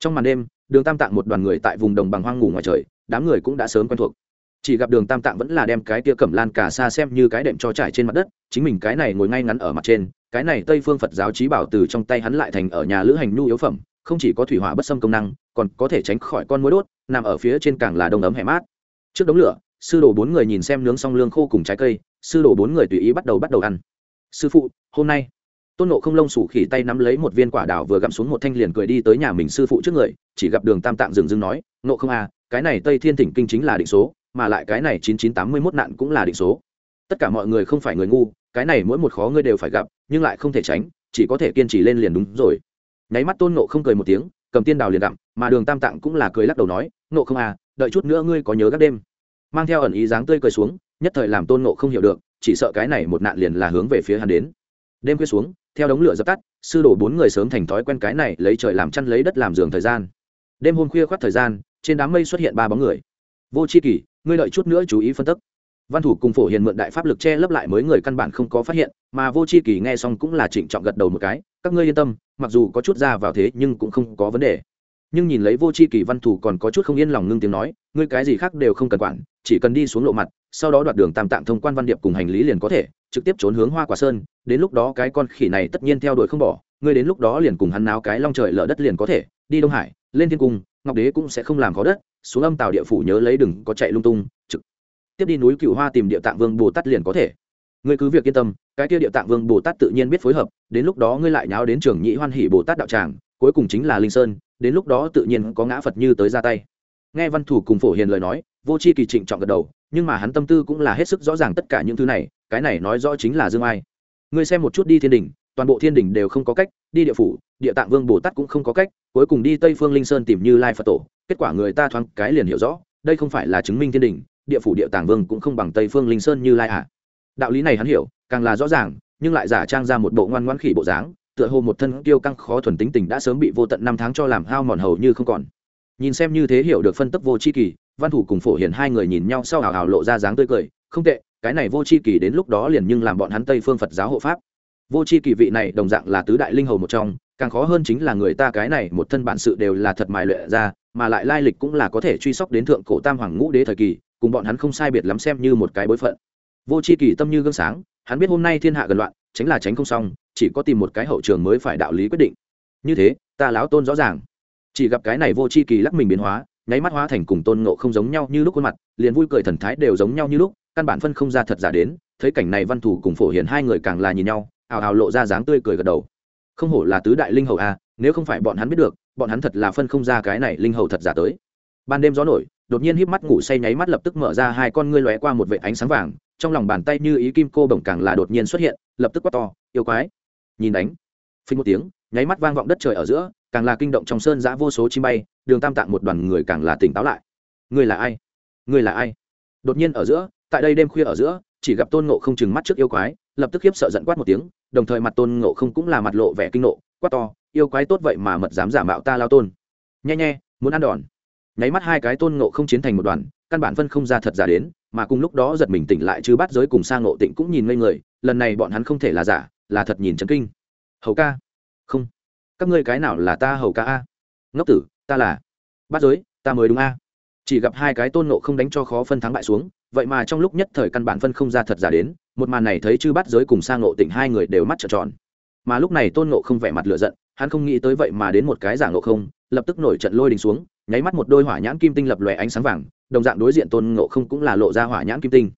trong màn đêm, đường tam tạng một đoàn người tại vùng đồng bằng hoang ngủ ngoài trời, đám người cũng đã sớm quen thuộc. Chỉ gặp đường tam tạng vẫn là đem cái tia cẩm lan cả xa xem như cái đệm cho trải trên mặt đất, chính mình cái này ngồi ngay ngắn ở mặt trên, cái này tây phương phật giáo trí bảo từ trong tay hắn lại thành ở nhà lữ hành nhu yếu phẩm, không chỉ có thủy hỏa bất xâm công năng, còn có thể tránh khỏi con mối đốt, nằm ở phía trên càng là đông ấm hẻ mát. Trước đống lửa, sư đồ bốn người nhìn xem nướng xong lương khô cùng trái cây, sư đồ bốn người tùy ý bắt đầu bắt đầu ăn. Sư phụ, hôm nay tôn nộ không lông sủ khỉ tay nắm lấy một viên quả đào vừa gặm xuống một thanh liền cười đi tới nhà mình sư phụ trước người, chỉ gặp đường tam tạng dừng dưng nói nộ không à cái này tây thiên thỉnh kinh chính là định số, mà lại cái này chín chín tám mươi mốt nạn cũng là định số. Tất cả mọi người không phải người ngu, cái này mỗi một khó ngươi đều phải gặp, nhưng lại không thể tránh, chỉ có thể kiên trì lên liền đúng rồi. Nháy mắt tôn nộ không cười một tiếng, cầm tiên đào liền gặm, mà đường tam tạng cũng là cười lắc đầu nói nộ không à đợi chút nữa ngươi có nhớ các đêm. Mang theo ẩn ý dáng tươi cười xuống, nhất thời làm tôn nộ không hiểu được, chỉ sợ cái này một nạn liền là hướng về phía hắn đến. Đêm khuya xuống theo đống lửa dập tắt, sư đổ bốn người sớm thành thói quen cái này lấy trời làm chăn lấy đất làm giường thời gian. Đêm hôm khuya khoác thời gian, trên đám mây xuất hiện ba bóng người. Vô c h i kỷ ngươi đợi chút nữa chú ý phân tức. Văn thủ cùng phổ hiền mượn đại pháp lực che lấp lại mới người căn bản không có phát hiện, mà vô c h i kỳ nghe xong cũng là trịnh trọng gật đầu một cái, các ngươi yên tâm, mặc dù có chút ra vào thế nhưng cũng không có vấn đề nhưng nhìn lấy vô c h i kỳ văn thủ còn có chút không yên lòng ngưng tiếng nói, ngươi cái gì khác đều không cần quản, chỉ cần đi xuống lộ mặt, sau đó đoạt đường tam tạng thông quan văn điệp cùng hành lý liền có thể, trực tiếp trốn hướng hoa quả sơn, đến lúc đó cái con khỉ này tất nhiên theo đuổi không bỏ, ngươi đến lúc đó liền cùng hắn náo cái long trời lở đất liền có thể, đi đông hải, lên thiên cung, ngọc đế cũng sẽ không làm khó đất, xuống âm tàu địa phủ nhớ lấy đừng có chạy lung tung, trực tiếp đi núi cựu hoa tìm địa tạng vương bồ tát liền có thể. Ngươi cứ việc yên tâm, cái kia địa tạng vương bồ tát tự nhiên biết phối hợp, đến lúc đó ngươi lại nháo đến trường nhị hoan hỷ bồ tát đạo tràng, cuối cùng chính là linh sơn đến lúc đó tự nhiên có ngã phật như tới ra tay. Nghe văn thủ cùng phổ hiền lời nói, vô c h i kỳ trịnh trọng gật đầu, nhưng mà hắn tâm tư cũng là hết sức rõ ràng tất cả những thứ này, cái này nói rõ chính là dương ai. Ngươi xem một chút đi thiên đình, toàn bộ thiên đình đều không có cách, đi địa phủ, địa tạng vương bồ tát cũng không có cách, cuối cùng đi tây phương linh sơn tìm như lai phật tổ, kết quả người ta thoáng cái liền hiểu rõ, đây không phải là chứng minh thiên đình, địa phủ địa tàng vương cũng không bằng tây phương linh sơn như lai ạ đạo lý này hắn hiểu, càng là rõ ràng, nhưng lại giả trang ra một bộ ngoan ngoãn khỉ bộ dáng tựa hồ một thân tiêu căng khó thuần tính tình đã sớm bị vô tận năm tháng cho làm hao mòn hầu như không còn. Nhìn xem như thế hiểu được phân tức vô c h i kỳ, văn thủ cùng phổ hiển hai người nhìn nhau sau hào hào lộ ra dáng tươi cười, không tệ, cái này vô c h i kỳ đến lúc đó liền nhưng làm bọn hắn tây phương phật giáo hộ pháp. Vô c h i kỳ vị này đồng dạng là tứ đại linh hầu một trong, càng khó hơn chính là người ta cái này một thân bản sự đều là thật mài luyện ra, mà lại lai lịch cũng là có thể truy sóc đến thượng cổ tam hoàng ngũ đế thời kỳ, cùng bọn hắn không sai biệt lắm xem như một cái bối phận. Vô c h i kỳ tâm như gương sáng, hắn biết hôm nay thiên hạ gần loạn, tránh là tránh không xong chỉ có tìm một cái hậu trường mới phải đạo lý quyết định. Như thế, ta láo tôn rõ ràng. Chỉ gặp cái này vô c h i kỳ lắc mình biến hóa, nháy mắt hóa thành cùng tôn ngộ không giống nhau như lúc khuôn mặt, liền vui cười thần thái đều giống nhau như lúc, căn bản phân không ra thật giả đến, thấy cảnh này văn thủ cùng phổ hiền hai người càng là nhìn nhau, ào ào lộ ra dáng tươi cười gật đầu. Không hổ là tứ đại linh hầu a nếu không phải bọn hắn biết được, bọn hắn thật là phân không ra cái này linh hầu thật giả tới. Ban đêm gió nổi, đột nhiên híp mắt ngủ say nháy mắt lập tức mở ra hai con ngươi lóe qua một vệ ánh sáng vàng, trong lòng bàn tay như ý kim cô bổng càng là đột nhiên xuất hiện, lập tức quát to, yêu quái nhìn đánh. Phình một tiếng, nháy mắt vang vọng đất trời ở giữa, càng là kinh động trong sơn giã vô số chim bay, đường tam tạng một đoàn người càng là tỉnh táo lại. Ngươi là ai? Ngươi là ai? Đột nhiên ở giữa, tại đây đêm khuya ở giữa, chỉ gặp tôn ngộ không chừng mắt trước yêu quái, lập tức khiếp sợ giận quát một tiếng, đồng thời mặt tôn ngộ không cũng là mặt lộ vẻ kinh nộ, quát to, yêu quái tốt vậy mà mật dám giả mạo ta lao tôn. Nhẹ nhe muốn ăn đòn. Nháy mắt hai cái tôn ngộ không chiến thành một đoàn, căn bản phân không ra thật giả đến, mà cùng lúc đó giật mình tỉnh lại chứ bắt giới cùng sang ngộ tịnh cũng nhìn ngây người, lần này bọn hắn không thể là giả là thật nhìn chấn kinh. Hầu ca. Không. Các ngươi cái nào là ta hầu ca a? Ngốc tử, ta là. Bắt giới, ta mới đúng a. Chỉ gặp hai cái tôn ngộ không đánh cho khó phân thắng bại xuống, vậy mà trong lúc nhất thời căn bản phân không ra thật giả đến, một màn này thấy chư bắt giới cùng sang ngộ tịnh hai người đều mắt trợn tròn. Mà lúc này tôn ngộ không vẻ mặt lựa giận, hắn không nghĩ tới vậy mà đến một cái giả ngộ không, lập tức nổi trận lôi đình xuống, nháy mắt một đôi hỏa nhãn kim tinh lập lòe ánh sáng vàng, đồng dạng đối diện tôn ngộ không cũng là lộ ra hỏa nhãn kim tinh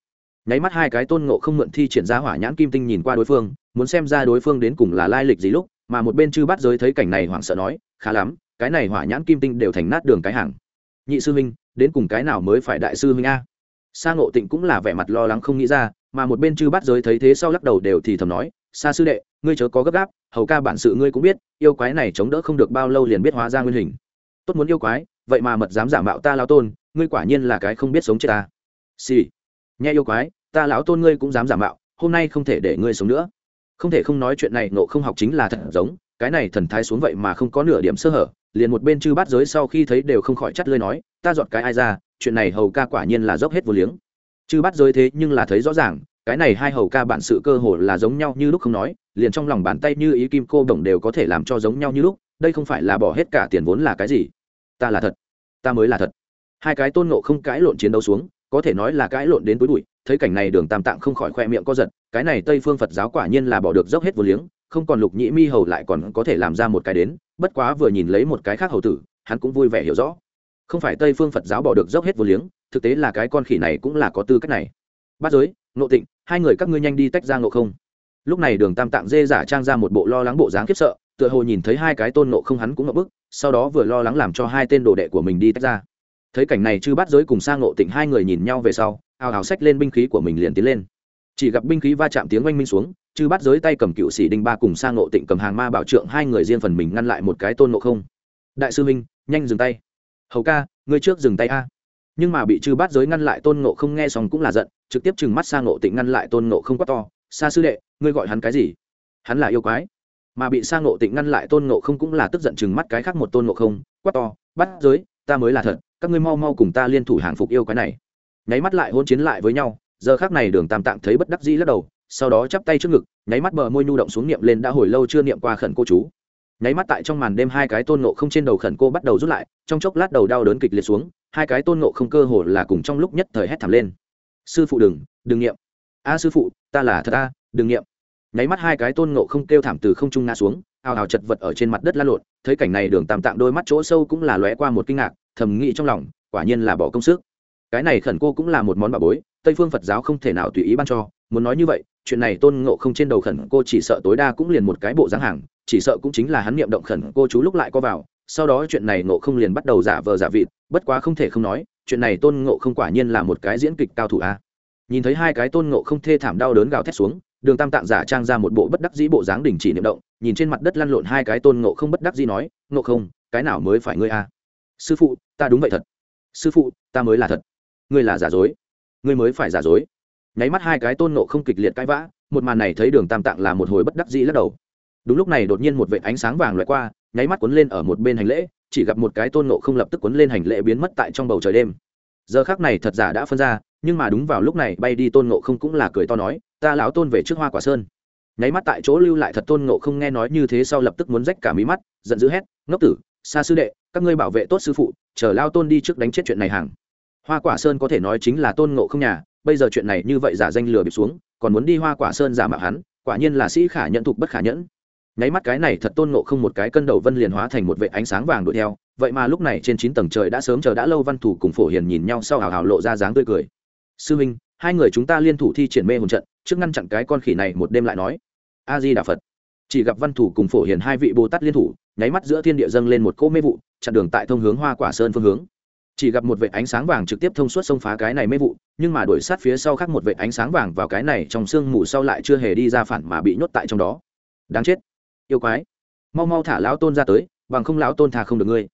nháy mắt hai cái tôn ngộ không mượn thi triển ra hỏa nhãn kim tinh nhìn qua đối phương, muốn xem ra đối phương đến cùng là lai lịch gì lúc, mà một bên chư bắt giới thấy cảnh này hoảng sợ nói, khá lắm, cái này hỏa nhãn kim tinh đều thành nát đường cái hàng. Nhị sư huynh, đến cùng cái nào mới phải đại sư huynh a? Sa ngộ tịnh cũng là vẻ mặt lo lắng không nghĩ ra, mà một bên chư bắt giới thấy thế sau lắc đầu đều thì thầm nói, sa sư đệ, ngươi chớ có gấp gáp, hầu ca bản sự ngươi cũng biết, yêu quái này chống đỡ không được bao lâu liền biết hóa ra nguyên hình. Tốt muốn yêu quái, vậy mà mật dám giả mạo ta lao tôn, ngươi quả nhiên là cái không biết sống chết ta. Xì、sì nghe yêu quái, ta lão tôn ngươi cũng dám giả mạo, hôm nay không thể để ngươi sống nữa. Không thể không nói chuyện này nộ không học chính là thật giống, cái này thần thái xuống vậy mà không có nửa điểm sơ hở, liền một bên chư bát giới sau khi thấy đều không khỏi chắt lơi nói, ta dọn cái ai ra, chuyện này hầu ca quả nhiên là dốc hết vô liếng. Chư bát giới thế nhưng là thấy rõ ràng, cái này hai hầu ca bản sự cơ hồ là giống nhau như lúc không nói, liền trong lòng bàn tay như ý kim cô đồng đều có thể làm cho giống nhau như lúc, đây không phải là bỏ hết cả tiền vốn là cái gì? Ta là thật, ta mới là thật. Hai cái tôn nộ không cãi lộn chiến đấu xuống có thể nói là cãi lộn đến túi bụi, thấy cảnh này đường tam tạng không khỏi khoe miệng co giật, cái này tây phương phật giáo quả nhiên là bỏ được dốc hết vô liếng, không còn lục nhĩ mi hầu lại còn có thể làm ra một cái đến, bất quá vừa nhìn lấy một cái khác hầu tử, hắn cũng vui vẻ hiểu rõ. Không phải tây phương phật giáo bỏ được dốc hết vô liếng, thực tế là cái con khỉ này cũng là có tư cách này. Bắt giới nộ tịnh, hai người các ngươi nhanh đi tách ra ngộ không. Lúc này đường tam tạng dê giả trang ra một bộ lo lắng bộ dáng khiếp sợ, tựa hồ nhìn thấy hai cái tôn nộ không hắn cũng ngậm bức, sau đó vừa lo lắng làm cho hai tên đồ đệ của mình đi tách ra thấy cảnh này chư bắt giới cùng sang ngộ tịnh hai người nhìn nhau về sau, ào ào xách lên binh khí của mình liền tiến lên. Chỉ gặp binh khí va chạm tiếng oanh minh xuống, chư bắt giới tay cầm cựu sĩ đinh ba cùng sang ngộ tịnh cầm hàng ma bảo trượng hai người riêng phần mình ngăn lại một cái tôn ngộ không. Đại sư minh nhanh dừng tay. Hầu ca, ngươi trước dừng tay a. Nhưng mà bị chư bát giới ngăn lại tôn ngộ không nghe xong cũng là giận, trực tiếp chừng mắt sang ngộ tịnh ngăn lại tôn ngộ không quá to. Xa sư đệ, ngươi gọi hắn cái gì? Hắn là yêu quái. Mà bị sang ngộ tịnh ngăn lại tôn ngộ không cũng là tức giận chừng mắt cái khác một tôn ngộ không, quá to bắt giới, ta mới là thật các ngươi mau mau cùng ta liên thủ hàng phục yêu quái này. Nháy mắt lại hôn chiến lại với nhau, giờ khác này đường tam tạng thấy bất đắc dĩ lắc đầu, sau đó chắp tay trước ngực, nháy mắt bờ môi nhu động xuống niệm lên đã hồi lâu chưa niệm qua khẩn cô chú. Nháy mắt tại trong màn đêm hai cái tôn nộ không trên đầu khẩn cô bắt đầu rút lại, trong chốc lát đầu đau đớn kịch liệt xuống, hai cái tôn nộ không cơ hồ là cùng trong lúc nhất thời hét thảm lên. Sư phụ đừng đừng nghiệm a sư phụ, ta là thật a, đừng nghiệm nháy mắt hai cái tôn nộ không kêu thảm từ không trung ngã xuống, ào ào chật vật ở trên mặt đất la lộn, thấy cảnh này đường tam tạng đôi mắt chỗ sâu cũng là lóe qua một kinh ngạc thầm nghĩ trong lòng, quả nhiên là bỏ công sức. Cái này khẩn cô cũng là một món bà bối, tây phương phật giáo không thể nào tùy ý ban cho. Muốn nói như vậy, chuyện này tôn ngộ không trên đầu khẩn cô chỉ sợ tối đa cũng liền một cái bộ dáng hàng, chỉ sợ cũng chính là hắn niệm động khẩn cô chú lúc lại co vào. Sau đó chuyện này ngộ không liền bắt đầu giả vờ giả vịt, bất quá không thể không nói, chuyện này tôn ngộ không quả nhiên là một cái diễn kịch cao thủ a. Nhìn thấy hai cái tôn ngộ không thê thảm đau đớn gào thét xuống, đường tam tạng giả trang ra một bộ bất đắc dĩ bộ dáng đình chỉ niệm động, nhìn trên mặt đất lăn lộn hai cái tôn ngộ không bất đắc dĩ nói, ngộ không, cái nào mới phải ngươi a? Sư phụ ta đúng vậy thật sư phụ ta mới là thật ngươi là giả dối ngươi mới phải giả dối nháy mắt hai cái tôn ngộ không kịch liệt cãi vã một màn này thấy đường tam tạng là một hồi bất đắc dĩ lắc đầu đúng lúc này đột nhiên một vệ ánh sáng vàng loại qua nháy mắt cuốn lên ở một bên hành lễ chỉ gặp một cái tôn nộ không lập tức cuốn lên hành lễ biến mất tại trong bầu trời đêm giờ khác này thật giả đã phân ra nhưng mà đúng vào lúc này bay đi tôn nộ không cũng là cười to nói ta lão tôn về trước hoa quả sơn nháy mắt tại chỗ lưu lại thật tôn nộ không nghe nói như thế sau lập tức muốn rách cả mí mắt giận dữ hét ngốc tử xa sư đệ các ngươi bảo vệ tốt sư phụ, chờ lao tôn đi trước đánh chết chuyện này hàng. Hoa quả sơn có thể nói chính là tôn ngộ không nhà, bây giờ chuyện này như vậy giả danh lừa bịp xuống, còn muốn đi hoa quả sơn giả mạo hắn, quả nhiên là sĩ khả nhẫn thục bất khả nhẫn. Nháy mắt cái này thật tôn ngộ không một cái cân đầu vân liền hóa thành một vệ ánh sáng vàng đuổi theo, vậy mà lúc này trên chín tầng trời đã sớm chờ đã lâu văn thủ cùng phổ hiền nhìn nhau sau hào hào lộ ra dáng tươi cười. Sư minh, hai người chúng ta liên thủ thi triển mê hồn trận, trước ngăn chặn cái con khỉ này một đêm lại nói. A di đà phật. Chỉ gặp văn thủ cùng phổ hiền hai vị bồ tát liên thủ, nháy mắt giữa thiên địa dâng lên một cỗ mê vụ chặn đường tại thông hướng hoa quả sơn phương hướng. Chỉ gặp một vệ ánh sáng vàng trực tiếp thông suốt xông phá cái này mê vụ, nhưng mà đuổi sát phía sau khác một vệ ánh sáng vàng vào cái này trong sương mù sau lại chưa hề đi ra phản mà bị nhốt tại trong đó. Đáng chết. Yêu quái. Mau mau thả lão tôn ra tới, bằng không lão tôn thà không được ngươi.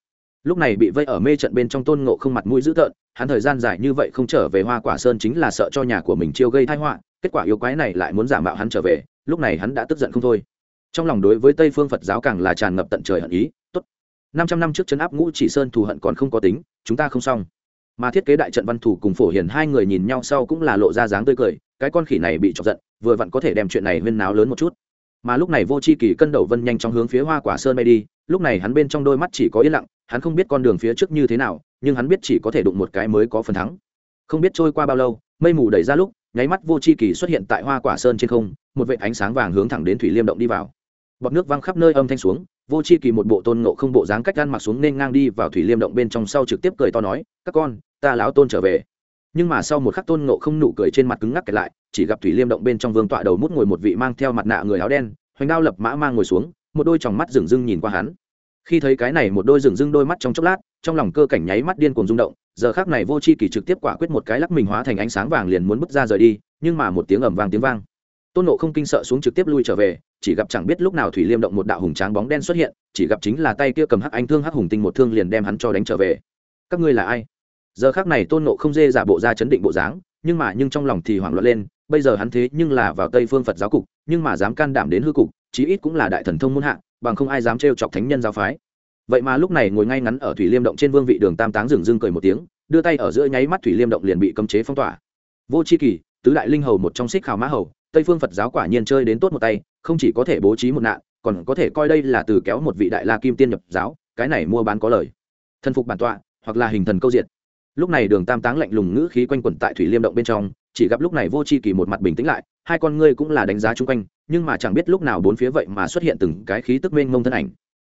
Lúc này bị vây ở mê trận bên trong tôn ngộ không mặt mũi dữ tợn, hắn thời gian dài như vậy không trở về hoa quả sơn chính là sợ cho nhà của mình chiêu gây thai họa, kết quả yêu quái này lại muốn giả mạo hắn trở về, lúc này hắn đã tức giận không thôi. Trong lòng đối với tây phương phật giáo càng là tràn ngập tận trời hận ý năm trăm năm trước chấn áp ngũ chỉ sơn thù hận còn không có tính, chúng ta không xong. Mà thiết kế đại trận văn thủ cùng phổ hiền hai người nhìn nhau sau cũng là lộ ra dáng tươi cười, cái con khỉ này bị chọc giận, vừa vặn có thể đem chuyện này huyên náo lớn một chút. Mà lúc này vô c h i kỳ cân đầu vân nhanh chóng hướng phía hoa quả sơn bay đi, lúc này hắn bên trong đôi mắt chỉ có yên lặng, hắn không biết con đường phía trước như thế nào, nhưng hắn biết chỉ có thể đụng một cái mới có phần thắng. Không biết trôi qua bao lâu, mây mù đẩy ra lúc, nháy mắt vô c h i kỳ xuất hiện tại hoa quả sơn trên không, một vệ ánh sáng vàng hướng thẳng đến thủy liêm động đi vào. Bọt nước văng khắp nơi âm thanh xuống vô c h i kỳ một bộ tôn nộ không bộ dáng cách gan mặc xuống nên ngang đi vào thủy liêm động bên trong sau trực tiếp cười to nói, các con, ta lão tôn trở về. Nhưng mà sau một khắc tôn nộ không nụ cười trên mặt cứng ngắc kẹt lại, chỉ gặp thủy liêm động bên trong vương tọa đầu mút ngồi một vị mang theo mặt nạ người áo đen, hoành đao lập mã mang ngồi xuống, một đôi tròng mắt rừng rưng nhìn qua hắn. Khi thấy cái này một đôi rừng rưng đôi mắt trong chốc lát, trong lòng cơ cảnh nháy mắt điên cuồng rung động, giờ khác này vô c h i kỳ trực tiếp quả quyết một cái lắc mình hóa thành ánh sáng vàng liền muốn bước ra rời đi, nhưng mà một tiếng ẩm vàng tiếng vang tôn nộ không kinh sợ xuống trực tiếp lui trở về, chỉ gặp chẳng biết lúc nào thủy liêm động một đạo hùng tráng bóng đen xuất hiện, chỉ gặp chính là tay kia cầm hắc anh thương hắc hùng tinh một thương liền đem hắn cho đánh trở về. Các ngươi là ai? Giờ khác này tôn nộ không dê giả bộ ra chấn định bộ dáng, nhưng mà nhưng trong lòng thì hoảng loạn lên, bây giờ hắn thế nhưng là vào tây phương phật giáo cục, nhưng mà dám can đảm đến hư cục, chí ít cũng là đại thần thông muôn hạ, bằng không ai dám trêu chọc thánh nhân giáo phái. Vậy mà lúc này ngồi ngay ngắn ở thủy liêm động trên vương vị đường tam táng rừng rưng cười một tiếng, đưa tay ở giữa nháy mắt thủy liêm động liền bị cấm chế phong tỏa. Vô c h i kỳ, tứ đại linh hầu một trong xích khảo mã hầu tây phương phật giáo quả nhiên chơi đến tốt một tay, không chỉ có thể bố trí một nạn, còn có thể coi đây là từ kéo một vị đại la kim tiên nhập giáo, cái này mua bán có lời. Thân phục bản tọa, hoặc là hình thần câu diện lúc này đường tam táng lạnh lùng ngữ khí quanh quẩn tại thủy liêm động bên trong, chỉ gặp lúc này vô c h i kỳ một mặt bình tĩnh lại, hai con ngươi cũng là đánh giá chung quanh, nhưng mà chẳng biết lúc nào bốn phía vậy mà xuất hiện từng cái khí tức mênh mông thân ảnh.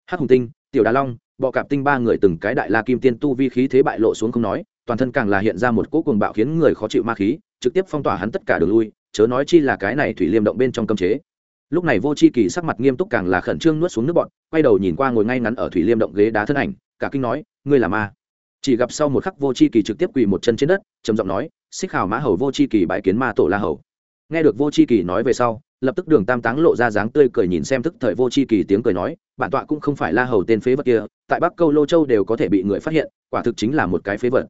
Hắc hùng tinh, tiểu đà long, bọ cạp tinh ba người từng cái đại la kim tiên tu vi khí thế bại lộ xuống không nói, toàn thân càng là hiện ra một cỗ cuồng bạo khiến người khó chịu ma khí, trực tiếp phong tỏa hắn tất cả đường lui chớ nói chi là cái này thủy liêm động bên trong cấm chế. Lúc này vô c h i kỳ sắc mặt nghiêm túc càng là khẩn trương nuốt xuống nước bọn quay đầu nhìn qua ngồi ngay ngắn ở thủy liêm động ghế đá thân ảnh, cả kinh nói, ngươi là ma. Chỉ gặp sau một khắc vô c h i kỳ trực tiếp quỳ một chân trên đất, trầm giọng nói, xích hào mã hầu vô c h i kỳ bãi kiến ma tổ la hầu. Nghe được vô c h i kỳ nói về sau, lập tức đường tam táng lộ ra dáng tươi cười nhìn xem thức thời vô c h i kỳ tiếng cười nói, bản tọa cũng không phải la hầu tên phế vật kia, tại bắc câu lô châu đều có thể bị người phát hiện, quả thực chính là một cái phế vật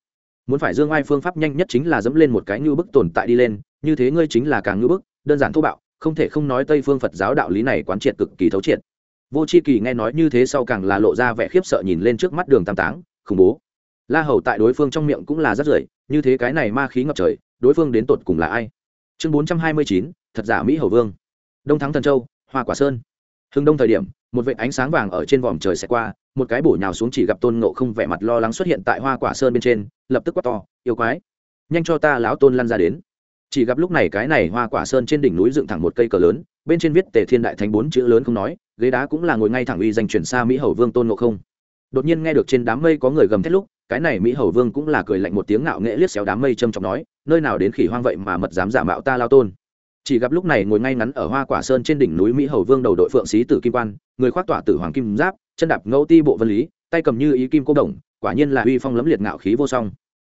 muốn phải dương ai phương pháp nhanh nhất chính là dẫm lên một cái như bức tồn tại đi lên, như thế ngươi chính là càng như bức, đơn giản thô bạo, không thể không nói tây phương phật giáo đạo lý này quán triệt cực kỳ thấu triệt. Vô c h i kỳ nghe nói như thế sau càng là lộ ra vẻ khiếp sợ nhìn lên trước mắt đường tam táng, khủng bố. La hầu tại đối phương trong miệng cũng là rất rưởi, như thế cái này ma khí ngập trời, đối phương đến tột cùng là ai? Chương bốn trăm hai mươi chín, thật giả mỹ hầu vương. Đông thắng thần châu, hoa quả sơn hưng đông thời điểm, một vệ ánh sáng vàng ở trên vòm trời sẽ qua, một cái bổ nhào xuống chỉ gặp tôn ngộ không vẻ mặt lo lắng xuất hiện tại hoa quả sơn bên trên, lập tức quát to, yêu quái, nhanh cho ta lão tôn lăn ra đến. Chỉ gặp lúc này cái này hoa quả sơn trên đỉnh núi dựng thẳng một cây cờ lớn, bên trên viết tề thiên đại thánh bốn chữ lớn không nói, ghế đá cũng là ngồi ngay thẳng uy danh chuyển xa mỹ hầu vương tôn ngộ không. Đột nhiên nghe được trên đám mây có người gầm thét lúc, cái này mỹ hầu vương cũng là cười lạnh một tiếng ngạo nghễ liếc xéo đám mây trầm trọng nói, nơi nào đến khỉ hoang vậy mà mật dám giả mạo ta lao tôn? Chỉ gặp lúc này ngồi ngay ngắn ở hoa quả sơn trên đỉnh núi mỹ hầu vương đầu đội phượng sĩ tử kim quan, người khoác tỏa tử hoàng kim giáp, chân đạp ngẫu ti bộ vân lý, tay cầm như ý kim cô đồng, quả nhiên là uy phong lấm liệt ngạo khí vô song.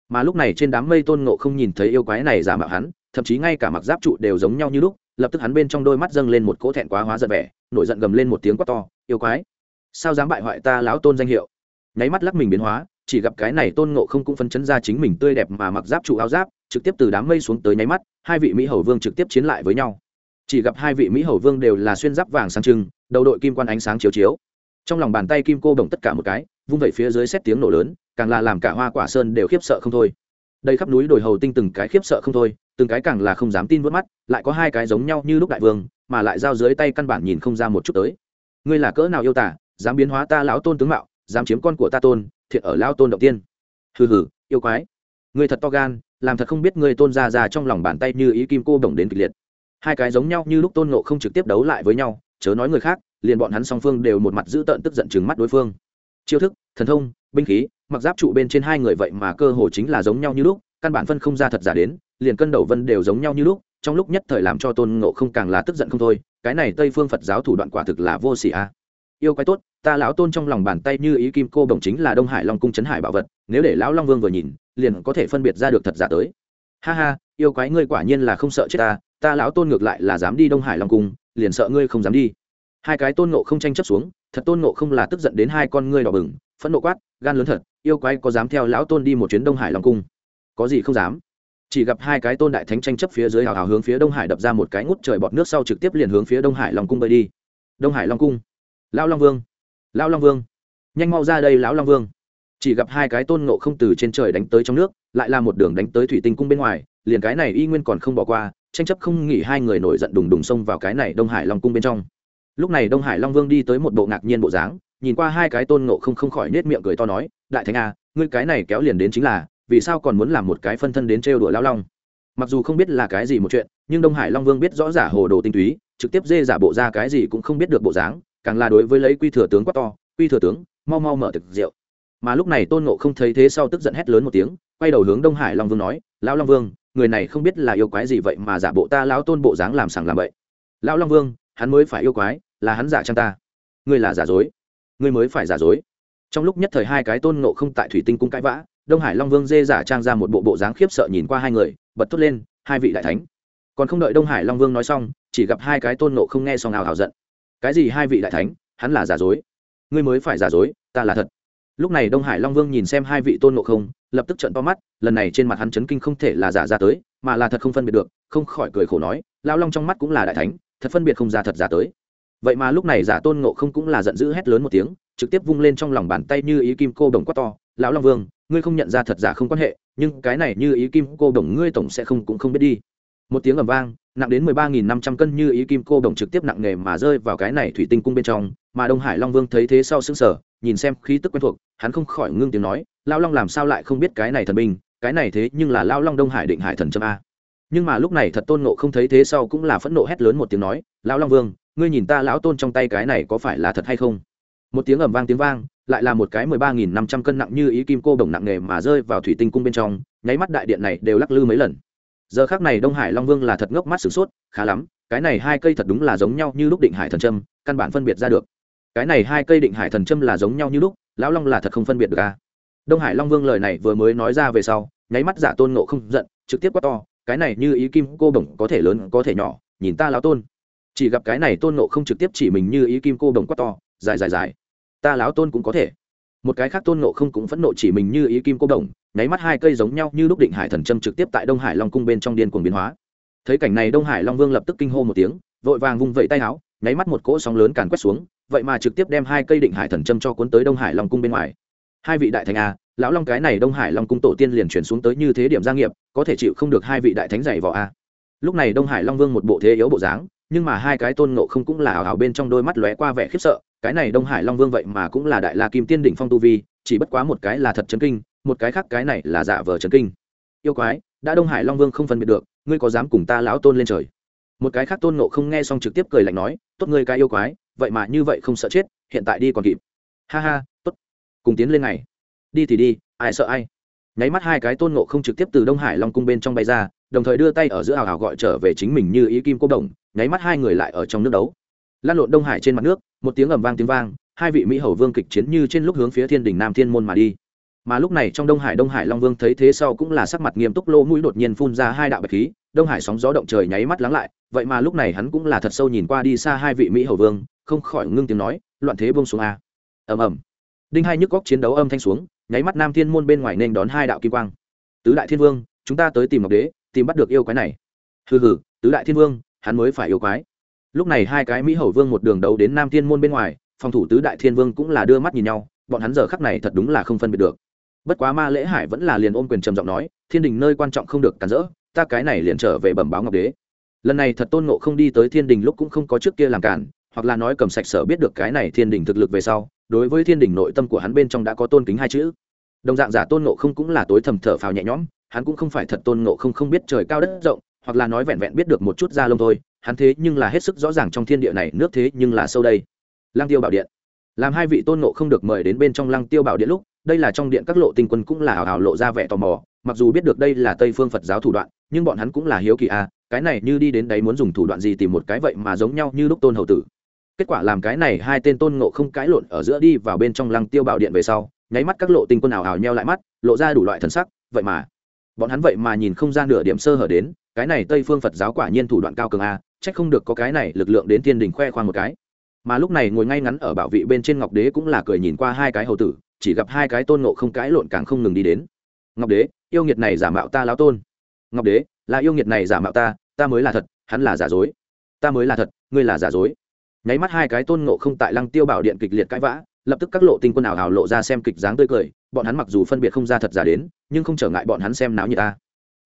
Mà lúc này trên đám mây tôn ngộ không nhìn thấy yêu quái này giả mạo hắn, thậm chí ngay cả mặc giáp trụ đều giống nhau như lúc, lập tức hắn bên trong đôi mắt dâng lên một cỗ thẹn quá hóa giận vẻ, nổi giận gầm lên một tiếng quát to, yêu quái, sao dám bại hoại ta lão tôn danh hiệu? Nháy mắt lắc mình biến hóa, chỉ gặp cái này tôn ngộ không cũng phân chấn ra chính mình tươi đẹp mà mặc giáp trụ áo giáp trực tiếp từ đám mây xuống tới nháy mắt, hai vị mỹ hầu vương trực tiếp chiến lại với nhau. Chỉ gặp hai vị mỹ hầu vương đều là xuyên giáp vàng sáng trưng, đầu đội kim quan ánh sáng chiếu chiếu. Trong lòng bàn tay kim cô bồng tất cả một cái, vung vẩy phía dưới xét tiếng nổ lớn, càng là làm cả hoa quả sơn đều khiếp sợ không thôi. Đây khắp núi đồi hầu tinh từng cái khiếp sợ không thôi, từng cái càng là không dám tin vớt mắt, lại có hai cái giống nhau như lúc đại vương, mà lại giao dưới tay căn bản nhìn không ra một chút tới. Ngươi là cỡ nào yêu tả dám biến hóa ta lão tôn tướng mạo, dám chiếm con của ta tôn thiện ở lao tôn động tiên. Hừ hừ, yêu quái. Ngươi thật to gan làm thật không biết người tôn ra ra trong lòng bàn tay như ý kim cô đồng đến kịch liệt. Hai cái giống nhau như lúc tôn nộ không trực tiếp đấu lại với nhau, chớ nói người khác, liền bọn hắn song phương đều một mặt giữ tợn tức giận chừng mắt đối phương. Chiêu thức, thần thông, binh khí, mặc giáp trụ bên trên hai người vậy mà cơ hồ chính là giống nhau như lúc, căn bản phân không ra thật giả đến, liền cân đầu vân đều giống nhau như lúc, trong lúc nhất thời làm cho tôn ngộ không càng là tức giận không thôi, cái này tây phương phật giáo thủ đoạn quả thực là vô xỉ a yêu quái tốt, ta lão tôn trong lòng bàn tay như ý kim cô đồng chính là đông hải long cung trấn hải bảo vật, nếu để lão long vương vừa nhìn, liền có thể phân biệt ra được thật giả tới. Ha ha, yêu quái ngươi quả nhiên là không sợ chết ta ta lão tôn ngược lại là dám đi đông hải long cung, liền sợ ngươi không dám đi. Hai cái tôn nộ không tranh chấp xuống, thật tôn nộ không là tức giận đến hai con ngươi đỏ bừng, phẫn nộ quát, gan lớn thật, yêu quái có dám theo lão tôn đi một chuyến đông hải long cung? Có gì không dám? Chỉ gặp hai cái tôn đại thánh tranh chấp phía dưới hào hào hướng phía đông hải đập ra một cái ngút trời bọt nước sau trực tiếp liền hướng phía đông hải long cung bơi đi. Đông hải long cung lão long vương. Lão long vương. Nhanh mau ra đây, lão long vương. Chỉ gặp hai cái tôn ngộ không từ trên trời đánh tới trong nước, lại là một đường đánh tới thủy tinh cung bên ngoài, liền cái này y nguyên còn không bỏ qua, tranh chấp không nghỉ hai người nổi giận đùng đùng xông vào cái này đông hải long cung bên trong. Lúc này đông hải long vương đi tới một bộ ngạc nhiên bộ dáng, nhìn qua hai cái tôn ngộ không không khỏi nết miệng cười to nói, đại thánh a ngươi cái này kéo liền đến chính là, vì sao còn muốn làm một cái phân thân đến trêu đuổi lao long? Mặc dù không biết là cái gì một chuyện, nhưng đông hải long vương biết rõ giả hồ đồ tinh túy, trực tiếp dê giả bộ ra cái gì cũng không biết được bộ dáng càng là đối với lấy quy thừa tướng quát to, quy thừa tướng, mau mau mở thực rượu. Mà lúc này tôn nộ không thấy thế sau tức giận hét lớn một tiếng, quay đầu hướng đông hải long vương nói, lão long vương, người này không biết là yêu quái gì vậy mà giả bộ ta lão tôn bộ dáng làm sằng làm vậy lão long vương, hắn mới phải yêu quái, là hắn giả trang ta. Ngươi là giả dối. Ngươi mới phải giả dối. Trong lúc nhất thời hai cái tôn nộ không tại thủy tinh cung cãi vã, đông hải long vương dê giả trang ra một bộ bộ dáng khiếp sợ nhìn qua hai người, bật thốt lên, hai vị đại thánh. Còn không đợi đông hải long vương nói xong, chỉ gặp hai cái tôn nộ không nghe xong nào hào giận cái gì hai vị đại thánh, hắn là giả dối. Ngươi mới phải giả dối, ta là thật. Lúc này đông hải long vương nhìn xem hai vị tôn ngộ không, lập tức trận to mắt, lần này trên mặt hắn chấn kinh không thể là giả ra tới, mà là thật không phân biệt được, không khỏi cười khổ nói lao long trong mắt cũng là đại thánh, thật phân biệt không ra thật giả tới. Vậy mà lúc này giả tôn ngộ không cũng là giận dữ hét lớn một tiếng, trực tiếp vung lên trong lòng bàn tay như ý kim cô đồng quát to, lão long vương, ngươi không nhận ra thật giả không quan hệ, nhưng cái này như ý kim cô đồng ngươi tổng sẽ không cũng không biết đi. Một tiếng ầm vang nặng đến mười ba nghìn năm trăm cân như ý kim cô đồng trực tiếp nặng nghề mà rơi vào cái này thủy tinh cung bên trong mà đông hải long vương thấy thế sau sững sờ, nhìn xem khí tức quen thuộc hắn không khỏi ngưng tiếng nói lao long làm sao lại không biết cái này thần binh cái này thế nhưng là lao long đông hải định hải thần châm a. Nhưng mà lúc này thật tôn nộ không thấy thế sau cũng là phẫn nộ hét lớn một tiếng nói lão long vương ngươi nhìn ta lão tôn trong tay cái này có phải là thật hay không? Một tiếng ầm vang tiếng vang lại là một cái mười ba nghìn năm trăm cân nặng như ý kim cô đồng nặng nghề mà rơi vào thủy tinh cung bên trong nháy mắt đại điện này đều lắc lư mấy lần giờ khác này đông hải long vương là thật ngốc mắt sửng sốt, khá lắm, cái này hai cây thật đúng là giống nhau như lúc định hải thần trâm căn bản phân biệt ra được. Cái này hai cây định hải thần trâm là giống nhau như lúc, lão long là thật không phân biệt được à. đông hải long vương lời này vừa mới nói ra về sau, nháy mắt giả tôn nộ không giận, trực tiếp quát to, cái này như ý kim cô đồng có thể lớn, có thể nhỏ, nhìn ta lão tôn. Chỉ gặp cái này tôn nộ không trực tiếp chỉ mình như ý kim cô đồng quát to, dài dài dài, ta lão tôn cũng có thể. Một cái khác tôn nộ không cũng phẫn nộ chỉ mình như ý kim cô đồng nháy mắt hai cây giống nhau như lúc định hải thần châm trực tiếp tại đông hải long cung bên trong điên cuồng biến hóa. Thấy cảnh này đông hải long vương lập tức kinh hô một tiếng, vội vàng vung vẩy tay áo, nháy mắt một cỗ sóng lớn càn quét xuống, vậy mà trực tiếp đem hai cây định hải thần châm cho cuốn tới đông hải long cung bên ngoài. Hai vị đại thành a à, lão long cái này đông hải long cung tổ tiên liền chuyển xuống tới như thế điểm gia nghiệp, có thể chịu không được hai vị đại thánh dạy vỏ a lúc này đông hải long vương một bộ thế yếu bộ dáng, nhưng mà hai cái tôn ngộ không cũng là ảo ảo bên trong đôi mắt lóe qua vẻ khiếp sợ, cái này đông hải long vương vậy mà cũng là đại la kim tiên đỉnh phong tu vi, chỉ bất quá một cái là thật chấn kinh một cái khác cái này là giả vờ chấn kinh. Yêu quái, đã đông hải long vương không phân biệt được, ngươi có dám cùng ta lão tôn lên trời? Một cái khác tôn ngộ không nghe xong trực tiếp cười lạnh nói, tốt ngươi cái yêu quái, vậy mà như vậy không sợ chết, hiện tại đi còn kịp. Ha ha, tốt. Cùng tiến lên này. Đi thì đi, ai sợ ai? Nháy mắt hai cái tôn ngộ không trực tiếp từ đông hải long cung bên trong bay ra, đồng thời đưa tay ở giữa hào hào gọi trở về chính mình như ý kim cô đồng, nháy mắt hai người lại ở trong nước đấu. Lan lộn đông hải trên mặt nước, một tiếng ầm vang tiếng vang, hai vị mỹ hầu vương kịch chiến như trên lúc hướng phía thiên đình nam thiên môn mà đi mà lúc này trong đông hải đông hải long vương thấy thế sau cũng là sắc mặt nghiêm túc lô mũi đột nhiên phun ra hai đạo bạch khí, đông hải sóng gió động trời nháy mắt lắng lại, vậy mà lúc này hắn cũng là thật sâu nhìn qua đi xa hai vị mỹ hầu vương, không khỏi ngưng tiếng nói, loạn thế bông xuống a. Ầm ầm. Đinh hai nhức góc chiến đấu âm thanh xuống, nháy mắt nam thiên môn bên ngoài nên đón hai đạo kim quang. Tứ đại thiên vương, chúng ta tới tìm ngọc đế, tìm bắt được yêu quái này. Hừ hừ, tứ đại thiên vương, hắn mới phải yêu quái. Lúc này hai cái mỹ hầu vương một đường đấu đến nam thiên môn bên ngoài, phòng thủ tứ đại thiên vương cũng là đưa mắt nhìn nhau, bọn hắn giờ khắc này thật đúng là không phân biệt được bất quá ma lễ hải vẫn là liền ôm quyền trầm giọng nói, thiên đình nơi quan trọng không được cản rỡ, ta cái này liền trở về bẩm báo ngọc đế. Lần này thật tôn ngộ không đi tới thiên đình lúc cũng không có trước kia làm cản, hoặc là nói cầm sạch sở biết được cái này thiên đình thực lực về sau, đối với thiên đình nội tâm của hắn bên trong đã có tôn kính hai chữ. Đồng dạng giả tôn ngộ không cũng là tối thầm thở phào nhẹ nhõm, hắn cũng không phải thật tôn ngộ không không biết trời cao đất rộng, hoặc là nói vẹn vẹn biết được một chút da lông thôi, hắn thế nhưng là hết sức rõ ràng trong thiên địa này, nước thế nhưng là sâu đây. Lăng tiêu bảo điện. Làm hai vị tôn ngộ không được mời đến bên trong lăng tiêu bảo điện lúc đây là trong điện các lộ tinh quân cũng là hào hào lộ ra vẻ tò mò mặc dù biết được đây là tây phương phật giáo thủ đoạn nhưng bọn hắn cũng là hiếu kỳ a à, cái này như đi đến đấy muốn dùng thủ đoạn gì tìm một cái vậy mà giống nhau như lúc tôn hầu tử. Kết quả làm cái này hai tên tôn ngộ không cãi lộn ở giữa đi vào bên trong lăng tiêu bảo điện về sau nháy mắt các lộ tinh quân ảo ảo nheo lại mắt lộ ra đủ loại thần sắc vậy mà bọn hắn vậy mà nhìn không ra nửa điểm sơ hở đến cái này tây phương phật giáo quả nhiên thủ đoạn cao cường à, a trách không được có cái này lực lượng đến thiên đình khoe khoang một cái. Mà lúc này ngồi ngay ngắn ở bảo vị bên trên ngọc đế cũng là cười nhìn qua hai cái hầu tử chỉ gặp hai cái tôn nộ không cãi lộn càng không ngừng đi đến. Ngọc đế, yêu nghiệt này giả mạo ta lão tôn. Ngọc đế, là yêu nghiệt này giả mạo ta ta mới là thật, hắn là giả dối. Ta mới là thật, ngươi là giả dối. Nháy mắt hai cái tôn ngộ không tại lăng tiêu bảo điện kịch liệt cãi vã, lập tức các lộ tinh quân ảo hào lộ ra xem kịch dáng tươi cười, bọn hắn mặc dù phân biệt không ra thật giả đến, nhưng không trở ngại bọn hắn xem náo như ta.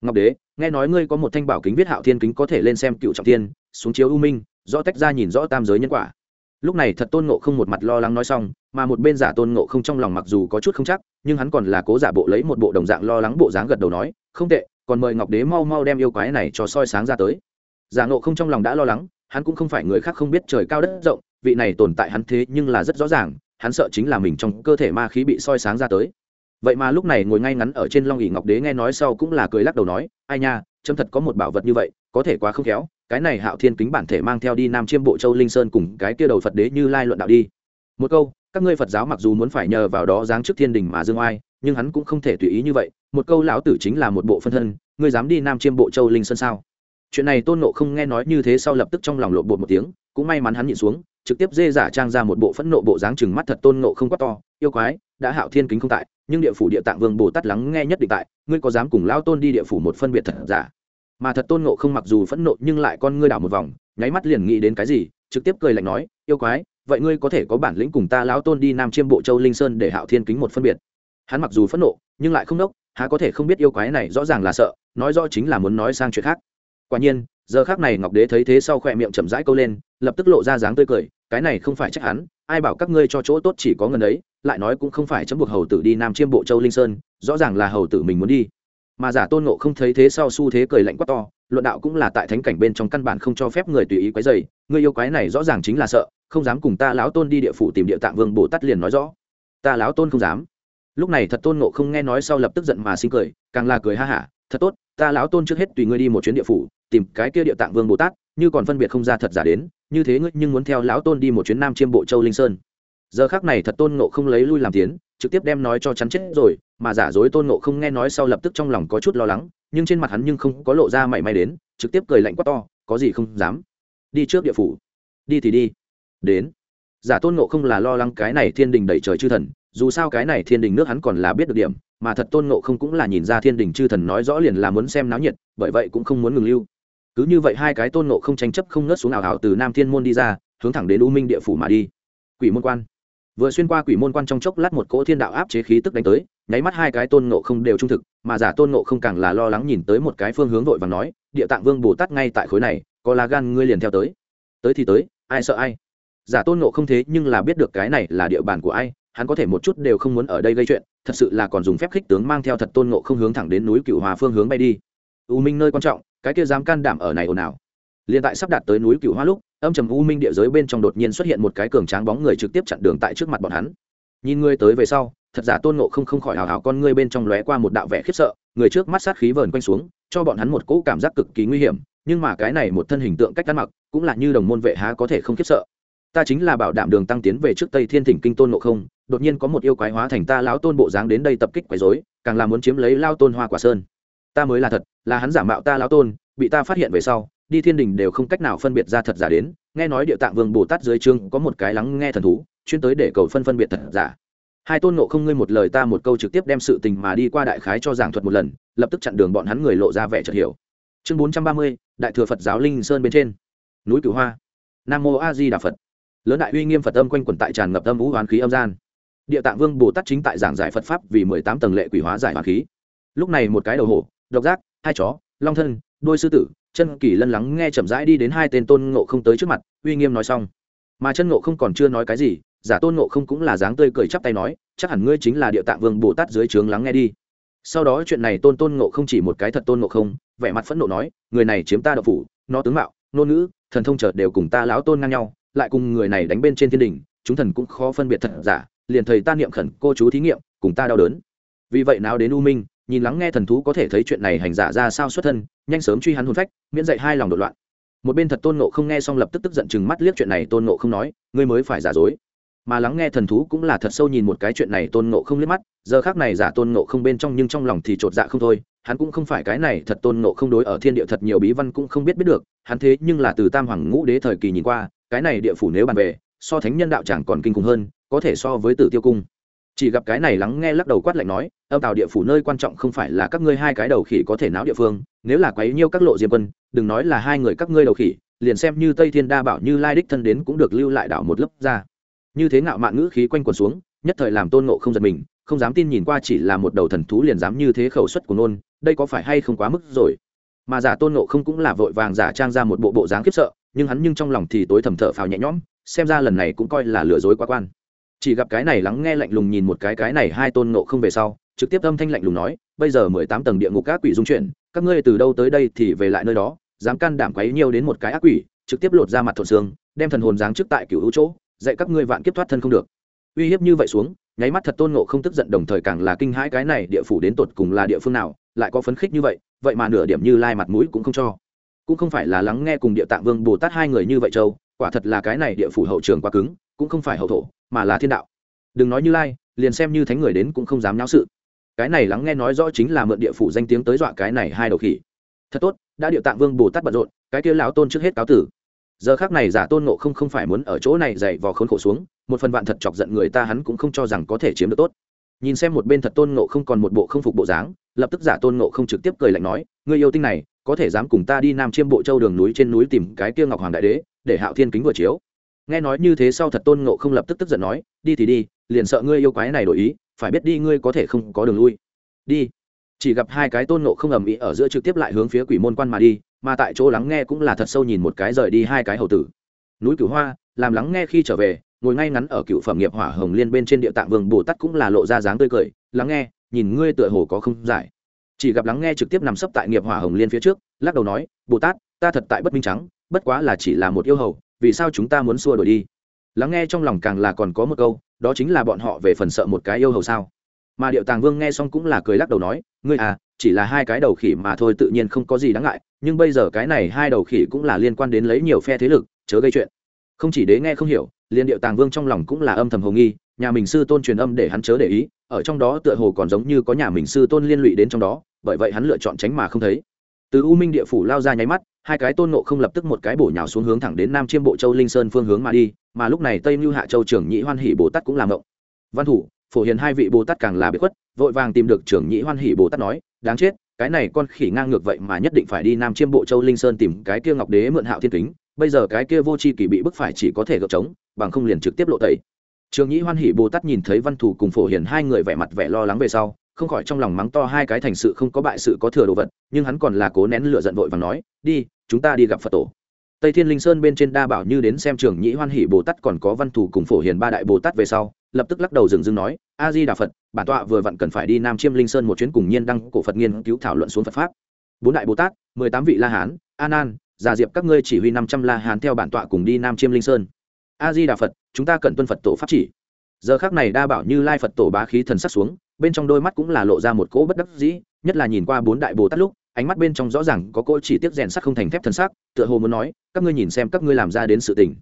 Ngọc đế, nghe nói ngươi có một thanh bảo kính viết hạo thiên kính có thể lên xem cựu trọng thiên, xuống chiếu u minh, rõ tách ra nhìn rõ tam giới nhân quả lúc này thật tôn ngộ không một mặt lo lắng nói xong, mà một bên giả tôn ngộ không trong lòng mặc dù có chút không chắc, nhưng hắn còn là cố giả bộ lấy một bộ đồng dạng lo lắng bộ dáng gật đầu nói, không tệ, còn mời ngọc đế mau mau đem yêu quái này cho soi sáng ra tới. Giả ngộ không trong lòng đã lo lắng, hắn cũng không phải người khác không biết trời cao đất rộng, vị này tồn tại hắn thế nhưng là rất rõ ràng, hắn sợ chính là mình trong cơ thể ma khí bị soi sáng ra tới. Vậy mà lúc này ngồi ngay ngắn ở trên long ỉ ngọc đế nghe nói sau cũng là cười lắc đầu nói, ai nha trâm thật có một bảo vật như vậy, có thể quá không khéo cái này hạo thiên kính bản thể mang theo đi nam chiêm bộ châu linh sơn cùng cái kia đầu phật đế như lai luận đạo đi. Một câu, các ngươi phật giáo mặc dù muốn phải nhờ vào đó giáng trước thiên đình mà dương oai, nhưng hắn cũng không thể tùy ý như vậy. Một câu lão tử chính là một bộ phân thân, ngươi dám đi nam chiêm bộ châu linh sơn sao? Chuyện này tôn nộ không nghe nói như thế sau lập tức trong lòng lộn bột một tiếng, cũng may mắn hắn nhịn xuống, trực tiếp dê giả trang ra một bộ phẫn nộ bộ dáng chừng mắt thật tôn nộ không quá to, yêu quái, đã hạo thiên kính không tại, nhưng địa phủ địa tạng vương bồ tát lắng nghe nhất định tại, ngươi có dám cùng lao tôn đi địa phủ một phân biệt thật giả? Mà thật tôn nộ không mặc dù phẫn nộ nhưng lại con ngươi đảo một vòng, nháy mắt liền nghĩ đến cái gì, trực tiếp cười lạnh nói, yêu quái, vậy ngươi có thể có bản lĩnh cùng ta lão tôn đi nam chiêm bộ châu linh sơn để hạo thiên kính một phân biệt. Hắn mặc dù phẫn nộ, nhưng lại không đốc, há có thể không biết yêu quái này rõ ràng là sợ, nói rõ chính là muốn nói sang chuyện khác. Quả nhiên, giờ khác này ngọc đế thấy thế sau khỏe miệng chậm rãi câu lên, lập tức lộ ra dáng tươi cười, cái này không phải trách hắn, ai bảo các ngươi cho chỗ tốt chỉ có ngần ấy, lại nói cũng không phải chấm buộc hầu tử đi nam chiêm bộ châu linh sơn, rõ ràng là hầu tử mình muốn đi mà giả tôn nộ không thấy thế sau xu thế cười lạnh quá to, luận đạo cũng là tại thánh cảnh bên trong căn bản không cho phép người tùy ý quấy dày người yêu quái này rõ ràng chính là sợ, không dám cùng ta lão tôn đi địa phủ tìm địa tạng vương bồ tát liền nói rõ. Ta lão tôn không dám. Lúc này thật tôn nộ không nghe nói sau lập tức giận mà sinh cười, càng là cười ha hả, thật tốt, ta lão tôn trước hết tùy ngươi đi một chuyến địa phủ, tìm cái kia địa tạng vương bồ tát, như còn phân biệt không ra thật giả đến, như thế ngươi nhưng muốn theo lão tôn đi một chuyến nam chiêm bộ châu linh sơn. Giờ khác này thật tôn nộ không lấy lui làm tiến trực tiếp đem nói cho chắn chết rồi, mà giả dối tôn nộ không nghe nói sau lập tức trong lòng có chút lo lắng, nhưng trên mặt hắn nhưng không có lộ ra mảy may đến, trực tiếp cười lạnh quá to, có gì không dám. Đi trước địa phủ. Đi thì đi. Đến. Giả tôn nộ không là lo lắng cái này thiên đình đẩy trời chư thần, dù sao cái này thiên đình nước hắn còn là biết được điểm, mà thật tôn nộ không cũng là nhìn ra thiên đình chư thần nói rõ liền là muốn xem náo nhiệt, bởi vậy cũng không muốn ngừng lưu. Cứ như vậy hai cái tôn nộ không tranh chấp không ngớt xuống ảo ảo từ nam thiên môn đi ra, hướng thẳng đến u minh địa phủ mà đi. Quỷ môn quan vừa xuyên qua quỷ môn quan trong chốc lát một cỗ thiên đạo áp chế khí tức đánh tới, nháy mắt hai cái tôn nộ không đều trung thực, mà giả tôn nộ không càng là lo lắng nhìn tới một cái phương hướng vội và nói, địa tạng vương bồ tát ngay tại khối này, có lá gan ngươi liền theo tới. Tới thì tới, ai sợ ai? Giả tôn nộ không thế nhưng là biết được cái này là địa bàn của ai, hắn có thể một chút đều không muốn ở đây gây chuyện, thật sự là còn dùng phép khích tướng mang theo thật tôn nộ không hướng thẳng đến núi cựu hòa phương hướng bay đi. U minh nơi quan trọng, cái kia dám can đảm ở này ồn ào liền tại sắp đạt tới núi cựu hoa lúc, âm trầm u minh địa giới bên trong đột nhiên xuất hiện một cái cường tráng bóng người trực tiếp chặn đường tại trước mặt bọn hắn. Nhìn ngươi tới về sau, thật giả tôn nộ không không khỏi hào hào con ngươi bên trong lóe qua một đạo vẻ khiếp sợ, người trước mắt sát khí vờn quanh xuống, cho bọn hắn một cỗ cảm giác cực kỳ nguy hiểm, nhưng mà cái này một thân hình tượng cách ăn mặc, cũng là như đồng môn vệ há có thể không khiếp sợ. Ta chính là bảo đảm đường tăng tiến về trước tây thiên thỉnh kinh tôn nộ không, đột nhiên có một yêu quái hóa thành ta lão tôn bộ dáng đến đây tập kích quấy rối, càng là muốn chiếm lấy lao tôn hoa quả sơn. Ta mới là thật, là hắn giả mạo ta lão tôn, bị ta phát hiện về sau đi thiên đình đều không cách nào phân biệt ra thật giả đến, nghe nói địa tạng vương bồ tát dưới trương có một cái lắng nghe thần thú, chuyên tới để cầu phân phân biệt thật giả. Hai tôn nộ không ngươi một lời ta một câu trực tiếp đem sự tình mà đi qua đại khái cho giảng thuật một lần, lập tức chặn đường bọn hắn người lộ ra vẻ chợt hiểu. Chương bốn trăm ba mươi, đại thừa phật giáo linh sơn bên trên. Núi cửu hoa. Nam mô a di đà phật. Lớn đại uy nghiêm phật âm quanh quẩn tại tràn ngập âm vũ hoán khí âm gian. Địa tạng vương bồ tát chính tại giảng giải phật pháp vì mười tám tầng lệ quỷ hóa giải hoán khí. Lúc này một cái đầu hổ, độc giác, hai chó, long thân, đôi sư tử chân kỳ lân lắng nghe chậm rãi đi đến hai tên tôn ngộ không tới trước mặt, uy nghiêm nói xong. Mà chân ngộ không còn chưa nói cái gì, giả tôn ngộ không cũng là dáng tươi cười chắp tay nói, chắc hẳn ngươi chính là địa tạng vương bồ tát dưới trướng lắng nghe đi. Sau đó chuyện này tôn tôn ngộ không chỉ một cái thật tôn ngộ không, vẻ mặt phẫn nộ nói, người này chiếm ta đậu phủ, nó tướng mạo ngôn ngữ thần thông chợt đều cùng ta lão tôn ngang nhau, lại cùng người này đánh bên trên thiên đình, chúng thần cũng khó phân biệt thật giả, liền thầy ta niệm khẩn, cô chú thí nghiệm, cùng ta đau đớn. Vì vậy nào đến u minh, nhìn lắng nghe thần thú có thể thấy chuyện này hành giả ra sao xuất thân nhanh sớm truy hắn hồn phách, miễn dạy hai lòng đột loạn. Một bên thật tôn nộ không nghe xong lập tức tức giận chừng mắt liếc chuyện này, tôn nộ không nói, ngươi mới phải giả dối. Mà lắng nghe thần thú cũng là thật sâu nhìn một cái chuyện này, tôn nộ không liếc mắt, giờ khác này giả tôn nộ không bên trong nhưng trong lòng thì chột dạ không thôi, hắn cũng không phải cái này, thật tôn nộ không đối ở thiên địa thật nhiều bí văn cũng không biết biết được, hắn thế nhưng là từ tam hoàng ngũ đế thời kỳ nhìn qua, cái này địa phủ nếu bàn về, so thánh nhân đạo chẳng còn kinh khủng hơn, có thể so với tử tiêu cung chỉ gặp cái này lắng nghe lắc đầu quát lạnh nói, âm tào địa phủ nơi quan trọng không phải là các ngươi hai cái đầu khỉ có thể náo địa phương, nếu là quấy nhiêu các lộ diêm quân, đừng nói là hai người các ngươi đầu khỉ, liền xem như tây thiên đa bảo như lai đích thân đến cũng được lưu lại đảo một lớp ra. Như thế ngạo mạn ngữ khí quanh quần xuống, nhất thời làm tôn ngộ không giật mình, không dám tin nhìn qua chỉ là một đầu thần thú liền dám như thế khẩu suất của nôn, đây có phải hay không quá mức rồi? Mà giả tôn ngộ không cũng là vội vàng giả trang ra một bộ bộ dáng khiếp sợ, nhưng hắn nhưng trong lòng thì tối thầm thở phào nhẹ nhõm, xem ra lần này cũng coi là lừa dối quá quan chỉ gặp cái này lắng nghe lạnh lùng nhìn một cái cái này hai tôn nộ không về sau, trực tiếp âm thanh lạnh lùng nói, bây giờ mười tám tầng địa ngục các quỷ dung chuyển, các ngươi từ đâu tới đây thì về lại nơi đó, dám can đảm quấy nhiều đến một cái ác quỷ, trực tiếp lột ra mặt thổ xương, đem thần hồn giáng trước tại cửu hữu chỗ, dạy các ngươi vạn kiếp thoát thân không được. Uy hiếp như vậy xuống, nháy mắt thật tôn nộ không tức giận đồng thời càng là kinh hãi cái này địa phủ đến tột cùng là địa phương nào, lại có phấn khích như vậy vậy mà nửa điểm như lai mặt mũi cũng không cho. Cũng không phải là lắng nghe cùng địa tạng vương bồ tát hai người như vậy châu quả thật là cái này địa phủ hậu trường quá cứng cũng không phải hậu thổ, mà là thiên đạo. Đừng nói như lai, liền xem như thánh người đến cũng không dám náo sự. Cái này lắng nghe nói rõ chính là mượn địa phủ danh tiếng tới dọa cái này hai đầu khỉ. Thật tốt, đã địa tạng vương bồ tát bận rộn, cái kia lão tôn trước hết cáo tử. Giờ khác này giả tôn nộ không không phải muốn ở chỗ này dày vò khốn khổ xuống, một phần vạn thật chọc giận người ta hắn cũng không cho rằng có thể chiếm được tốt. Nhìn xem một bên thật tôn nộ không còn một bộ không phục bộ dáng, lập tức giả tôn nộ không trực tiếp cười lạnh nói người yêu tinh này, có thể dám cùng ta đi nam chiêm bộ châu đường núi trên núi tìm cái kia ngọc hoàng đại đế, để hạo thiên kính vừa chiếu nghe nói như thế sau thật tôn ngộ không lập tức tức giận nói, đi thì đi, liền sợ ngươi yêu quái này đổi ý, phải biết đi ngươi có thể không có đường lui. Đi. Chỉ gặp hai cái tôn ngộ không ầm ĩ ở giữa trực tiếp lại hướng phía quỷ môn quan mà đi, mà tại chỗ lắng nghe cũng là thật sâu nhìn một cái rời đi hai cái hầu tử. Núi cửu hoa, làm lắng nghe khi trở về, ngồi ngay ngắn ở cựu phẩm nghiệp hỏa hồng liên bên trên địa tạng vương bồ tát cũng là lộ ra dáng tươi cười, lắng nghe, nhìn ngươi tựa hồ có không giải. Chỉ gặp lắng nghe trực tiếp nằm sấp tại nghiệp hỏa hồng liên phía trước, lắc đầu nói, bồ tát, ta thật tại bất minh trắng, bất quá là chỉ là một yêu hầu vì sao chúng ta muốn xua đổi đi? Lắng nghe trong lòng càng là còn có một câu, đó chính là bọn họ về phần sợ một cái yêu hầu sao? Mà điệu tàng vương nghe xong cũng là cười lắc đầu nói, ngươi à chỉ là hai cái đầu khỉ mà thôi tự nhiên không có gì đáng ngại, nhưng bây giờ cái này hai đầu khỉ cũng là liên quan đến lấy nhiều phe thế lực, chớ gây chuyện. Không chỉ đế nghe không hiểu, liền điệu tàng vương trong lòng cũng là âm thầm hồ nghi, nhà mình sư tôn truyền âm để hắn chớ để ý, ở trong đó tựa hồ còn giống như có nhà mình sư tôn liên lụy đến trong đó, bởi vậy hắn lựa chọn tránh mà không thấy từ u minh địa phủ lao ra nháy mắt, hai cái tôn nộ không lập tức một cái bổ nhào xuống hướng thẳng đến nam chiêm bộ châu linh sơn phương hướng mà đi, mà lúc này tây mưu hạ châu trưởng Nhĩ hoan hỷ bồ tát cũng làm ngộng. Văn thủ, phổ hiền hai vị bồ tát càng là bị khuất, vội vàng tìm được trưởng Nhĩ hoan hỷ bồ tát nói, đáng chết, cái này con khỉ ngang ngược vậy mà nhất định phải đi nam chiêm bộ châu linh sơn tìm cái kia ngọc đế mượn hạo thiên kính, bây giờ cái kia vô c h i kỳ bị bức phải chỉ có thể gợp trống, bằng không liền trực tiếp lộ tẩy. Trường nhĩ hoan hỷ bồ tát nhìn thấy văn thủ cùng phổ hiền hai người vẻ mặt vẻ lo lắng về sau không khỏi trong lòng mắng to hai cái thành sự không có bại sự có thừa đồ vật, nhưng hắn còn là cố nén lửa giận vội và nói, đi, chúng ta đi gặp phật tổ. Tây thiên linh sơn bên trên đa bảo như đến xem trường nhĩ hoan hỷ bồ tát còn có văn thù cùng phổ hiền ba đại bồ tát về sau, lập tức lắc đầu dừng dừng nói, a di đà phật, bản tọa vừa vặn cần phải đi nam chiêm linh sơn một chuyến cùng nhiên đăng cổ phật nghiên cứu thảo luận xuống phật pháp. Bốn đại bồ tát, mười tám vị la hán, a nan giả diệp các ngươi chỉ huy năm trăm la hán theo bản tọa cùng đi nam chiêm linh sơn. A di đà phật, chúng ta cần tuân phật tổ pháp chỉ giờ khác này đa bảo như lai phật tổ bá khí thần sắc xuống, bên trong đôi mắt cũng là lộ ra một cỗ bất đắc dĩ, nhất là nhìn qua bốn đại bồ tát lúc, ánh mắt bên trong rõ ràng có cỗ chỉ tiếc rèn sắc không thành thép thần sắc, tựa hồ muốn nói, các ngươi nhìn xem các ngươi làm ra đến sự tình.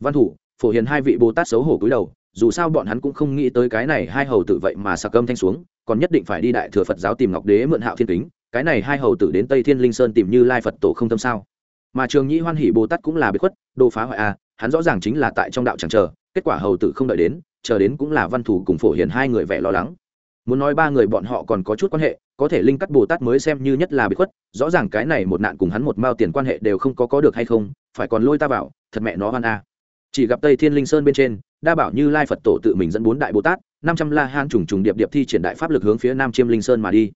Văn thủ, phổ hiền hai vị bồ tát xấu hổ cúi đầu, dù sao bọn hắn cũng không nghĩ tới cái này hai hầu tử vậy mà sạc cơm thanh xuống, còn nhất định phải đi đại thừa phật giáo tìm ngọc đế mượn hạo thiên kính, cái này hai hầu tử đến tây thiên linh sơn tìm như lai phật tổ không tâm sao? Mà trường nhĩ hoan hỷ bồ tát cũng là bị khuất, đồ phá hoại a hắn rõ ràng chính là tại trong đạo chẳng chờ, kết quả hầu tử không đợi đến chờ đến cũng là văn thủ cùng phổ hiền hai người vẻ lo lắng. Muốn nói ba người bọn họ còn có chút quan hệ, có thể linh cắt bồ tát mới xem như nhất là bị khuất, rõ ràng cái này một nạn cùng hắn một mao tiền quan hệ đều không có có được hay không, phải còn lôi ta vào, thật mẹ nó hoan a. Chỉ gặp tây thiên linh sơn bên trên, đa bảo như lai phật tổ tự mình dẫn bốn đại bồ tát, năm trăm la han trùng trùng điệp điệp thi triển đại pháp lực hướng phía nam chiêm linh sơn mà đi.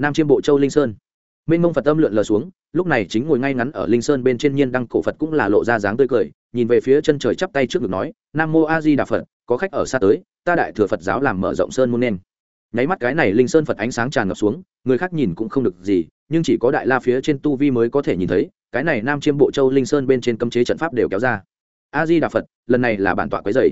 Nam chiêm bộ châu linh sơn. Minh mông phật âm lượn lờ xuống, lúc này chính ngồi ngay ngắn ở linh sơn bên trên nhiên đăng cổ phật cũng là lộ ra dáng tươi cười, nhìn về phía chân trời chắp tay trước ngực nói, nam mô a di đà phật có khách ở xa tới, ta đại thừa phật giáo làm mở rộng sơn môn nên. Nháy mắt cái này linh sơn phật ánh sáng tràn ngập xuống, người khác nhìn cũng không được gì, nhưng chỉ có đại la phía trên tu vi mới có thể nhìn thấy, cái này nam chiêm bộ châu linh sơn bên trên cấm chế trận pháp đều kéo ra. A di đà phật, lần này là bản tọa quấy dày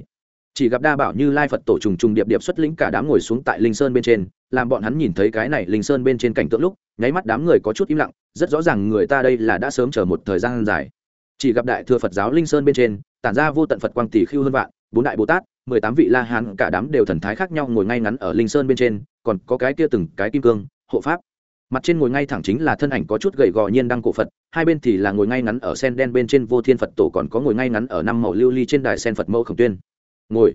chỉ gặp đa bảo như lai phật tổ trùng trùng điệp điệp xuất lĩnh cả đám ngồi xuống tại linh sơn bên trên, làm bọn hắn nhìn thấy cái này linh sơn bên trên cảnh tượng lúc, nháy mắt đám người có chút im lặng, rất rõ ràng người ta đây là đã sớm chờ một thời gian dài. Chỉ gặp đại thừa phật giáo linh sơn bên trên, tản ra vô tận phật quang tỷ khưu hơn vạn, bốn đại bồ tát mười tám vị la hán cả đám đều thần thái khác nhau ngồi ngay ngắn ở linh sơn bên trên, còn có cái kia từng cái kim cương, hộ pháp. Mặt trên ngồi ngay thẳng chính là thân ảnh có chút gầy gò nhiên đăng cổ phật, hai bên thì là ngồi ngay ngắn ở sen đen bên trên vô thiên phật tổ còn có ngồi ngay ngắn ở năm màu lưu ly trên đài sen phật mẫu khổng tuyên. Ngồi.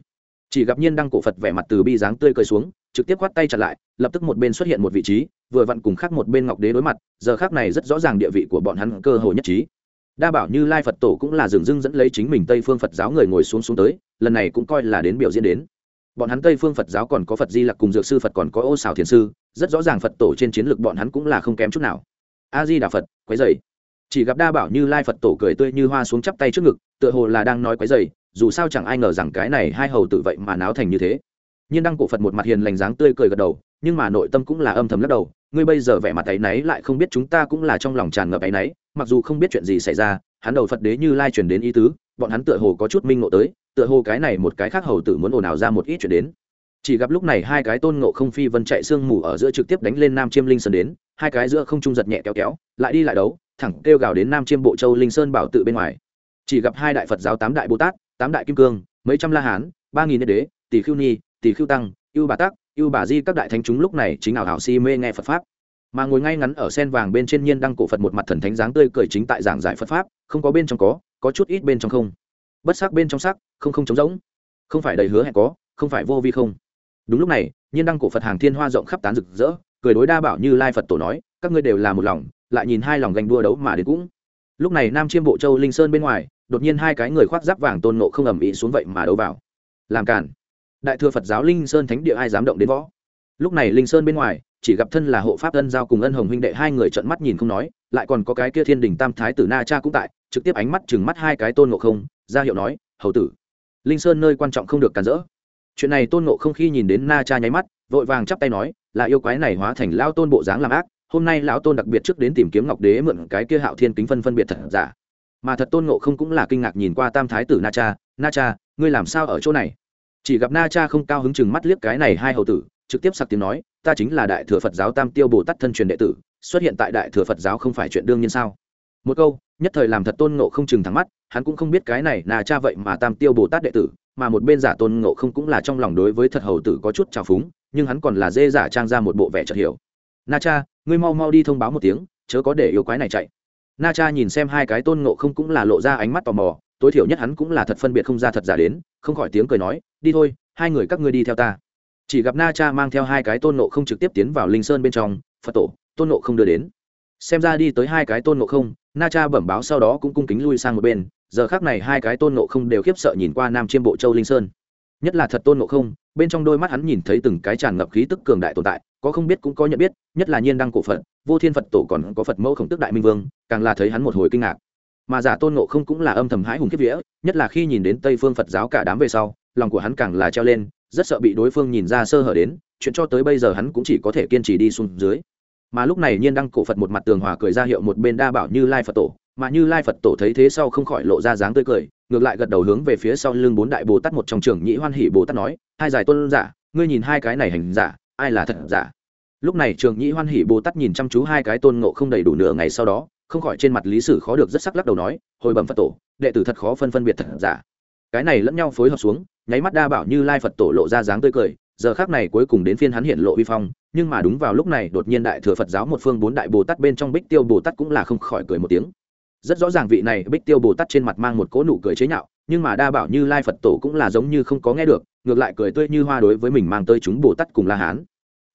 Chỉ gặp nhiên đăng cổ phật vẻ mặt từ bi dáng tươi cười xuống, trực tiếp quát tay chặt lại, lập tức một bên xuất hiện một vị trí, vừa vặn cùng khác một bên ngọc đế đối mặt, giờ khác này rất rõ ràng địa vị của bọn hắn cơ hội nhất trí đa bảo như lai phật tổ cũng là dừng dưng dẫn lấy chính mình tây phương phật giáo người ngồi xuống xuống tới, lần này cũng coi là đến biểu diễn đến. Bọn hắn tây phương phật giáo còn có phật di lặc cùng dược sư phật, còn có ô xào thiền sư, rất rõ ràng phật tổ trên chiến lược bọn hắn cũng là không kém chút nào. A di đà phật, quấy dày chỉ gặp đa bảo như lai phật tổ cười tươi như hoa xuống chắp tay trước ngực, tựa hồ là đang nói quấy dày dù sao chẳng ai ngờ rằng cái này hai hầu tự vậy mà náo thành như thế. Nhiên đăng cổ phật một mặt hiền lành dáng tươi cười gật đầu, nhưng mà nội tâm cũng là âm thầm lắc đầu ngươi bây giờ vẻ mặt ấy nấy lại không biết chúng ta cũng là trong lòng tràn ngập ấy nấy, mặc dù không biết chuyện gì xảy ra hắn đầu phật đế như lai truyền đến ý tứ bọn hắn tựa hồ có chút minh ngộ tới tựa hồ cái này một cái khác hầu tử muốn ồn ào ra một ít chuyện đến. Chỉ gặp lúc này hai cái tôn ngộ không phi vân chạy sương mù ở giữa trực tiếp đánh lên nam chiêm linh sơn đến hai cái giữa không trung giật nhẹ kéo kéo lại đi lại đấu thẳng kêu gào đến nam chiêm bộ châu linh sơn bảo tự bên ngoài. Chỉ gặp hai đại phật giáo tám đại bồ tát tám đại kim cương mấy trăm la hán ba nghìn đế tỷ khưu nhi tỷ khưu tăng ưu bà tác ưu bà di các đại thánh chúng lúc này chính ảo hảo si mê nghe phật pháp. Mà ngồi ngay ngắn ở sen vàng bên trên nhiên đăng cổ phật một mặt thần thánh dáng tươi cười chính tại giảng giải phật pháp, không có bên trong có có chút ít bên trong không. Bất sắc bên trong sắc, không không trống rỗng. Không phải đầy hứa hẹn có, không phải vô vi không. Đúng lúc này, nhiên đăng cổ phật hàng thiên hoa rộng khắp tán rực rỡ, cười đối đa bảo như lai phật tổ nói, các ngươi đều là một lòng, lại nhìn hai lòng ganh đua đấu mà đến cũng. Lúc này nam chiêm bộ châu linh sơn bên ngoài, đột nhiên hai cái người khoác giáp vàng tôn nộ không ầm ĩ xuống vậy mà đấu vào. Làm cản đại thừa phật giáo linh sơn thánh địa ai dám động đến võ? Lúc này linh sơn bên ngoài, chỉ gặp thân là hộ pháp ân giao cùng ân hồng huynh đệ hai người trợn mắt nhìn không nói, lại còn có cái kia thiên đình tam thái tử na cha cũng tại, trực tiếp ánh mắt chừng mắt hai cái tôn ngộ không, ra hiệu nói, hầu tử. Linh sơn nơi quan trọng không được cản rỡ. Chuyện này tôn ngộ không khi nhìn đến na cha nháy mắt, vội vàng chắp tay nói, là yêu quái này hóa thành lao tôn bộ dáng làm ác, hôm nay lão tôn đặc biệt trước đến tìm kiếm ngọc đế mượn cái kia hạo thiên kính phân phân biệt thật giả. Mà thật tôn ngộ không cũng là kinh ngạc nhìn qua tam thái tử na cha na cha, ngươi làm sao ở chỗ này? Chỉ gặp na cha không cao hứng chừng mắt liếc cái này hai hầu tử, trực tiếp sặc tiếng nói, ta chính là đại thừa phật giáo tam tiêu bồ tát thân truyền đệ tử, xuất hiện tại đại thừa phật giáo không phải chuyện đương nhiên sao? Một câu, nhất thời làm thật tôn ngộ không chừng thắng mắt, hắn cũng không biết cái này na cha vậy mà tam tiêu bồ tát đệ tử, mà một bên giả tôn ngộ không cũng là trong lòng đối với thật hầu tử có chút trào phúng, nhưng hắn còn là dê giả trang ra một bộ vẻ chợt hiểu. Na cha, ngươi mau mau đi thông báo một tiếng, chớ có để yêu quái này chạy. Na cha nhìn xem hai cái tôn ngộ không cũng là lộ ra ánh mắt tò mò, tối thiểu nhất hắn cũng là thật phân biệt không ra thật giả đến, không khỏi tiếng cười nói đi thôi, hai người các ngươi đi theo ta. Chỉ gặp na cha mang theo hai cái tôn ngộ không trực tiếp tiến vào linh sơn bên trong, phật tổ, tôn ngộ không đưa đến. Xem ra đi tới hai cái tôn ngộ không, na cha bẩm báo sau đó cũng cung kính lui sang một bên, giờ khác này hai cái tôn ngộ không đều khiếp sợ nhìn qua nam chiêm bộ châu linh sơn. Nhất là thật tôn ngộ không, bên trong đôi mắt hắn nhìn thấy từng cái tràn ngập khí tức cường đại tồn tại, có không biết cũng có nhận biết, nhất là nhiên đăng cổ phật, vô thiên phật tổ còn có phật mẫu khổng tức đại minh vương, càng là thấy hắn một hồi kinh ngạc. Mà giả tôn ngộ không cũng là âm thầm hãi hùng kiếp vía, nhất là khi nhìn đến tây phương phật giáo cả đám về sau lòng của hắn càng là treo lên, rất sợ bị đối phương nhìn ra sơ hở đến, chuyện cho tới bây giờ hắn cũng chỉ có thể kiên trì đi xuống dưới. Mà lúc này nhiên đăng cổ phật một mặt tường hòa cười ra hiệu một bên đa bảo như lai phật tổ, mà như lai phật tổ thấy thế sau không khỏi lộ ra dáng tươi cười, ngược lại gật đầu hướng về phía sau lưng bốn đại bồ tát một trong trường nhĩ hoan hỷ bồ tát nói, hai giải tôn giả, ngươi nhìn hai cái này hành giả, ai là thật giả? Lúc này trường nhĩ hoan hỷ bồ tát nhìn chăm chú hai cái tôn ngộ không đầy đủ nửa ngày sau đó, không khỏi trên mặt lý sử khó được rất sắc lắc đầu nói, hồi bẩm phật tổ, đệ tử thật khó phân phân biệt thật giả. Cái này lẫn nhau phối hợp xuống nháy mắt đa bảo như lai phật tổ lộ ra dáng tươi cười giờ khác này cuối cùng đến phiên hắn hiện lộ uy phong nhưng mà đúng vào lúc này đột nhiên đại thừa phật giáo một phương bốn đại bồ tát bên trong bích tiêu bồ tát cũng là không khỏi cười một tiếng rất rõ ràng vị này bích tiêu bồ tát trên mặt mang một cỗ nụ cười chế nhạo nhưng mà đa bảo như lai phật tổ cũng là giống như không có nghe được ngược lại cười tươi như hoa đối với mình mang tới chúng bồ tát cùng la hán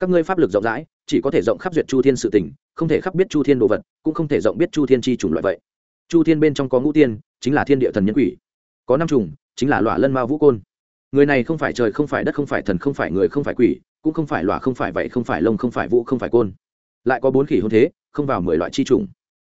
các ngươi pháp lực rộng rãi chỉ có thể rộng khắp duyệt chu thiên sự tình không thể khắp biết chu thiên đồ vật cũng không thể rộng biết chu thiên chi chủng loại vậy chu thiên bên trong có ngũ tiên chính là thiên địa thần nhân quỷ có năm trùng chính là lọa lân ma vũ côn người này không phải trời không phải đất không phải thần không phải người không phải quỷ cũng không phải lòa không phải vậy không phải lông không phải vũ không phải côn lại có bốn khỉ hôn thế không vào mười loại chi trùng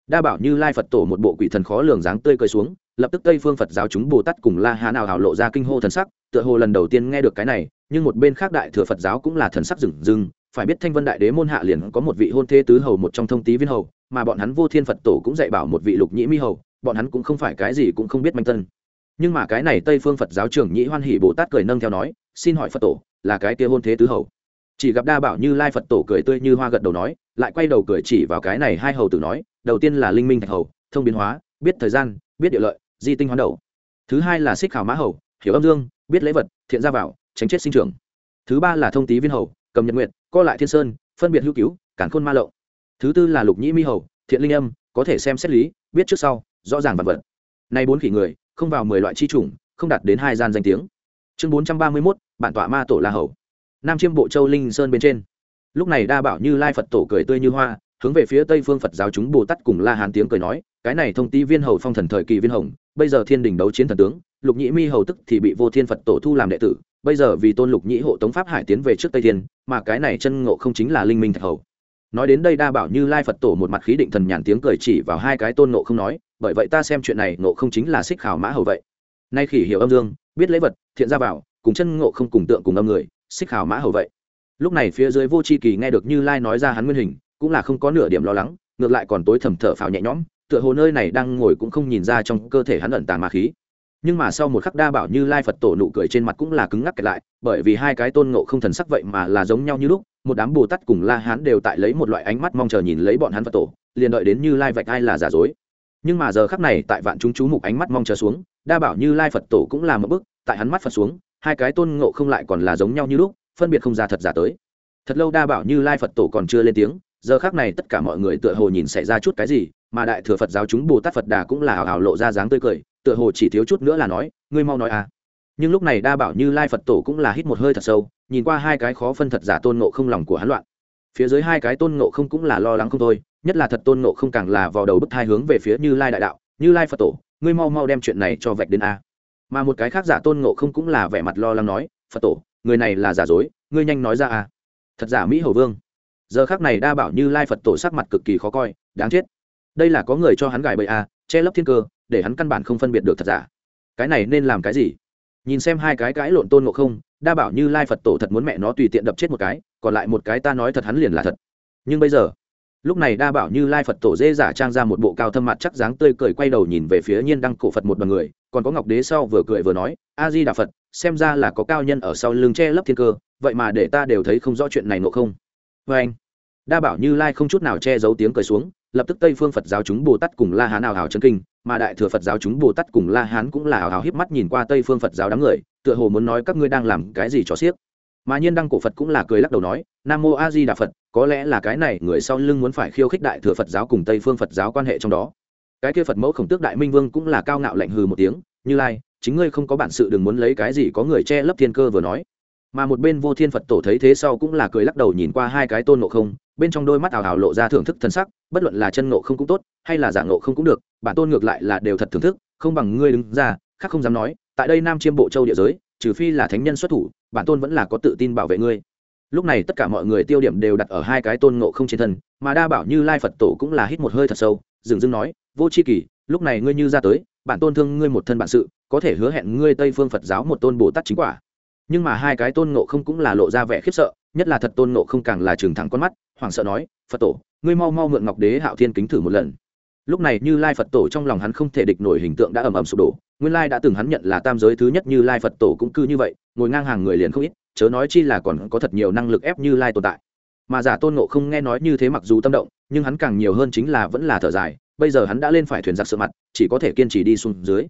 đa bảo như lai phật tổ một bộ quỷ thần khó lường dáng tươi cười xuống lập tức tây phương phật giáo chúng bồ tát cùng la hà nào hào lộ ra kinh hô thần sắc tựa hồ lần đầu tiên nghe được cái này nhưng một bên khác đại thừa phật giáo cũng là thần sắc rừng rừng phải biết thanh vân đại đế môn hạ liền có một vị hôn thế tứ hầu một trong thông tý viên hầu mà bọn hắn vô thiên phật tổ cũng dạy bảo một vị lục nhĩ mi hầu bọn hắn cũng không phải cái gì cũng không biết manh tân nhưng mà cái này tây phương phật giáo trưởng nhĩ hoan hỷ bồ tát cười nâng theo nói, xin hỏi phật tổ, là cái kia hôn thế tứ hầu? Chỉ gặp đa bảo như lai phật tổ cười tươi như hoa gật đầu nói, lại quay đầu cười chỉ vào cái này hai hầu tử nói, đầu tiên là linh minh thạch hầu, thông biến hóa, biết thời gian, biết địa lợi, di tinh hoán đầu. Thứ hai là xích khảo mã hầu, hiểu âm dương, biết lễ vật, thiện ra vào tránh chết sinh trưởng. Thứ ba là thông tý viên hầu, cầm nhật nguyện co lại thiên sơn, phân biệt hữu cứu, cản khôn ma lậu. Thứ tư là lục nhĩ mi hầu, thiện linh âm, có thể xem xét lý, biết trước sau, rõ ràng vật vật. Nay bốn khỉ người không vào mười loại chi chủng, không đạt đến hai gian danh tiếng. Chương bốn trăm ba mươi mốt, bản tọa ma tổ la hầu. Nam chiêm bộ châu linh sơn bên trên. Lúc này đa bảo như lai phật tổ cười tươi như hoa, hướng về phía tây phương phật giáo chúng bồ tát cùng la hán tiếng cười nói, cái này thông ti viên hầu phong thần thời kỳ viên hồng, bây giờ thiên đình đấu chiến thần tướng, lục nhĩ mi hầu tức thì bị vô thiên phật tổ thu làm đệ tử, bây giờ vì tôn lục nhĩ hộ tống pháp hải tiến về trước tây thiên, mà cái này chân ngộ không chính là linh minh thạch hầu. Nói đến đây đa bảo như lai phật tổ một mặt khí định thần nhàn tiếng cười chỉ vào hai cái tôn ngộ không nói bởi vậy ta xem chuyện này ngộ không chính là xích khảo mã hầu vậy. Nay khỉ hiểu âm dương, biết lễ vật, thiện ra vào cùng chân ngộ không cùng tượng cùng âm người, xích khảo mã hầu vậy. Lúc này phía dưới vô c h i kỳ nghe được như lai nói ra hắn nguyên hình, cũng là không có nửa điểm lo lắng, ngược lại còn tối thầm thở phào nhẹ nhõm, tựa hồ nơi này đang ngồi cũng không nhìn ra trong cơ thể hắn ẩn tàng ma khí. Nhưng mà sau một khắc đa bảo như lai phật tổ nụ cười trên mặt cũng là cứng ngắc kẹt lại, bởi vì hai cái tôn ngộ không thần sắc vậy mà là giống nhau như lúc, một đám bồ tát cùng la hán đều tại lấy một loại ánh mắt mong chờ nhìn lấy bọn hắn phật tổ, liền đợi đến như lai vạch ai là giả dối nhưng mà giờ khắc này tại vạn chúng chú mục ánh mắt mong chờ xuống, đa bảo như lai phật tổ cũng là một bức tại hắn mắt phật xuống, hai cái tôn ngộ không lại còn là giống nhau như lúc, phân biệt không ra thật giả tới. Thật lâu đa bảo như lai phật tổ còn chưa lên tiếng, giờ khác này tất cả mọi người tựa hồ nhìn xảy ra chút cái gì, mà đại thừa phật giáo chúng bồ tát phật đà cũng là hào hào lộ ra dáng tươi cười, tựa hồ chỉ thiếu chút nữa là nói, ngươi mau nói à. Nhưng lúc này đa bảo như lai phật tổ cũng là hít một hơi thật sâu, nhìn qua hai cái khó phân thật giả tôn ngộ không lòng của hắn loạn phía dưới hai cái tôn ngộ không cũng là lo lắng không thôi nhất là thật tôn ngộ không càng là vào đầu bức thai hướng về phía như lai đại đạo như lai phật tổ ngươi mau mau đem chuyện này cho vạch đến a. Mà một cái khác giả tôn ngộ không cũng là vẻ mặt lo lắng nói phật tổ người này là giả dối ngươi nhanh nói ra a. Thật giả mỹ hầu vương. Giờ khác này đa bảo như lai phật tổ sắc mặt cực kỳ khó coi đáng chết. Đây là có người cho hắn gài bậy a, che lấp thiên cơ để hắn căn bản không phân biệt được thật giả. Cái này nên làm cái gì? Nhìn xem hai cái cãi lộn tôn ngộ không, đa bảo như lai phật tổ thật muốn mẹ nó tùy tiện đập chết một cái, còn lại một cái ta nói thật hắn liền là thật. Nhưng bây giờ, lúc này đa bảo như lai phật tổ dê giả trang ra một bộ cao thâm mặt chắc dáng tươi cười quay đầu nhìn về phía nhiên đăng cổ phật một đoàn người, còn có ngọc đế sau vừa cười vừa nói, a di đà phật, xem ra là có cao nhân ở sau lưng che lấp thiên cơ, vậy mà để ta đều thấy không rõ chuyện này nộ không. Vê anh đa bảo như lai không chút nào che giấu tiếng cười xuống lập tức tây phương phật giáo chúng bồ tát cùng la hán ảo hào chân kinh mà đại thừa phật giáo chúng bồ tát cùng la hán cũng là ảo hào híp mắt nhìn qua tây phương phật giáo đám người tựa hồ muốn nói các ngươi đang làm cái gì cho xiếc mà nhiên đăng cổ phật cũng là cười lắc đầu nói nam mô a di đà phật có lẽ là cái này người sau lưng muốn phải khiêu khích đại thừa phật giáo cùng tây phương phật giáo quan hệ trong đó cái kia phật mẫu khổng tước đại minh vương cũng là cao ngạo lạnh hừ một tiếng như lai chính ngươi không có bản sự đừng muốn lấy cái gì có người che lấp thiên cơ vừa nói mà một bên vô thiên phật tổ thấy thế sau cũng là cười lắc đầu nhìn qua hai cái tôn ngộ không, bên trong đôi mắt ảo ảo lộ ra thưởng thức thân sắc, bất luận là chân ngộ không cũng tốt, hay là giả ngộ không cũng được, bản tôn ngược lại là đều thật thưởng thức, không bằng ngươi đứng ra, khác không dám nói, tại đây nam chiêm bộ châu địa giới, trừ phi là thánh nhân xuất thủ, bản tôn vẫn là có tự tin bảo vệ ngươi. Lúc này tất cả mọi người tiêu điểm đều đặt ở hai cái tôn ngộ không trên thân, mà đa bảo như lai phật tổ cũng là hít một hơi thật sâu, dừng dưng nói, vô c h i kỳ, lúc này ngươi như ra tới, bản tôn thương ngươi một thân bản sự, có thể hứa hẹn ngươi tây phương phật giáo một tôn bồ tát chính quả nhưng mà hai cái tôn ngộ không cũng là lộ ra vẻ khiếp sợ, nhất là thật tôn ngộ không càng là trường thẳng con mắt, hoảng sợ nói, phật tổ, ngươi mau mau mượn ngọc đế hạo thiên kính thử một lần. Lúc này như lai phật tổ trong lòng hắn không thể địch nổi hình tượng đã ầm ầm sụp đổ, nguyên lai đã từng hắn nhận là tam giới thứ nhất như lai phật tổ cũng cư như vậy, ngồi ngang hàng người liền không ít, chớ nói chi là còn có thật nhiều năng lực ép như lai tồn tại. Mà giả tôn nộ không nghe nói như thế mặc dù tâm động, nhưng hắn càng nhiều hơn chính là vẫn là thở dài, bây giờ hắn đã lên phải thuyền giặc sợ mặt, chỉ có thể kiên trì đi xuống dưới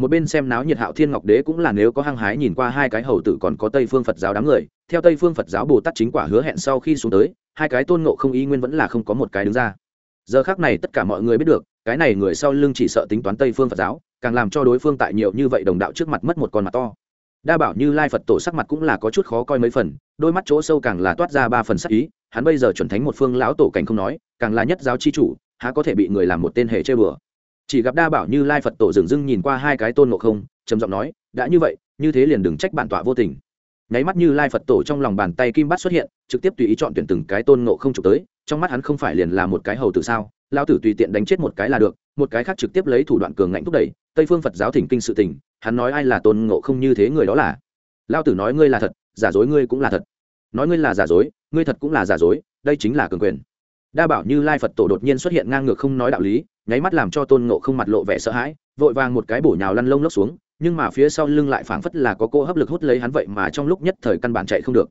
một bên xem náo nhiệt hạo thiên ngọc đế cũng là nếu có hăng hái nhìn qua hai cái hầu tử còn có tây phương phật giáo đám người theo tây phương phật giáo bồ tát chính quả hứa hẹn sau khi xuống tới hai cái tôn ngộ không ý nguyên vẫn là không có một cái đứng ra giờ khác này tất cả mọi người biết được cái này người sau lưng chỉ sợ tính toán tây phương phật giáo càng làm cho đối phương tại nhiều như vậy đồng đạo trước mặt mất một con mặt to đa bảo như lai phật tổ sắc mặt cũng là có chút khó coi mấy phần đôi mắt chỗ sâu càng là toát ra ba phần sắc ý hắn bây giờ chuẩn thánh một phương lão tổ cảnh không nói càng là nhất giáo chi chủ há có thể bị người làm một tên hề chơi bừa chỉ gặp đa bảo như lai phật tổ dừng dưng nhìn qua hai cái tôn ngộ không, trầm giọng nói, đã như vậy, như thế liền đừng trách bản tọa vô tình. Nháy mắt như lai phật tổ trong lòng bàn tay kim bát xuất hiện, trực tiếp tùy ý chọn tuyển từng cái tôn ngộ không chụp tới, trong mắt hắn không phải liền là một cái hầu tử sao lao tử tùy tiện đánh chết một cái là được, một cái khác trực tiếp lấy thủ đoạn cường ngạnh thúc đẩy, tây phương phật giáo thỉnh kinh sự tình, hắn nói ai là tôn ngộ không như thế người đó là. Lao tử nói ngươi là thật, giả dối ngươi cũng là thật. Nói ngươi là giả dối, ngươi thật cũng là giả dối, đây chính là cường quyền đa bảo như lai phật tổ đột nhiên xuất hiện ngang ngược không nói đạo lý, nháy mắt làm cho tôn ngộ không mặt lộ vẻ sợ hãi, vội vàng một cái bổ nhào lăn lông lốc xuống, nhưng mà phía sau lưng lại phảng phất là có cô hấp lực hút lấy hắn vậy mà trong lúc nhất thời căn bản chạy không được.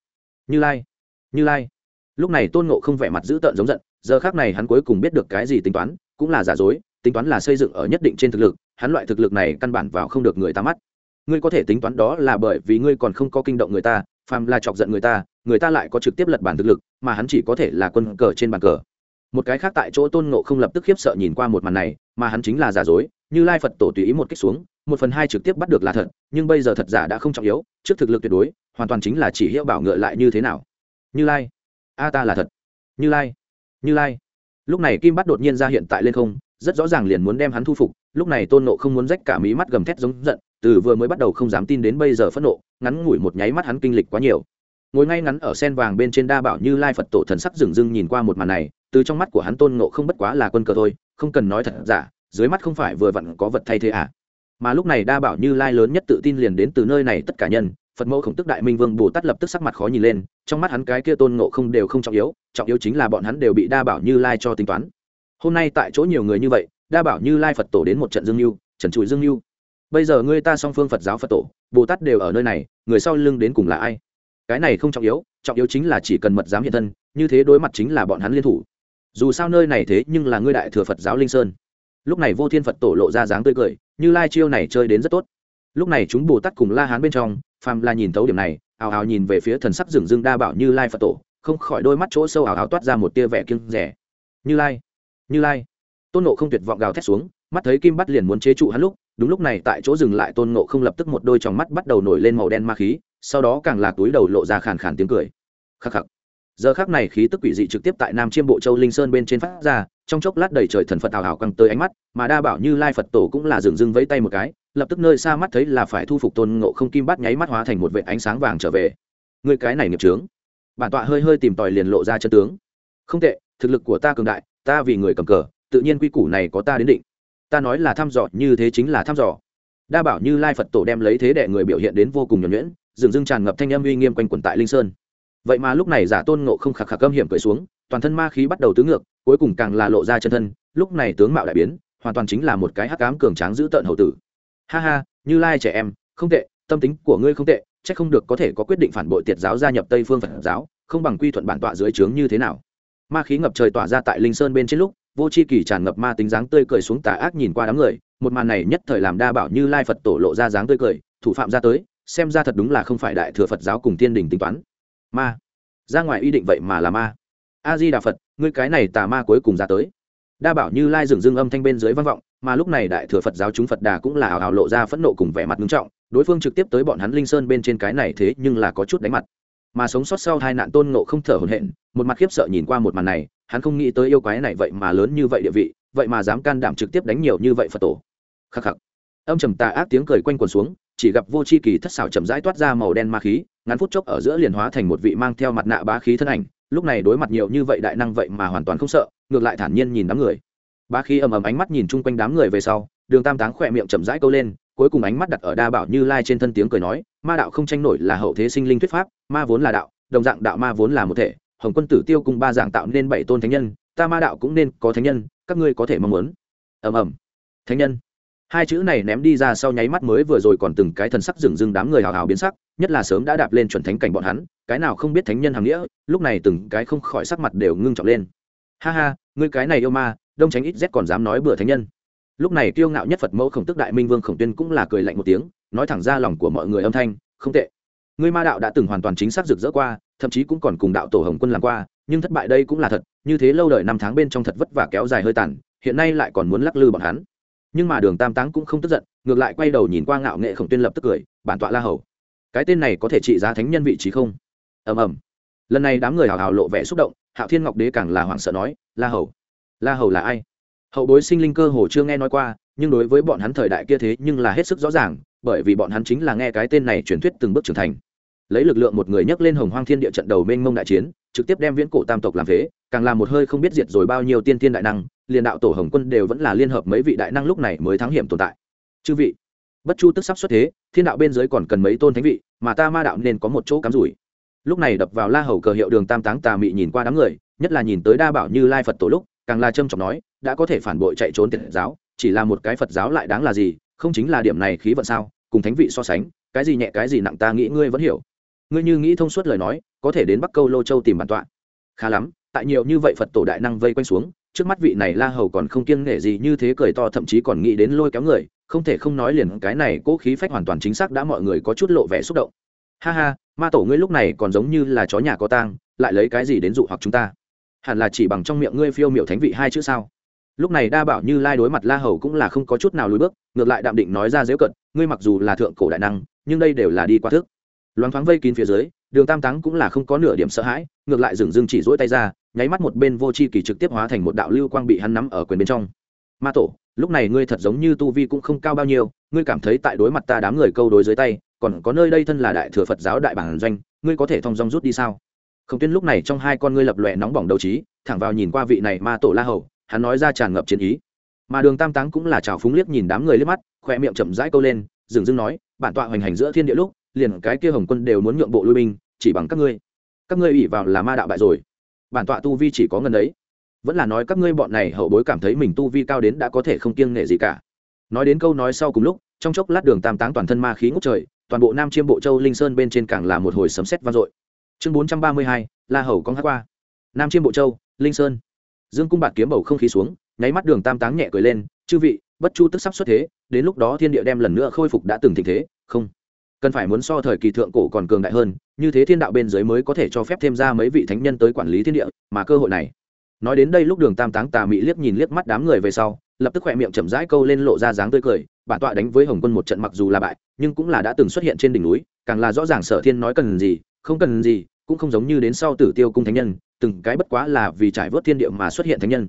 Như lai như lai. Lúc này tôn ngộ không vẻ mặt dữ tợn giống giận, giờ khác này hắn cuối cùng biết được cái gì tính toán, cũng là giả dối, tính toán là xây dựng ở nhất định trên thực lực, hắn loại thực lực này căn bản vào không được người ta mắt. Ngươi có thể tính toán đó là bởi vì ngươi còn không có kinh động người ta, phàm là chọc giận người ta người ta lại có trực tiếp lật bản thực lực, mà hắn chỉ có thể là quân cờ trên bàn cờ một cái khác tại chỗ tôn ngộ không lập tức khiếp sợ nhìn qua một màn này, mà hắn chính là giả dối, như lai phật tổ tùy ý một kích xuống, một phần hai trực tiếp bắt được là thật, nhưng bây giờ thật giả đã không trọng yếu, trước thực lực tuyệt đối, hoàn toàn chính là chỉ hiệu bảo ngựa lại như thế nào. Như lai. A ta là thật. Như lai. Như lai. Lúc này kim bắt đột nhiên ra hiện tại lên không, rất rõ ràng liền muốn đem hắn thu phục, lúc này tôn nộ không muốn rách cả mí mắt gầm thét giống giận, từ vừa mới bắt đầu không dám tin đến bây giờ phẫn nộ, ngắn ngủi một nháy mắt hắn kinh lịch quá nhiều. Ngồi ngay ngắn ở sen vàng bên trên đa bảo như lai phật tổ thần sắc dừng dưng nhìn qua một màn này từ trong mắt của hắn tôn ngộ không bất quá là quân cờ thôi, không cần nói thật giả, dưới mắt không phải vừa vặn có vật thay thế à. Mà lúc này đa bảo như lai lớn nhất tự tin liền đến từ nơi này tất cả nhân, phật mẫu khổng tức đại minh vương bồ tát lập tức sắc mặt khó nhìn lên, trong mắt hắn cái kia tôn ngộ không đều không trọng yếu trọng yếu chính là bọn hắn đều bị đa bảo như lai cho tính toán. Hôm nay tại chỗ nhiều người như vậy, đa bảo như lai phật tổ đến một trận dương mưu, trần trụi dương mưu. Bây giờ ngươi ta song phương phật giáo phật tổ, bồ tát đều ở nơi này, người sau lưng đến cùng là ai? Cái này không trọng yếu trọng yếu chính là chỉ cần mật dám hiện thân, như thế đối mặt chính là bọn hắn liên thủ dù sao nơi này thế nhưng là ngươi đại thừa phật giáo linh sơn. Lúc này vô thiên phật tổ lộ ra dáng tươi cười, như lai chiêu này chơi đến rất tốt. Lúc này chúng bồ tát cùng la hán bên trong, phàm là nhìn thấu điểm này, ào ào nhìn về phía thần sắc rừng rưng đa bảo như lai phật tổ, không khỏi đôi mắt chỗ sâu ào ào toát ra một tia vẻ kiêng rẻ. Như lai như lai. Tôn nộ không tuyệt vọng gào thét xuống, mắt thấy kim bắt liền muốn chế trụ hắn lúc, đúng lúc này tại chỗ dừng lại tôn nộ không lập tức một đôi tròng mắt bắt đầu nổi lên màu đen ma khí, sau đó càng là túi đầu lộ ra khàn khàn tiếng cười. Khắc khắc giờ khác này khí tức quỷ dị trực tiếp tại nam chiêm bộ châu linh sơn bên trên phát ra, trong chốc lát đầy trời thần phật ảo ảo căng tới ánh mắt, mà đa bảo như lai phật tổ cũng là dừng dưng vẫy tay một cái, lập tức nơi xa mắt thấy là phải thu phục tôn ngộ không kim bắt nháy mắt hóa thành một vệ ánh sáng vàng trở về. Người cái này nghiệp trướng bản tọa hơi hơi tìm tòi liền lộ ra chân tướng. Không tệ, thực lực của ta cường đại, ta vì người cầm cờ, tự nhiên quy củ này có ta đến định. Ta nói là thăm dò, như thế chính là thăm dò. Đa bảo như lai phật tổ đem lấy thế đệ người biểu hiện đến vô cùng nhuẩn nhuyễn, dừng dưng tràn ngập thanh âm uy nghiêm quanh quẩn tại linh sơn vậy mà lúc này giả tôn ngộ không khạc khạc âm hiểm cười xuống, toàn thân ma khí bắt đầu tứ ngược, cuối cùng càng là lộ ra chân thân, lúc này tướng mạo đại biến, hoàn toàn chính là một cái hắc ám cường tráng giữ tợn hậu tử. Ha ha, như lai trẻ em, không tệ, tâm tính của ngươi không tệ, chắc không được có thể có quyết định phản bội tiệt giáo gia nhập tây phương phật giáo, không bằng quy thuận bản tọa dưới trướng như thế nào. Ma khí ngập trời tỏa ra tại linh sơn bên trên lúc, vô c h i kỳ tràn ngập ma tính dáng tươi cười xuống tà ác nhìn qua đám người, một màn này nhất thời làm đa bảo như lai phật tổ lộ ra dáng tươi cười, thủ phạm ra tới, xem ra thật đúng là không phải đại thừa phật giáo cùng thiên đình tính toán ma. Ra ngoài ý định vậy mà là ma. A di đà phật ngươi cái này tà ma cuối cùng ra tới. Đa bảo như lai dừng dưng âm thanh bên dưới vang vọng, mà lúc này đại thừa phật giáo chúng phật đà cũng là ảo ảo lộ ra phẫn nộ cùng vẻ mặt nghiêm trọng, đối phương trực tiếp tới bọn hắn linh sơn bên trên cái này thế nhưng là có chút đánh mặt. Mà sống sót sau hai nạn tôn ngộ không thở hổn hển, một mặt khiếp sợ nhìn qua một màn này, hắn không nghĩ tới yêu quái này vậy mà lớn như vậy địa vị, vậy mà dám can đảm trực tiếp đánh nhiều như vậy phật tổ. Khắc khắc. Âm trầm tà ác tiếng cười quanh quần xuống, chỉ gặp vô c h i kỳ thất xảo chậm rãi toát ra màu đen ma khí ngắn phút chốc ở giữa liền hóa thành một vị mang theo mặt nạ bá khí thân ảnh, lúc này đối mặt nhiều như vậy đại năng vậy mà hoàn toàn không sợ, ngược lại thản nhiên nhìn đám người. Bá khí ầm ầm ánh mắt nhìn chung quanh đám người về sau, đường tam táng khỏe miệng chậm rãi câu lên, cuối cùng ánh mắt đặt ở đa bảo như lai trên thân tiếng cười nói, ma đạo không tranh nổi là hậu thế sinh linh thuyết pháp, ma vốn là đạo, đồng dạng đạo ma vốn là một thể, hồng quân tử tiêu cùng ba dạng tạo nên bảy tôn thánh nhân, ta ma đạo cũng nên có thánh nhân, các ngươi có thể mong muốn. Ầm ầm. Thánh nhân. Hai chữ này ném đi ra sau nháy mắt mới vừa rồi còn từng cái thần sắc rừng rừng đám người hào hào biến sắc nhất là sớm đã đạp lên chuẩn thánh cảnh bọn hắn, cái nào không biết thánh nhân hàng nghĩa, lúc này từng cái không khỏi sắc mặt đều ngưng trọng lên. Ha ha, ngươi cái này yêu ma, đông tránh ít rét còn dám nói bừa thánh nhân. Lúc này kiêu ngạo nhất phật mẫu khổng tức đại minh vương khổng tuyên cũng là cười lạnh một tiếng, nói thẳng ra lòng của mọi người âm thanh, không tệ. Ngươi ma đạo đã từng hoàn toàn chính xác rực rỡ qua, thậm chí cũng còn cùng đạo tổ hồng quân làm qua, nhưng thất bại đây cũng là thật, như thế lâu đời năm tháng bên trong thật vất vả kéo dài hơi tàn, hiện nay lại còn muốn lắc lư bọn hắn. Nhưng mà đường tam táng cũng không tức giận, ngược lại quay đầu nhìn qua ngạo nghệ khổng tuyên lập tức cười, bản tọa la hầu cái tên này có thể trị giá thánh nhân vị trí không? Ầm ầm. Lần này đám người hào hào lộ vẻ xúc động hạo thiên ngọc đế càng là hoảng sợ nói la hầu la hầu là ai? Hậu bối sinh linh cơ hồ chưa nghe nói qua nhưng đối với bọn hắn thời đại kia thế nhưng là hết sức rõ ràng bởi vì bọn hắn chính là nghe cái tên này truyền thuyết từng bước trưởng thành. Lấy lực lượng một người nhấc lên hồng hoang thiên địa trận đầu mênh mông đại chiến trực tiếp đem viễn cổ tam tộc làm thế, càng làm một hơi không biết diệt rồi bao nhiêu tiên tiên đại năng liền đạo tổ hồng quân đều vẫn là liên hợp mấy vị đại năng lúc này mới thắng hiểm tồn tại. Chư vị bất chu tức sắp xuất thế, thiên đạo bên dưới còn cần mấy tôn thánh vị, mà ta ma đạo nên có một chỗ cắm rủi. Lúc này đập vào la hầu cờ hiệu đường tam táng tà mị nhìn qua đám người, nhất là nhìn tới đa bảo như lai phật tổ lúc, càng là trâm trọng nói, đã có thể phản bội chạy trốn tiệt giáo, chỉ là một cái phật giáo lại đáng là gì, không chính là điểm này khí vận sao, cùng thánh vị so sánh, cái gì nhẹ cái gì nặng ta nghĩ ngươi vẫn hiểu. Ngươi như nghĩ thông suốt lời nói, có thể đến bắc câu lô châu tìm bản tọa. Khá lắm, tại nhiều như vậy phật tổ đại năng vây quanh xuống, trước mắt vị này la hầu còn không kiêng nể gì như thế cười to, thậm chí còn nghĩ đến lôi kéo người không thể không nói liền cái này cố khí phách hoàn toàn chính xác đã mọi người có chút lộ vẻ xúc động. Ha ha, ma tổ ngươi lúc này còn giống như là chó nhà có tang, lại lấy cái gì đến dụ hoặc chúng ta? Hẳn là chỉ bằng trong miệng ngươi phiêu miểu thánh vị hai chữ sao? Lúc này đa bảo như lai đối mặt la hầu cũng là không có chút nào lùi bước, ngược lại đạm định nói ra dễ cận, ngươi mặc dù là thượng cổ đại năng, nhưng đây đều là đi qua thức. Loáng thoáng vây kín phía dưới, đường tam táng cũng là không có nửa điểm sợ hãi, ngược lại dừng dưng chỉ rỗi tay ra, nháy mắt một bên vô c h i kỳ trực tiếp hóa thành một đạo lưu quang bị hắn nắm ở quyền bên trong. Ma tổ lúc này ngươi thật giống như tu vi cũng không cao bao nhiêu, ngươi cảm thấy tại đối mặt ta đám người câu đối dưới tay, còn có nơi đây thân là đại thừa phật giáo đại bản doanh, ngươi có thể thong dong rút đi sao? Không tuyên lúc này trong hai con ngươi lập lòe nóng bỏng đầu trí, thẳng vào nhìn qua vị này ma tổ la hầu, hắn nói ra tràn ngập chiến ý. Mà đường tam táng cũng là trào phúng liếc nhìn đám người liếc mắt khoe miệng chậm rãi câu lên, dừng dưng nói, bản tọa hoành hành giữa thiên địa lúc, liền cái kia hồng quân đều muốn nhượng bộ lui binh, chỉ bằng các ngươi. Các ngươi ủy vào là ma đạo bại rồi. Bản tọa tu vi chỉ có ngần ấy vẫn là nói các ngươi bọn này hậu bối cảm thấy mình tu vi cao đến đã có thể không kiêng nể gì cả. Nói đến câu nói sau cùng lúc, trong chốc lát đường tam táng toàn thân ma khí ngút trời, toàn bộ nam chiêm bộ châu linh sơn bên trên càng là một hồi sấm sét vang dội. Chương bốn trăm ba mươi hai, la hầu con hát qua. Nam chiêm bộ châu, linh sơn. Dương cung bạt kiếm bầu không khí xuống, nháy mắt đường tam táng nhẹ cười lên, chư vị, bất chu tức sắp xuất thế, đến lúc đó thiên địa đem lần nữa khôi phục đã từng tình thế, không cần phải muốn so thời kỳ thượng cổ còn cường đại hơn, như thế thiên đạo bên dưới mới có thể cho phép thêm ra mấy vị thánh nhân tới quản lý thiên địa, mà cơ hội này nói đến đây lúc đường tam táng tà mị liếc nhìn liếc mắt đám người về sau, lập tức khỏe miệng chậm rãi câu lên lộ ra dáng tươi cười, bản tọa đánh với hồng quân một trận mặc dù là bại, nhưng cũng là đã từng xuất hiện trên đỉnh núi, càng là rõ ràng sở thiên nói cần gì, không cần gì, cũng không giống như đến sau tử tiêu cung thánh nhân, từng cái bất quá là vì trải vớt thiên địa mà xuất hiện thánh nhân.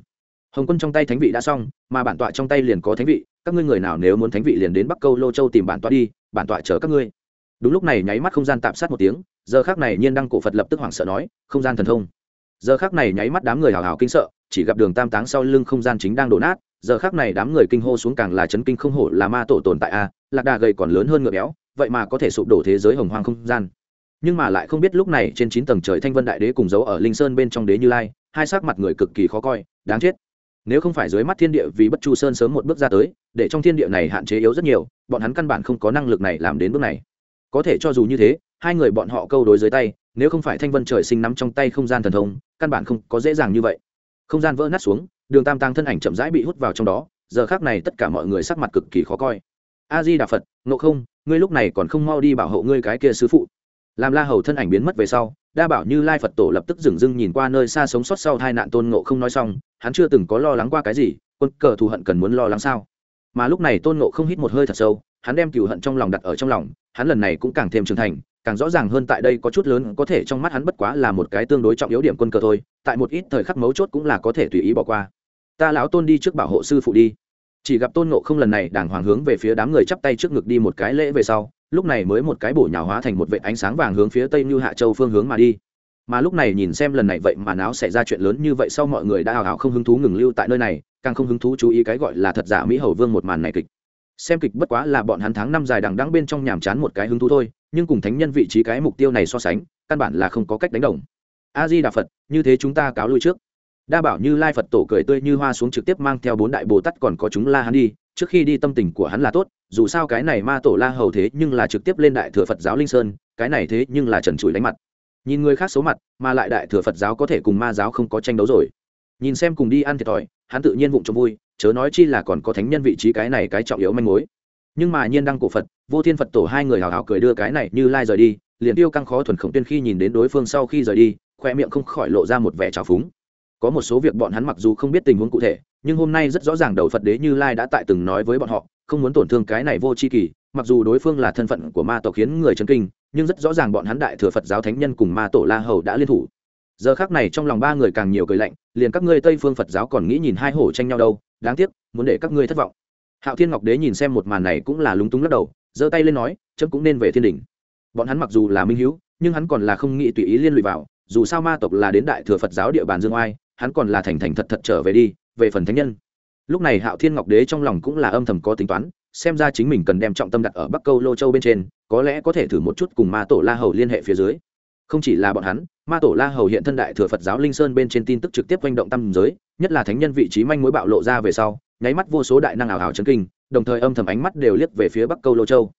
Hồng quân trong tay thánh vị đã xong, mà bản tọa trong tay liền có thánh vị, các ngươi người nào nếu muốn thánh vị liền đến bắc câu lô châu tìm bản tọa đi, bản tọa chờ các ngươi. Đúng lúc này nháy mắt không gian tạm sát một tiếng, giờ khác này nhiên đăng cổ phật lập tức hoảng sợ nói, không gian thần thông giờ khác này nháy mắt đám người hào hào kinh sợ, chỉ gặp đường tam táng sau lưng không gian chính đang đổ nát, giờ khác này đám người kinh hô xuống càng là chấn kinh không hổ là ma tổ tồn tại a à, lạc đà gầy còn lớn hơn ngựa béo, vậy mà có thể sụp đổ thế giới hồng hoang không gian. Nhưng mà lại không biết lúc này trên chín tầng trời thanh vân đại đế cùng giấu ở linh sơn bên trong đế như lai, hai sắc mặt người cực kỳ khó coi, đáng chết. Nếu không phải dưới mắt thiên địa vì bất chu sơn sớm một bước ra tới, để trong thiên địa này hạn chế yếu rất nhiều, bọn hắn căn bản không có năng lực này làm đến bước này. Có thể cho dù như thế, hai người bọn họ câu đối dưới tay, nếu không phải thanh vân trời sinh nắm trong tay không gian thần thông căn bản không có dễ dàng như vậy. Không gian vỡ nát xuống, đường tam tăng thân ảnh chậm rãi bị hút vào trong đó, giờ khác này tất cả mọi người sắc mặt cực kỳ khó coi. A di đà phật nộ không, ngươi lúc này còn không mau đi bảo hộ ngươi cái kia sứ phụ. Làm la hầu thân ảnh biến mất về sau, đa bảo như lai phật tổ lập tức dừng dưng nhìn qua nơi xa sống sót sau hai nạn tôn ngộ không nói xong, hắn chưa từng có lo lắng qua cái gì, quân cờ thù hận cần muốn lo lắng sao? Mà lúc này tôn ngộ không hít một hơi thật sâu hắn đem cựu hận trong lòng đặt ở trong lòng, hắn lần này cũng càng thêm trưởng thành, càng rõ ràng hơn tại đây có chút lớn có thể trong mắt hắn bất quá là một cái tương đối trọng yếu điểm quân cờ thôi, tại một ít thời khắc mấu chốt cũng là có thể tùy ý bỏ qua. Ta lão tôn đi trước bảo hộ sư phụ đi. Chỉ gặp tôn ngộ không lần này đàng hoàng hướng về phía đám người chắp tay trước ngực đi một cái lễ về sau, lúc này mới một cái bổ nhào hóa thành một vệ ánh sáng vàng hướng phía tây như hạ châu phương hướng mà đi. Mà lúc này nhìn xem lần này vậy mà náo xảy ra chuyện lớn như vậy sau mọi người đã hào hào không hứng thú ngừng lưu tại nơi này, càng không hứng thú chú ý cái gọi là thật giả mỹ hầu vương một màn này kịch xem kịch bất quá là bọn hắn tháng năm dài đằng đẵng bên trong nhàm chán một cái hứng thú thôi, nhưng cùng thánh nhân vị trí cái mục tiêu này so sánh, căn bản là không có cách đánh đồng. A di đà phật, như thế chúng ta cáo lui trước. Đa bảo như lai phật tổ cười tươi như hoa xuống trực tiếp mang theo bốn đại bồ tát còn có chúng la hắn đi, trước khi đi tâm tình của hắn là tốt, dù sao cái này ma tổ la hầu thế nhưng là trực tiếp lên đại thừa phật giáo linh sơn, cái này thế nhưng là trần trụi đánh mặt. Nhìn người khác xấu mặt, mà lại đại thừa phật giáo có thể cùng ma giáo không có tranh đấu rồi. Nhìn xem cùng đi ăn thiệt thòi, hắn tự nhiên vụng cho vui chớ nói chi là còn có thánh nhân vị trí cái này cái trọng yếu manh mối. Nhưng mà nhiên đăng cổ phật, vô thiên phật tổ hai người hào hào cười đưa cái này như lai rời đi, liền tiêu căng khó thuần khổng tuyên khi nhìn đến đối phương sau khi rời đi, khoe miệng không khỏi lộ ra một vẻ trào phúng. Có một số việc bọn hắn mặc dù không biết tình huống cụ thể, nhưng hôm nay rất rõ ràng đầu phật đế như lai đã tại từng nói với bọn họ, không muốn tổn thương cái này vô c h i kỳ, mặc dù đối phương là thân phận của ma tộc khiến người chân kinh, nhưng rất rõ ràng bọn hắn đại thừa phật giáo thánh nhân cùng ma tổ la hầu đã liên thủ. Giờ khác này trong lòng ba người càng nhiều cười lạnh, liền các ngươi tây phương phật giáo còn nghĩ nhìn hai hổ tranh nhau đâu đáng tiếc, muốn để các ngươi thất vọng. Hạo thiên ngọc đế nhìn xem một màn này cũng là lúng túng lắc đầu, giơ tay lên nói, chấm cũng nên về thiên đình. Bọn hắn mặc dù là minh hữu nhưng hắn còn là không nghĩ tùy ý liên lụy vào, dù sao ma tộc là đến đại thừa phật giáo địa bàn dương oai, hắn còn là thành thành thật thật trở về đi, về phần thánh nhân. Lúc này hạo thiên ngọc đế trong lòng cũng là âm thầm có tính toán, xem ra chính mình cần đem trọng tâm đặt ở bắc câu lô châu bên trên, có lẽ có thể thử một chút cùng ma tổ la hầu liên hệ phía dưới không chỉ là bọn hắn, ma tổ la hầu hiện thân đại thừa phật giáo linh sơn bên trên tin tức trực tiếp quanh động tâm giới, nhất là thánh nhân vị trí manh mối bạo lộ ra về sau, nháy mắt vô số đại năng ảo hảo chấn kinh, đồng thời âm thầm ánh mắt đều liếc về phía bắc câu lô châu.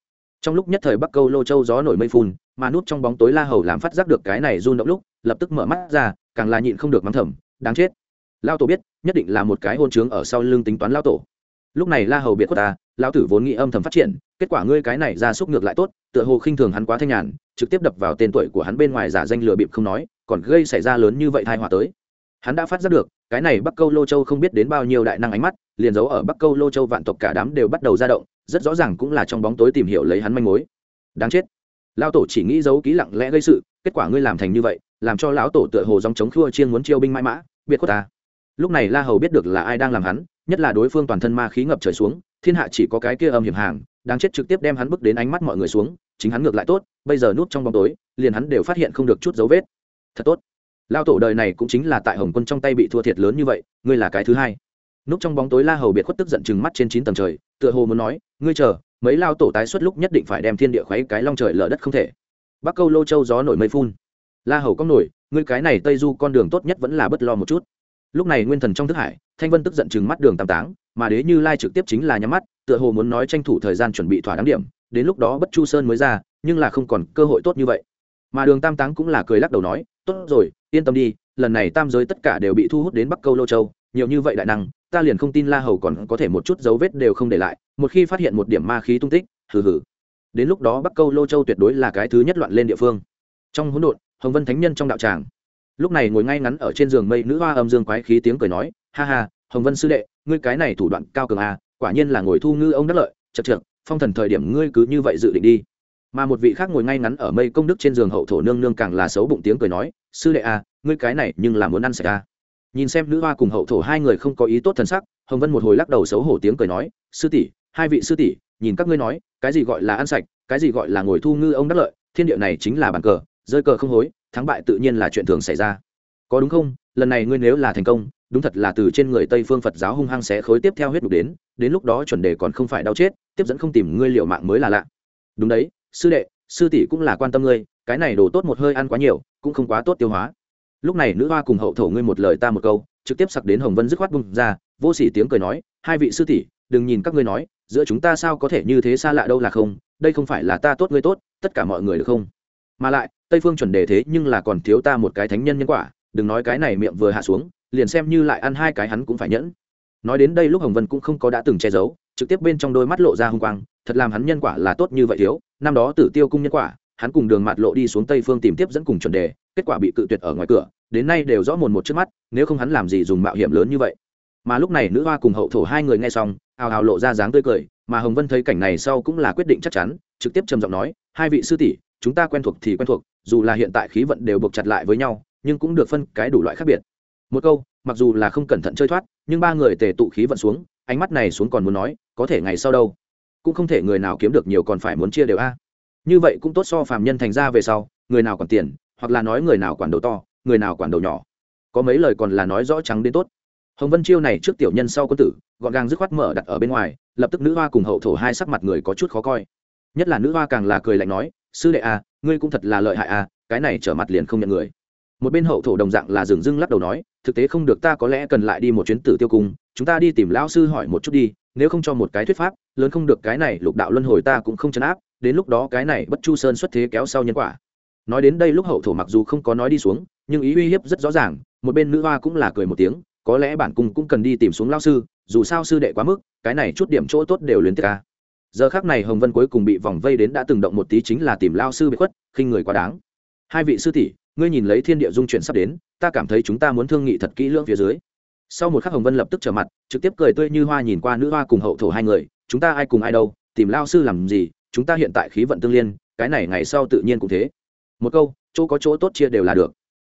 Trong lúc nhất thời bắc câu lô châu gió nổi mây phun, mà nút trong bóng tối la hầu làm phát giác được cái này run động lúc, lập tức mở mắt ra, càng là nhịn không được mắng thầm, đáng chết. Lao tổ biết, nhất định là một cái hôn trướng ở sau lưng tính toán lao tổ. Lúc này la hầu biệt khuất ta Lão tử vốn nghĩ âm thầm phát triển, kết quả ngươi cái này ra xúc ngược lại tốt, tựa hồ khinh thường hắn quá thanh nhàn, trực tiếp đập vào tên tuổi của hắn bên ngoài giả danh lừa bịp không nói, còn gây xảy ra lớn như vậy thai họa tới. Hắn đã phát giác được, cái này bắc câu lô châu không biết đến bao nhiêu đại năng ánh mắt, liền giấu ở bắc câu lô châu vạn tộc cả đám đều bắt đầu ra động, rất rõ ràng cũng là trong bóng tối tìm hiểu lấy hắn manh mối. Đáng chết. Lão tổ chỉ nghĩ giấu ký lặng lẽ gây sự, kết quả ngươi làm thành như vậy, làm cho lão tổ tựa hồ dòng chống khua chiên muốn chiêu binh mãi mã, biệt khuất ta. Lúc này la hầu biết được là ai đang làm hắn, nhất là đối phương toàn thân ma khí ngập trời xuống thiên hạ chỉ có cái kia âm hiểm hàng đang chết trực tiếp đem hắn bước đến ánh mắt mọi người xuống, chính hắn ngược lại tốt, bây giờ núp trong bóng tối, liền hắn đều phát hiện không được chút dấu vết. Thật tốt. Lao tổ đời này cũng chính là tại hồng quân trong tay bị thua thiệt lớn như vậy, ngươi là cái thứ hai. Núp trong bóng tối la hầu biệt khuất tức giận chừng mắt trên chín tầng trời, tựa hồ muốn nói, ngươi chờ, mấy lao tổ tái xuất lúc nhất định phải đem thiên địa khuấy cái long trời lở đất không thể. Bắc câu lô châu gió nổi mây phun. La hầu có nổi, ngươi cái này tây du con đường tốt nhất vẫn là bất lo một chút. Lúc này nguyên thần trong thức hải, thanh vân tức giận chừng mắt đường tam táng mà đế như lai trực tiếp chính là nhắm mắt, tựa hồ muốn nói tranh thủ thời gian chuẩn bị thỏa đáng điểm, đến lúc đó bất chu sơn mới ra, nhưng là không còn cơ hội tốt như vậy. Mà đường tam táng cũng là cười lắc đầu nói, tốt rồi, yên tâm đi, lần này tam giới tất cả đều bị thu hút đến bắc câu lô châu, nhiều như vậy đại năng, ta liền không tin la hầu còn có thể một chút dấu vết đều không để lại, một khi phát hiện một điểm ma khí tung tích, hừ hừ. Đến lúc đó bắc câu lô châu tuyệt đối là cái thứ nhất loạn lên địa phương. Trong hỗn độn, hồng vân thánh nhân trong đạo tràng. Lúc này ngồi ngay ngắn ở trên giường mây nữ hoa âm dương quái khí tiếng cười nói, ha ha hồng vân sư đệ, ngươi cái này thủ đoạn cao cường à quả nhiên là ngồi thu ngư ông đắc lợi chật trượt phong thần thời điểm ngươi cứ như vậy dự định đi. Mà một vị khác ngồi ngay ngắn ở mây công đức trên giường hậu thổ nương nương càng là xấu bụng tiếng cười nói, sư đệ à ngươi cái này nhưng là muốn ăn sạch à. Nhìn xem nữ hoa cùng hậu thổ hai người không có ý tốt thần sắc, hồng vân một hồi lắc đầu xấu hổ tiếng cười nói, sư tỷ, hai vị sư tỷ, nhìn các ngươi nói, cái gì gọi là ăn sạch, cái gì gọi là ngồi thu ngư ông đắc lợi, thiên địa này chính là bàn cờ, rơi cờ không hối, thắng bại tự nhiên là chuyện thường xảy ra. Có đúng không? Lần này ngươi nếu là thành công đúng thật là từ trên người tây phương phật giáo hung hăng xé khối tiếp theo huyết đục đến đến lúc đó chuẩn đề còn không phải đau chết, tiếp dẫn không tìm ngươi liệu mạng mới là lạ. Đúng đấy, sư đệ, sư tỷ cũng là quan tâm ngươi, cái này đồ tốt một hơi ăn quá nhiều, cũng không quá tốt tiêu hóa. Lúc này nữ hoa cùng hậu thổ ngươi một lời ta một câu, trực tiếp sặc đến hồng vân dứt khoát bung ra, vô sỉ tiếng cười nói, hai vị sư tỷ, đừng nhìn các ngươi nói, giữa chúng ta sao có thể như thế xa lạ đâu là không, đây không phải là ta tốt ngươi tốt, tất cả mọi người được không? Mà lại, tây phương chuẩn đề thế nhưng là còn thiếu ta một cái thánh nhân nhân quả, đừng nói cái này miệng vừa hạ xuống liền xem như lại ăn hai cái hắn cũng phải nhẫn. Nói đến đây lúc hồng vân cũng không có đã từng che giấu, trực tiếp bên trong đôi mắt lộ ra hung quang, thật làm hắn nhân quả là tốt như vậy thiếu, năm đó tử tiêu cung nhân quả, hắn cùng đường mạt lộ đi xuống tây phương tìm tiếp dẫn cùng chuẩn đề, kết quả bị cự tuyệt ở ngoài cửa, đến nay đều rõ mồn một trước mắt, nếu không hắn làm gì dùng mạo hiểm lớn như vậy. Mà lúc này nữ hoa cùng hậu thổ hai người nghe xong hào hào lộ ra dáng tươi cười, mà hồng vân thấy cảnh này sau cũng là quyết định chắc chắn, trực tiếp trầm giọng nói, hai vị sư tỷ, chúng ta quen thuộc thì quen thuộc, dù là hiện tại khí vận đều buộc chặt lại với nhau, nhưng cũng được phân cái đủ loại khác biệt một câu, mặc dù là không cẩn thận chơi thoát, nhưng ba người tề tụ khí vận xuống, ánh mắt này xuống còn muốn nói, có thể ngày sau đâu? Cũng không thể người nào kiếm được nhiều còn phải muốn chia đều a. Như vậy cũng tốt so phàm nhân thành ra về sau, người nào còn tiền, hoặc là nói người nào quản đầu to, người nào quản đầu nhỏ. Có mấy lời còn là nói rõ trắng đến tốt. Hồng vân chiêu này trước tiểu nhân sau quân tử, gọn gàng dứt khoát mở đặt ở bên ngoài, lập tức nữ hoa cùng hậu thổ hai sắc mặt người có chút khó coi. Nhất là nữ hoa càng là cười lạnh nói, sư đệ à ngươi cũng thật là lợi hại à cái này trở mặt liền không nhận người một bên hậu thổ đồng dạng là dừng dưng lắc đầu nói, thực tế không được ta có lẽ cần lại đi một chuyến tử tiêu cung, chúng ta đi tìm lão sư hỏi một chút đi, nếu không cho một cái thuyết pháp, lớn không được cái này lục đạo luân hồi ta cũng không chấn áp, đến lúc đó cái này bất chu sơn xuất thế kéo sau nhân quả. Nói đến đây lúc hậu thổ mặc dù không có nói đi xuống, nhưng ý uy hiếp rất rõ ràng, một bên nữ hoa cũng là cười một tiếng, có lẽ bản cung cũng cần đi tìm xuống lao sư, dù sao sư đệ quá mức, cái này chút điểm chỗ tốt đều luyến tiếc ca giờ khác này hồng vân cuối cùng bị vòng vây đến đã từng động một tí chính là tìm lao sư bị khuất, khinh người quá đáng. Hai vị sư tỷ ngươi nhìn lấy thiên địa dung chuyển sắp đến, ta cảm thấy chúng ta muốn thương nghị thật kỹ lưỡng phía dưới. Sau một khắc hồng vân lập tức trở mặt, trực tiếp cười tươi như hoa nhìn qua nữ hoa cùng hậu thổ hai người, chúng ta ai cùng ai đâu, tìm lao sư làm gì, chúng ta hiện tại khí vận tương liên, cái này ngày sau tự nhiên cũng thế. Một câu, chỗ có chỗ tốt chia đều là được.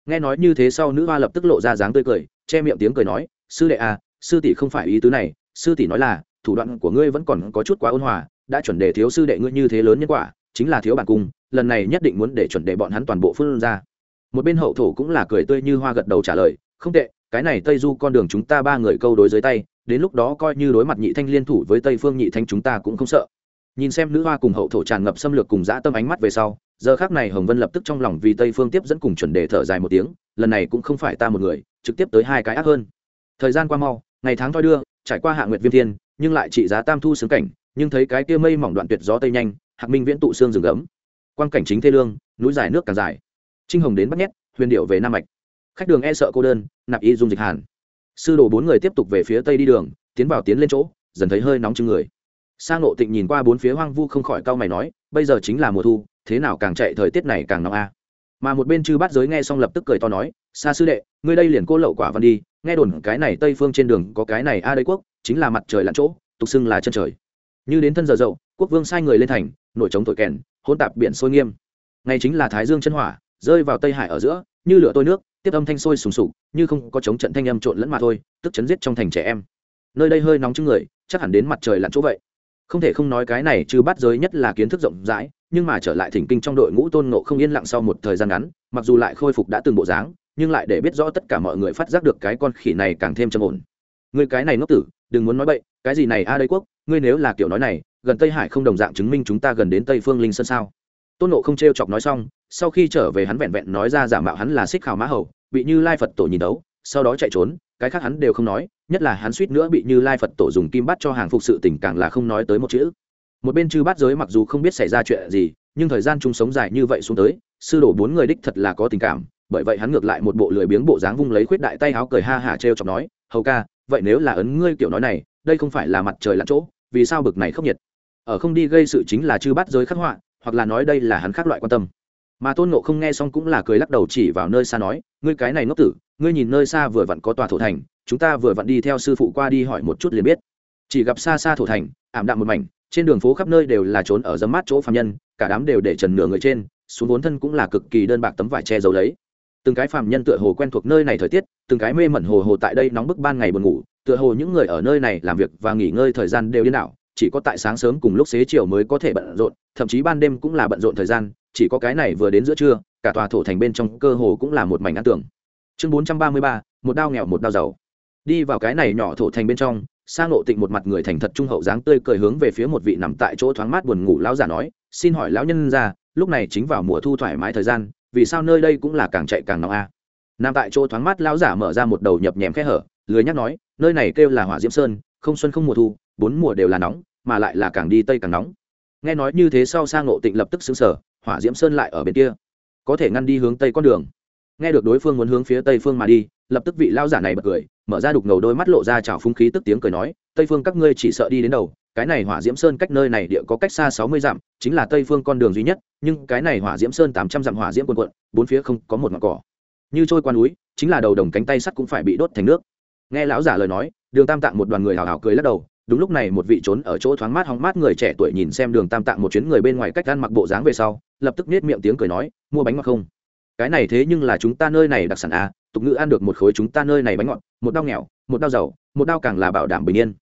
Nghe nói như thế sau nữ hoa lập tức lộ ra dáng tươi cười, che miệng tiếng cười nói, sư đệ à sư tỷ không phải ý tứ này, sư tỷ nói là, thủ đoạn của ngươi vẫn còn có chút quá ôn hòa, đã chuẩn đề thiếu sư đệ ngươi như thế lớn nhân quả, chính là thiếu bản cung, lần này nhất định muốn để chuẩn đề bọn hắn toàn bộ phương ra một bên hậu thổ cũng là cười tươi như hoa gật đầu trả lời, không tệ, cái này tây du con đường chúng ta ba người câu đối dưới tay, đến lúc đó coi như đối mặt nhị thanh liên thủ với tây phương nhị thanh chúng ta cũng không sợ. Nhìn xem nữ hoa cùng hậu thổ tràn ngập xâm lược cùng dã tâm ánh mắt về sau, giờ khác này hồng vân lập tức trong lòng vì tây phương tiếp dẫn cùng chuẩn đề thở dài một tiếng, lần này cũng không phải ta một người, trực tiếp tới hai cái ác hơn. Thời gian qua mau, ngày tháng thoi đưa, trải qua hạ nguyệt viêm thiên, nhưng lại trị giá tam thu xứng cảnh, nhưng thấy cái kia mây mỏng đoạn tuyệt gió tây nhanh, hạc minh viễn tụ xương rừng gấm quan cảnh chính thê lương, núi dài nước càng dài trinh hồng đến bắt nhét, huyền điệu về nam mạch. Khách đường e sợ cô đơn, nạp y dung dịch hàn. Sư đồ bốn người tiếp tục về phía tây đi đường, tiến vào tiến lên chỗ, dần thấy hơi nóng chừng người. Sang lộ tịnh nhìn qua bốn phía hoang vu không khỏi cau mày nói, bây giờ chính là mùa thu, thế nào càng chạy thời tiết này càng nóng a? Mà một bên chư bát giới nghe xong lập tức cười to nói xa sư đệ, ngươi đây liền cô lậu quả văn đi, nghe đồn cái này tây phương trên đường có cái này a đây quốc, chính là mặt trời lặn chỗ, tục xưng là chân trời. Như đến thân giờ dậu, quốc vương sai người lên thành nổi trống thổi kèn hôn tạp biển sôi nghiêm. Ngày chính là thái dương chân hỏa rơi vào tây hải ở giữa, như lửa tôi nước, tiếp âm thanh sôi sùng sục, như không có chống trận thanh âm trộn lẫn mà thôi, tức chấn giết trong thành trẻ em. Nơi đây hơi nóng chứng người, chắc hẳn đến mặt trời lặn chỗ vậy. Không thể không nói cái này chứ bắt giới nhất là kiến thức rộng rãi, nhưng mà trở lại thỉnh kinh trong đội ngũ tôn nộ không yên lặng sau một thời gian ngắn, mặc dù lại khôi phục đã từng bộ dáng, nhưng lại để biết rõ tất cả mọi người phát giác được cái con khỉ này càng thêm trầm ổn. Người cái này ngốc tử, đừng muốn nói bậy, cái gì này a à đây quốc, ngươi nếu là kiểu nói này, gần tây hải không đồng dạng chứng minh chúng ta gần đến tây phương linh sơn sao? Tôn nộ không t r e o chọc nói xong, sau khi trở về hắn vẹn vẹn nói ra giả mạo hắn là xích khảo mã hầu, bị như lai phật tổ nhìn đấu, sau đó chạy trốn, cái khác hắn đều không nói, nhất là hắn suýt nữa bị như lai phật tổ dùng kim bắt cho hàng phục sự tình càng là không nói tới một chữ. Một bên chư bát giới mặc dù không biết xảy ra chuyện gì, nhưng thời gian chung sống dài như vậy xuống tới, sư đổ bốn người đích thật là có tình cảm, bởi vậy hắn ngược lại một bộ lười biếng bộ dáng vung lấy khuyết đại tay áo cười ha hả t r e o chọc nói, hầu ca, vậy nếu là ấn ngươi kiểu nói này, đây không phải là mặt trời lặn chỗ, vì sao bực này khốc nhiệt? Ở không đi gây sự chính là chư bát giới khắc họa hoặc là nói đây là hắn khác loại quan tâm. Mà tôn nộ không nghe xong cũng là cười lắc đầu chỉ vào nơi xa nói, ngươi cái này ngốc tử, ngươi nhìn nơi xa vừa vặn có tòa thổ thành, chúng ta vừa vặn đi theo sư phụ qua đi hỏi một chút liền biết. Chỉ gặp xa xa thổ thành, ảm đạm một mảnh, trên đường phố khắp nơi đều là trốn ở dấm mát chỗ phạm nhân, cả đám đều để trần nửa người trên, xuống vốn thân cũng là cực kỳ đơn bạc tấm vải che giấu lấy. Từng cái phạm nhân tựa hồ quen thuộc nơi này thời tiết, từng cái mê mẩn hồ hồ tại đây nóng bức ban ngày buồn ngủ, tựa hồ những người ở nơi này làm việc và nghỉ ngơi thời gian đều điên đảo chỉ có tại sáng sớm cùng lúc xế chiều mới có thể bận rộn, thậm chí ban đêm cũng là bận rộn thời gian, chỉ có cái này vừa đến giữa trưa, cả tòa thổ thành bên trong cơ hồ cũng là một mảnh ăn tưởng chương bốn trăm ba mươi ba, một đao nghèo, một đao giàu đi vào cái này nhỏ thổ thành bên trong sang ngộ tịnh một mặt người thành thật trung hậu dáng tươi cười hướng về phía một vị nằm tại chỗ thoáng mát buồn ngủ lão giả nói, xin hỏi lão nhân ra lúc này chính vào mùa thu thoải mái thời gian, vì sao nơi đây cũng là càng chạy càng nóng a à? nằm tại chỗ thoáng mát lão giả mở ra một đầu nhập nhèm khe hở, lười nhắc nói, nơi này kêu là hỏa diễm sơn, không xuân không mùa thu bốn mùa đều là nóng, mà lại là càng đi tây càng nóng. Nghe nói như thế sau sang ngộ tịnh lập tức xứng sở hỏa diễm sơn lại ở bên kia. Có thể ngăn đi hướng tây con đường. Nghe được đối phương muốn hướng phía tây phương mà đi, lập tức vị lao giả này bật cười, mở ra đục ngầu đôi mắt lộ ra trào phung khí tức tiếng cười nói, tây phương các ngươi chỉ sợ đi đến đầu, cái này hỏa diễm sơn cách nơi này địa có cách xa sáu mươi dặm, chính là tây phương con đường duy nhất, nhưng cái này hỏa diễm sơn tám trăm dặm hỏa diễm quần quận, bốn phía không có một ngọn cỏ. Như trôi qua núi, chính là đầu đồng cánh tay sắt cũng phải bị đốt thành nước. Nghe lão giả lời nói, đường tam tạng một đoàn người hào hào cười lắc đầu đúng lúc này một vị trốn ở chỗ thoáng mát hóng mát người trẻ tuổi nhìn xem đường tam tạng một chuyến người bên ngoài cách ăn mặc bộ dáng về sau, lập tức nết miệng tiếng cười nói, mua bánh ngọt không? Cái này thế nhưng là chúng ta nơi này đặc sản à tục ngữ ăn được một khối chúng ta nơi này bánh ngọt, một đau nghèo, một đau giàu, một đau càng là bảo đảm bình yên.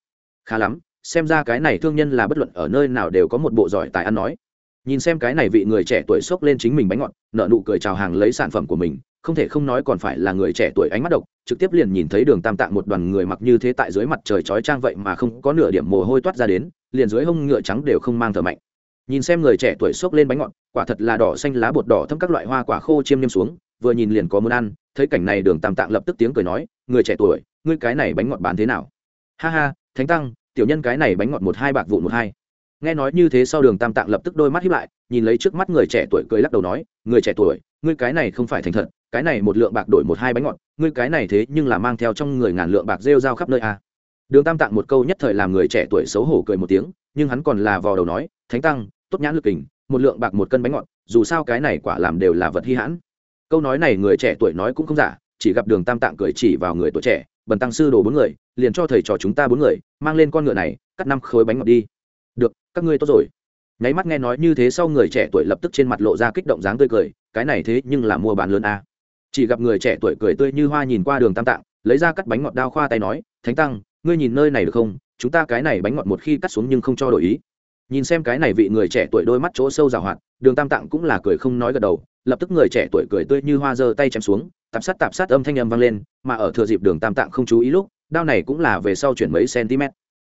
Khá lắm, xem ra cái này thương nhân là bất luận ở nơi nào đều có một bộ giỏi tài ăn nói nhìn xem cái này vị người trẻ tuổi xốc lên chính mình bánh ngọt nợ nụ cười chào hàng lấy sản phẩm của mình, không thể không nói còn phải là người trẻ tuổi ánh mắt độc, trực tiếp liền nhìn thấy đường tam tạng một đoàn người mặc như thế tại dưới mặt trời chói trang vậy mà không có nửa điểm mồ hôi toát ra đến, liền dưới hông ngựa trắng đều không mang thở mạnh. Nhìn xem người trẻ tuổi xốc lên bánh ngọt, quả thật là đỏ xanh lá bột đỏ thâm các loại hoa quả khô chiêm niêm xuống, vừa nhìn liền có muốn ăn, thấy cảnh này đường tam tạng lập tức tiếng cười nói, người trẻ tuổi, ngươi cái này bánh ngọt bán thế nào? Ha ha, thánh tăng, tiểu nhân cái này bánh ngọt một hai bạc vụ một hai nghe nói như thế sau đường tam tạng lập tức đôi mắt hiếp lại, nhìn lấy trước mắt người trẻ tuổi cười lắc đầu nói, người trẻ tuổi, ngươi cái này không phải thành thật, cái này một lượng bạc đổi một hai bánh ngọt, ngươi cái này thế nhưng là mang theo trong người ngàn lượng bạc rêu rao khắp nơi a à. đường tam tạng một câu nhất thời làm người trẻ tuổi xấu hổ cười một tiếng, nhưng hắn còn là vò đầu nói, thánh tăng, tốt nhãn lực kình, một lượng bạc một cân bánh ngọt, dù sao cái này quả làm đều là vật hy hãn câu nói này người trẻ tuổi nói cũng không giả, chỉ gặp đường tam tạng cười chỉ vào người tuổi trẻ, bần tăng sư đồ bốn người, liền cho thầy trò chúng ta bốn người, mang lên con ngựa này, cắt năm khối bánh ngọt đi được, các ngươi tốt rồi. Nháy mắt nghe nói như thế sau người trẻ tuổi lập tức trên mặt lộ ra kích động dáng tươi cười, cái này thế nhưng là mua bán lớn a. Chỉ gặp người trẻ tuổi cười tươi như hoa nhìn qua đường tam tạng, lấy ra cắt bánh ngọt đao khoa tay nói, thánh tăng, ngươi nhìn nơi này được không? Chúng ta cái này bánh ngọt một khi cắt xuống nhưng không cho đổi ý. Nhìn xem cái này vị người trẻ tuổi đôi mắt chỗ sâu rào hoạt, đường tam tạng cũng là cười không nói gật đầu, lập tức người trẻ tuổi cười tươi như hoa giơ tay chém xuống, tạp sát tạp sát âm thanh âm vang lên, mà ở thừa dịp đường tam tạng không chú ý lúc, đao này cũng là về sau chuyển mấy cm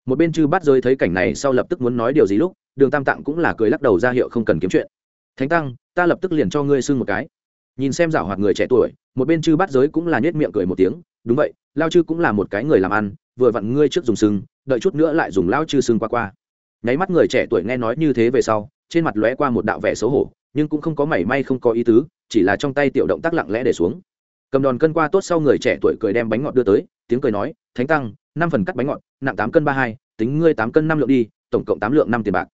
một bên chư bắt rơi thấy cảnh này sau lập tức muốn nói điều gì lúc, đường tam tạng cũng là cười lắc đầu ra hiệu không cần kiếm chuyện. Thánh tăng, ta lập tức liền cho ngươi xưng một cái. Nhìn xem rảo hoạt người trẻ tuổi, một bên chư bắt giới cũng là nhét miệng cười một tiếng, đúng vậy, lao chư cũng là một cái người làm ăn, vừa vặn ngươi trước dùng sưng đợi chút nữa lại dùng lao chư sưng qua qua. Nháy mắt người trẻ tuổi nghe nói như thế về sau, trên mặt lóe qua một đạo vẻ xấu hổ, nhưng cũng không có mảy may không có ý tứ, chỉ là trong tay tiểu động tác lặng lẽ để xuống. Cầm đòn cân qua tốt sau người trẻ tuổi cười đem bánh ngọt đưa tới, tiếng cười nói, thánh tăng năm phần cắt bánh ngọt, nặng tám cân ba hai, tính ngươi tám cân năm lượng đi, tổng cộng tám lượng năm tiền bạc.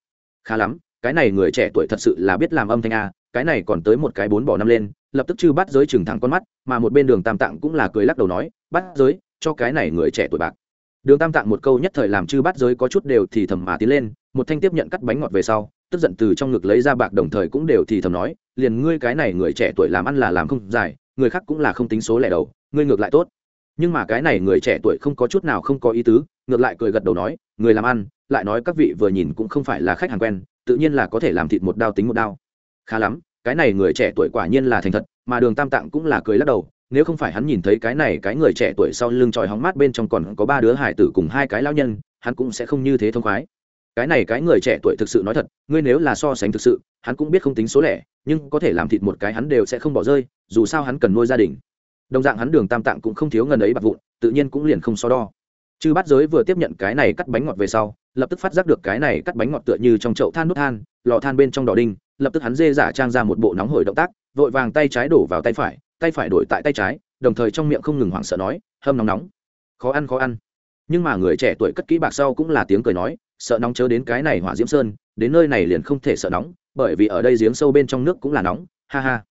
Khá lắm, cái này người trẻ tuổi thật sự là biết làm âm thanh a, cái này còn tới một cái bốn bỏ năm lên, lập tức chư bắt giới trừng thẳng con mắt, mà một bên đường tam tạng cũng là cười lắc đầu nói, bắt giới, cho cái này người trẻ tuổi bạc. Đường tam tạng một câu nhất thời làm chư bắt giới có chút đều thì thầm mà tiến lên, một thanh tiếp nhận cắt bánh ngọt về sau, tức giận từ trong ngực lấy ra bạc đồng thời cũng đều thì thầm nói, liền ngươi cái này người trẻ tuổi làm ăn là làm không dài, người khác cũng là không tính số lẻ đầu, ngươi ngược lại tốt nhưng mà cái này người trẻ tuổi không có chút nào không có ý tứ, ngược lại cười gật đầu nói, người làm ăn, lại nói các vị vừa nhìn cũng không phải là khách hàng quen, tự nhiên là có thể làm thịt một đao tính một đao. Khá lắm, cái này người trẻ tuổi quả nhiên là thành thật, mà đường tam tạng cũng là cười lắc đầu, nếu không phải hắn nhìn thấy cái này cái người trẻ tuổi sau lưng tròi hóng mát bên trong còn có ba đứa hải tử cùng hai cái lao nhân, hắn cũng sẽ không như thế thông khoái. Cái này cái người trẻ tuổi thực sự nói thật, ngươi nếu là so sánh thực sự, hắn cũng biết không tính số lẻ, nhưng có thể làm thịt một cái hắn đều sẽ không bỏ rơi, dù sao hắn cần nuôi gia đình đồng dạng hắn đường tam tạng cũng không thiếu ngần ấy bạc vụn, tự nhiên cũng liền không so đo. Chư bát giới vừa tiếp nhận cái này cắt bánh ngọt về sau, lập tức phát giác được cái này cắt bánh ngọt tựa như trong chậu than đốt than, lò than bên trong đỏ đinh, lập tức hắn dê giả trang ra một bộ nóng hổi động tác, vội vàng tay trái đổ vào tay phải tay phải đổi tại tay trái, đồng thời trong miệng không ngừng hoảng sợ nói, hâm nóng nóng. Khó ăn khó ăn. Nhưng mà người trẻ tuổi cất kỹ bạc sau cũng là tiếng cười nói, sợ nóng chớ đến cái này hỏa diễm sơn, đến nơi này liền không thể sợ nóng, bởi vì ở đây giếng sâu bên trong nước cũng là nóng. Ha ha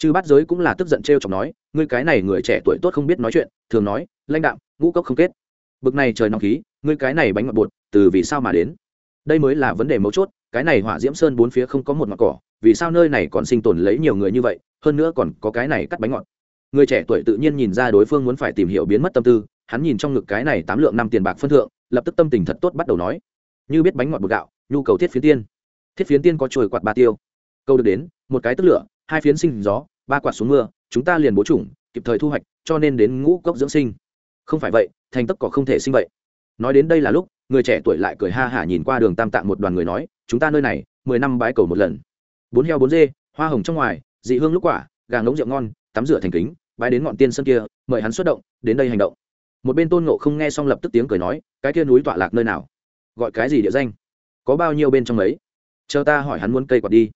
chư bát giới cũng là tức giận t r e o chọc nói, ngươi cái này người trẻ tuổi tốt không biết nói chuyện, thường nói, lãnh đạm, ngũ cốc không kết. Bực này trời nóng khí, ngươi cái này bánh ngọt bột, từ vì sao mà đến? Đây mới là vấn đề mấu chốt, cái này hỏa diễm sơn bốn phía không có một ngọn cỏ, vì sao nơi này còn sinh tồn lấy nhiều người như vậy, hơn nữa còn có cái này cắt bánh ngọt. Người trẻ tuổi tự nhiên nhìn ra đối phương muốn phải tìm hiểu biến mất tâm tư, hắn nhìn trong ngực cái này tám lượng năm tiền bạc phân thượng, lập tức tâm tình thật tốt bắt đầu nói, như biết bánh ngọt bột gạo, nhu cầu thiết phiến tiên. Thiết phiến tiên có trồi quạt ba tiêu. Câu được đến, một cái tức lửa hai phiến sinh gió, ba quạt xuống mưa, chúng ta liền bố chủng kịp thời thu hoạch, cho nên đến ngũ cốc dưỡng sinh. Không phải vậy, thành tất cỏ không thể sinh vậy. Nói đến đây là lúc, người trẻ tuổi lại cười ha hả nhìn qua đường tam tạng một đoàn người nói, chúng ta nơi này, mười năm bái cầu một lần. Bốn heo bốn dê, hoa hồng trong ngoài, dị hương lúc quả, gà ngống rượu ngon, tắm rửa thành kính, bái đến ngọn tiên sân kia, mời hắn xuất động, đến đây hành động. Một bên tôn ngộ không nghe xong lập tức tiếng cười nói, cái kia núi tọa lạc nơi nào? Gọi cái gì địa danh? Có bao nhiêu bên trong ấy? Chờ ta hỏi hắn muốn cây quạt đi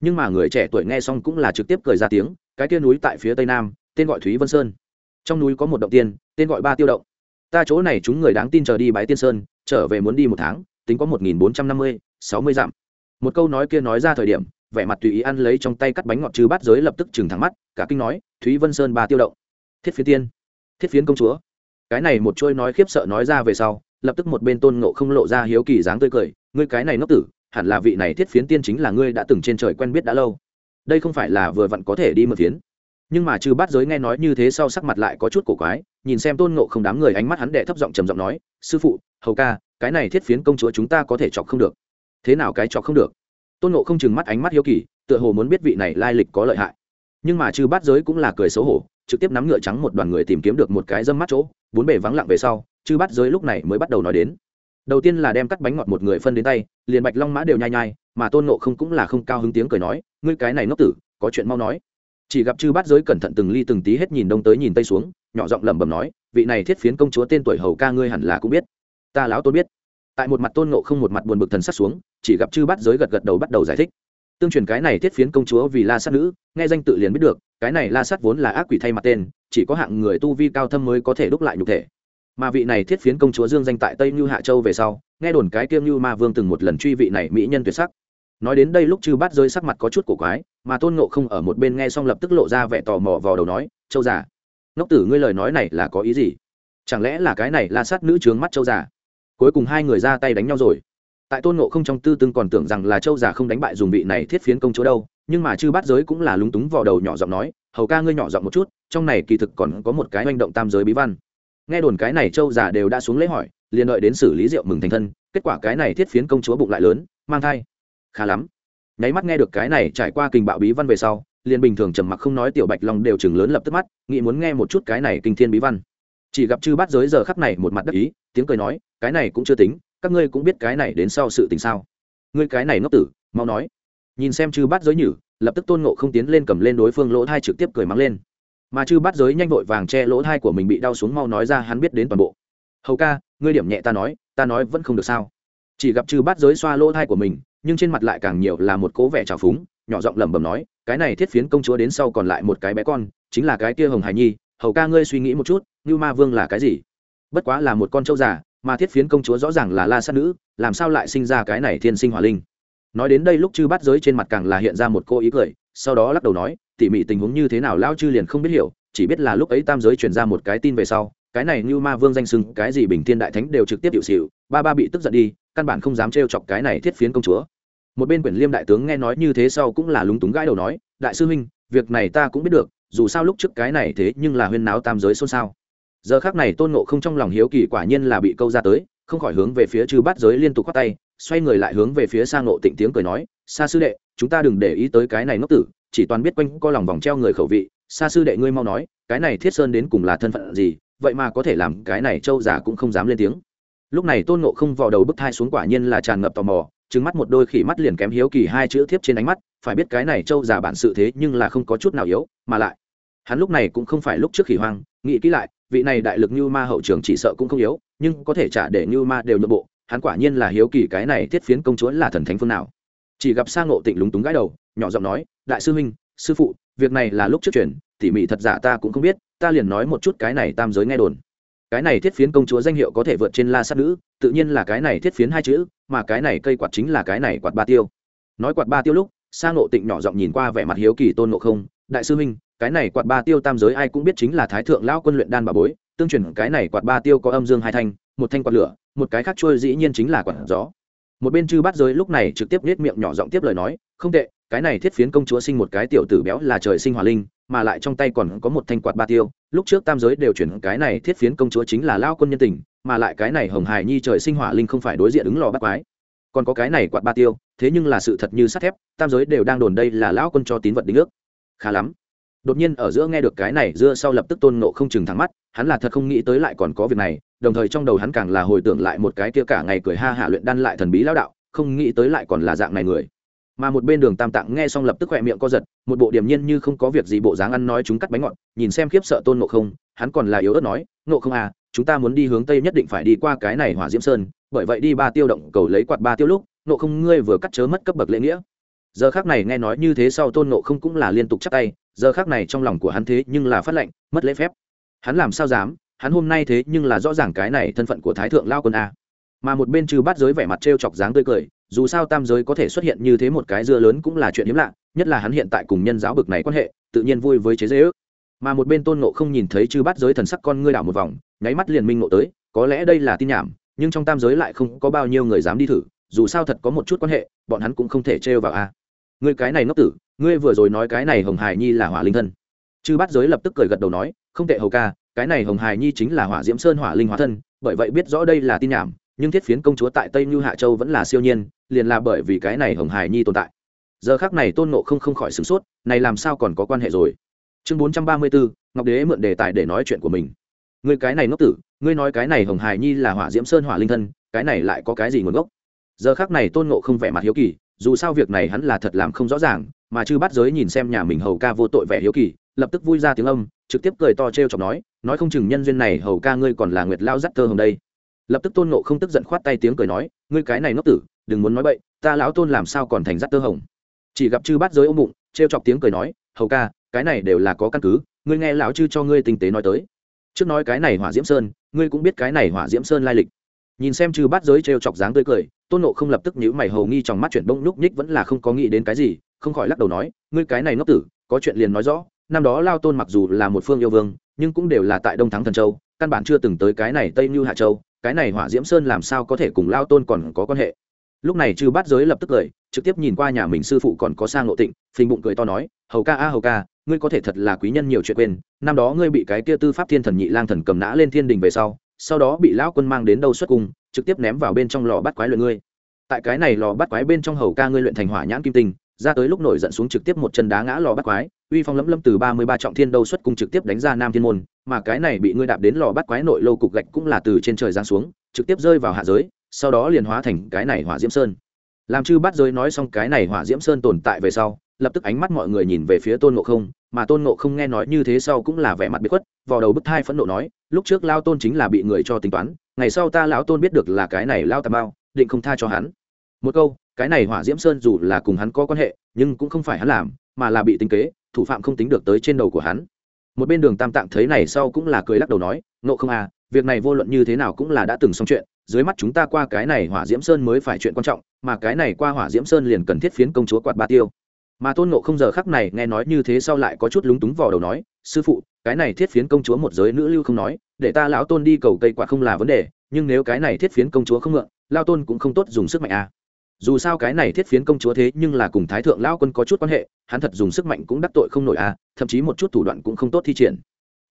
nhưng mà người trẻ tuổi nghe xong cũng là trực tiếp cười ra tiếng, cái kia núi tại phía tây nam, tên gọi thúy vân sơn. Trong núi có một động tiên, tên gọi ba tiêu động. Ta chỗ này chúng người đáng tin chờ đi bái tiên sơn, trở về muốn đi một tháng, tính có một nghìn bốn trăm năm mươi, sáu mươi dặm. Một câu nói kia nói ra thời điểm, vẻ mặt tùy ý ăn lấy trong tay cắt bánh ngọt trừ bát giới lập tức chừng thẳng mắt, cả kinh nói, thúy vân sơn, ba tiêu động. Thiết phiến tiên. Thiết phiến công chúa. Cái này một trôi nói khiếp sợ nói ra về sau, lập tức một bên tôn ngộ không lộ ra hiếu kỳ dáng tươi cười, ngươi cái này ngốc tử hẳn là vị này thiết phiến tiên chính là ngươi đã từng trên trời quen biết đã lâu. Đây không phải là vừa vặn có thể đi một phiến. Nhưng mà trừ bát giới nghe nói như thế sau sắc mặt lại có chút cổ quái, nhìn xem tôn ngộ không đám người ánh mắt hắn đệ thấp giọng trầm giọng nói, sư phụ, hầu ca, cái này thiết phiến công chúa chúng ta có thể chọc không được. Thế nào cái chọc không được? Tôn ngộ không chừng mắt ánh mắt hiếu kỳ, tựa hồ muốn biết vị này lai lịch có lợi hại. Nhưng mà trừ bát giới cũng là cười xấu hổ, trực tiếp nắm ngựa trắng một đoàn người tìm kiếm được một cái dâm mắt chỗ, bốn bề vắng lặng về sau chư bát giới lúc này mới bắt đầu nói đến đầu tiên là đem cắt bánh ngọt một người phân đến tay, liền bạch long mã đều nhai nhai, mà tôn nộ không cũng là không cao hứng tiếng cười nói, ngươi cái này ngốc tử, có chuyện mau nói. Chỉ gặp chư bát giới cẩn thận từng ly từng tí hết nhìn đông tới nhìn tây xuống, nhỏ giọng lẩm bẩm nói, vị này thiết phiến công chúa tên tuổi hầu ca ngươi hẳn là cũng biết. Ta lão tôn biết. Tại một mặt tôn nộ không một mặt buồn bực thần sắc xuống, chỉ gặp chư bát giới gật gật đầu bắt đầu giải thích. Tương truyền cái này thiết phiến công chúa vì la sát nữ, nghe danh tự liền biết được, cái này la sát vốn là ác quỷ thay mặt tên, chỉ có hạng người tu vi cao thâm mới có thể đúc lại nhục thể mà vị này thiết phiến công chúa dương danh tại tây như hạ châu về sau, nghe đồn cái kiêm như ma vương từng một lần truy vị này mỹ nhân tuyệt sắc. Nói đến đây lúc chư bát rơi sắc mặt có chút cổ quái, mà tôn ngộ không ở một bên nghe xong lập tức lộ ra vẻ tò mò vào đầu nói, châu già, ngốc tử ngươi lời nói này là có ý gì? Chẳng lẽ là cái này la sát nữ trướng mắt châu già? Cuối cùng hai người ra tay đánh nhau rồi. Tại tôn ngộ không trong tư tương còn tưởng rằng là châu già không đánh bại dùng vị này thiết phiến công chúa đâu, nhưng mà chư bát giới cũng là lúng túng vào đầu nhỏ giọng nói, hầu ca ngươi nhỏ giọng một chút, trong này kỳ thực còn có một cái hành động tam giới bí văn nghe đồn cái này châu già đều đã xuống lấy hỏi, liền đợi đến xử lý rượu mừng thành thân, kết quả cái này thiết phiến công chúa bụng lại lớn, mang thai. Khá lắm. Nháy mắt nghe được cái này trải qua kình bạo bí văn về sau, liền bình thường trầm mặc không nói tiểu bạch long đều chừng lớn lập tức mắt, nghĩ muốn nghe một chút cái này kinh thiên bí văn. Chỉ gặp chư bát giới giờ khắc này một mặt đắc ý, tiếng cười nói, cái này cũng chưa tính, các ngươi cũng biết cái này đến sau sự tình sao? Ngươi cái này ngốc tử, mau nói. Nhìn xem chư bát giới nhử, lập tức tôn ngộ không tiến lên cầm lên đối phương lỗ thai trực tiếp cười mắng lên mà chư bắt giới nhanh vội vàng che lỗ thai của mình bị đau xuống mau nói ra hắn biết đến toàn bộ. Hầu ca, ngươi điểm nhẹ ta nói ta nói vẫn không được sao? Chỉ gặp chư bắt giới xoa lỗ thai của mình, nhưng trên mặt lại càng nhiều là một cố vẻ trào phúng, nhỏ giọng lẩm bẩm nói, cái này thiết phiến công chúa đến sau còn lại một cái bé con, chính là cái kia hồng hải nhi. Hầu ca, ngươi suy nghĩ một chút như ma vương là cái gì? Bất quá là một con trâu già, mà thiết phiến công chúa rõ ràng là la sát nữ, làm sao lại sinh ra cái này thiên sinh hỏa linh? Nói đến đây lúc chư bắt giới trên mặt càng là hiện ra một cô ý cười, sau đó lắc đầu nói tỉ mỉ tình huống như thế nào lao chư liền không biết hiểu, chỉ biết là lúc ấy tam giới truyền ra một cái tin về sau, cái này như ma vương danh sưng cái gì bình thiên đại thánh đều trực tiếp hiệu xịu ba ba bị tức giận đi, căn bản không dám trêu chọc cái này thiết phiến công chúa. Một bên quyển liêm đại tướng nghe nói như thế sau cũng là lúng túng gãi đầu nói, đại sư huynh, việc này ta cũng biết được, dù sao lúc trước cái này thế nhưng là huyên náo tam giới xôn xao. Giờ khác này tôn nộ không trong lòng hiếu kỳ quả nhiên là bị câu ra tới, không khỏi hướng về phía chư bát giới liên tục khoác tay, xoay người lại hướng về phía sang nộ tịnh tiếng cười nói xa sư đệ chúng ta đừng để ý tới cái này ngốc tử, chỉ toàn biết quanh co lòng vòng treo người khẩu vị, xa sư đệ ngươi mau nói, cái này thiết sơn đến cùng là thân phận gì, vậy mà có thể làm cái này châu giả cũng không dám lên tiếng. Lúc này tôn nộ không vào đầu bức thai xuống quả nhiên là tràn ngập tò mò trứng mắt một đôi khỉ mắt liền kém hiếu kỳ hai chữ thiếp trên ánh mắt, phải biết cái này châu giả bản sự thế nhưng là không có chút nào yếu, mà lại, hắn lúc này cũng không phải lúc trước khỉ hoang, nghĩ kỹ lại, vị này đại lực như ma hậu trường chỉ sợ cũng không yếu, nhưng có thể trả để như ma đều nội bộ, hắn quả nhiên là hiếu kỳ cái này thiết phiến công chúa là thần thánh phương nào chỉ gặp sang ngộ tịnh lúng túng gãi đầu, nhỏ giọng nói, đại sư huynh, sư phụ, việc này là lúc trước chuyển tỉ mỉ thật giả ta cũng không biết, ta liền nói một chút cái này tam giới nghe đồn. Cái này thiết phiến công chúa danh hiệu có thể vượt trên la sát nữ, tự nhiên là cái này thiết phiến hai chữ, mà cái này cây quạt chính là cái này quạt ba tiêu. Nói quạt ba tiêu lúc sang ngộ tịnh nhỏ giọng nhìn qua vẻ mặt hiếu kỳ tôn ngộ không, đại sư huynh, cái này quạt ba tiêu tam giới ai cũng biết chính là thái thượng lão quân luyện đan bà bối, tương truyền cái này quạt ba tiêu có âm dương hai thanh, một thanh quạt lửa, một cái khác trôi dĩ nhiên chính là quạt gió một bên chư bắt giới lúc này trực tiếp nết miệng nhỏ giọng tiếp lời nói, không tệ, cái này thiết phiến công chúa sinh một cái tiểu tử béo là trời sinh hỏa linh, mà lại trong tay còn có một thanh quạt ba tiêu. Lúc trước tam giới đều chuyển cái này thiết phiến công chúa chính là lao quân nhân tình, mà lại cái này hồng hài nhi trời sinh hỏa linh không phải đối diện ứng lò bắt quái. Còn có cái này quạt ba tiêu, thế nhưng là sự thật như sắt thép, tam giới đều đang đồn đây là lão quân cho tín vật đính ước. Khá lắm. Đột nhiên ở giữa nghe được cái này, dưa sau lập tức tôn nộ không chừng thắng mắt, hắn là thật không nghĩ tới lại còn có việc này đồng thời trong đầu hắn càng là hồi tưởng lại một cái kia cả ngày cười ha hạ luyện đan lại thần bí lão đạo, không nghĩ tới lại còn là dạng này người. Mà một bên đường tam tạng nghe xong lập tức khỏe miệng co giật, một bộ điềm nhiên như không có việc gì bộ dáng ăn nói chúng cắt bánh ngọt, nhìn xem khiếp sợ tôn ngộ không, hắn còn là yếu ớt nói, ngộ không à chúng ta muốn đi hướng tây nhất định phải đi qua cái này hỏa diễm sơn, bởi vậy đi ba tiêu động, cầu lấy quạt ba tiêu lúc, ngộ không ngươi vừa cắt chớ mất cấp bậc lễ nghĩa. Giờ khác này nghe nói như thế sau tôn ngộ không cũng là liên tục chắc tay, giờ khác này trong lòng của hắn thế nhưng là phát lệnh, mất lễ phép. Hắn làm sao dám? Hắn hôm nay thế nhưng là rõ ràng cái này thân phận của thái thượng lao quân a. Mà một bên trừ bát giới vẻ mặt t r e o chọc dáng tươi cười, dù sao tam giới có thể xuất hiện như thế một cái dưa lớn cũng là chuyện hiếm lạ, nhất là hắn hiện tại cùng nhân giáo bực này quan hệ, tự nhiên vui với chế dễ ước. Mà một bên tôn nộ không nhìn thấy chư bát giới thần sắc con ngươi đảo một vòng, nháy mắt liền minh nộ tới, có lẽ đây là tin nhảm, nhưng trong tam giới lại không có bao nhiêu người dám đi thử, dù sao thật có một chút quan hệ, bọn hắn cũng không thể trêu vào a. Ngươi cái này ngốc tử, ngươi vừa rồi nói cái này hồng hải nhi là hỏa linh thân. Chư bát giới lập tức cười gật đầu nói, không tệ hầu ca cái này hồng hải nhi chính là hỏa diễm sơn hỏa linh hóa thân, bởi vậy biết rõ đây là tin nhảm, nhưng thiết phiến công chúa tại tây như hạ châu vẫn là siêu nhiên, liền là bởi vì cái này hồng hải nhi tồn tại. Giờ khác này tôn nộ không không khỏi sửng sốt, này làm sao còn có quan hệ rồi? Chương bốn trăm ba mươi bốn ngọc đế mượn đề tài để nói chuyện của mình. Người cái này ngốc tử, ngươi nói cái này hồng hải nhi là hỏa diễm sơn hỏa linh thân, cái này lại có cái gì nguồn gốc? Giờ khác này tôn nộ không vẻ mặt hiếu kỳ, dù sao việc này hắn là thật làm không rõ ràng, mà chư bắt giới nhìn xem nhà mình hầu ca vô tội vẻ hiếu kỳ lập tức vui ra tiếng âm, trực tiếp cười to t r e o chọc nói nói không chừng nhân duyên này hầu ca ngươi còn là nguyệt lao dắt thơ hồng đây. Lập tức tôn nộ không tức giận khoát tay tiếng cười nói, ngươi cái này ngốc tử, đừng muốn nói bậy, ta lão tôn làm sao còn thành dắt tơ hồng? Chỉ gặp chư bắt giới ôm bụng t r e o chọc tiếng cười nói, hầu ca, cái này đều là có căn cứ, ngươi nghe lão chư cho ngươi tinh tế nói tới. Trước nói cái này hỏa diễm sơn, ngươi cũng biết cái này hỏa diễm sơn lai lịch. Nhìn xem chư bắt giới t r e o chọc dáng tươi cười, tôn nộ không lập tức nhữ mày hầu nghi trong mắt chuyển bông nhúc nhích vẫn là không có nghĩ đến cái gì, không khỏi lắc đầu nói, ngươi cái này ngốc tử, có chuyện liền nói rõ năm đó lao tôn mặc dù là một phương yêu vương, nhưng cũng đều là tại đông thắng thần châu, căn bản chưa từng tới cái này tây như hạ châu, cái này hỏa diễm sơn làm sao có thể cùng lao tôn còn có quan hệ. Lúc này chư bát giới lập tức cười, trực tiếp nhìn qua nhà mình sư phụ còn có sang ngộ tịnh, phình bụng cười to nói, hầu ca a, hầu ca, ngươi có thể thật là quý nhân nhiều chuyện quên, năm đó ngươi bị cái kia tư pháp thiên thần nhị lang thần cầm nã lên thiên đình về sau sau đó bị lão quân mang đến đâu xuất cung, trực tiếp ném vào bên trong lò bắt quái luyện ngươi. Tại cái này lò bắt quái bên trong hầu ca ngươi luyện thành hỏa nhãn kim tinh, ra tới lúc nổi giận xuống trực tiếp một chân đá ngã lò bắt quái uy phong lẫm lâm từ ba mươi ba trọng thiên đâu xuất cung trực tiếp đánh ra nam thiên môn, mà cái này bị ngươi đạp đến lò bắt quái nội lâu cục gạch cũng là từ trên trời giáng xuống, trực tiếp rơi vào hạ giới, sau đó liền hóa thành cái này hỏa diễm sơn. Làm chư bắt giới nói xong cái này hỏa diễm sơn tồn tại về sau, lập tức ánh mắt mọi người nhìn về phía tôn ngộ không, mà tôn ngộ không nghe nói như thế sau cũng là vẻ mặt bi khuất vào đầu bức thai phẫn nộ nói, lúc trước lao tôn chính là bị người cho tính toán, ngày sau ta lão tôn biết được là cái này lao tà bao định không tha cho hắn. Một câu, cái này hỏa diễm sơn dù là cùng hắn có quan hệ, nhưng cũng không phải hắn làm, mà là bị tính kế thủ phạm không tính được tới trên đầu của hắn. Một bên đường tam tạng thấy này sau cũng là cười lắc đầu nói nộ không à việc này vô luận như thế nào cũng là đã từng xong chuyện, dưới mắt chúng ta qua cái này hỏa diễm sơn mới phải chuyện quan trọng, mà cái này qua hỏa diễm sơn liền cần thiết phiến công chúa quạt ba tiêu. Mà tôn nộ không giờ khắc này nghe nói như thế sau lại có chút lúng túng vò đầu nói, sư phụ, cái này thiết phiến công chúa một giới nữ lưu không nói, để ta lão tôn đi cầu cây quạt không là vấn đề, nhưng nếu cái này thiết phiến công chúa không mượn lao tôn cũng không tốt dùng sức mạnh à dù sao cái này thiết phiến công chúa thế nhưng là cùng thái thượng lao quân có chút quan hệ, hắn thật dùng sức mạnh cũng đắc tội không nổi à thậm chí một chút thủ đoạn cũng không tốt thi triển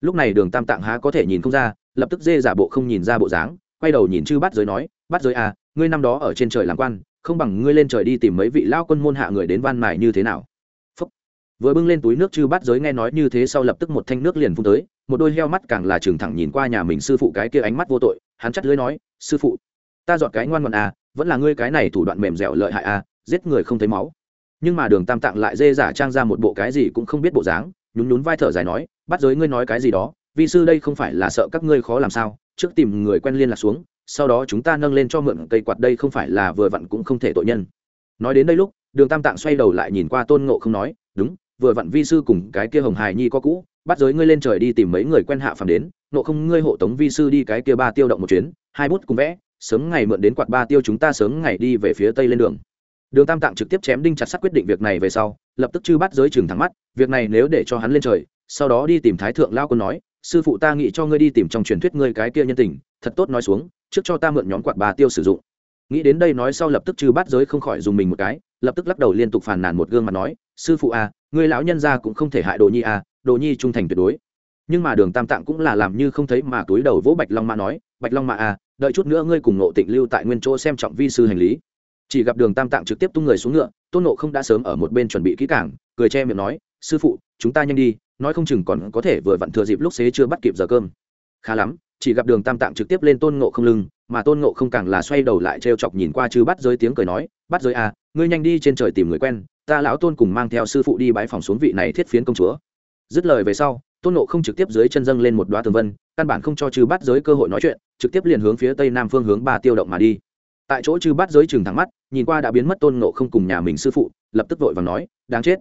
lúc này đường tam tạng há có thể nhìn không ra, lập tức dê giả bộ không nhìn ra bộ dáng, quay đầu nhìn chư Bát giới nói, Bát giới à ngươi năm đó ở trên trời làm quan, không bằng ngươi lên trời đi tìm mấy vị lao quân môn hạ người đến van mài như thế nào Phúc. vừa bưng lên túi nước chư Bát giới nghe nói như thế sau lập tức một thanh nước liền phun tới, một đôi heo mắt càng là trừng thẳng nhìn qua nhà mình sư phụ cái kia ánh mắt vô tội, hắn chắt lưới nói, sư phụ, ta dọn cái ngoan ngoan à vẫn là ngươi cái này thủ đoạn mềm dẻo lợi hại à giết người không thấy máu. Nhưng mà đường tam tạng lại dê giả trang ra một bộ cái gì cũng không biết bộ dáng, nhún nhún vai thở dài nói, bắt giới ngươi nói cái gì đó, vi sư đây không phải là sợ các ngươi khó làm sao, trước tìm người quen liên lạc xuống, sau đó chúng ta nâng lên cho mượn cây quạt đây không phải là vừa vặn cũng không thể tội nhân. Nói đến đây lúc, đường tam tạng xoay đầu lại nhìn qua tôn ngộ không nói, đúng, vừa vặn vi sư cùng cái kia hồng hài nhi có cũ, bắt giới ngươi lên trời đi tìm mấy người quen hạ phàm đến nộ không ngươi hộ tống vi sư đi cái kia ba tiêu động một chuyến, hai bút cùng vẽ sớm ngày mượn đến quạt ba tiêu chúng ta sớm ngày đi về phía tây lên đường. Đường tam tạng trực tiếp chém đinh chặt sắt quyết định việc này về sau lập tức chư bắt giới chừng thắng mắt việc này nếu để cho hắn lên trời sau đó đi tìm thái thượng lao quân nói sư phụ ta nghĩ cho ngươi đi tìm trong truyền thuyết ngươi cái kia nhân tình thật tốt nói xuống trước cho ta mượn nhóm quạt ba tiêu sử dụng. Nghĩ đến đây nói sau lập tức chư bắt giới không khỏi dùng mình một cái lập tức lắc đầu liên tục phàn nàn một gương mặt nói sư phụ a à, ngươi lão nhân gia cũng không thể hại đồ nhi a à, đồ nhi trung thành tuyệt đối. Nhưng mà đường tam tạng cũng là làm như không thấy mà túi đầu vỗ bạch long mã nói bạch long mã a à, đợi chút nữa ngươi cùng nộ tịnh lưu tại nguyên chỗ xem trọng vi sư hành lý. Chỉ gặp đường tam tạng trực tiếp tung người xuống ngựa, tôn nộ không đã sớm ở một bên chuẩn bị kỹ cảng cười che miệng nói, sư phụ, chúng ta nhanh đi, nói không chừng còn có thể vừa vặn thừa dịp lúc xế chưa bắt kịp giờ cơm. Khá lắm, chỉ gặp đường tam tạng trực tiếp lên tôn ngộ không lưng, mà tôn ngộ không càng là xoay đầu lại t chọc nhìn qua chư bắt giới tiếng cười nói, bắt giới à ngươi nhanh đi trên trời tìm người quen, ta lão tôn cùng mang theo sư phụ đi bãi phòng xuống vị này thiết phiến công chúa. Dứt lời về sau, tôn nộ không trực tiếp dưới chân dâng lên một đoá tường vân, căn bản không cho chư bắt giới cơ hội nói chuyện trực tiếp liền hướng phía tây nam phương hướng ba tiêu động mà đi. Tại chỗ chư bắt giới chừng thẳng mắt, nhìn qua đã biến mất tôn nộ không cùng nhà mình sư phụ, lập tức vội và nói, đáng chết.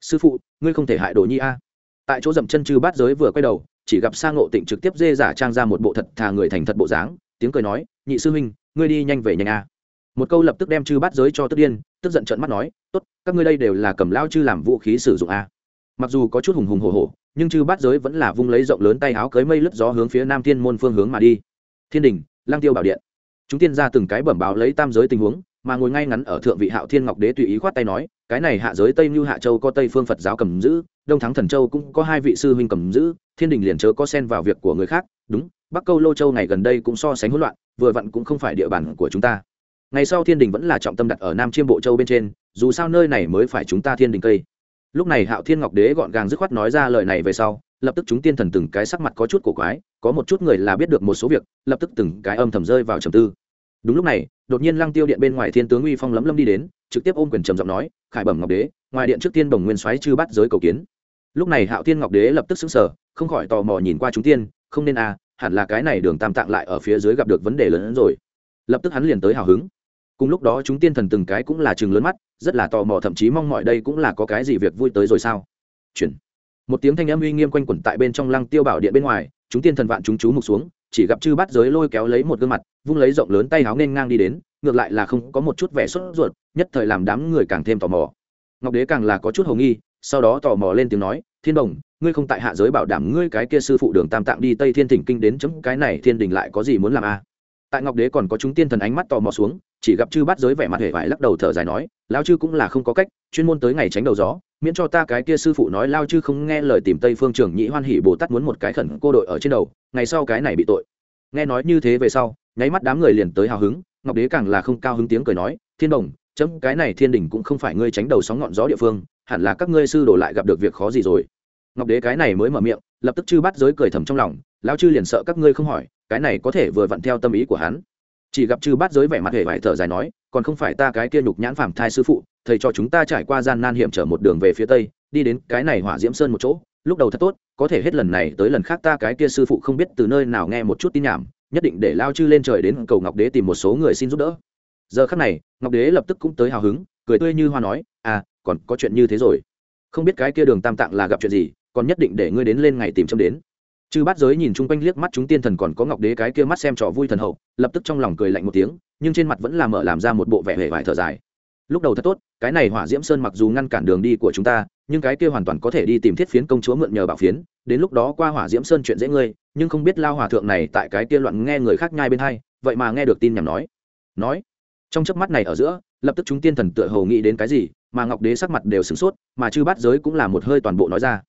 Sư phụ, ngươi không thể hại đồ nhi a. Tại chỗ dậm chân chư bắt giới vừa quay đầu, chỉ gặp sang ngộ tịnh trực tiếp dê giả trang ra một bộ thật thà người thành thật bộ dáng, tiếng cười nói, nhị sư huynh, ngươi đi nhanh về nhanh a. Một câu lập tức đem chư bắt giới cho tức điên, tức giận trợn mắt nói, tốt, các ngươi đây đều là cầm lao chư làm vũ khí sử dụng a. Mặc dù có chút hùng hùng hồ hồ nhưng chư bát giới vẫn là vung lấy rộng lớn tay áo cưới mây lướt gió hướng phía nam thiên môn phương hướng mà đi thiên đình lang tiêu bảo điện. Chúng tiên ra từng cái bẩm báo lấy tam giới tình huống, mà ngồi ngay ngắn ở thượng vị hạo thiên ngọc đế tùy ý khoát tay nói, cái này hạ giới tây như hạ châu có tây phương phật giáo cầm giữ, đông thắng thần châu cũng có hai vị sư huynh cầm giữ, thiên đình liền chớ có xen vào việc của người khác, đúng, bắc câu lô châu ngày gần đây cũng so sánh hỗn loạn, vừa vặn cũng không phải địa bàn của chúng ta. Ngày sau thiên đình vẫn là trọng tâm đặt ở nam chiêm bộ châu bên trên, dù sao nơi này mới phải chúng ta thiên đình cây. Lúc này hạo thiên ngọc đế gọn gàng dứt khoát nói ra lời này về sau lập tức chúng tiên thần từng cái sắc mặt có chút cổ quái, có một chút người là biết được một số việc, lập tức từng cái âm thầm rơi vào trầm tư. Đúng lúc này, đột nhiên lăng tiêu điện bên ngoài thiên tướng uy phong lấm lâm đi đến, trực tiếp ôm quyền trầm giọng nói, khải bẩm ngọc đế, ngoài điện trước tiên bồng nguyên soái chư bắt giới cầu kiến. Lúc này hạo thiên ngọc đế lập tức xứng sở không khỏi tò mò nhìn qua chúng tiên, không nên à hẳn là cái này đường tam tạng lại ở phía dưới gặp được vấn đề lớn hơn rồi. Lập tức hắn liền tới hào hứng. Cùng lúc đó chúng tiên thần từng cái cũng là chừng lớn mắt, rất là tò mò, thậm chí mong mọi đây cũng là có cái gì việc vui tới rồi sao? Chuyển một tiếng thanh âm uy nghiêm quanh quẩn tại bên trong lăng tiêu bảo điện bên ngoài, chúng tiên thần vạn chúng chú mục xuống, chỉ gặp chư bát giới lôi kéo lấy một gương mặt, vung lấy rộng lớn tay háo nên ngang đi đến, ngược lại là không có một chút vẻ sốt ruột, nhất thời làm đám người càng thêm tò mò ngọc đế càng là có chút hồng nghi, sau đó tò mò lên tiếng nói, thiên đồng, ngươi không tại hạ giới bảo đảm ngươi cái kia sư phụ đường tam tạng đi tây thiên thỉnh kinh đến chấm cái này thiên đình lại có gì muốn làm a à? tại ngọc đế còn có chúng tiên thần ánh mắt tò mò xuống chỉ gặp chư bắt giới vẻ mặt hề vải lắc đầu thở dài nói, lao chư cũng là không có cách, chuyên môn tới ngày tránh đầu gió, miễn cho ta cái kia sư phụ nói lao chư không nghe lời tìm tây phương trưởng nhĩ hoan hỉ bồ tát muốn một cái khẩn cô đội ở trên đầu, ngày sau cái này bị tội. Nghe nói như thế về sau, nháy mắt đám người liền tới hào hứng, ngọc đế càng là không cao hứng tiếng cười nói, thiên đồng, chấm, cái này thiên đình cũng không phải ngươi tránh đầu sóng ngọn gió địa phương, hẳn là các ngươi sư đổ lại gặp được việc khó gì rồi. Ngọc đế cái này mới mở miệng, lập tức chư bắt giới cười thầm trong lòng, lao chư liền sợ các ngươi không hỏi, cái này có thể vừa vặn theo tâm ý của hắn chỉ gặp chư bát giới vẻ mặt hề vải thở dài nói, còn không phải ta cái kia nhục nhãn phàm thai sư phụ, thầy cho chúng ta trải qua gian nan hiểm trở một đường về phía tây, đi đến cái này hỏa diễm sơn một chỗ, lúc đầu thật tốt, có thể hết lần này tới lần khác ta cái kia sư phụ không biết từ nơi nào nghe một chút tin nhảm, nhất định để lao chư lên trời đến cầu ngọc đế tìm một số người xin giúp đỡ. Giờ khắc này, ngọc đế lập tức cũng tới hào hứng, cười tươi như hoa nói à còn có chuyện như thế rồi. Không biết cái kia đường tam tạng là gặp chuyện gì, còn nhất định để ngươi đến lên ngày tìm châm đến chư bát giới nhìn chung quanh liếc mắt chúng tiên thần còn có ngọc đế cái kia mắt xem trò vui thần hậu, lập tức trong lòng cười lạnh một tiếng, nhưng trên mặt vẫn là mở làm ra một bộ vẻ hề vải thở dài. Lúc đầu thật tốt, cái này hỏa diễm sơn mặc dù ngăn cản đường đi của chúng ta, nhưng cái kia hoàn toàn có thể đi tìm thiết phiến công chúa mượn nhờ bảo phiến, đến lúc đó qua hỏa diễm sơn chuyện dễ ngươi, nhưng không biết lao hòa thượng này tại cái kia loạn nghe người khác nhai bên hai, vậy mà nghe được tin nhằm nói. Nói. Trong chớp mắt này ở giữa, lập tức chúng tiên thần tựa hồ nghĩ đến cái gì, mà ngọc đế sắc mặt đều sửng sốt, mà chư bát giới cũng là một hơi toàn bộ nói ra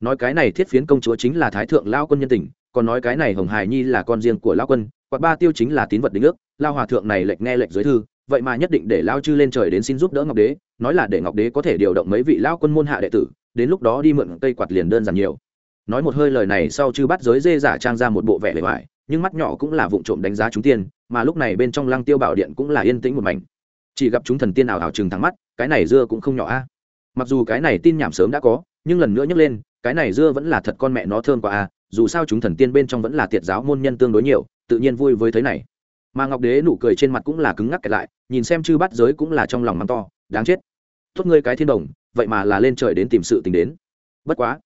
nói cái này thiết phiến công chúa chính là thái thượng lao quân nhân tình, còn nói cái này hồng hải nhi là con riêng của lao quân, quạt ba tiêu chính là tín vật đính ước, lao hòa thượng này lệch nghe lệch giới thư, vậy mà nhất định để lao chư lên trời đến xin giúp đỡ ngọc đế, nói là để ngọc đế có thể điều động mấy vị lao quân môn hạ đệ tử, đến lúc đó đi mượn cây quạt liền đơn giản nhiều. Nói một hơi lời này sau chư bắt giới dê giả trang ra một bộ vẻ bề ngoài, nhưng mắt nhỏ cũng là vụ trộm đánh giá chúng tiên, mà lúc này bên trong lăng tiêu bảo điện cũng là yên tĩnh một mảnh. Chỉ gặp chúng thần tiên ảo ảo chừng thắng mắt, cái này dưa cũng không nhỏ a. Mặc dù cái này tin nhảm sớm đã có, nhưng lần nữa nhắc lên cái này dưa vẫn là thật con mẹ nó thơm quá a dù sao chúng thần tiên bên trong vẫn là tiệt giáo môn nhân tương đối nhiều, tự nhiên vui với thế này. Mà ngọc đế nụ cười trên mặt cũng là cứng ngắc kẹt lại, nhìn xem chư bắt giới cũng là trong lòng mắng to, đáng chết. Tốt ngươi cái thiên đồng, vậy mà là lên trời đến tìm sự tình đến. Bất quá,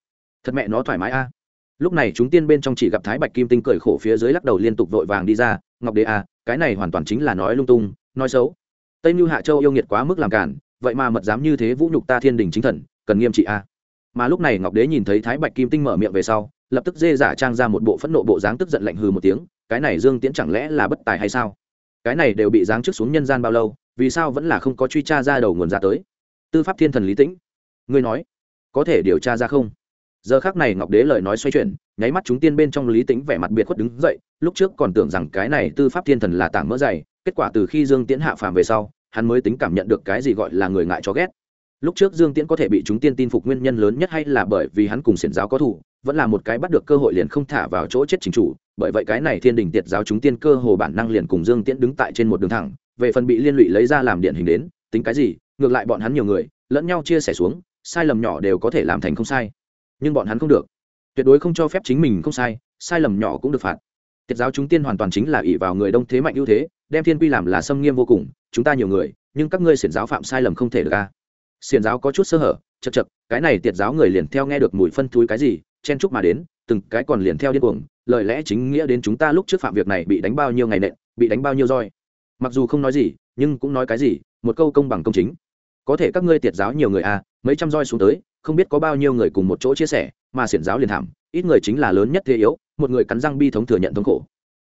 thật mẹ nó thoải mái a. Lúc này chúng tiên bên trong chỉ gặp thái bạch kim tinh cười khổ phía dưới lắc đầu liên tục vội vàng đi ra, ngọc đế a cái này hoàn toàn chính là nói lung tung, nói xấu. Tây mưu hạ châu yêu nghiệt quá mức làm cản vậy mà mật dám như thế vũ nhục ta thiên đình chính thần, cần nghiêm trị a mà lúc này ngọc đế nhìn thấy thái bạch kim tinh mở miệng về sau, lập tức dê giả trang ra một bộ phẫn nộ bộ dáng tức giận lạnh hừ một tiếng, cái này dương tiễn chẳng lẽ là bất tài hay sao? Cái này đều bị giáng trước xuống nhân gian bao lâu, vì sao vẫn là không có truy tra ra đầu nguồn ra tới? Tư pháp thiên thần lý tĩnh, ngươi nói, có thể điều tra ra không? Giờ khác này ngọc đế lời nói xoay chuyển, nháy mắt chúng tiên bên trong lý tĩnh vẻ mặt biệt khuất đứng dậy, lúc trước còn tưởng rằng cái này tư pháp thiên thần là tảng mỡ dày, kết quả từ khi dương tiễn hạ phàm về sau, hắn mới tính cảm nhận được cái gì gọi là người ngại cho ghét lúc trước dương tiễn có thể bị chúng tiên tin phục nguyên nhân lớn nhất hay là bởi vì hắn cùng xiển giáo có thủ, vẫn là một cái bắt được cơ hội liền không thả vào chỗ chết chính chủ, bởi vậy cái này thiên đình tiệt giáo chúng tiên cơ hồ bản năng liền cùng dương tiễn đứng tại trên một đường thẳng, về phần bị liên lụy lấy ra làm điện hình đến, tính cái gì, ngược lại bọn hắn nhiều người, lẫn nhau chia sẻ xuống, sai lầm nhỏ đều có thể làm thành không sai. Nhưng bọn hắn không được. Tuyệt đối không cho phép chính mình không sai sai lầm nhỏ cũng được phạt. Tiệt giáo chúng tiên hoàn toàn chính là ỷ vào người đông thế mạnh ưu thế, đem thiên quy làm là xâm nghiêm vô cùng, chúng ta nhiều người, nhưng các ngươi xiển giáo phạm sai lầm không thể được a xiền giáo có chút sơ hở, chật chật, cái này tiệt giáo người liền theo nghe được mùi phân túi cái gì, chen chúc mà đến, từng cái còn liền theo điên cuồng, lời lẽ chính nghĩa đến chúng ta lúc trước phạm việc này bị đánh bao nhiêu ngày nện, bị đánh bao nhiêu roi. Mặc dù không nói gì, nhưng cũng nói cái gì, một câu công bằng công chính. Có thể các ngươi tiệt giáo nhiều người à mấy trăm roi xuống tới, không biết có bao nhiêu người cùng một chỗ chia sẻ, mà xiển giáo liền thảm, ít người chính là lớn nhất thế yếu, một người cắn răng bi thống thừa nhận thống khổ.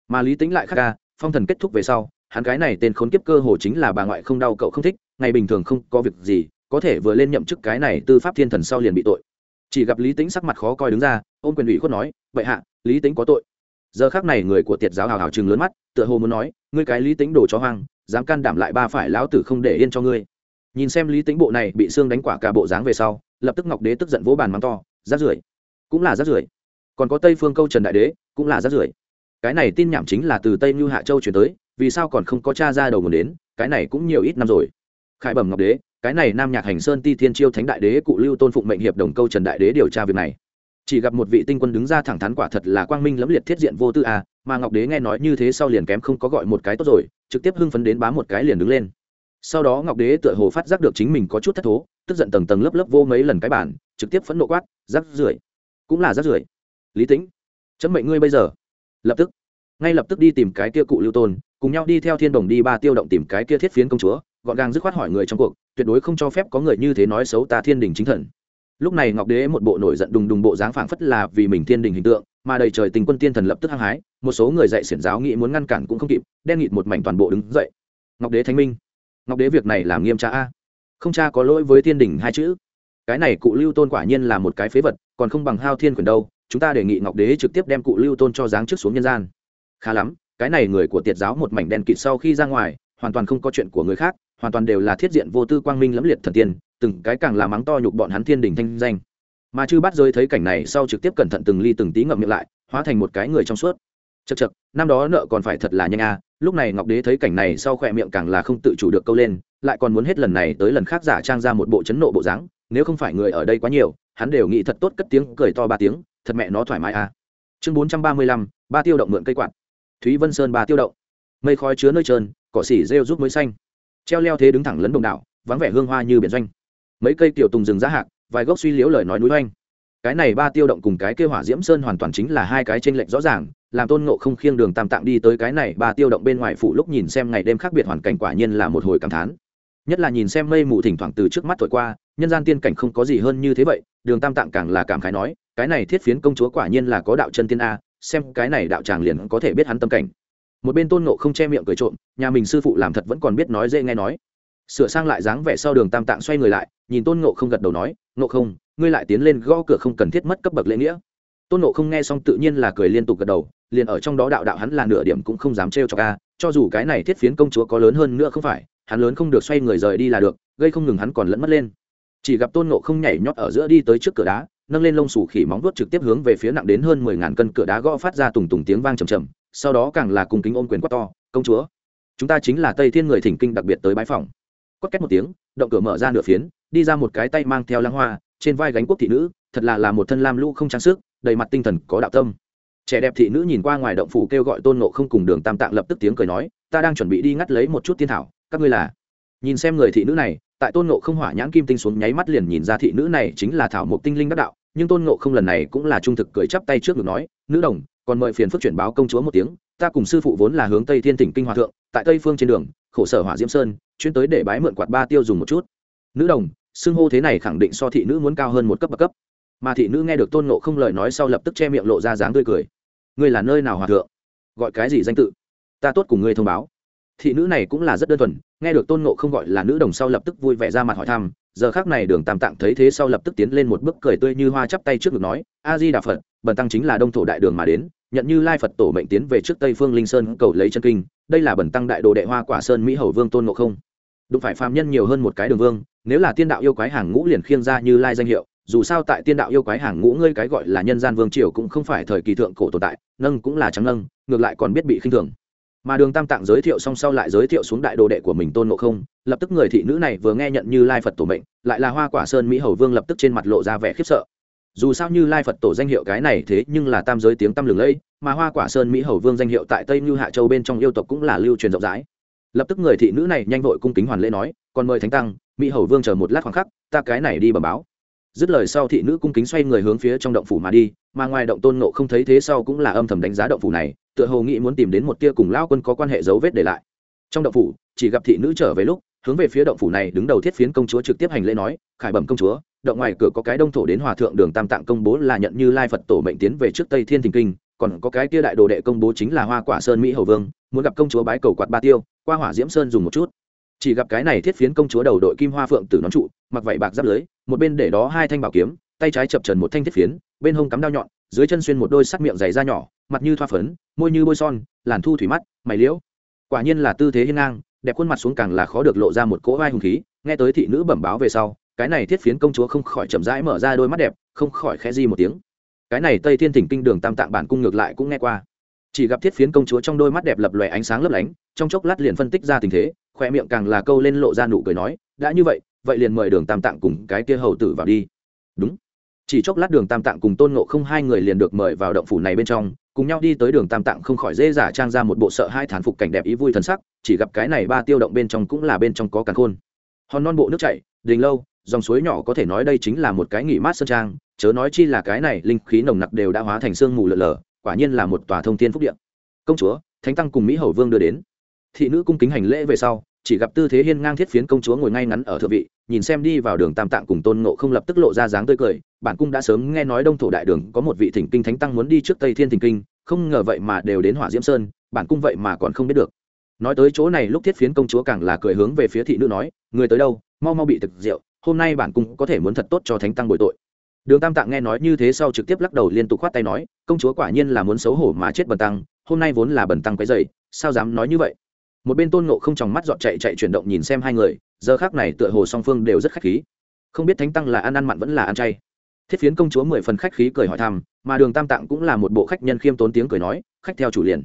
Mà lý tính lại khác ca, phong thần kết thúc về sau, hắn cái này tên khốn kiếp cơ hồ chính là bà ngoại không đau cậu không thích, ngày bình thường không có việc gì có thể vừa lên nhậm chức cái này tư pháp thiên thần sau liền bị tội. Chỉ gặp lý tính sắc mặt khó coi đứng ra, ôm quyền ủy khuất nói vậy hạ, lý tính có tội. Giờ khác này người của tiệt giáo hào hào chừng lớn mắt, tựa hồ muốn nói, ngươi cái lý tính đồ cho hoang, dám can đảm lại ba phải lão tử không để yên cho ngươi. Nhìn xem lý tính bộ này bị xương đánh quả cả bộ dáng về sau, lập tức ngọc đế tức giận vỗ bàn mắng to, rát rưởi. Cũng là rát rưởi. Còn có tây phương câu trần đại đế, cũng là rát rưởi. Cái này tin nhảm chính là từ tây như hạ châu chuyển tới, vì sao còn không có cha ra đầu nguồn đến, cái này cũng nhiều ít năm rồi. Khải bẩm ngọc đế cái này nam nhạc hành sơn ti thiên chiêu thánh đại đế cụ lưu tôn phụng mệnh hiệp đồng câu trần đại đế điều tra việc này. Chỉ gặp một vị tinh quân đứng ra thẳng thắn quả thật là quang minh lẫm liệt thiết diện vô tư à mà ngọc đế nghe nói như thế sau liền kém không có gọi một cái tốt rồi, trực tiếp hưng phấn đến bám một cái liền đứng lên. Sau đó ngọc đế tựa hồ phát giác được chính mình có chút thất thố, tức giận tầng tầng lớp lớp vô mấy lần cái bản trực tiếp phẫn nộ quát, rắc rưởi. Cũng là rắc rưởi. Lý tĩnh, chấm mệnh ngươi bây giờ. Lập tức, ngay lập tức đi tìm cái kia cụ lưu tôn, cùng nhau đi theo thiên đồng đi ba tiêu động tìm cái kia thiết phiến công chúa gọn gàng dứt khoát hỏi người trong cuộc, tuyệt đối không cho phép có người như thế nói xấu ta thiên đình chính thần. Lúc này ngọc đế một bộ nổi giận đùng đùng bộ dáng phảng phất là vì mình thiên đình hình tượng, mà đầy trời tình quân tiên thần lập tức hăng hái, một số người dạy xiển giáo nghĩ muốn ngăn cản cũng không kịp, đen nghịt một mảnh toàn bộ đứng dậy. Ngọc đế thánh minh. Ngọc đế việc này làm nghiêm tra a. Không cha có lỗi với thiên đình hai chữ. Cái này cụ lưu tôn quả nhiên là một cái phế vật, còn không bằng hao thiên quyền đâu, chúng ta đề nghị ngọc đế trực tiếp đem cụ lưu tôn cho giáng trước xuống nhân gian. Khá lắm, cái này người của tiệt giáo một mảnh đen kịt sau khi ra ngoài, hoàn toàn không có chuyện của người khác hoàn toàn đều là thiết diện vô tư quang minh lẫm liệt thần tiên, từng cái càng là mắng to nhục bọn hắn thiên đình thanh danh. Mà chư bát giới thấy cảnh này sau trực tiếp cẩn thận từng ly từng tí ngậm miệng lại, hóa thành một cái người trong suốt. Chật chật năm đó nợ còn phải thật là nhanh a lúc này ngọc đế thấy cảnh này sau khỏe miệng càng là không tự chủ được câu lên, lại còn muốn hết lần này tới lần khác giả trang ra một bộ chấn nộ bộ dáng, nếu không phải người ở đây quá nhiều, hắn đều nghĩ thật tốt cất tiếng, cười to ba tiếng, thật mẹ nó thoải mái a chương bốn trăm ba mươi lăm, ba tiêu động mượn cây quạt. Thúy vân sơn ba tiêu động. Mây khói chứa nơi trơn, cỏ xỉ rêu giúp mới xanh treo leo thế đứng thẳng lấn đồng đảo, vắng vẻ hương hoa như biển doanh. Mấy cây tiểu tùng rừng giá hạc, vài gốc suy liếu lời nói núi oanh. Cái này ba tiêu động cùng cái kêu hỏa diễm sơn hoàn toàn chính là hai cái tranh lệch rõ ràng, làm tôn ngộ không khiêng đường tam tạng đi tới cái này ba tiêu động bên ngoài phủ lúc nhìn xem ngày đêm khác biệt hoàn cảnh quả nhiên là một hồi cảm thán. Nhất là nhìn xem mây mù thỉnh thoảng từ trước mắt thổi qua, nhân gian tiên cảnh không có gì hơn như thế vậy, đường tam tạng càng là cảm khái nói, cái này thiết phiến công chúa quả nhiên là có đạo chân tiên a, xem cái này đạo tràng liền có thể biết hắn tâm cảnh một bên tôn ngộ không che miệng cười trộm, nhà mình sư phụ làm thật vẫn còn biết nói dễ nghe nói. Sửa sang lại dáng vẻ sau đường tam tạng xoay người lại, nhìn tôn ngộ không gật đầu nói, ngộ không, ngươi lại tiến lên gõ cửa không cần thiết mất cấp bậc lễ nghĩa. Tôn ngộ không nghe xong tự nhiên là cười liên tục gật đầu, liền ở trong đó đạo đạo hắn là nửa điểm cũng không dám trêu cho ca cho dù cái này thiết phiến công chúa có lớn hơn nữa không phải, hắn lớn không được xoay người rời đi là được, gây không ngừng hắn còn lẫn mất lên. Chỉ gặp tôn ngộ không nhảy nhót ở giữa đi tới trước cửa đá, nâng lên lông sủ khỉ móng vuốt trực tiếp hướng về phía nặng đến hơn mười ngàn cân cửa đá gõ phát ra tùng tùng tiếng vang trầm trầm sau đó càng là cùng kính ôm quyền quát to, công chúa, chúng ta chính là tây thiên người thỉnh kinh đặc biệt tới bãi phòng quát két một tiếng, động cửa mở ra nửa phiến, đi ra một cái tay mang theo lăng hoa, trên vai gánh quốc thị nữ, thật là là một thân lam lũ không trang sức, đầy mặt tinh thần có đạo tâm. Trẻ đẹp thị nữ nhìn qua ngoài động phủ kêu gọi tôn nộ không cùng đường tam tạng lập tức tiếng cười nói, ta đang chuẩn bị đi ngắt lấy một chút tiên thảo, các ngươi là. Nhìn xem người thị nữ này, tại tôn nộ không hỏa nhãn kim tinh xuống nháy mắt liền nhìn ra thị nữ này chính là thảo mộc tinh linh đắc đạo, nhưng tôn nộ không lần này cũng là trung thực cười chắp tay trước ngực nói, nữ đồng còn mời phiền phức chuyển báo công chúa một tiếng, ta cùng sư phụ vốn là hướng tây thiên tỉnh kinh hòa thượng, tại tây phương trên đường, khổ sở hỏa diễm sơn, chuyên tới để bái mượn quạt ba tiêu dùng một chút. Nữ đồng, xưng hô thế này khẳng định so thị nữ muốn cao hơn một cấp bậc cấp. Mà thị nữ nghe được tôn nộ không lời nói sau lập tức che miệng lộ ra dáng tươi cười. Ngươi là nơi nào hòa thượng? Gọi cái gì danh tự? Ta tốt cùng ngươi thông báo. Thị nữ này cũng là rất đơn thuần, nghe được tôn nộ không gọi là nữ đồng sau lập tức vui vẻ ra mặt hỏi thăm, giờ khác này đường tam tạng thấy thế sau lập tức tiến lên một bước cười tươi như hoa chắp tay trước ngực nói, a di đà phật, bần tăng chính là đông thổ đại đường mà đến nhận như lai phật tổ mệnh tiến về trước tây phương linh sơn cầu lấy chân kinh, đây là bẩn tăng đại đồ đệ hoa quả sơn mỹ hầu vương tôn ngộ không. Đụng phải phàm nhân nhiều hơn một cái đường vương, nếu là tiên đạo yêu quái hàng ngũ liền khiêng ra như lai danh hiệu, dù sao tại tiên đạo yêu quái hàng ngũ ngươi cái gọi là nhân gian vương triều cũng không phải thời kỳ thượng cổ tồn tại, nâng cũng là trắng nâng, ngược lại còn biết bị khinh thường. Mà đường tam tạng giới thiệu xong sau lại giới thiệu xuống đại đồ đệ của mình tôn ngộ không, lập tức người thị nữ này vừa nghe nhận như lai phật tổ mệnh, lại là hoa quả sơn mỹ hầu vương lập tức trên mặt lộ ra vẻ khiếp sợ dù sao như lai phật tổ danh hiệu cái này thế nhưng là tam giới tiếng tăm lừng lẫy, mà hoa quả sơn mỹ hầu vương danh hiệu tại tây như hạ châu bên trong yêu tộc cũng là lưu truyền rộng rãi. Lập tức người thị nữ này nhanh vội cung kính hoàn lễ nói, còn mời thánh tăng, mỹ hầu vương chờ một lát khoảng khắc, ta cái này đi bẩm báo. Dứt lời sau thị nữ cung kính xoay người hướng phía trong động phủ mà đi, mà ngoài động tôn nộ không thấy thế sau cũng là âm thầm đánh giá động phủ này, tựa hồ nghĩ muốn tìm đến một tia cùng lao quân có quan hệ dấu vết để lại. Trong động phủ, chỉ gặp thị nữ trở về lúc, hướng về phía động phủ này đứng đầu thiết phiến công chúa trực tiếp hành lễ nói, khải bẩm công chúa động ngoài cửa có cái đông thổ đến hòa thượng đường tam tạng công bố là nhận như lai phật tổ mệnh tiến về trước tây thiên thình kinh, còn có cái kia đại đồ đệ công bố chính là hoa quả sơn mỹ hầu vương, muốn gặp công chúa bái cầu quạt ba tiêu, qua hỏa diễm sơn dùng một chút. Chỉ gặp cái này thiết phiến công chúa đầu đội kim hoa phượng tử nón trụ, mặc vảy bạc giáp lưới, một bên để đó hai thanh bảo kiếm, tay trái chập trần một thanh thiết phiến, bên hông cắm đao nhọn, dưới chân xuyên một đôi sắc miệng dày da nhỏ, mặt như thoa phấn, môi như bôi son, làn thu thủy mắt, mày liễu. Quả nhiên là tư thế hiên ngang, đẹp khuôn mặt xuống càng là khó được lộ ra một cỗ vai hùng khí, nghe tới thị nữ bẩm báo về sau cái này thiết phiến công chúa không khỏi chậm rãi mở ra đôi mắt đẹp, không khỏi khẽ di một tiếng. Cái này tây thiên thỉnh kinh đường tam tạng bản cung ngược lại cũng nghe qua. Chỉ gặp thiết phiến công chúa trong đôi mắt đẹp lập lòe ánh sáng lấp lánh, trong chốc lát liền phân tích ra tình thế, khoe miệng càng là câu lên lộ ra nụ cười nói, đã như vậy vậy liền mời đường tam tạng cùng cái kia hầu tử vào đi. Đúng. Chỉ chốc lát đường tam tạng cùng tôn ngộ không hai người liền được mời vào động phủ này bên trong, cùng nhau đi tới đường tam tạng không khỏi dễ giả trang ra một bộ sợ hai thán phục cảnh đẹp ý vui thần sắc, chỉ gặp cái này ba tiêu động bên trong cũng là bên trong có càn khôn. Hòn non bộ nước chảy, đình lâu dòng suối nhỏ có thể nói đây chính là một cái nghỉ mát sơn trang, chớ nói chi là cái này linh khí nồng nặc đều đã hóa thành sương mù lợn lờ quả nhiên là một tòa thông thiên phúc điện công chúa, thánh tăng cùng mỹ hầu vương đưa đến. Thị nữ cung kính hành lễ về sau, chỉ gặp tư thế hiên ngang thiết phiến công chúa ngồi ngay ngắn ở thượng vị, nhìn xem đi vào đường tam tạng cùng tôn ngộ không lập tức lộ ra dáng tươi cười, bản cung đã sớm nghe nói đông thổ đại đường có một vị thỉnh kinh thánh tăng muốn đi trước tây thiên thỉnh kinh, không ngờ vậy mà đều đến hỏa diễm sơn, bản cung vậy mà còn không biết được. Nói tới chỗ này, lúc thiết phiến công chúa càng là cười hướng về phía thị nữ nói, người tới đâu? Mau mau bị thực rượu hôm nay bản cung có thể muốn thật tốt cho thánh tăng bồi tội. Đường tam tạng nghe nói như thế sau trực tiếp lắc đầu liên tục khoát tay nói, công chúa quả nhiên là muốn xấu hổ mà chết bần tăng, hôm nay vốn là bần tăng cái dày sao dám nói như vậy? Một bên tôn nộ không tròng mắt dọn chạy chạy chuyển động nhìn xem hai người, giờ khác này tựa hồ song phương đều rất khách khí. Không biết thánh tăng là ăn ăn mặn vẫn là ăn chay. Thiết phiến công chúa mười phần khách khí cười hỏi thăm, mà đường tam tạng cũng là một bộ khách nhân khiêm tốn tiếng cười nói, khách theo chủ liền.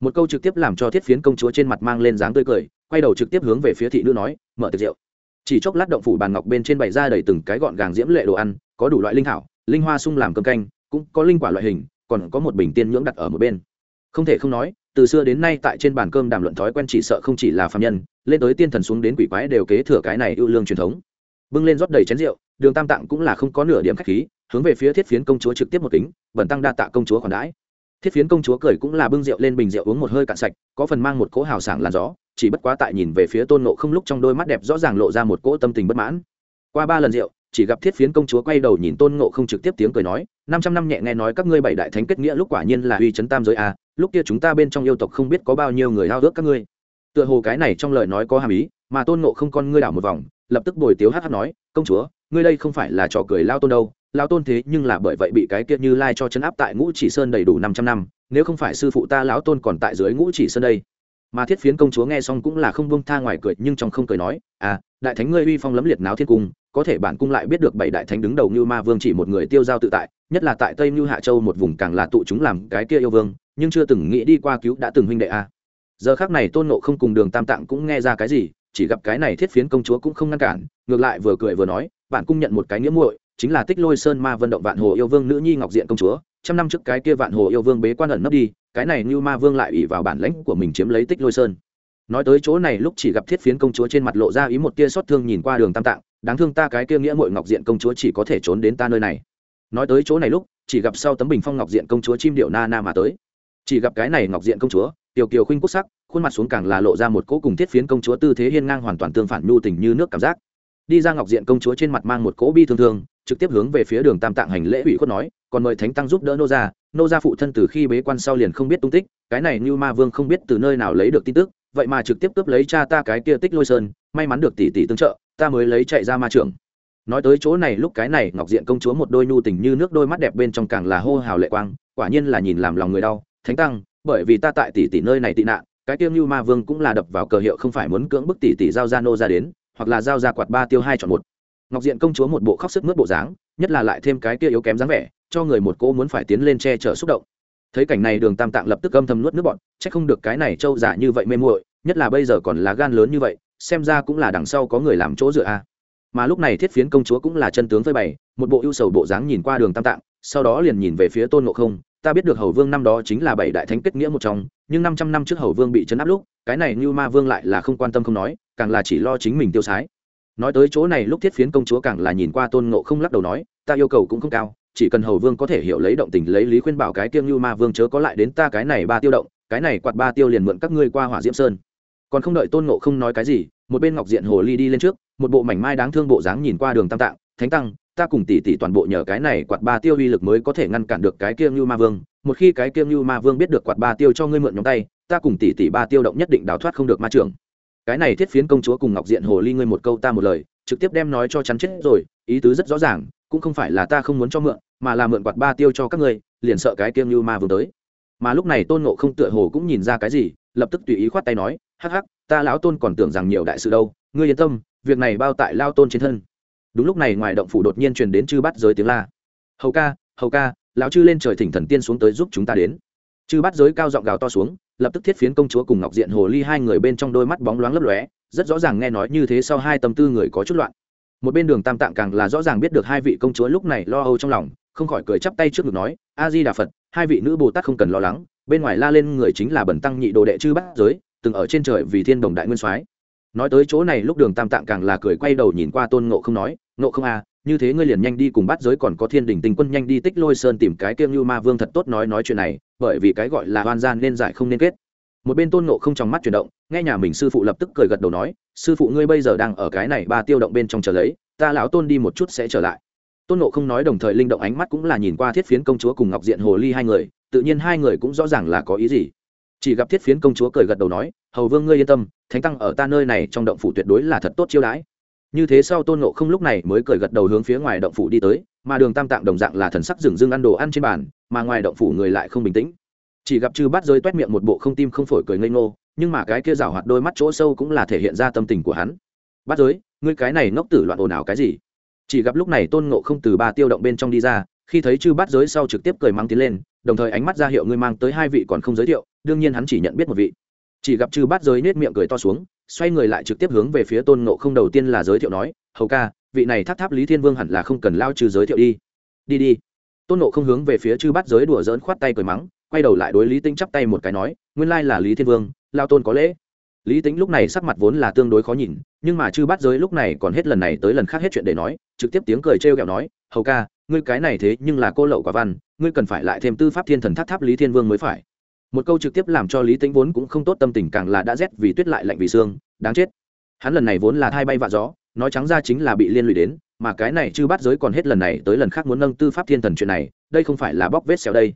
Một câu trực tiếp làm cho thiết phiến công chúa trên mặt mang lên dáng tươi cười, quay đầu trực tiếp hướng về phía thị nữ nói, mở tiệc rượu chỉ chốc lát động phủ bàn ngọc bên trên bày ra đầy từng cái gọn gàng diễm lệ đồ ăn, có đủ loại linh thảo, linh hoa sung làm cơm canh, cũng có linh quả loại hình, còn có một bình tiên nhưỡng đặt ở một bên. Không thể không nói, từ xưa đến nay tại trên bàn cơm đàm luận thói quen chỉ sợ không chỉ là phạm nhân, lên tới tiên thần xuống đến quỷ quái đều kế thừa cái này ưu lương truyền thống. Bưng lên rót đầy chén rượu, đường tam tạng cũng là không có nửa điểm khách khí, hướng về phía thiết phiến công chúa trực tiếp một kính bẩn tăng đa tạ công chúa còn đãi thiết phiến công chúa cười cũng là bưng rượu lên bình rượu uống một hơi cạn sạch, có phần mang một cỗ hào sảng làn gió, chỉ bất quá tại nhìn về phía tôn nộ không lúc trong đôi mắt đẹp rõ ràng lộ ra một cỗ tâm tình bất mãn. Qua ba lần rượu, chỉ gặp thiết phiến công chúa quay đầu nhìn tôn ngộ không trực tiếp tiếng cười nói, năm trăm năm nhẹ nghe nói các ngươi bảy đại thánh kết nghĩa lúc quả nhiên là uy chấn tam giới a lúc kia chúng ta bên trong yêu tộc không biết có bao nhiêu người hao ước các ngươi. Tựa hồ cái này trong lời nói có hàm ý, mà tôn ngộ không con ngươi đảo một vòng, lập tức bồi tiếu hát hát nói, công chúa, ngươi đây không phải là trò cười lao tôn đâu lao tôn thế nhưng là bởi vậy bị cái kia như lai cho chấn áp tại ngũ chỉ sơn đầy đủ năm trăm năm, nếu không phải sư phụ ta lão tôn còn tại dưới ngũ chỉ sơn đây. Mà thiết phiến công chúa nghe xong cũng là không bông tha ngoài cười, nhưng trong không cười nói à đại thánh ngươi uy phong lấm liệt náo thiên cung, có thể bản cung lại biết được bảy đại thánh đứng đầu như ma vương chỉ một người tiêu giao tự tại, nhất là tại tây như hạ châu một vùng càng là tụ chúng làm cái kia yêu vương, nhưng chưa từng nghĩ đi qua cứu đã từng huynh đệ a giờ khác này tôn nộ không cùng đường tam tạng cũng nghe ra cái gì, chỉ gặp cái này thiết phiến công chúa cũng không ngăn cản, ngược lại vừa cười vừa nói, bản cung nhận một cái nghĩa muội chính là tích lôi sơn ma vận động vạn hồ yêu vương nữ nhi ngọc diện công chúa, trăm năm trước cái kia vạn hồ yêu vương bế quan ẩn nấp đi, cái này như ma vương lại ủy vào bản lãnh của mình chiếm lấy tích lôi sơn. Nói tới chỗ này lúc chỉ gặp thiết phiến công chúa trên mặt lộ ra ý một tia xót thương nhìn qua đường tam tạng, đáng thương ta cái kia nghĩa mội ngọc diện công chúa chỉ có thể trốn đến ta nơi này. Nói tới chỗ này lúc, chỉ gặp sau tấm bình phong ngọc diện công chúa chim điệu na na mà tới. Chỉ gặp cái này ngọc diện công chúa, tiểu kiều khuynh quốc sắc, khuôn mặt xuống càng là lộ ra một cỗ cùng thiết phiến công chúa tư thế hiên ngang hoàn toàn tương phản nhu tình như nước cảm giác. Đi ra ngọc diện công chúa trên mặt mang một cỗ bi thương thương trực tiếp hướng về phía đường tam tạng hành lễ ủy khuất nói, còn mời thánh tăng giúp đỡ nô gia. Nô gia phụ thân từ khi bế quan sau liền không biết tung tích, cái này như ma vương không biết từ nơi nào lấy được tin tức, vậy mà trực tiếp cướp lấy cha ta cái kia tích lôi sơn, may mắn được tỷ tỷ tương trợ, ta mới lấy chạy ra ma trường. Nói tới chỗ này lúc cái này ngọc diện công chúa một đôi nhu tình như nước đôi mắt đẹp bên trong càng là hô hào lệ quang, quả nhiên là nhìn làm lòng người đau. Thánh tăng, bởi vì ta tại tỷ tỷ nơi này tị nạn, cái tiêu như ma vương cũng là đập vào cờ hiệu không phải muốn cưỡng bức tỷ tỷ giao ra nô ra đến, hoặc là giao ra quạt ba tiêu hai chọn một ngọc diện công chúa một bộ khóc sức mướt bộ dáng, nhất là lại thêm cái kia yếu kém dáng vẻ, cho người một cô muốn phải tiến lên che chở xúc động. Thấy cảnh này đường tam tạng lập tức âm thầm nuốt nước bọn c h ắ c không được cái này trâu giả như vậy mê muội, nhất là bây giờ còn lá gan lớn như vậy, xem ra cũng là đằng sau có người làm chỗ dựa a. Mà lúc này thiết phiến công chúa cũng là chân tướng phơi bày, một bộ ưu sầu bộ dáng nhìn qua đường tam tạng, sau đó liền nhìn về phía tôn ngộ không, ta biết được hầu vương năm đó chính là bảy đại thánh kết nghĩa một trong, nhưng năm trăm năm trước hầu vương bị chấn áp lúc, cái này như ma vương lại là không quan tâm không nói, càng là chỉ lo chính mình tiêu sái nói tới chỗ này lúc thiết phiến công chúa càng là nhìn qua tôn ngộ không lắc đầu nói, ta yêu cầu cũng không cao, chỉ cần hầu vương có thể hiểu lấy động tình, lấy lý khuyên bảo cái tiêm như ma vương chớ có lại đến ta cái này ba tiêu động, cái này quạt ba tiêu liền mượn các ngươi qua hỏa diễm sơn. Còn không đợi tôn ngộ không nói cái gì, một bên ngọc diện hồ ly đi lên trước, một bộ mảnh mai đáng thương bộ dáng nhìn qua đường tam tạng, thánh tăng, ta cùng tỷ tỷ toàn bộ nhờ cái này quạt ba tiêu uy lực mới có thể ngăn cản được cái kiêng như ma vương, một khi cái kiêng như ma vương biết được quạt ba tiêu cho ngươi mượn nhóm tay, ta cùng tỷ tỷ ba tiêu động nhất định đào thoát không được ma trưởng cái này thiết phiến công chúa cùng ngọc diện hồ ly ngươi một câu ta một lời, trực tiếp đem nói cho chắn chết rồi, ý tứ rất rõ ràng, cũng không phải là ta không muốn cho mượn, mà là mượn quạt ba tiêu cho các ngươi, liền sợ cái kiêng như ma vương tới. Mà lúc này tôn nộ không tựa hồ cũng nhìn ra cái gì, lập tức tùy ý khoát tay nói, hắc hắc, ta lão tôn còn tưởng rằng nhiều đại sự đâu, ngươi yên tâm, việc này bao tại lao tôn trên thân. Đúng lúc này ngoài động phủ đột nhiên truyền đến chư bắt giới tiếng la. Hầu ca hầu ca, lão chư lên trời thỉnh thần tiên xuống tới giúp chúng ta đến chư bắt giới cao giọng gào to xuống, lập tức thiết phiến công chúa cùng ngọc diện hồ ly hai người bên trong đôi mắt bóng loáng lấp lóe, rất rõ ràng nghe nói như thế sau hai tâm tư người có chút loạn. Một bên đường tam tạng càng là rõ ràng biết được hai vị công chúa lúc này lo âu trong lòng, không khỏi cười chắp tay trước ngực nói, a di đà phật, hai vị nữ bồ tát không cần lo lắng, bên ngoài la lên người chính là bẩn tăng nhị đồ đệ chư bắt giới, từng ở trên trời vì thiên đồng đại nguyên soái. Nói tới chỗ này lúc đường tam tạng càng là cười quay đầu nhìn qua tôn ngộ không nói, ngộ không à như thế ngươi liền nhanh đi cùng bắt giới còn có thiên đình tình quân nhanh đi tích lôi sơn tìm cái kiêng như ma vương thật tốt nói nói chuyện này, bởi vì cái gọi là hoan gian nên giải không nên kết. Một bên tôn ngộ không trong mắt chuyển động, nghe nhà mình sư phụ lập tức cười gật đầu nói, sư phụ ngươi bây giờ đang ở cái này ba tiêu động bên trong chờ lấy, ta lão tôn đi một chút sẽ trở lại. Tôn ngộ không nói đồng thời linh động ánh mắt cũng là nhìn qua thiết phiến công chúa cùng ngọc diện hồ ly hai người, tự nhiên hai người cũng rõ ràng là có ý gì. Chỉ gặp thiết phiến công chúa cười gật đầu nói, hầu vương ngươi yên tâm, thánh tăng ở ta nơi này trong động phủ tuyệt đối là thật tốt chiêu đãi như thế sau tôn nộ không lúc này mới cười gật đầu hướng phía ngoài động phủ đi tới, mà đường tam tạng đồng dạng là thần sắc rừng rưng ăn đồ ăn trên bàn, mà ngoài động phủ người lại không bình tĩnh. Chỉ gặp chư bắt rơi toét miệng một bộ không tim không phổi cười ngây ngô, nhưng mà cái kia rào hoạt đôi mắt chỗ sâu cũng là thể hiện ra tâm tình của hắn. Bắt giới, ngươi cái này ngốc tử loạn ồn ào cái gì? Chỉ gặp lúc này tôn ngộ không từ ba tiêu động bên trong đi ra, khi thấy chư bắt giới sau trực tiếp cười mang tiến lên, đồng thời ánh mắt ra hiệu ngươi mang tới hai vị còn không giới thiệu, đương nhiên hắn chỉ nhận biết một vị. Chỉ gặp chư bát giới nết miệng cười to xuống xoay người lại trực tiếp hướng về phía tôn ngộ không đầu tiên là giới thiệu nói, hầu ca, vị này tháp tháp lý thiên vương hẳn là không cần lao trừ giới thiệu đi. Đi đi. Tôn ngộ không hướng về phía chư bát giới đùa dỡn khoát tay cười mắng, quay đầu lại đối lý tính chắp tay một cái nói, nguyên lai là lý thiên vương, lao tôn có lễ. Lý tính lúc này sắc mặt vốn là tương đối khó nhìn, nhưng mà chư bát giới lúc này còn hết lần này tới lần khác hết chuyện để nói, trực tiếp tiếng cười trêu ghẹo nói, hầu ca, ngươi cái này thế nhưng là cô lậu quả văn, ngươi cần phải lại thêm tư pháp thiên thần tháp tháp lý thiên vương mới phải một câu trực tiếp làm cho lý tính vốn cũng không tốt tâm tình càng là đã rét vì tuyết lại lạnh vì xương đáng chết. Hắn lần này vốn là thai bay vạ gió, nói trắng ra chính là bị liên lụy đến, mà cái này chưa bắt giới còn hết lần này tới lần khác muốn nâng tư pháp thiên thần chuyện này, đây không phải là bóc vết xẻo đây.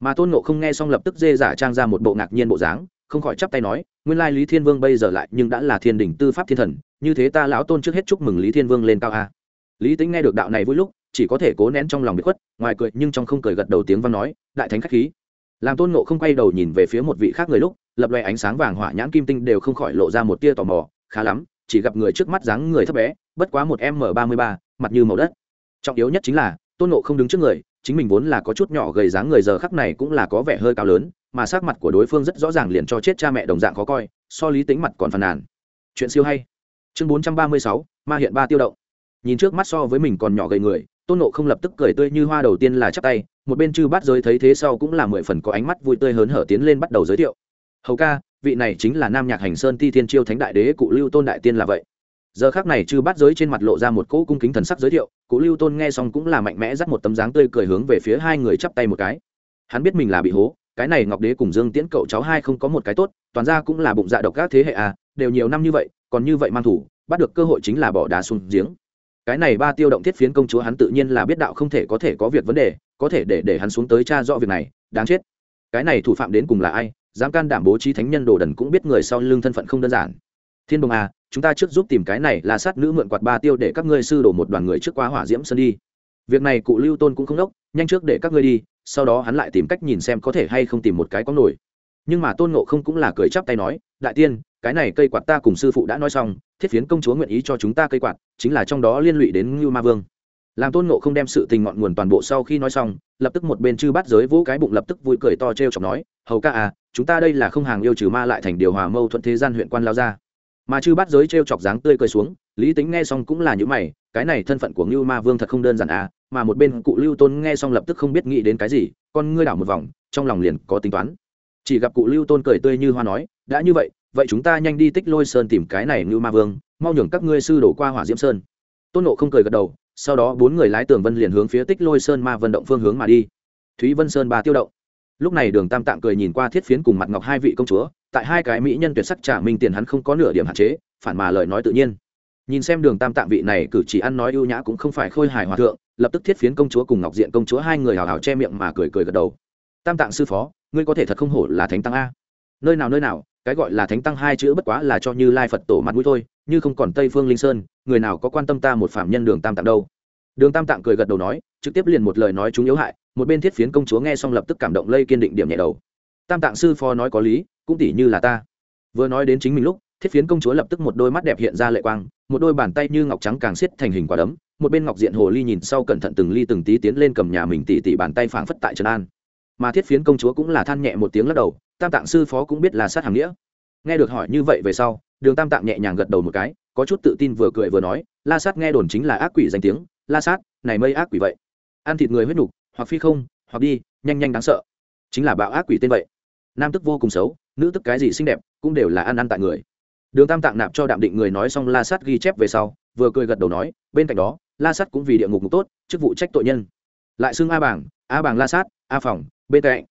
Mà tôn nộ không nghe xong lập tức dê giả trang ra một bộ ngạc nhiên bộ dáng, không khỏi chắp tay nói, nguyên lai lý thiên vương bây giờ lại nhưng đã là thiên đình tư pháp thiên thần, như thế ta lão tôn trước hết chúc mừng lý thiên vương lên cao a. Lý tính nghe được đạo này vui lúc, chỉ có thể cố nén trong lòng bị khuất, ngoài cười nhưng trong không cười gật đầu tiếng văn nói, đại thánh khách khí làm tôn nộ không quay đầu nhìn về phía một vị khác người lúc, lập loe ánh sáng vàng hỏa nhãn kim tinh đều không khỏi lộ ra một tia tò mò, khá lắm, chỉ gặp người trước mắt dáng người thấp bé, bất quá một m ba mươi ba mặt như màu đất. Trọng yếu nhất chính là, tôn nộ không đứng trước người, chính mình vốn là có chút nhỏ gầy dáng người giờ khắc này cũng là có vẻ hơi cao lớn, mà sắc mặt của đối phương rất rõ ràng liền cho chết cha mẹ đồng dạng khó coi, so lý tính mặt còn phàn nàn. Chuyện siêu hay. Chương bốn trăm ba mươi sáu, ma hiện ba tiêu động. Nhìn trước mắt so với mình còn nhỏ gầy người, tôn nộ không lập tức cười tươi như hoa đầu tiên là chắp tay một bên chư bát giới thấy thế sau cũng là mười phần có ánh mắt vui tươi hớn hở tiến lên bắt đầu giới thiệu. Hầu ca, vị này chính là nam nhạc hành sơn ti thiên chiêu thánh đại đế cụ lưu tôn đại tiên là vậy. Giờ khác này chư bát giới trên mặt lộ ra một cỗ cung kính thần sắc giới thiệu, cụ lưu tôn nghe xong cũng là mạnh mẽ dắt một tấm dáng tươi cười hướng về phía hai người chắp tay một cái. Hắn biết mình là bị hố, cái này ngọc đế cùng dương tiễn cậu cháu hai không có một cái tốt, toàn ra cũng là bụng dạ độc các thế hệ à đều nhiều năm như vậy, còn như vậy mang thủ, bắt được cơ hội chính là bỏ đá xuống giếng. Cái này ba tiêu động thiết phiến công chúa hắn tự nhiên là biết đạo không thể có thể có việc vấn đề có thể để để hắn xuống tới cha rõ việc này, đáng chết. Cái này thủ phạm đến cùng là ai, dám can đảm bố trí thánh nhân đồ đần cũng biết người sau lưng thân phận không đơn giản. Thiên đồng à chúng ta trước giúp tìm cái này là sát nữ mượn quạt ba tiêu để các ngươi sư đổ một đoàn người trước qua hỏa diễm sân đi. Việc này cụ lưu tôn cũng không đốc, nhanh trước để các ngươi đi, sau đó hắn lại tìm cách nhìn xem có thể hay không tìm một cái có nổi. Nhưng mà tôn ngộ không cũng là cười chắp tay nói, đại tiên, cái này cây quạt ta cùng sư phụ đã nói xong, thiết phiến công chúa nguyện ý cho chúng ta cây quạt, chính là trong đó liên lụy đến ngưu ma vương làm tôn Ngộ không đem sự tình ngọn nguồn toàn bộ sau khi nói xong, lập tức một bên chư bắt giới vỗ cái bụng lập tức vui cười to t r e o chọc nói, hầu ca à chúng ta đây là không hàng yêu trừ ma lại thành điều hòa mâu thuẫn thế gian huyện quan lao ra. Mà chư bắt giới t r e o chọc dáng tươi cười xuống, lý tính nghe xong cũng là những mày, cái này thân phận của ngưu ma vương thật không đơn giản à mà một bên cụ lưu tôn nghe xong lập tức không biết nghĩ đến cái gì, con ngươi đảo một vòng, trong lòng liền có tính toán. Chỉ gặp cụ lưu tôn cười tươi như hoa nói, đã như vậy vậy chúng ta nhanh đi tích lôi sơn tìm cái này ngưu ma vương, mau nhường các ngươi sư đổ qua hỏa diễm sơn. Tôn nộ không cười gật đầu sau đó bốn người lái tường vân liền hướng phía tích lôi sơn ma vận động phương hướng mà đi. Thúy vân sơn ba tiêu động. Lúc này đường tam tạng cười nhìn qua thiết phiến cùng mặt ngọc hai vị công chúa, tại hai cái mỹ nhân tuyệt sắc trả minh tiền hắn không có nửa điểm hạn chế, phản mà lời nói tự nhiên. Nhìn xem đường tam tạng vị này cử chỉ ăn nói ưu nhã cũng không phải khôi hài hòa thượng, lập tức thiết phiến công chúa cùng ngọc diện công chúa hai người hào hào che miệng mà cười cười gật đầu. Tam tạng sư phó, ngươi có thể thật không hổ là thánh tăng a. Nơi nào nơi nào, cái gọi là thánh tăng hai chữ bất quá là cho như lai phật tổ mặt mũi thôi, như không còn tây phương linh sơn người nào có quan tâm ta một phạm nhân đường tam tạng đâu? Đường tam tạng cười gật đầu nói, trực tiếp liền một lời nói chúng yếu hại, một bên thiết phiến công chúa nghe xong lập tức cảm động lây kiên định điểm nhẹ đầu. Tam tạng sư phó nói có lý, cũng tỷ như là ta. Vừa nói đến chính mình lúc, thiết phiến công chúa lập tức một đôi mắt đẹp hiện ra lệ quang, một đôi bàn tay như ngọc trắng càng xiết thành hình quả đấm, một bên ngọc diện hồ ly nhìn sau cẩn thận từng ly từng tí tiến lên cầm nhà mình tỉ tỉ bàn tay phảng phất tại trần an. Mà thiết phiến công chúa cũng là than nhẹ một tiếng lắc đầu, tam tạng sư phó cũng biết là sát hàng nghĩa. Nghe được hỏi như vậy về sau, đường tam tạng nhẹ nhàng gật đầu một cái có chút tự tin vừa cười vừa nói, la sát nghe đồn chính là ác quỷ danh tiếng, la sát, này mây ác quỷ vậy. Ăn thịt người huyết nục, hoặc phi không, hoặc đi, nhanh nhanh đáng sợ. Chính là bạo ác quỷ tên vậy. Nam tức vô cùng xấu, nữ tức cái gì xinh đẹp, cũng đều là ăn ăn tại người. Đường tam tạng nạp cho đạm định người nói xong la sát ghi chép về sau, vừa cười gật đầu nói, bên cạnh đó, la sát cũng vì địa ngục ngục tốt, chức vụ trách tội nhân. Lại xưng a bảng a bảng la sát, a phòng, bên cạnh.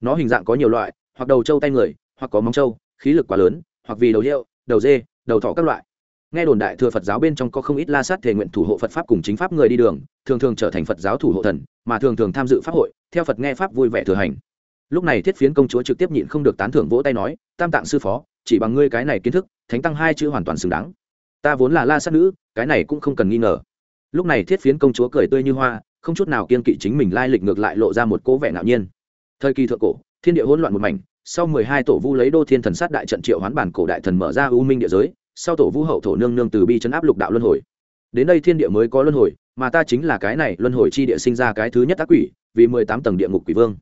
Nó hình dạng có nhiều loại, hoặc đầu trâu tay người, hoặc có móng trâu, khí lực quá lớn, hoặc vì đầu hiệu, đầu dê, đầu thỏ các loại nghe đồn đại thừa phật giáo bên trong có không ít la sát thể nguyện thủ hộ phật pháp cùng chính pháp người đi đường, thường thường trở thành phật giáo thủ hộ thần, mà thường thường tham dự pháp hội, theo phật nghe pháp vui vẻ thừa hành. Lúc này thiết phiến công chúa trực tiếp nhịn không được tán thưởng vỗ tay nói, tam tạng sư phó, chỉ bằng ngươi cái này kiến thức, thánh tăng hai chữ hoàn toàn xứng đáng. Ta vốn là la sát nữ, cái này cũng không cần nghi ngờ. Lúc này thiết phiến công chúa cười tươi như hoa, không chút nào kiên kỵ chính mình lai lịch ngược lại lộ ra một cố vẻ ngạo nhiên. Thời kỳ thượng cổ, thiên địa hỗn loạn một mảnh, sau mười hai tổ vu lấy đô thiên thần sát đại trận triệu hoán bản cổ đại thần mở ra u minh địa giới sau tổ vu hậu thổ nương nương từ bi chấn áp lục đạo luân hồi. Đến đây thiên địa mới có luân hồi, mà ta chính là cái này luân hồi chi địa sinh ra cái thứ nhất tác quỷ, vì mười tám tầng địa ngục quỷ vương.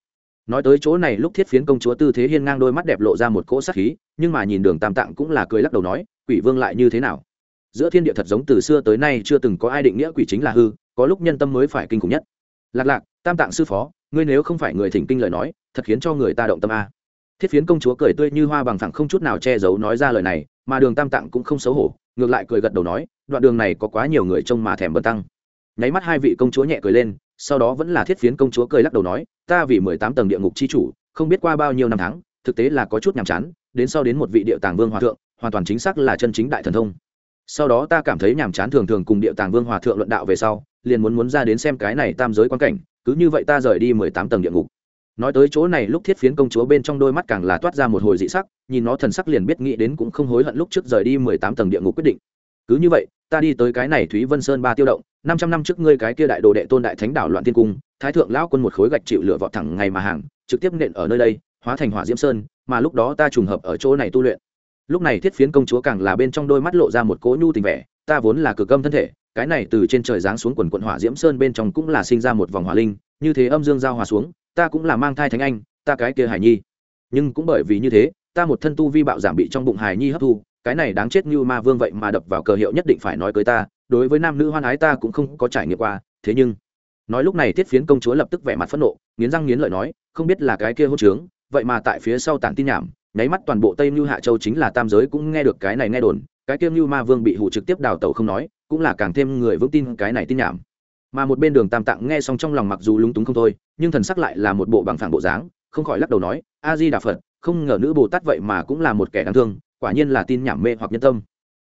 Nói tới chỗ này lúc thiết phiến công chúa tư thế hiên ngang đôi mắt đẹp lộ ra một cỗ sắc khí, nhưng mà nhìn đường tam tạng cũng là cười lắc đầu nói, quỷ vương lại như thế nào? Giữa thiên địa thật giống từ xưa tới nay chưa từng có ai định nghĩa quỷ chính là hư, có lúc nhân tâm mới phải kinh khủng nhất. Lạc lạc, tam tạng sư phó, ngươi nếu không phải người thỉnh kinh lời nói, thật khiến cho người ta động tâm a thiết phiến công chúa cười tươi như hoa bằng thẳng không chút nào che giấu nói ra lời này, mà đường tam tạng cũng không xấu hổ, ngược lại cười gật đầu nói, đoạn đường này có quá nhiều người trông mà thèm bần tăng. Nháy mắt hai vị công chúa nhẹ cười lên, sau đó vẫn là thiết phiến công chúa cười lắc đầu nói, ta vì mười tám tầng địa ngục c h i chủ, không biết qua bao nhiêu năm tháng, thực tế là có chút nhàm chán, đến sau đến một vị địa tàng vương hòa thượng, hoàn toàn chính xác là chân chính đại thần thông. Sau đó ta cảm thấy nhàm chán thường thường cùng địa tàng vương hòa thượng luận đạo về sau, liền muốn muốn ra đến xem cái này tam giới quan cảnh, cứ như vậy ta rời đi mười tám tầng địa ngục nói tới chỗ này lúc thiết phiến công chúa bên trong đôi mắt càng là toát ra một hồi dị sắc, nhìn nó thần sắc liền biết nghĩ đến cũng không hối hận lúc trước rời đi mười tám tầng địa ngục quyết định. Cứ như vậy, ta đi tới cái này thúy vân sơn ba tiêu động, năm trăm năm trước ngươi cái kia đại đồ đệ tôn đại thánh đảo loạn thiên cung, thái thượng lão quân một khối gạch chịu lửa vọt thẳng ngày mà hàng, trực tiếp nện ở nơi đây, hóa thành hỏa diễm sơn, mà lúc đó ta trùng hợp ở chỗ này tu luyện. Lúc này thiết phiến công chúa càng là bên trong đôi mắt lộ ra một cỗ nhu tình vẻ, ta vốn là cực âm thân thể, cái này từ trên trời giáng xuống quần quận hỏa diễm sơn bên trong cũng là sinh ra một vòng hỏa linh, như thế âm dương giao hòa xuống ta cũng là mang thai thánh anh, ta cái kia hải nhi. Nhưng cũng bởi vì như thế, ta một thân tu vi bạo giảm bị trong bụng hải nhi hấp thu, cái này đáng chết như ma vương vậy mà đập vào cờ hiệu nhất định phải nói cưới ta, đối với nam nữ hoan ái ta cũng không có trải nghiệm qua, thế nhưng, nói lúc này thiết phiến công chúa lập tức vẻ mặt phẫn nộ, nghiến răng nghiến lợi nói, không biết là cái kia hốt trướng, vậy mà tại phía sau tản tin nhảm, nháy mắt toàn bộ tây mưu hạ châu chính là tam giới cũng nghe được cái này nghe đồn, cái kia mưu ma vương bị hủ trực tiếp đào tẩu không nói, cũng là càng thêm người vững tin cái này tin nhảm mà một bên đường tam tạng nghe xong trong lòng mặc dù lúng túng không thôi, nhưng thần sắc lại là một bộ bằng phẳng bộ dáng, không khỏi lắc đầu nói, a di đà phật, không ngờ nữ bồ tát vậy mà cũng là một kẻ đáng thương, quả nhiên là tin nhảm mê hoặc nhân tâm.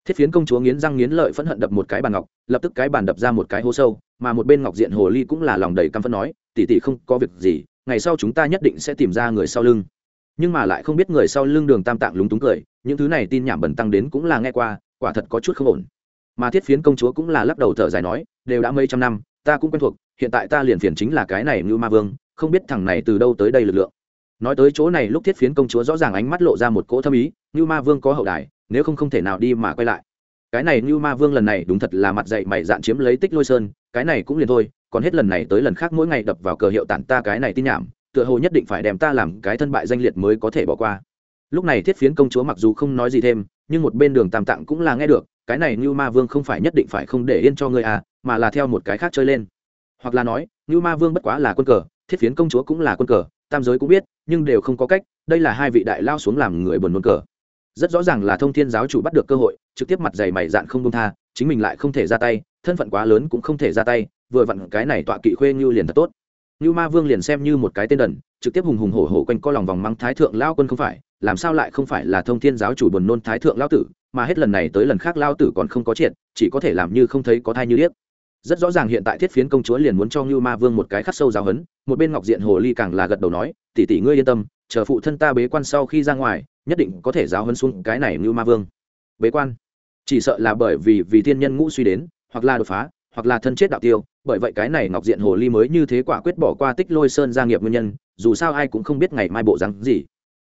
Thiết phiến công chúa nghiến răng nghiến lợi phẫn hận đập một cái bàn ngọc, lập tức cái bàn đập ra một cái hố sâu, mà một bên ngọc diện hồ ly cũng là lòng đầy căm phẫn nói tỉ tỉ không có việc gì, ngày sau chúng ta nhất định sẽ tìm ra người sau lưng. Nhưng mà lại không biết người sau lưng đường tam tạng lúng túng cười, những thứ này tin nhảm bẩn tăng đến cũng là nghe qua, quả thật có chút không ổn. Mà thiết phiến công chúa cũng là lắc đầu thở dài nói, đều đã mấy trăm năm ta cũng quen thuộc, hiện tại ta liền phiền chính là cái này ngưu ma vương, không biết thằng này từ đâu tới đây lực lượng. Nói tới chỗ này lúc thiết phiến công chúa rõ ràng ánh mắt lộ ra một cỗ thâm ý, ngưu ma vương có hậu đài, nếu không không thể nào đi mà quay lại. Cái này ngưu ma vương lần này đúng thật là mặt dạy mày dạn chiếm lấy tích lôi sơn, cái này cũng liền thôi, còn hết lần này tới lần khác mỗi ngày đập vào cờ hiệu tản ta cái này tin nhảm, tựa hồ nhất định phải đem ta làm cái thân bại danh liệt mới có thể bỏ qua. Lúc này thiết phiến công chúa mặc dù không nói gì thêm, nhưng một bên đường tam tạng cũng là nghe được, cái này như ma vương không phải nhất định phải không để yên cho ngươi à mà là theo một cái khác chơi lên. Hoặc là nói như ma vương bất quá là quân cờ, thiết phiến công chúa cũng là quân cờ, tam giới cũng biết, nhưng đều không có cách, đây là hai vị đại lao xuống làm người buồn nôn cờ. Rất rõ ràng là thông thiên giáo chủ bắt được cơ hội, trực tiếp mặt dày mày dạn không công tha, chính mình lại không thể ra tay, thân phận quá lớn cũng không thể ra tay, vừa vặn cái này tọa kỵ khuê như liền thật tốt. Như ma vương liền xem như một cái tên đần, trực tiếp hùng hùng hổ hổ quanh co lòng vòng mắng thái thượng lao quân không phải, làm sao lại không phải là thông thiên giáo chủ buồn nôn thái thượng lao tử, mà hết lần này tới lần khác lao tử còn không có triệt, chỉ có thể làm như không thấy có thai như điếc rất rõ ràng hiện tại thiết phiến công chúa liền muốn cho ngưu ma vương một cái khắc sâu giáo hấn, một bên ngọc diện hồ ly càng là gật đầu nói, tỷ tỷ ngươi yên tâm, chờ phụ thân ta bế quan sau khi ra ngoài, nhất định có thể giáo hấn xuống cái này ngưu ma vương. Bế quan? Chỉ sợ là bởi vì vì thiên nhân ngũ suy đến, hoặc là đột phá, hoặc là thân chết đạo tiêu, bởi vậy cái này ngọc diện hồ ly mới như thế quả quyết bỏ qua tích lôi sơn gia nghiệp nguyên nhân, dù sao ai cũng không biết ngày mai bộ rắn gì.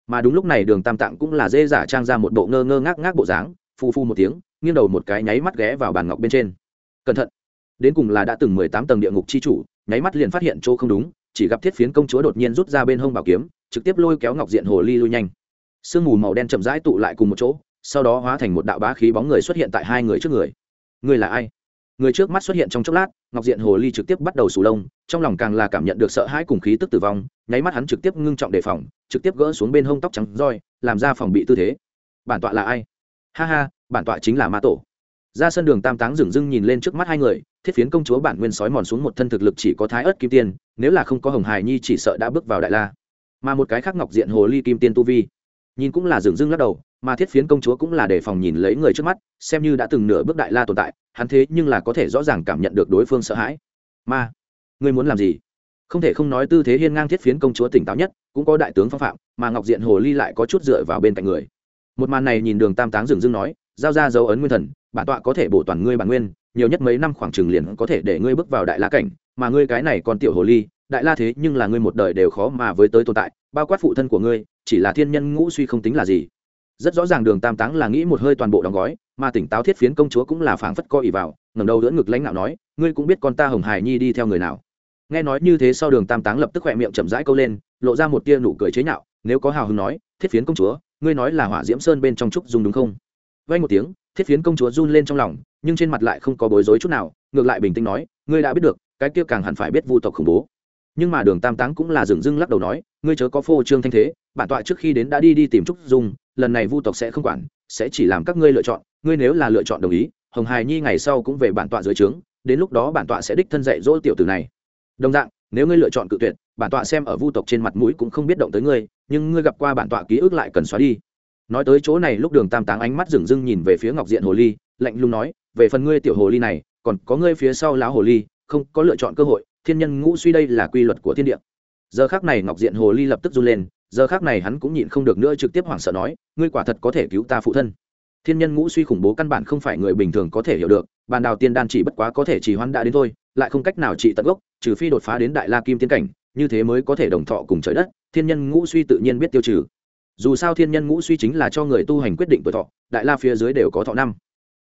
Mà đúng lúc này đường tam tạng cũng là dê giả trang ra một bộ ngơ ngơ ngác ngác bộ dáng phu phu một tiếng, nghiêng đầu một cái nháy mắt ghé vào bàn ngọc bên trên. Cẩn thận đến cùng là đã từng mười tám tầng địa ngục chi chủ, nháy mắt liền phát hiện chỗ không đúng, chỉ gặp thiết phiến công chúa đột nhiên rút ra bên hông bảo kiếm, trực tiếp lôi kéo ngọc diện hồ ly lui nhanh. Sương mù màu đen chậm rãi tụ lại cùng một chỗ, sau đó hóa thành một đạo bá khí bóng người xuất hiện tại hai người trước người. Người là ai? Người trước mắt xuất hiện trong chốc lát, ngọc diện hồ ly trực tiếp bắt đầu sù lông, trong lòng càng là cảm nhận được sợ hãi cùng khí tức tử vong, nháy mắt hắn trực tiếp ngưng trọng đề phòng, trực tiếp gỡ xuống bên hông tóc trắng roi, làm ra phòng bị tư thế. Bản tọa là ai? Ha ha, bản tọa chính là ma tổ. Ra sân đường tam táng dừng dưng nhìn lên trước mắt hai người thiết phiến công chúa bản nguyên sói mòn xuống một thân thực lực chỉ có thái ớt kim tiên, nếu là không có hồng hài nhi chỉ sợ đã bước vào đại la. Mà một cái khác ngọc diện hồ ly kim tiên tu vi, nhìn cũng là dừng dưng lắc đầu, mà thiết phiến công chúa cũng là đề phòng nhìn lấy người trước mắt, xem như đã từng nửa bước đại la tồn tại, hắn thế nhưng là có thể rõ ràng cảm nhận được đối phương sợ hãi. Mà ngươi muốn làm gì? Không thể không nói tư thế hiên ngang thiết phiến công chúa tỉnh táo nhất, cũng có đại tướng phong phạm, mà ngọc diện hồ ly lại có chút dựa vào bên cạnh người. Một màn này nhìn đường tam táng dừng dưng nói, giao ra dấu ấn nguyên thần, bản tọa có thể bổ toàn ngươi bản nguyên nhiều nhất mấy năm khoảng chừng liền có thể để ngươi bước vào đại la cảnh, mà ngươi cái này còn tiểu hồ ly, đại la thế nhưng là ngươi một đời đều khó mà với tới tồn tại, bao quát phụ thân của ngươi, chỉ là thiên nhân ngũ suy không tính là gì. Rất rõ ràng đường tam táng là nghĩ một hơi toàn bộ đóng gói, mà tỉnh táo thiết phiến công chúa cũng là phảng phất co ỉ vào ngầm đầu đỡ ngực lãnh đạo nói, ngươi cũng biết con ta hồng hài nhi đi theo người nào. Nghe nói như thế sau đường tam táng lập tức khỏe miệng chậm rãi câu lên, lộ ra một tia nụ cười chế nhạo, nếu có hào hứng nói, thiết phiến công chúa, ngươi nói là hỏa diễm sơn bên trong trúc dung đúng không? Vay một tiếng, thiết phiến công chúa run lên trong lòng nhưng trên mặt lại không có bối rối chút nào, ngược lại bình tĩnh nói, ngươi đã biết được, cái kia càng hẳn phải biết vu tộc khủng bố. Nhưng mà đường tam táng cũng là dừng dưng lắc đầu nói, ngươi chớ có phô trương thanh thế, bản tọa trước khi đến đã đi đi tìm trúc dung, lần này vu tộc sẽ không quản, sẽ chỉ làm các ngươi lựa chọn, ngươi nếu là lựa chọn đồng ý, hồng hài nhi ngày sau cũng về bản tọa dưới trướng, đến lúc đó bản tọa sẽ đích thân dạy dỗ tiểu tử này. Đồng dạng, nếu ngươi lựa chọn cự tuyệt, bản tọa xem ở vu tộc trên mặt mũi cũng không biết động tới ngươi, nhưng ngươi gặp qua bản tọa ký ức lại cần xóa đi. Nói tới chỗ này lúc đường tam táng ánh mắt dừng dưng nhìn về phía ngọc diện hồ ly, lạnh lùng nói về phần ngươi tiểu hồ ly này, còn có ngươi phía sau lão hồ ly, không có lựa chọn cơ hội, thiên nhân ngũ suy đây là quy luật của thiên địa. Giờ khác này ngọc diện hồ ly lập tức run lên, giờ khác này hắn cũng nhịn không được nữa trực tiếp hoảng sợ nói, ngươi quả thật có thể cứu ta phụ thân. Thiên nhân ngũ suy khủng bố căn bản không phải người bình thường có thể hiểu được, bàn đào tiên đan chỉ bất quá có thể chỉ hoãn đã đến thôi, lại không cách nào trị tận gốc, trừ phi đột phá đến đại la kim tiến cảnh, như thế mới có thể đồng thọ cùng trời đất, thiên nhân ngũ suy tự nhiên biết tiêu trừ. Dù sao thiên nhân ngũ suy chính là cho người tu hành quyết định tuổi thọ, đại la phía dưới đều có thọ năm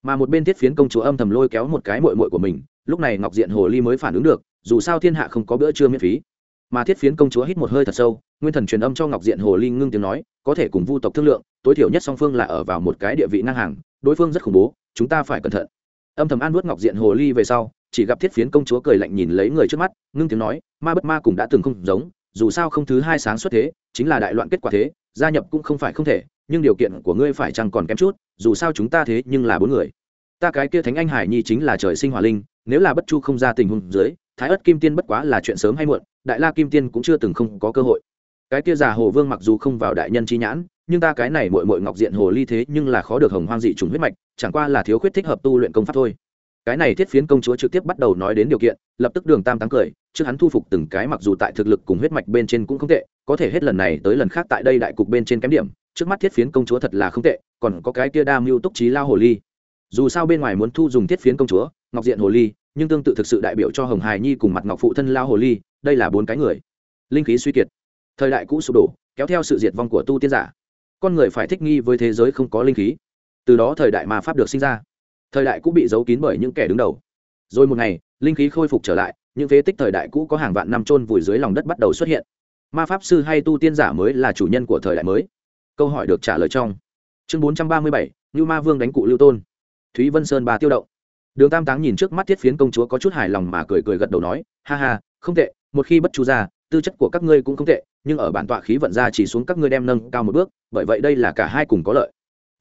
mà một bên thiết phiến công chúa âm thầm lôi kéo một cái mội mội của mình, lúc này ngọc diện hồ ly mới phản ứng được, dù sao thiên hạ không có bữa trưa miễn phí. Mà thiết phiến công chúa hít một hơi thật sâu, nguyên thần truyền âm cho ngọc diện hồ ly ngưng tiếng nói, có thể cùng vu tộc thương lượng, tối thiểu nhất song phương là ở vào một cái địa vị ngang hàng, đối phương rất khủng bố, chúng ta phải cẩn thận. Âm thầm an nuốt ngọc diện hồ ly về sau, chỉ gặp thiết phiến công chúa cười lạnh nhìn lấy người trước mắt, ngưng tiếng nói, ma bất ma cũng đã từng không giống, dù sao không thứ hai sáng xuất thế, chính là đại loạn kết quả thế, gia nhập cũng không phải không thể nhưng điều kiện của ngươi phải chăng còn kém chút, dù sao chúng ta thế nhưng là bốn người. Ta cái kia thánh anh hải nhi chính là trời sinh hỏa linh, nếu là bất chu không ra tình huống dưới, thái ất kim tiên bất quá là chuyện sớm hay muộn, đại la kim tiên cũng chưa từng không có cơ hội. Cái kia già hồ vương mặc dù không vào đại nhân chi nhãn, nhưng ta cái này mội mội ngọc diện hồ ly thế nhưng là khó được hồng hoang dị trùng huyết mạch, chẳng qua là thiếu khuyết thích hợp tu luyện công pháp thôi. Cái này thiết phiến công chúa trực tiếp bắt đầu nói đến điều kiện, lập tức đường tam táng cười, trước hắn thu phục từng cái mặc dù tại thực lực cùng huyết mạch bên trên cũng không tệ, có thể hết lần này tới lần khác tại đây đại cục bên trên kém điểm trước mắt thiết phiến công chúa thật là không tệ, còn có cái kia đa mưu túc trí lao hồ ly. Dù sao bên ngoài muốn thu dùng thiết phiến công chúa, ngọc diện hồ ly, nhưng tương tự thực sự đại biểu cho hồng hài nhi cùng mặt ngọc phụ thân lao hồ ly, đây là bốn cái người. Linh khí suy kiệt. Thời đại cũ sụp đổ, kéo theo sự diệt vong của tu tiên giả. Con người phải thích nghi với thế giới không có linh khí. Từ đó thời đại ma pháp được sinh ra. Thời đại cũ bị giấu kín bởi những kẻ đứng đầu. Rồi một ngày, linh khí khôi phục trở lại, những phế tích thời đại cũ có hàng vạn năm trôn vùi dưới lòng đất bắt đầu xuất hiện. Ma pháp sư hay tu tiên giả mới là chủ nhân của thời đại mới câu hỏi được trả lời trong. Chương bốn trăm ba mươi bảy, như ma vương đánh cụ lưu tôn. Thúy vân sơn bà tiêu động. Đường tam táng nhìn trước mắt thiết phiến công chúa có chút hài lòng mà cười cười gật đầu nói, ha ha, không tệ, một khi bất chu ra, tư chất của các ngươi cũng không tệ, nhưng ở bản tọa khí vận ra chỉ xuống các ngươi đem nâng cao một bước, bởi vậy đây là cả hai cùng có lợi.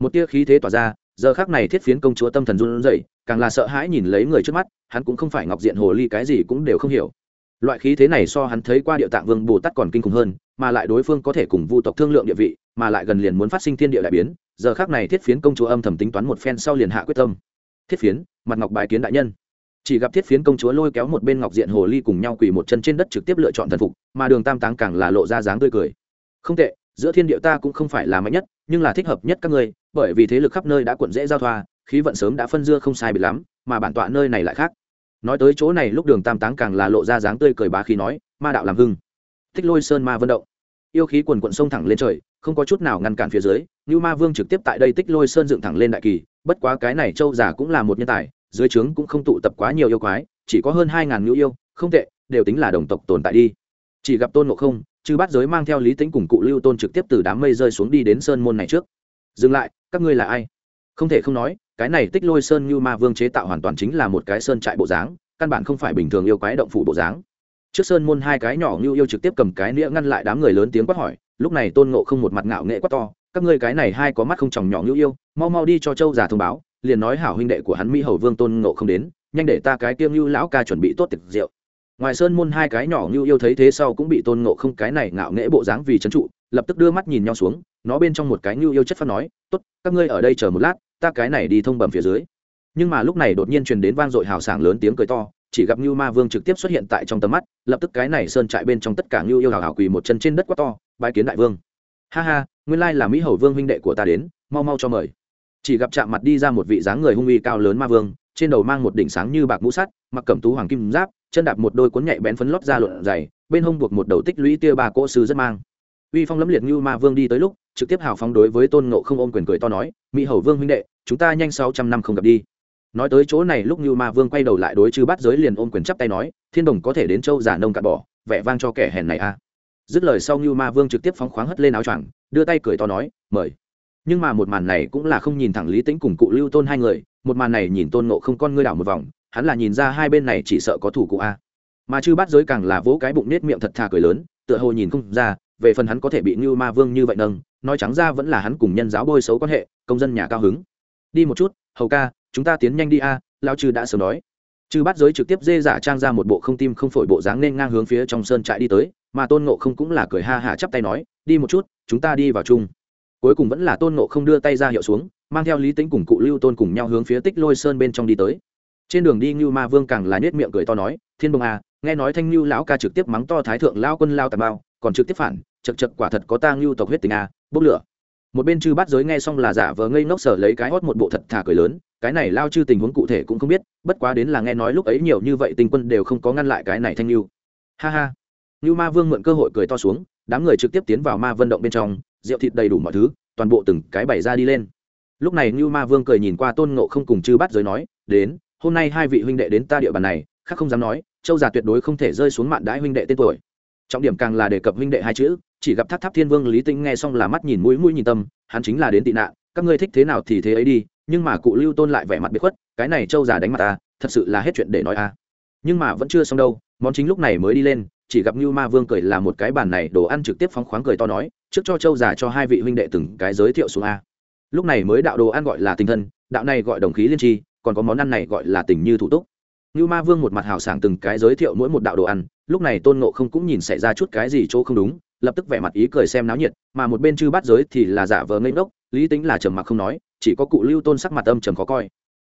Một tia khí thế tỏa ra, giờ khác này thiết phiến công chúa tâm thần run rẩy, càng là sợ hãi nhìn lấy người trước mắt, hắn cũng không phải ngọc diện hồ ly cái gì cũng đều không hiểu loại khí thế này so hắn thấy qua địa tạng vương bồ tát còn kinh khủng hơn, mà lại đối phương có thể cùng vu tộc thương lượng địa vị, mà lại gần liền muốn phát sinh thiên địa đại biến, giờ khác này thiết phiến công chúa âm thầm tính toán một phen sau liền hạ quyết tâm. Thiết phiến, mặt ngọc bài kiến đại nhân. Chỉ gặp thiết phiến công chúa lôi kéo một bên ngọc diện hồ ly cùng nhau quỳ một chân trên đất trực tiếp lựa chọn thần phục, mà đường tam táng càng là lộ ra dáng tươi cười. Không tệ, giữa thiên địa ta cũng không phải là mạnh nhất, nhưng là thích hợp nhất các ngươi, bởi vì thế lực khắp nơi đã cuộn dễ giao thoa, khí vận sớm đã phân dưa không sai biệt lắm, mà bản tọa nơi này lại khác nói tới chỗ này lúc đường tam táng càng là lộ ra dáng tươi cười bá khí nói, ma đạo làm hưng. Thích lôi sơn ma vận động. Yêu khí quần quận sông thẳng lên trời, không có chút nào ngăn cản phía dưới như ma vương trực tiếp tại đây tích lôi sơn dựng thẳng lên đại kỳ, bất quá cái này châu giả cũng là một nhân tài, dưới trướng cũng không tụ tập quá nhiều yêu quái, chỉ có hơn hai ngàn ngữ yêu, không tệ, đều tính là đồng tộc tồn tại đi. Chỉ gặp tôn ngộ không chứ bắt giới mang theo lý tính cùng cụ lưu tôn trực tiếp từ đám mây rơi xuống đi đến sơn môn này trước. Dừng lại, các ngươi là ai? Không thể không nói cái này tích lôi sơn như ma vương chế tạo hoàn toàn chính là một cái sơn trại bộ dáng, căn bản không phải bình thường yêu quái động phủ bộ dáng. Trước sơn môn hai cái nhỏ như yêu trực tiếp cầm cái nĩa ngăn lại đám người lớn tiếng quát hỏi, lúc này tôn ngộ không một mặt ngạo nghệ quát to, các ngươi cái này hai có mắt không tròng nhỏ như yêu, mau mau đi cho châu già thông báo, liền nói hảo huynh đệ của hắn mỹ hầu vương tôn ngộ không đến, nhanh để ta cái tiêm như lão ca chuẩn bị tốt tiệc rượu. Ngoài sơn môn hai cái nhỏ như yêu thấy thế sau cũng bị tôn ngộ không cái này ngạo nghễ bộ dáng vì trấn trụ, lập tức đưa mắt nhìn nhau xuống, nó bên trong một cái như yêu chất phát nói, tốt, các ngươi ở đây chờ một lát ta cái này đi thông bẩm phía dưới. Nhưng mà lúc này đột nhiên truyền đến vang dội hào sảng lớn tiếng cười to, chỉ gặp như ma vương trực tiếp xuất hiện tại trong tầm mắt, lập tức cái này sơn trại bên trong tất cả như yêu hào hào quỳ một chân trên đất quá to, Bái kiến đại vương. Ha ha, nguyên lai là mỹ hầu vương huynh đệ của ta đến, mau mau cho mời. Chỉ gặp chạm mặt đi ra một vị dáng người hung uy cao lớn ma vương, trên đầu mang một đỉnh sáng như bạc mũ sắt, mặc cẩm tú hoàng kim giáp, chân đạp một đôi cuốn nhạy bén phấn lót ra luận dày, bên hông buộc một đầu tích lũy tia ba cỗ sư rất mang. Uy phong lẫm liệt như ma vương đi tới lúc trực tiếp hào phóng đối với tôn ngộ không ôm quyền cười to nói, mỹ hầu vương huynh đệ, chúng ta nhanh sáu trăm năm không gặp đi. Nói tới chỗ này lúc như ma vương quay đầu lại đối chư bát giới liền ôm quyền chắp tay nói, thiên đồng có thể đến châu giả nông cạn bỏ, vẻ vang cho kẻ hèn này a. Dứt lời sau như ma vương trực tiếp phóng khoáng hất lên áo choàng, đưa tay cười to nói, mời. Nhưng mà một màn này cũng là không nhìn thẳng lý tính cùng cụ lưu tôn hai người, một màn này nhìn tôn nộ không con ngươi đảo một vòng, hắn là nhìn ra hai bên này chỉ sợ có thủ cụ a. Mà chư bát giới càng là vỗ cái bụng nết miệng thật thà cười lớn, tựa hồ nhìn không ra, về phần hắn có thể bị như ma vương như vậy nâng nói trắng ra vẫn là hắn cùng nhân giáo bôi xấu quan hệ, công dân nhà cao hứng. Đi một chút, hầu ca, chúng ta tiến nhanh đi a lao trừ đã sớm nói. Trừ bắt giới trực tiếp dê giả trang ra một bộ không tim không phổi bộ dáng nên ngang hướng phía trong sơn trại đi tới, mà tôn ngộ không cũng là cười ha hả chắp tay nói, đi một chút, chúng ta đi vào chung. Cuối cùng vẫn là tôn ngộ không đưa tay ra hiệu xuống, mang theo lý tính cùng cụ lưu tôn cùng nhau hướng phía tích lôi sơn bên trong đi tới. Trên đường đi ngưu ma vương càng là nết miệng cười to nói, thiên bồng à nghe nói thanh lưu lão ca trực tiếp mắng to thái thượng lao quân lao tà bao còn trực tiếp phản chật chật quả thật có ta ngưu tộc huyết tình à bốc lửa. Một bên chư Bát giới nghe xong là giả vờ ngây ngốc sở lấy cái hót một bộ thật thà cười lớn, cái này lao chư tình huống cụ thể cũng không biết, bất quá đến là nghe nói lúc ấy nhiều như vậy tình quân đều không có ngăn lại cái này thanh lưu. Ha ha. Lưu ma vương mượn cơ hội cười to xuống, đám người trực tiếp tiến vào ma vân động bên trong, rượu thịt đầy đủ mọi thứ, toàn bộ từng cái bày ra đi lên. Lúc này lưu ma vương cười nhìn qua tôn ngộ không cùng chư Bát giới nói, đến, hôm nay hai vị huynh đệ đến ta địa bàn này, khác không dám nói, châu già tuyệt đối không thể rơi xuống mạn đãi huynh đệ tên tuổi trọng điểm càng là đề cập huynh đệ hai chữ, chỉ gặp tháp tháp thiên vương lý tinh nghe xong là mắt nhìn mũi mũi nhìn tâm, hắn chính là đến tị nạn, các ngươi thích thế nào thì thế ấy đi, nhưng mà cụ lưu tôn lại vẻ mặt biết khuất, cái này châu già đánh mặt ta, thật sự là hết chuyện để nói a. Nhưng mà vẫn chưa xong đâu, món chính lúc này mới đi lên, chỉ gặp như ma vương cười là một cái bàn này đồ ăn trực tiếp phóng khoáng cười to nói, trước cho châu già cho hai vị huynh đệ từng cái giới thiệu xuống a. Lúc này mới đạo đồ ăn gọi là tinh thân, đạo này gọi đồng khí liên tri, còn có món ăn này gọi là tình như thủ túc. Như ma vương một mặt hào sảng từng cái giới thiệu mỗi một đạo đồ ăn lúc này tôn ngộ không cũng nhìn xảy ra chút cái gì chỗ không đúng, lập tức vẻ mặt ý cười xem náo nhiệt, mà một bên chư bát giới thì là giả vờ ngây ngốc, lý tính là trầm mặc không nói, chỉ có cụ lưu tôn sắc mặt âm trầm khó coi.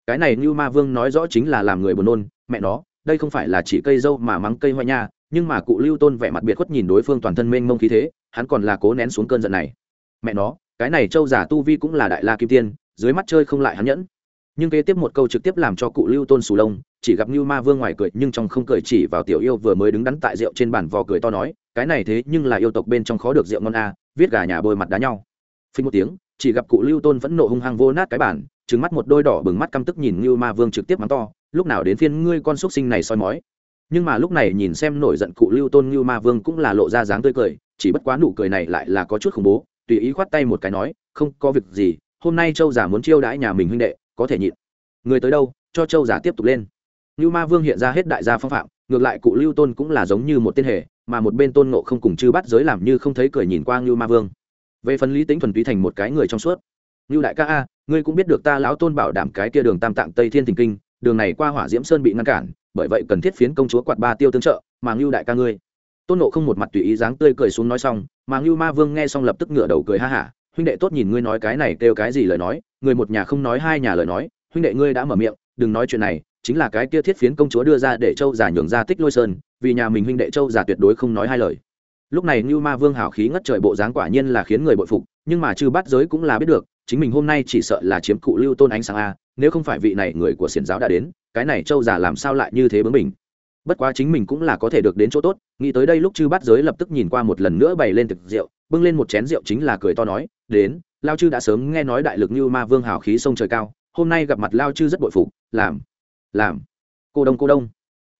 Cái này như ma vương nói rõ chính là làm người buồn nôn, mẹ nó, đây không phải là chỉ cây dâu mà mắng cây hoa nha, nhưng mà cụ lưu tôn vẻ mặt biệt khuất nhìn đối phương toàn thân mênh mông khí thế, hắn còn là cố nén xuống cơn giận này. Mẹ nó, cái này châu giả tu vi cũng là đại la kim tiên, dưới mắt chơi không lại hắn nhẫn nhưng kế tiếp một câu trực tiếp làm cho cụ lưu tôn sù lông, chỉ gặp như ma vương ngoài cười nhưng trong không cười chỉ vào tiểu yêu vừa mới đứng đắn tại rượu trên bàn vò cười to nói, cái này thế nhưng là yêu tộc bên trong khó được rượu ngon a, viết gà nhà bôi mặt đá nhau. Phình một tiếng, chỉ gặp cụ lưu tôn vẫn nộ hung hăng vô nát cái bản trứng mắt một đôi đỏ bừng mắt căm tức nhìn như ma vương trực tiếp mắng to, lúc nào đến phiên ngươi con xúc sinh này soi mói. Nhưng mà lúc này nhìn xem nổi giận cụ lưu tôn như ma vương cũng là lộ ra dáng tươi cười, chỉ bất quá nụ cười này lại là có chút khủng bố, tùy ý khoát tay một cái nói, không có việc gì, hôm nay châu giả muốn chiêu đãi nhà mình huynh đệ có thể nhịn. Người tới đâu, cho châu giả tiếp tục lên. Như ma vương hiện ra hết đại gia phong phạm, ngược lại cụ lưu tôn cũng là giống như một tên hề, mà một bên tôn nộ không cùng chư bắt giới làm như không thấy cười nhìn qua như ma vương. Về phần lý tính thuần túy thành một cái người trong suốt. Như đại ca a, ngươi cũng biết được ta lão tôn bảo đảm cái kia đường tam tạng tây thiên thình kinh, đường này qua hỏa diễm sơn bị ngăn cản, bởi vậy cần thiết phiến công chúa quạt ba tiêu tương trợ, mà ngưu đại ca ngươi. Tôn nộ không một mặt tùy ý dáng tươi cười xuống nói xong, mà ngưu ma vương nghe xong lập tức ngửa đầu cười ha hả, huynh đệ tốt nhìn ngươi nói cái này kêu cái gì lời nói người một nhà không nói hai nhà lời nói, huynh đệ ngươi đã mở miệng, đừng nói chuyện này, chính là cái kia thiết phiến công chúa đưa ra để châu giả nhường ra tích lôi sơn, vì nhà mình huynh đệ châu giả tuyệt đối không nói hai lời. Lúc này như ma vương hảo khí ngất trời bộ dáng quả nhiên là khiến người bội phục, nhưng mà chư bắt giới cũng là biết được, chính mình hôm nay chỉ sợ là chiếm cụ lưu tôn ánh sáng a, nếu không phải vị này người của xiển giáo đã đến, cái này châu giả làm sao lại như thế bướng mình bất quá chính mình cũng là có thể được đến chỗ tốt, nghĩ tới đây lúc chư bắt giới lập tức nhìn qua một lần nữa bày lên thực rượu, bưng lên một chén rượu chính là cười to nói, đến lao chư đã sớm nghe nói đại lực như ma vương hảo khí sông trời cao, hôm nay gặp mặt lao chư rất bội phục, làm làm. Cô đông cô đông.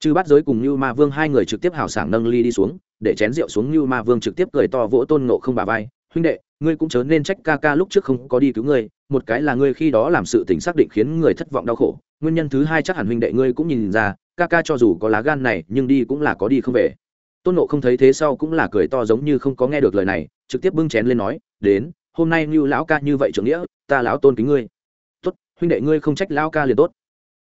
Chư bắt giới cùng như ma vương hai người trực tiếp hào sảng nâng ly đi xuống, để chén rượu xuống như ma vương trực tiếp cười to vỗ tôn nộ không bà vai. Huynh đệ, ngươi cũng chớ nên trách ca ca lúc trước không có đi cứu ngươi, một cái là ngươi khi đó làm sự tình xác định khiến người thất vọng đau khổ, nguyên nhân thứ hai chắc hẳn huynh đệ ngươi cũng nhìn ra, ca ca cho dù có lá gan này, nhưng đi cũng là có đi không về. Tôn nộ không thấy thế sau cũng là cười to giống như không có nghe được lời này, trực tiếp bưng chén lên nói, đến hôm nay như lão ca như vậy trưởng nghĩa, ta lão tôn kính ngươi. Tốt, huynh đệ ngươi không trách lão ca liền tốt.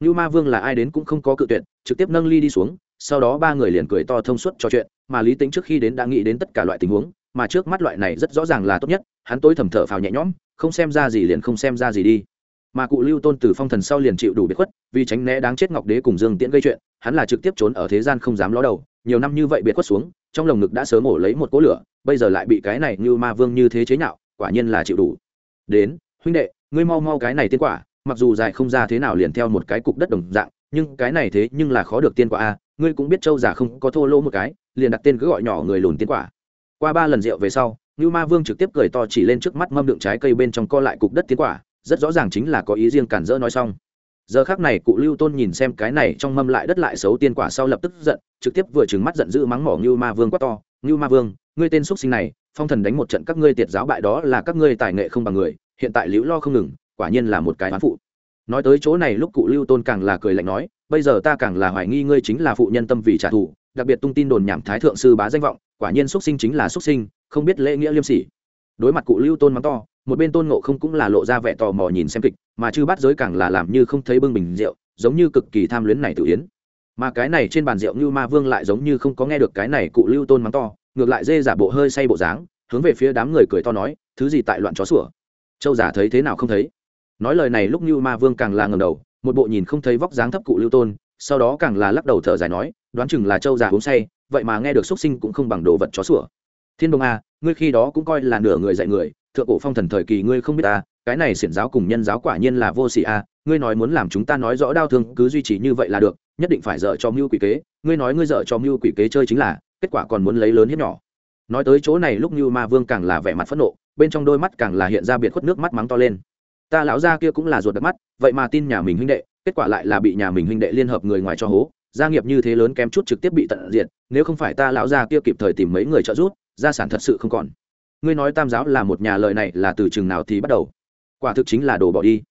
Như ma vương là ai đến cũng không có cự tuyệt, trực tiếp nâng ly đi xuống, sau đó ba người liền cười to thông suốt trò chuyện, mà lý tính trước khi đến đã nghĩ đến tất cả loại tình huống, mà trước mắt loại này rất rõ ràng là tốt nhất, hắn tối thầm thở phào nhẹ nhõm, không xem ra gì liền không xem ra gì đi. Mà cụ lưu tôn từ phong thần sau liền chịu đủ biệt khuất, vì tránh né đáng chết ngọc đế cùng dương tiễn gây chuyện, hắn là trực tiếp trốn ở thế gian không dám ló đầu, nhiều năm như vậy biệt khuất xuống, trong lồng ngực đã sớm ổ lấy một cỗ lửa, bây giờ lại bị cái này như ma vương như thế chế nhạo quả nhiên là chịu đủ. Đến, huynh đệ, ngươi mau mau cái này tiên quả, mặc dù dài không ra thế nào liền theo một cái cục đất đồng dạng, nhưng cái này thế nhưng là khó được tiên quả a, ngươi cũng biết châu già không có thô lỗ một cái, liền đặt tên cứ gọi nhỏ người lùn tiên quả. Qua ba lần rượu về sau như ma vương trực tiếp cười to chỉ lên trước mắt mâm đựng trái cây bên trong co lại cục đất tiên quả, rất rõ ràng chính là có ý riêng cản rỡ nói xong. Giờ khác này cụ lưu tôn nhìn xem cái này trong mâm lại đất lại xấu tiên quả sau lập tức giận, trực tiếp vừa trừng mắt giận dữ mắng mỏ như ma vương quá to. Như ma vương, ngươi tên x sinh này phong thần đánh một trận các ngươi tiệt giáo bại đó là các ngươi tài nghệ không bằng người, hiện tại liễu lo không ngừng, quả nhiên là một cái oán phụ. Nói tới chỗ này lúc cụ lưu tôn càng là cười lạnh nói, bây giờ ta càng là hoài nghi ngươi chính là phụ nhân tâm vì trả thù, đặc biệt tung tin đồn nhảm thái thượng sư bá danh vọng, quả nhiên xuất sinh chính là xuất sinh, không biết lễ nghĩa liêm sỉ. Đối mặt cụ lưu tôn mắng to, một bên tôn ngộ không cũng là lộ ra vẻ tò mò nhìn xem kịch, mà chư bắt giới càng là làm như không thấy bưng bình rượu, giống như cực kỳ tham luyến này tự yến. Mà cái này trên bàn rượu như ma vương lại giống như không có nghe được cái này cụ lưu tôn mắng to ngược lại dê giả bộ hơi say bộ dáng, hướng về phía đám người cười to nói, thứ gì tại loạn chó sủa? Châu giả thấy thế nào không thấy? Nói lời này lúc như ma vương càng là ngầm đầu, một bộ nhìn không thấy vóc dáng thấp cụ lưu tôn, sau đó càng là lắc đầu thở dài nói, đoán chừng là châu giả uống say, vậy mà nghe được xuất sinh cũng không bằng đồ vật chó sủa. Thiên đồng a ngươi khi đó cũng coi là nửa người dạy người, thượng cổ phong thần thời kỳ ngươi không biết ta cái này xiển giáo cùng nhân giáo quả nhiên là vô sỉ a ngươi nói muốn làm chúng ta nói rõ đau thương, cứ duy trì như vậy là được, nhất định phải dở cho mưu quỷ kế, ngươi nói ngươi dở cho mưu quỷ kế chơi chính là kết quả còn muốn lấy lớn hiếp nhỏ. Nói tới chỗ này lúc như ma vương càng là vẻ mặt phẫn nộ, bên trong đôi mắt càng là hiện ra biệt khuất nước mắt mắng to lên. Ta lão gia kia cũng là ruột đập mắt, vậy mà tin nhà mình huynh đệ, kết quả lại là bị nhà mình huynh đệ liên hợp người ngoài cho hố, gia nghiệp như thế lớn kém chút trực tiếp bị tận diệt, nếu không phải ta lão gia kia kịp thời tìm mấy người trợ giúp, gia sản thật sự không còn. Ngươi nói tam giáo là một nhà lời này là từ chừng nào thì bắt đầu? Quả thực chính là đồ bỏ đi.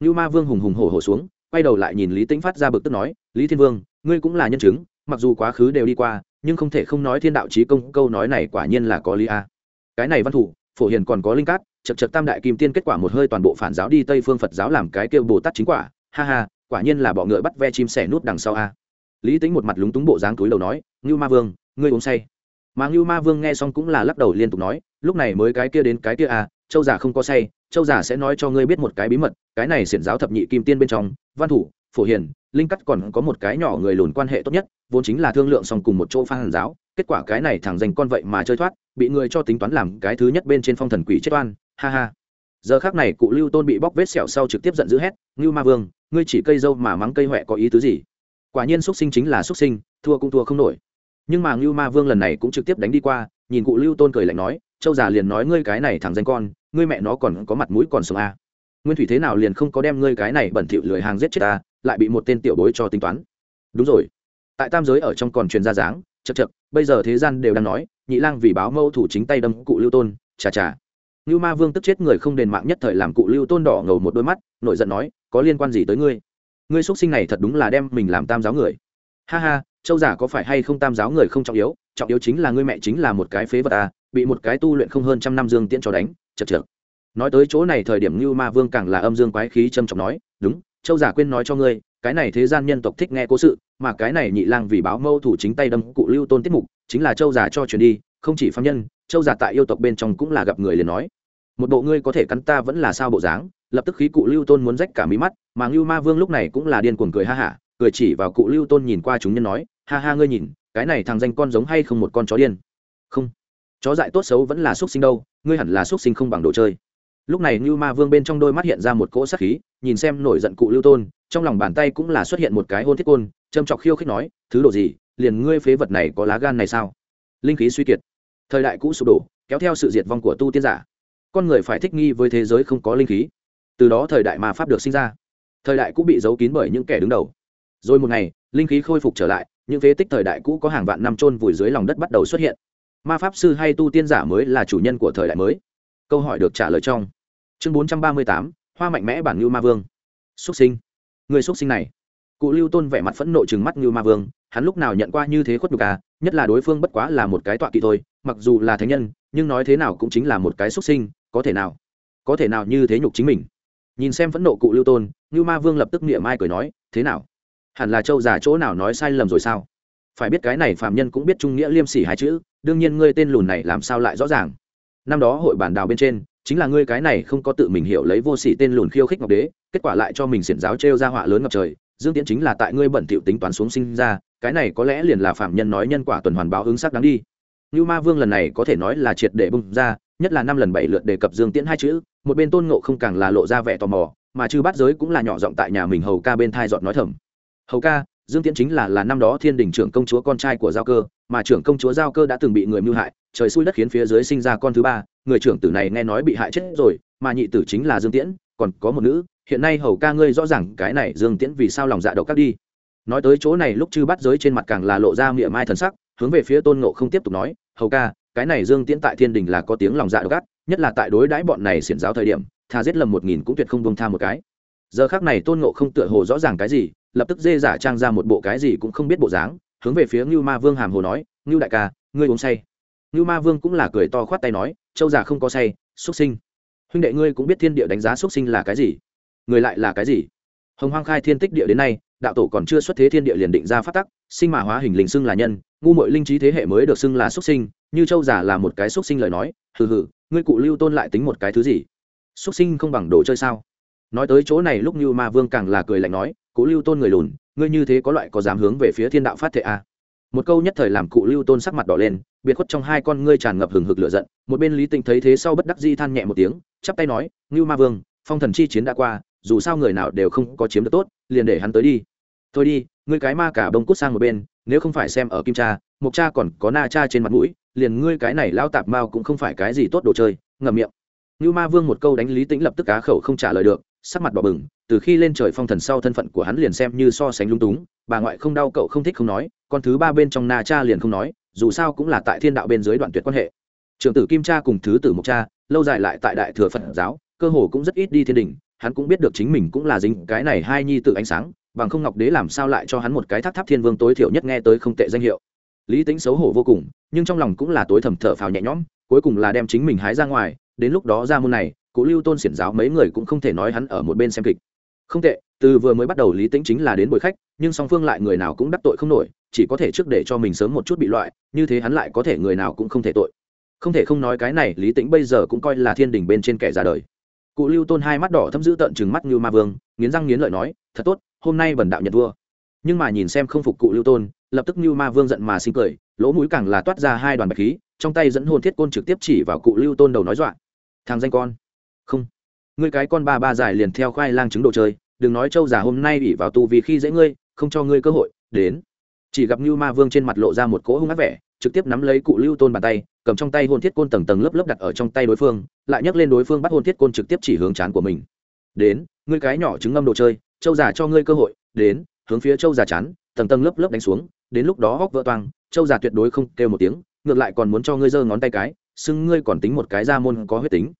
Như ma vương hùng hùng hổ hổ xuống, quay đầu lại nhìn lý tĩnh phát ra bực tức nói, lý thiên vương, ngươi cũng là nhân chứng, mặc dù quá khứ đều đi qua nhưng không thể không nói thiên đạo trí công, câu nói này quả nhiên là có lý a. Cái này văn thủ, phổ hiền còn có linh cát chật chật tam đại kim tiên kết quả một hơi toàn bộ phản giáo đi tây phương phật giáo làm cái kêu bồ tát chính quả, ha ha, quả nhiên là bọ ngựa bắt ve chim sẻ nút đằng sau a. Lý tính một mặt lúng túng bộ dáng túi đầu nói, ngưu ma vương, ngươi uống say. Mà ngưu ma vương nghe xong cũng là lắc đầu liên tục nói, lúc này mới cái kia đến cái kia à châu giả không có say, châu giả sẽ nói cho ngươi biết một cái bí mật, cái này xiển giáo thập nhị kim tiên bên trong, văn thủ, phổ hiền, linh cắt còn có một cái nhỏ người lùn quan hệ tốt nhất vốn chính là thương lượng xong cùng một chỗ phan hàn giáo, kết quả cái này thẳng dành con vậy mà chơi thoát, bị người cho tính toán làm cái thứ nhất bên trên phong thần quỷ chết oan, ha ha. Giờ khác này cụ lưu tôn bị bóc vết sẹo sau trực tiếp giận dữ hét, ngưu ma vương, ngươi chỉ cây dâu mà mắng cây huệ có ý tứ gì? Quả nhiên xuất sinh chính là xuất sinh, thua cũng thua không nổi. Nhưng mà ngưu ma vương lần này cũng trực tiếp đánh đi qua, nhìn cụ lưu tôn cười lạnh nói, châu già liền nói ngươi cái này thẳng danh con, ngươi mẹ nó còn có mặt mũi còn sống a nguyên thủy thế nào liền không có đem ngươi cái này bẩn thỉu lười hàng giết chết ta, lại bị một tên tiểu bối cho tính toán. Đúng rồi tại tam giới ở trong còn truyền ra dáng chật chật bây giờ thế gian đều đang nói, nhị lang vì báo mâu thủ chính tay đâm cụ lưu tôn, chà chà. Như ma vương tức chết người không đền mạng nhất thời làm cụ lưu tôn đỏ ngầu một đôi mắt, nổi giận nói, có liên quan gì tới ngươi? Ngươi xuất sinh này thật đúng là đem mình làm tam giáo người. Ha ha, châu giả có phải hay không tam giáo người không trọng yếu trọng yếu chính là ngươi mẹ chính là một cái phế vật à bị một cái tu luyện không hơn trăm năm dương tiễn cho đánh chật chật nói tới chỗ này thời điểm như ma vương càng là âm dương quái khí trầm trọng nói, đúng, châu giả quên nói cho ngươi cái này thế gian nhân tộc thích nghe cố sự, mà cái này nhị lang vì báo mâu thủ chính tay đâm cụ lưu tôn tiết mục, chính là châu già cho truyền đi, không chỉ phạm nhân, châu già tại yêu tộc bên trong cũng là gặp người liền nói. Một bộ ngươi có thể cắn ta vẫn là sao bộ dáng, lập tức khí cụ lưu tôn muốn rách cả mí mắt, mà ngưu ma vương lúc này cũng là điên cuồng cười ha hả, cười chỉ vào cụ lưu tôn nhìn qua chúng nhân nói, ha ha, ngươi nhìn, cái này thằng danh con giống hay không một con chó điên? Không, chó dại tốt xấu vẫn là x sinh đâu, ngươi hẳn là x sinh không bằng đồ chơi. Lúc này ngưu ma vương bên trong đôi mắt hiện ra một cỗ sắc khí, nhìn xem nổi giận cụ lưu tôn trong lòng bàn tay cũng là xuất hiện một cái hôn thiết côn, châm chọc khiêu khích nói, thứ đồ gì? Liền ngươi phế vật này có lá gan này sao? Linh khí suy kiệt. Thời đại cũ sụp đổ, kéo theo sự diệt vong của tu tiên giả. Con người phải thích nghi với thế giới không có linh khí. Từ đó thời đại ma pháp được sinh ra. Thời đại cũ bị giấu kín bởi những kẻ đứng đầu. Rồi một ngày, linh khí khôi phục trở lại, những phế tích thời đại cũ có hàng vạn năm trôn vùi dưới lòng đất bắt đầu xuất hiện. Ma pháp sư hay tu tiên giả mới là chủ nhân của thời đại mới. Câu hỏi được trả lời trong. Chương bốn trăm ba mươi tám, hoa mạnh mẽ bản ngưu ma vương. Xuất sinh người xuất sinh này. Cụ lưu tôn vẻ mặt phẫn nộ chừng mắt như ma vương, hắn lúc nào nhận qua như thế khuất nhục à nhất là đối phương bất quá là một cái tọa kỵ thôi, mặc dù là thánh nhân, nhưng nói thế nào cũng chính là một cái xuất sinh, có thể nào, có thể nào như thế nhục chính mình. Nhìn xem phẫn nộ cụ lưu tôn, Như ma vương lập tức niệm mai cười nói, thế nào? Hẳn là châu già chỗ nào nói sai lầm rồi sao? Phải biết cái này phạm nhân cũng biết trung nghĩa liêm sỉ hai chữ, đương nhiên ngươi tên lùn này làm sao lại rõ ràng? Năm đó hội bản đào bên trên chính là ngươi cái này không có tự mình hiểu lấy vô sỉ tên lùn khiêu khích ngọc đế, kết quả lại cho mình xiển giáo trêu ra họa lớn ngập trời, dương tiễn chính là tại ngươi bẩn thỉu tính toán xuống sinh ra, cái này có lẽ liền là phạm nhân nói nhân quả tuần hoàn báo ứng sắc đáng đi. Như ma vương lần này có thể nói là triệt để bung ra, nhất là năm lần bảy lượt đề cập dương tiễn hai chữ, một bên tôn ngộ không càng là lộ ra vẻ tò mò, mà chư bát giới cũng là nhỏ giọng tại nhà mình hầu ca bên thai giọt nói thầm. Hầu ca dương tiễn chính là là năm đó thiên đình trưởng công chúa con trai của giao cơ, mà trưởng công chúa giao cơ đã từng bị người mưu hại, trời xui đất khiến phía dưới sinh ra con thứ ba, người trưởng tử này nghe nói bị hại chết rồi, mà nhị tử chính là dương tiễn, còn có một nữ, hiện nay hầu ca ngươi rõ ràng cái này dương tiễn vì sao lòng dạ độc các đi. Nói tới chỗ này lúc chư bắt giới trên mặt càng là lộ ra miệng mai thần sắc, hướng về phía tôn ngộ không tiếp tục nói, hầu ca, cái này dương tiễn tại thiên đình là có tiếng lòng dạ độc ác, nhất là tại đối đãi bọn này xiển giáo thời điểm thà giết lầm một nghìn cũng tuyệt không bông tha một cái. Giờ khác này tôn ngộ không tựa hồ rõ ràng cái gì lập tức dê giả trang ra một bộ cái gì cũng không biết bộ dáng, hướng về phía ngưu ma vương hàm hồ nói, ngưu đại ca, ngươi uống say. Ngưu ma vương cũng là cười to khoát tay nói, châu già không có say xuất sinh. Huynh đệ ngươi cũng biết thiên địa đánh giá xuất sinh là cái gì? Người lại là cái gì? Hồng hoang khai thiên tích địa đến nay, đạo tổ còn chưa xuất thế thiên địa liền định ra phát tắc, sinh mà hóa hình linh xưng là nhân, ngu mội linh trí thế hệ mới được xưng là xuất sinh, như châu giả là một cái xuất sinh lời nói, hừ hừ, ngươi cụ lưu tôn lại tính một cái thứ gì? Xuất sinh không bằng đồ chơi sao? Nói tới chỗ này lúc như ma vương càng là cười lạnh nói cụ lưu tôn người lùn, ngươi như thế có loại có dám hướng về phía thiên đạo phát thệ a à? một câu nhất thời làm cụ lưu tôn sắc mặt đỏ lên, biệt khuất trong hai con ngươi tràn ngập hừng hực lửa giận, một bên lý tình thấy thế sau bất đắc di than nhẹ một tiếng, chắp tay nói, ngưu ma vương, phong thần chi chiến đã qua, dù sao người nào đều không có chiếm được tốt, liền để hắn tới đi. Thôi đi, ngươi cái ma cả bông cút sang một bên, nếu không phải xem ở kim cha, mộc cha còn có na cha trên mặt mũi, liền ngươi cái này lao tạp mao cũng không phải cái gì tốt đồ chơi. Ngậm miệng. Ngưu ma vương một câu đánh lý tĩnh lập tức cá khẩu không trả lời được sắc mặt bỏ bừng, từ khi lên trời phong thần sau thân phận của hắn liền xem như so sánh lung túng, bà ngoại không đau cậu không thích không nói, con thứ ba bên trong na cha liền không nói, dù sao cũng là tại thiên đạo bên dưới đoạn tuyệt quan hệ. Trưởng tử kim cha cùng thứ tử Mộc cha, lâu dài lại tại đại thừa phật giáo, cơ hồ cũng rất ít đi thiên đình, hắn cũng biết được chính mình cũng là dính cái này hai nhi tự ánh sáng, bằng không ngọc đế làm sao lại cho hắn một cái tháp tháp thiên vương tối thiểu nhất nghe tới không tệ danh hiệu. Lý tính xấu hổ vô cùng, nhưng trong lòng cũng là tối thầm thở phào nhẹ nhõm, cuối cùng là đem chính mình hái ra ngoài, đến lúc đó ra môn này cụ lưu tôn xiển giáo mấy người cũng không thể nói hắn ở một bên xem kịch. Không tệ, từ vừa mới bắt đầu lý tính chính là đến bồi khách, nhưng song phương lại người nào cũng đắc tội không nổi, chỉ có thể trước để cho mình sớm một chút bị loại, như thế hắn lại có thể người nào cũng không thể tội. Không thể không nói cái này, lý tính bây giờ cũng coi là thiên đình bên trên kẻ ra đời. Cụ lưu tôn hai mắt đỏ thâm giữ tận chừng mắt như ma vương, nghiến răng nghiến lợi nói, thật tốt, hôm nay bần đạo nhận vua. Nhưng mà nhìn xem không phục cụ lưu tôn, lập tức như ma vương giận mà sinh cười, lỗ mũi càng là toát ra hai đoàn bạch khí, trong tay dẫn hồn thiết côn trực tiếp chỉ vào cụ lưu tôn đầu nói dọa, thằng danh con không. Ngươi cái con ba ba dài liền theo khoai lang trứng đồ chơi, đừng nói châu già hôm nay bị vào tù vì khi dễ ngươi, không cho ngươi cơ hội, đến. Chỉ gặp như ma vương trên mặt lộ ra một cỗ hung ác vẻ, trực tiếp nắm lấy cụ lưu tôn bàn tay, cầm trong tay hôn thiết côn tầng tầng lớp lớp đặt ở trong tay đối phương, lại nhấc lên đối phương bắt hôn thiết côn trực tiếp chỉ hướng chán của mình. Đến, ngươi cái nhỏ trứng ngâm đồ chơi châu già cho ngươi cơ hội, đến, hướng phía châu già chán, tầng tầng lớp lớp đánh xuống, đến lúc đó hóc vỡ toang châu già tuyệt đối không kêu một tiếng, ngược lại còn muốn cho ngươi giơ ngón tay cái, xưng ngươi còn tính một cái ra môn có huyết tính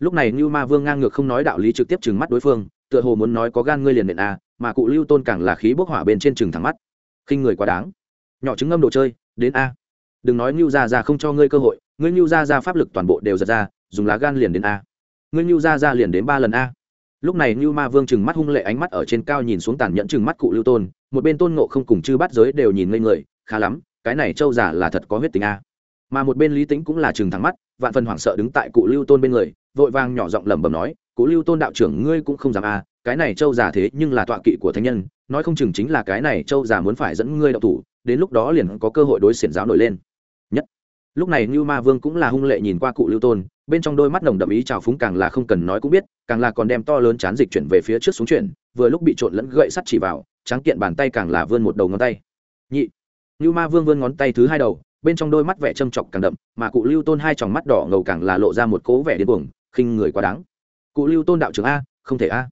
lúc này như ma vương ngang ngược không nói đạo lý trực tiếp trừng mắt đối phương, tựa hồ muốn nói có gan ngươi liền nện a, mà cụ lưu tôn càng là khí bốc hỏa bên trên trừng thẳng mắt. Khinh người quá đáng. Nhỏ trứng ngâm đồ chơi, đến a. Đừng nói như ra ra không cho ngươi cơ hội, ngươi như ra ra pháp lực toàn bộ đều giật ra, dùng lá gan liền đến a. Ngươi như ra ra liền đến ba lần a. Lúc này như ma vương trừng mắt hung lệ ánh mắt ở trên cao nhìn xuống tàn nhẫn trừng mắt cụ lưu tôn, một bên tôn ngộ không cùng chư bắt giới đều nhìn ngây người, khá lắm, cái này trâu giả là thật có huyết tình a. Mà một bên lý tính cũng là trừng thẳng mắt, vạn phần hoảng sợ đứng tại cụ lưu tôn bên người vội vàng nhỏ giọng lẩm bẩm nói cụ lưu tôn đạo trưởng ngươi cũng không dám a cái này Châu giả thế nhưng là tọa kỵ của thánh nhân, nói không chừng chính là cái này Châu giả muốn phải dẫn ngươi đậu thủ, đến lúc đó liền có cơ hội đối xiển giáo nổi lên. Nhất. Lúc này như ma vương cũng là hung lệ nhìn qua cụ lưu tôn, bên trong đôi mắt nồng đậm ý trào phúng càng là không cần nói cũng biết, càng là còn đem to lớn chán dịch chuyển về phía trước xuống chuyển, vừa lúc bị trộn lẫn gậy sắt chỉ vào, tráng kiện bàn tay càng là vươn một đầu ngón tay. Nhị. Như ma vương vươn ngón tay thứ hai đầu, bên trong đôi mắt vẻ châm chọc càng đậm, mà cụ lưu tôn hai tròng mắt đỏ ngầu càng là lộ ra một cố vẻ điên cuồng khinh người quá đáng. Cụ lưu tôn đạo trưởng a, không thể a.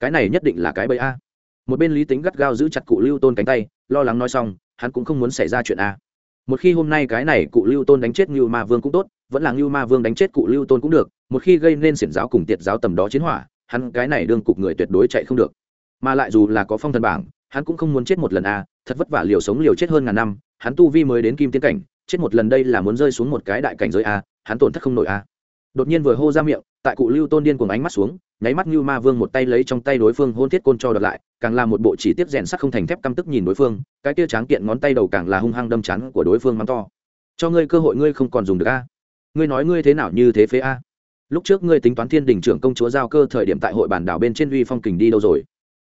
Cái này nhất định là cái bẫy a. Một bên lý tính gắt gao giữ chặt cụ lưu tôn cánh tay, lo lắng nói xong, hắn cũng không muốn xảy ra chuyện a. Một khi hôm nay cái này cụ lưu tôn đánh chết ngưu ma vương cũng tốt, vẫn là ngưu ma vương đánh chết cụ lưu tôn cũng được, một khi gây nên xiển giáo cùng tiệt giáo tầm đó chiến hỏa, hắn cái này đương cục người tuyệt đối chạy không được. Mà lại dù là có phong thần bảng, hắn cũng không muốn chết một lần a, thật vất vả liều sống liều chết hơn ngàn năm, hắn tu vi mới đến kim tiến cảnh, chết một lần đây là muốn rơi xuống một cái đại cảnh giới a, hắn tổn thất không nổi a đột nhiên vừa hô ra miệng, tại cụ lưu tôn điên cuồng ánh mắt xuống, nháy mắt như ma vương một tay lấy trong tay đối phương hôn thiết côn cho đợt lại, càng là một bộ chỉ tiếp rèn sắt không thành thép căm tức nhìn đối phương, cái kia tráng kiện ngón tay đầu càng là hung hăng đâm chắn của đối phương mắng to. Cho ngươi cơ hội ngươi không còn dùng được a. Ngươi nói ngươi thế nào như thế phế a? Lúc trước ngươi tính toán thiên đình trưởng công chúa giao cơ thời điểm tại hội bản đảo bên trên uy phong kình đi đâu rồi?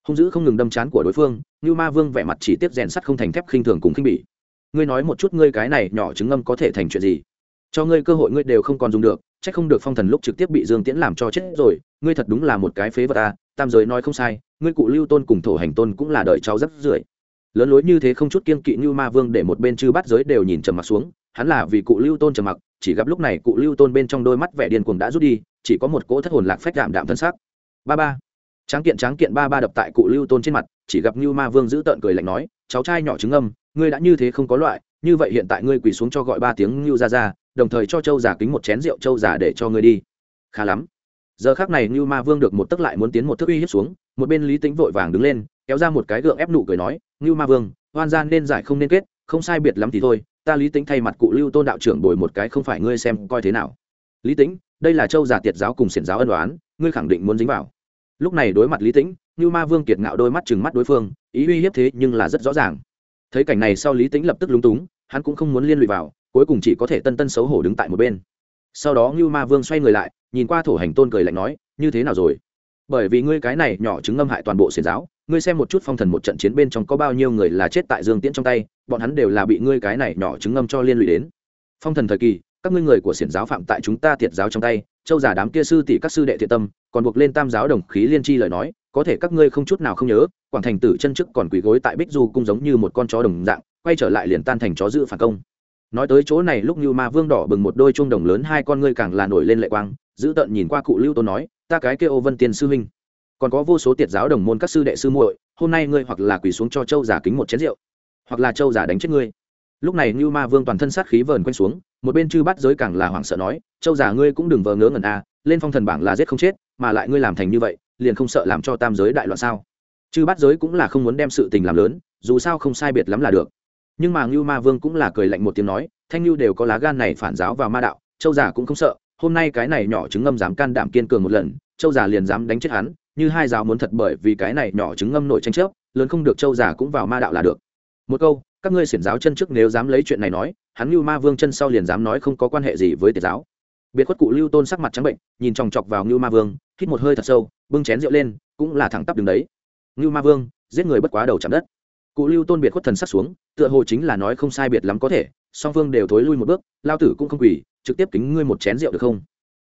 Hung dữ không ngừng đâm chán của đối phương như ma vương vẻ mặt chỉ tiếp rèn sắt không thành thép khinh thường cùng khinh bỉ. Ngươi nói một chút ngươi cái này nhỏ chứng ngâm có thể thành chuyện gì? Cho ngươi cơ hội ngươi đều không còn dùng được c h ắ c không được phong thần lúc trực tiếp bị dương tiễn làm cho chết rồi, ngươi thật đúng là một cái phế vật ta tam giới nói không sai, ngươi cụ lưu tôn cùng thổ hành tôn cũng là đợi cháu rất rưỡi. lớn lối như thế không chút kiên kỵ như ma vương để một bên chư bắt giới đều nhìn trầm mặc xuống, hắn là vì cụ lưu tôn trầm mặc, chỉ gặp lúc này cụ lưu tôn bên trong đôi mắt vẻ điên cuồng đã rút đi, chỉ có một cỗ thất hồn lạc phách đạm đạm thân xác ba ba tráng kiện tráng kiện ba ba đập tại cụ lưu tôn trên mặt, chỉ gặp như ma vương giữ tợn cười lạnh nói, cháu trai nhỏ trứng âm ngươi đã như thế không có loại, như vậy hiện tại ngươi quỳ xuống cho gọi ba tiếng Như ra ra đồng thời cho châu giả kính một chén rượu châu giả để cho ngươi đi. Khá lắm. Giờ khác này như ma vương được một tức lại muốn tiến một thức uy hiếp xuống, một bên lý tính vội vàng đứng lên, kéo ra một cái gượng ép nụ cười nói như ma vương hoan gian nên giải không nên kết, không sai biệt lắm thì thôi, ta lý tính thay mặt cụ lưu tôn đạo trưởng bồi một cái không phải ngươi xem coi thế nào. Lý tính đây là châu giả tiệt giáo cùng xiển giáo ân đoán ngươi khẳng định muốn dính vào. Lúc này đối mặt lý tĩnh như ma vương kiệt ngạo đôi mắt chừng mắt đối phương, ý uy hiếp thế nhưng là rất rõ ràng. Thấy cảnh này sau lý tĩnh lập tức lúng túng, hắn cũng không muốn liên lụy vào cuối cùng chỉ có thể tân tân xấu hổ đứng tại một bên. Sau đó ngưu ma vương xoay người lại, nhìn qua thổ hành tôn cười lạnh nói, như thế nào rồi? Bởi vì ngươi cái này nhỏ chứng ngâm hại toàn bộ xiển giáo, ngươi xem một chút phong thần một trận chiến bên trong có bao nhiêu người là chết tại dương tiễn trong tay, bọn hắn đều là bị ngươi cái này nhỏ chứng ngâm cho liên lụy đến. Phong thần thời kỳ, các ngươi người của xiển giáo phạm tại chúng ta thiệt giáo trong tay, châu giả đám kia sư tỷ các sư đệ thiện tâm, còn buộc lên tam giáo đồng khí liên chi lời nói, có thể các ngươi không chút nào không nhớ, quảng thành tử chân chức còn quỳ gối tại bích du cung giống như một con chó đồng dạng, quay trở lại liền tan thành chó giữ phản công nói tới chỗ này lúc như ma vương đỏ bừng một đôi chuông đồng lớn hai con ngươi càng là nổi lên lệ quang giữ tận nhìn qua cụ lưu tôn nói ta cái kia ô vân tiên sư huynh còn có vô số tiệt giáo đồng môn các sư đệ sư muội hôm nay ngươi hoặc là quỳ xuống cho châu giả kính một chén rượu hoặc là châu giả đánh chết ngươi. Lúc này như ma vương toàn thân sát khí vờn quanh xuống một bên chư bắt giới càng là hoảng sợ nói châu giả ngươi cũng đừng vờ ngớ ngẩn a à, lên phong thần bảng là giết không chết mà lại ngươi làm thành như vậy liền không sợ làm cho tam giới đại loạn sao? Chư bắt giới cũng là không muốn đem sự tình làm lớn dù sao không sai biệt lắm là được nhưng mà ngưu ma vương cũng là cười lạnh một tiếng nói, thanh ngưu đều có lá gan này phản giáo vào ma đạo, châu giả cũng không sợ, hôm nay cái này nhỏ trứng ngâm dám can đảm kiên cường một lần, châu giả liền dám đánh chết hắn, như hai giáo muốn thật bởi vì cái này nhỏ trứng ngâm nổi tranh chấp, lớn không được châu giả cũng vào ma đạo là được. Một câu, các ngươi xiển giáo chân trước nếu dám lấy chuyện này nói, hắn ngưu ma vương chân sau liền dám nói không có quan hệ gì với tiệt giáo. Biệt khuất cụ lưu tôn sắc mặt trắng bệnh, nhìn chòng chọc vào ngưu ma vương, hít một hơi thật sâu, bưng chén rượu lên, cũng là thẳng tắp đường đấy. Ngưu ma vương, giết người bất quá đầu chạm đất cụ lưu tôn biệt khuất thần sắc xuống, tựa hồ chính là nói không sai biệt lắm có thể, song phương đều thối lui một bước, lao tử cũng không quỳ, trực tiếp kính ngươi một chén rượu được không?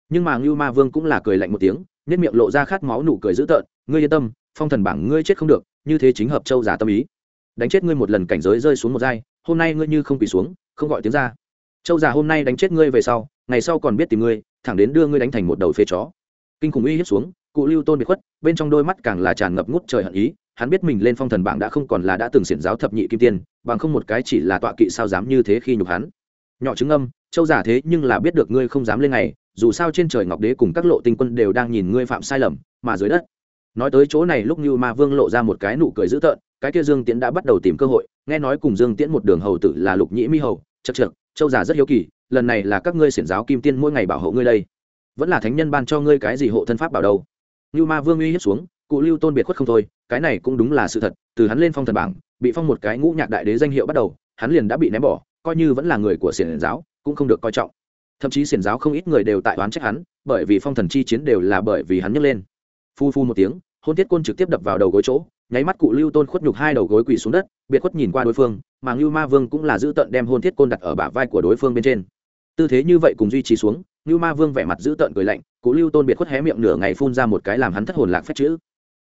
Nhưng mà ngưu ma vương cũng là cười lạnh một tiếng nếp miệng lộ ra khát máu nụ cười dữ tợn, ngươi yên tâm, phong thần bảng ngươi chết không được, như thế chính hợp châu giả tâm ý. Đánh chết ngươi một lần cảnh giới rơi xuống một giai, hôm nay ngươi như không quỳ xuống, không gọi tiếng ra. Châu già hôm nay đánh chết ngươi về sau, ngày sau còn biết tìm ngươi, thẳng đến đưa ngươi đánh thành một đầu phê chó. Kinh khủng uy hiếp xuống, cụ lưu tôn bị khuất, bên trong đôi mắt càng là tràn ngập ngút trời hận ý hắn biết mình lên phong thần bảng đã không còn là đã từng xiển giáo thập nhị kim tiên, bằng không một cái chỉ là tọa kỵ sao dám như thế khi nhục hắn. Nhỏ chứng âm, châu giả thế nhưng là biết được ngươi không dám lên ngày, dù sao trên trời ngọc đế cùng các lộ tinh quân đều đang nhìn ngươi phạm sai lầm, mà dưới đất. Nói tới chỗ này lúc như ma vương lộ ra một cái nụ cười dữ tợn, cái kia dương tiễn đã bắt đầu tìm cơ hội, nghe nói cùng dương tiễn một đường hầu tử là lục nhĩ mi hầu chật trượt châu giả rất hiếu kỳ, lần này là các ngươi xiển giáo kim tiên mỗi ngày bảo hộ ngươi đây. Vẫn là thánh nhân ban cho ngươi cái gì hộ thân pháp bảo đâu. Như ma vương uy hiếp xuống cụ lưu tôn biệt khuất không thôi, cái này cũng đúng là sự thật, từ hắn lên phong thần bảng, bị phong một cái ngũ nhạc đại đế danh hiệu bắt đầu, hắn liền đã bị ném bỏ, coi như vẫn là người của xiển giáo, cũng không được coi trọng. Thậm chí xiển giáo không ít người đều tại oán trách hắn, bởi vì phong thần chi chiến đều là bởi vì hắn nhấc lên. Phu phu một tiếng, hôn tiết côn trực tiếp đập vào đầu gối chỗ, nháy mắt cụ lưu tôn khuất nhục hai đầu gối quỳ xuống đất, biệt khuất nhìn qua đối phương, mà ngưu ma vương cũng là giữ tận đem hôn thiết côn đặt ở bả vai của đối phương bên trên. Tư thế như vậy cùng duy trì xuống, ngưu ma vương vẻ mặt giữ tận cười lạnh, cụ lưu tôn biệt khuất hé miệng nửa ngày phun ra một cái làm hắn thất hồn lạc phép chữ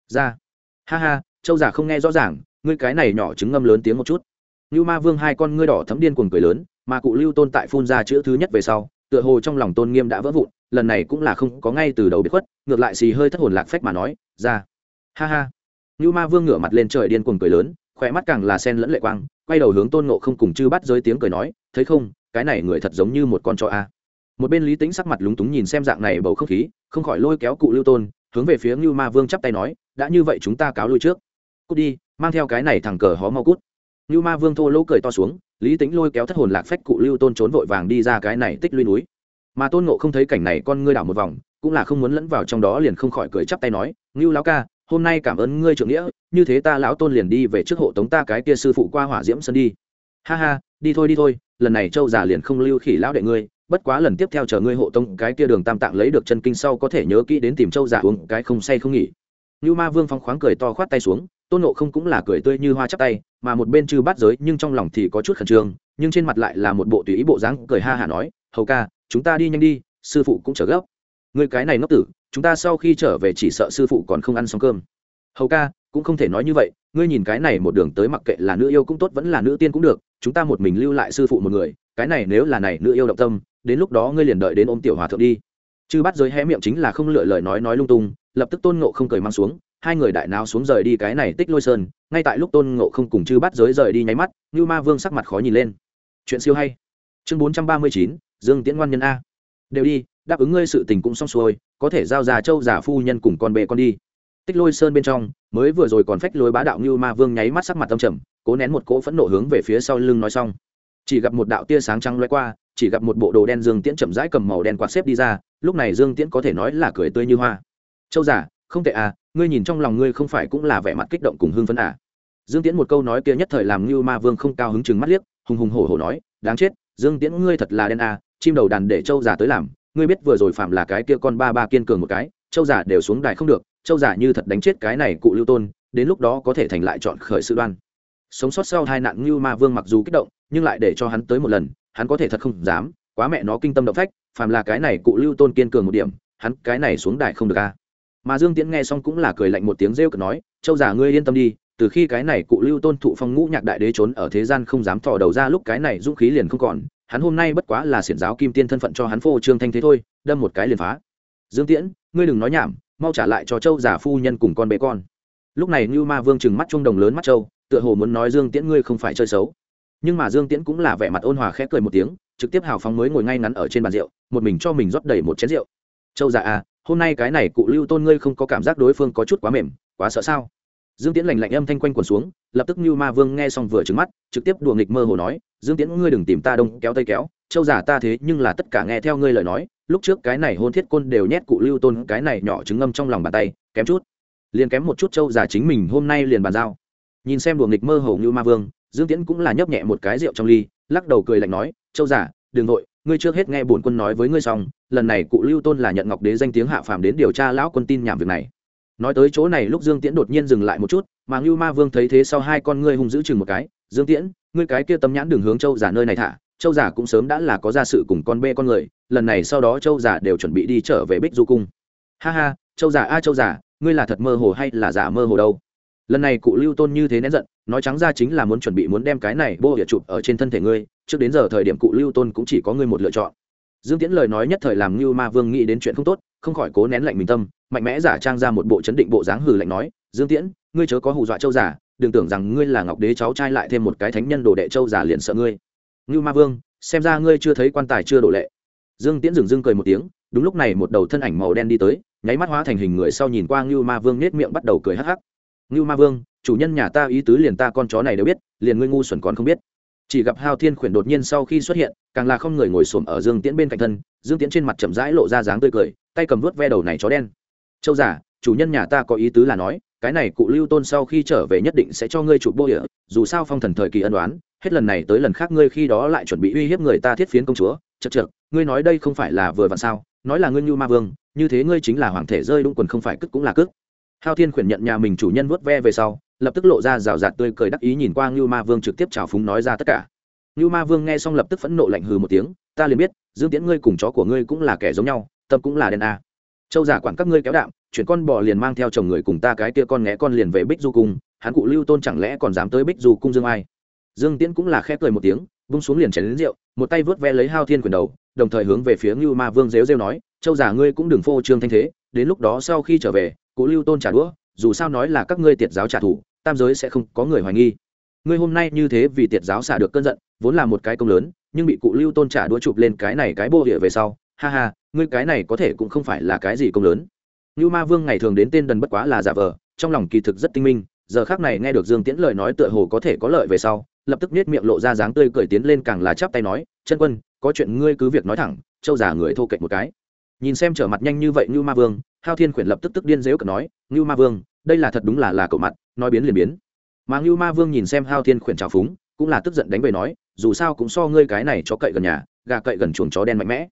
ra. Ha ha, châu giả không nghe rõ ràng, ngươi cái này nhỏ trứng ngâm lớn tiếng một chút. Như ma vương hai con ngươi đỏ thấm điên cuồng cười lớn, mà cụ lưu tôn tại phun ra chữ thứ nhất về sau, tựa hồ trong lòng tôn nghiêm đã vỡ vụn, lần này cũng là không có ngay từ đầu bị khuất, ngược lại xì hơi thất hồn lạc phách mà nói, ra. Ha ha. Như ma vương ngửa mặt lên trời điên cuồng cười lớn khỏe mắt càng là sen lẫn lệ quang, quay đầu hướng tôn nộ không cùng chư bắt giới tiếng cười nói, thấy không, cái này người thật giống như một con chó a. Một bên lý tính sắc mặt lúng túng nhìn xem dạng này bầu không khí, không khỏi lôi kéo cụ lưu tôn hướng về phía ngưu ma vương chắp tay nói, đã như vậy chúng ta cáo lui trước. Cút đi, mang theo cái này thằng cờ hó mau cút. Ngưu ma vương thô lỗ cười to xuống, lý tính lôi kéo thất hồn lạc phách cụ lưu tôn trốn vội vàng đi ra cái này tích lui núi. Mà tôn ngộ không thấy cảnh này con ngươi đảo một vòng, cũng là không muốn lẫn vào trong đó liền không khỏi cười chắp tay nói, ngưu lão ca, hôm nay cảm ơn ngươi trưởng nghĩa, như thế ta lão tôn liền đi về trước hộ tống ta cái kia sư phụ qua hỏa diễm sân đi. Ha ha, đi thôi đi thôi, lần này châu già liền không lưu khỉ lão đệ ngươi bất quá lần tiếp theo chờ ngươi hộ tông cái kia đường tam tạng lấy được chân kinh sau có thể nhớ kỹ đến tìm châu giả uống cái không say không nghỉ. Như ma vương phong khoáng cười to khoát tay xuống, tôn nộ không cũng là cười tươi như hoa chắp tay, mà một bên chư bát giới nhưng trong lòng thì có chút khẩn trương, nhưng trên mặt lại là một bộ tùy ý bộ dáng cười ha hả nói, hầu ca, chúng ta đi nhanh đi, sư phụ cũng trở gấp. Người cái này ngốc tử, chúng ta sau khi trở về chỉ sợ sư phụ còn không ăn xong cơm. Hầu ca, cũng không thể nói như vậy, ngươi nhìn cái này một đường tới mặc kệ là nữ yêu cũng tốt vẫn là nữ tiên cũng được, chúng ta một mình lưu lại sư phụ một người, cái này nếu là này nữ yêu động tâm đến lúc đó ngươi liền đợi đến ôm tiểu hòa thượng đi. Chư bắt giới hé miệng chính là không lựa lời nói nói lung tung, lập tức tôn ngộ không cười mang xuống, hai người đại nào xuống rời đi cái này tích lôi sơn, ngay tại lúc tôn ngộ không cùng chư bắt giới rời đi nháy mắt, như ma vương sắc mặt khó nhìn lên. Chuyện siêu hay. Chương bốn trăm ba mươi chín, dương tiễn ngoan nhân a. Đều đi, đáp ứng ngươi sự tình cũng xong xuôi, có thể giao già châu giả phu nhân cùng con bệ con đi. Tích lôi sơn bên trong, mới vừa rồi còn phách lối bá đạo như ma vương nháy mắt sắc mặt tâm trầm, cố nén một cỗ phẫn nộ hướng về phía sau lưng nói xong. Chỉ gặp một đạo tia sáng trắng loay qua chỉ gặp một bộ đồ đen dương tiễn chậm rãi cầm màu đen quạt xếp đi ra, lúc này dương tiễn có thể nói là cười tươi như hoa. Châu giả không tệ à ngươi nhìn trong lòng ngươi không phải cũng là vẻ mặt kích động cùng hưng phấn à? Dương tiễn một câu nói kia nhất thời làm như ma vương không cao hứng chừng mắt liếc, hùng hùng hổ hổ nói, đáng chết, dương tiễn ngươi thật là đen à chim đầu đàn để châu giả tới làm, ngươi biết vừa rồi phạm là cái kia con ba ba kiên cường một cái, châu giả đều xuống đài không được, châu giả như thật đánh chết cái này cụ lưu tôn, đến lúc đó có thể thành lại chọn khởi sự đoan. Sống sót sau hai nạn như ma vương mặc dù kích động, nhưng lại để cho hắn tới một lần hắn có thể thật không dám, quá mẹ nó kinh tâm động phách, phàm là cái này cụ lưu tôn kiên cường một điểm, hắn cái này xuống đài không được a. Mà dương tiễn nghe xong cũng là cười lạnh một tiếng rêu cực nói, châu giả ngươi yên tâm đi, từ khi cái này cụ lưu tôn thụ phong ngũ nhạc đại đế trốn ở thế gian không dám thò đầu ra lúc cái này dũng khí liền không còn, hắn hôm nay bất quá là xiển giáo kim tiên thân phận cho hắn phô trương thanh thế thôi, đâm một cái liền phá. Dương tiễn, ngươi đừng nói nhảm, mau trả lại cho châu giả phu nhân cùng con bé con. Lúc này như ma vương chừng mắt trung đồng lớn mắt châu, tựa hồ muốn nói dương tiễn ngươi không phải chơi xấu nhưng mà dương tiễn cũng là vẻ mặt ôn hòa khẽ cười một tiếng, trực tiếp hào phóng mới ngồi ngay ngắn ở trên bàn rượu, một mình cho mình rót đầy một chén rượu. Châu giả à hôm nay cái này cụ lưu tôn ngươi không có cảm giác đối phương có chút quá mềm, quá sợ sao? Dương tiễn lành lạnh âm thanh quanh quần xuống, lập tức như ma vương nghe xong vừa trứng mắt, trực tiếp đùa nghịch mơ hồ nói, dương tiễn, ngươi đừng tìm ta đông, kéo tây kéo, châu giả ta thế nhưng là tất cả nghe theo ngươi lời nói, lúc trước cái này hôn thiết côn đều nhét cụ lưu tôn cái này nhỏ trứng ngâm trong lòng bàn tay, kém chút, liền kém một chút châu giả chính mình hôm nay liền bàn giao. Nhìn xem đùa nghịch mơ hồ như ma vương dương tiễn cũng là nhấp nhẹ một cái rượu trong ly, lắc đầu cười lạnh nói, châu giả đường nội ngươi trước hết nghe bổn quân nói với ngươi xong, lần này cụ lưu tôn là nhận ngọc đế danh tiếng hạ phàm đến điều tra lão quân tin nhảm việc này. Nói tới chỗ này lúc dương tiễn đột nhiên dừng lại một chút, mà ngưu ma vương thấy thế sau hai con ngươi hung giữ chừng một cái, dương tiễn, ngươi cái kia tâm nhãn đường hướng châu giả nơi này thả, châu giả cũng sớm đã là có ra sự cùng con bê con người, lần này sau đó châu giả đều chuẩn bị đi trở về bích du cung. Ha ha, châu giả a châu giả ngươi là thật mơ hồ hay là giả mơ hồ đâu? Lần này cụ lưu tôn như thế nén giận, nói trắng ra chính là muốn chuẩn bị muốn đem cái này bô địa chụp ở trên thân thể ngươi, trước đến giờ thời điểm cụ lưu tôn cũng chỉ có ngươi một lựa chọn. Dương tiễn lời nói nhất thời làm như ma vương nghĩ đến chuyện không tốt, không khỏi cố nén lạnh mình tâm, mạnh mẽ giả trang ra một bộ chấn định bộ dáng hừ lạnh nói, dương tiễn, ngươi chớ có hù dọa châu giả đừng tưởng rằng ngươi là ngọc đế cháu trai lại thêm một cái thánh nhân đồ đệ châu giả liền sợ ngươi. Như ma vương, xem ra ngươi chưa thấy quan tài chưa đổ lệ. Dương tiễn dừng dưng cười một tiếng, đúng lúc này một đầu thân ảnh màu đen đi tới, nháy mắt hóa thành hình người sau nhìn qua ngưu ma vương nết miệng bắt đầu cười hắc hắc ngưu ma vương, chủ nhân nhà ta ý tứ liền ta con chó này đều biết, liền ngươi ngu xuẩn còn không biết. Chỉ gặp hao thiên khuyển đột nhiên sau khi xuất hiện, càng là không người ngồi xổm ở dương tiễn bên cạnh thân, dương tiễn trên mặt chậm rãi lộ ra dáng tươi cười, tay cầm vớt ve đầu này chó đen. Châu giả chủ nhân nhà ta có ý tứ là nói, cái này cụ lưu tôn sau khi trở về nhất định sẽ cho ngươi chụp bô địa, dù sao phong thần thời kỳ ân đoán hết lần này tới lần khác ngươi khi đó lại chuẩn bị uy hiếp người ta thiết phiến công chúa chật chật ngươi nói đây không phải là vừa vặn sao, nói là ngươi như ma vương, như thế ngươi chính là hoàng thể rơi đúng quần không phải cức cũng là cức hao thiên khuyển nhận nhà mình chủ nhân vớt ve về sau, lập tức lộ ra rào rạt tươi cười đắc ý nhìn qua ngưu ma vương trực tiếp trào phúng nói ra tất cả. Ngưu ma vương nghe xong lập tức phẫn nộ lạnh hừ một tiếng, ta liền biết, dương tiễn ngươi cùng chó của ngươi cũng là kẻ giống nhau, tâm cũng là đen a. Châu giả quản các ngươi kéo đạm, chuyển con bò liền mang theo chồng người cùng ta cái kia con nghé con liền về bích du cung, hắn cụ lưu tôn chẳng lẽ còn dám tới bích du cung dương ai? Dương tiễn cũng là khẽ cười một tiếng, vung xuống liền chén đến rượu, một tay vớt ve lấy hao thiên quyền đầu, đồng thời hướng về phía ngưu ma vương rêu rêu nói, châu giả ngươi cũng đừng phô trương thanh thế, đến lúc đó sau khi trở về cụ lưu tôn trả đũa, dù sao nói là các ngươi tiệt giáo trả thù, tam giới sẽ không có người hoài nghi. Ngươi hôm nay như thế vì tiệt giáo xả được cơn giận, vốn là một cái công lớn, nhưng bị cụ lưu tôn trả đũa chụp lên cái này cái bô địa về sau, ha ha, ngươi cái này có thể cũng không phải là cái gì công lớn. Như ma vương ngày thường đến tên đần bất quá là giả vờ, trong lòng kỳ thực rất tinh minh, giờ khác này nghe được dương tiễn lời nói tựa hồ có thể có lợi về sau, lập tức nết miệng lộ ra dáng tươi cười tiến lên càng là chắp tay nói, chân quân, có chuyện ngươi cứ việc nói thẳng, châu giả người thô kệch một cái. Nhìn xem trở mặt nhanh như vậy như ma vương hao thiên khuyển lập tức tức điên dếu cờ nói, ngưu ma vương, đây là thật đúng là là cậu mặt, nói biến liền biến. Mà ngưu ma vương nhìn xem hao thiên khuyển trào phúng, cũng là tức giận đánh về nói, dù sao cũng so ngươi cái này cho cậy gần nhà, gà cậy gần chuồng chó đen mạnh mẽ.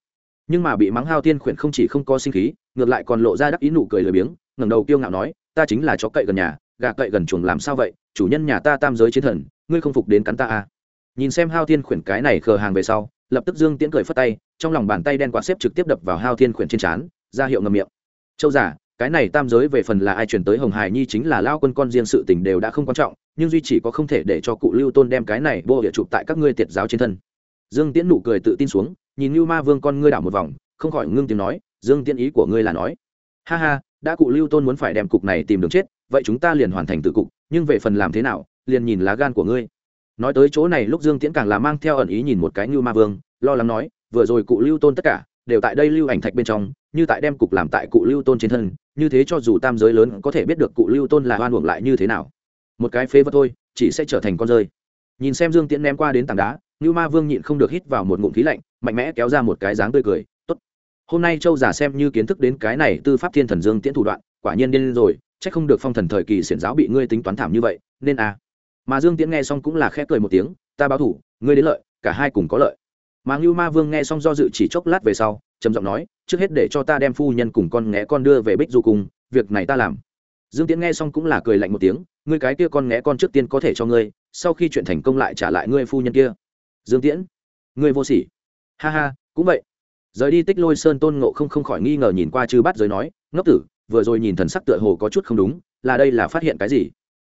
Nhưng mà bị mắng hao thiên khuyển không chỉ không có sinh khí, ngược lại còn lộ ra đắc ý nụ cười lười biếng, ngẩng đầu kiêu ngạo nói, ta chính là chó cậy gần nhà, gà cậy gần chuồng làm sao vậy? Chủ nhân nhà ta tam giới chiến thần, ngươi không phục đến cắn ta à. nhìn xem hao thiên khuyển cái này khờ hàng về sau, lập tức dương tiễn cười phất tay, trong lòng bàn tay đen quạt xếp trực tiếp đập vào hao thiên khuyển trên trán, ra hiệu ngầm miệng châu giả cái này tam giới về phần là ai chuyển tới hồng hải nhi chính là lao quân con riêng sự tình đều đã không quan trọng, nhưng duy chỉ có không thể để cho cụ lưu tôn đem cái này bô địa chụp tại các ngươi tiệt giáo trên thân. Dương tiễn nụ cười tự tin xuống, nhìn như ma vương con ngươi đảo một vòng, không khỏi ngưng tiếng nói, dương tiễn ý của ngươi là nói, ha ha, đã cụ lưu tôn muốn phải đem cục này tìm đường chết, vậy chúng ta liền hoàn thành tự cục, nhưng về phần làm thế nào, liền nhìn lá gan của ngươi. Nói tới chỗ này, lúc dương tiễn càng là mang theo ẩn ý nhìn một cái như ma vương, lo lắng nói, vừa rồi cụ lưu tôn tất cả đều tại đây lưu ảnh thạch bên trong như tại đem cục làm tại cụ lưu tôn trên thân, như thế cho dù tam giới lớn có thể biết được cụ lưu tôn là hoan uổng lại như thế nào. Một cái phế vật thôi, chỉ sẽ trở thành con rơi. Nhìn xem dương tiễn ném qua đến tảng đá như ma vương nhịn không được hít vào một ngụm khí lạnh, mạnh mẽ kéo ra một cái dáng tươi cười, tốt. Hôm nay châu giả xem như kiến thức đến cái này tư pháp thiên thần dương tiễn thủ đoạn, quả nhiên điên rồi, chắc không được phong thần thời kỳ xiển giáo bị ngươi tính toán thảm như vậy, nên à. Mà dương tiễn nghe xong cũng là khẽ cười một tiếng, ta báo thủ, ngươi đến lợi, cả hai cùng có lợi. Mà ngưu ma vương nghe xong do dự chỉ chốc lát về sau trầm giọng nói, trước hết để cho ta đem phu nhân cùng con nghé con đưa về bích du cùng việc này ta làm. Dương tiễn nghe xong cũng là cười lạnh một tiếng, ngươi cái kia con nghé con trước tiên có thể cho ngươi, sau khi chuyện thành công lại trả lại ngươi phu nhân kia. Dương tiễn, ngươi vô sỉ. Ha ha, cũng vậy. Rời đi tích lôi sơn tôn ngộ không không khỏi nghi ngờ nhìn qua chư bát giới nói, ngốc tử, vừa rồi nhìn thần sắc tựa hồ có chút không đúng, là đây là phát hiện cái gì?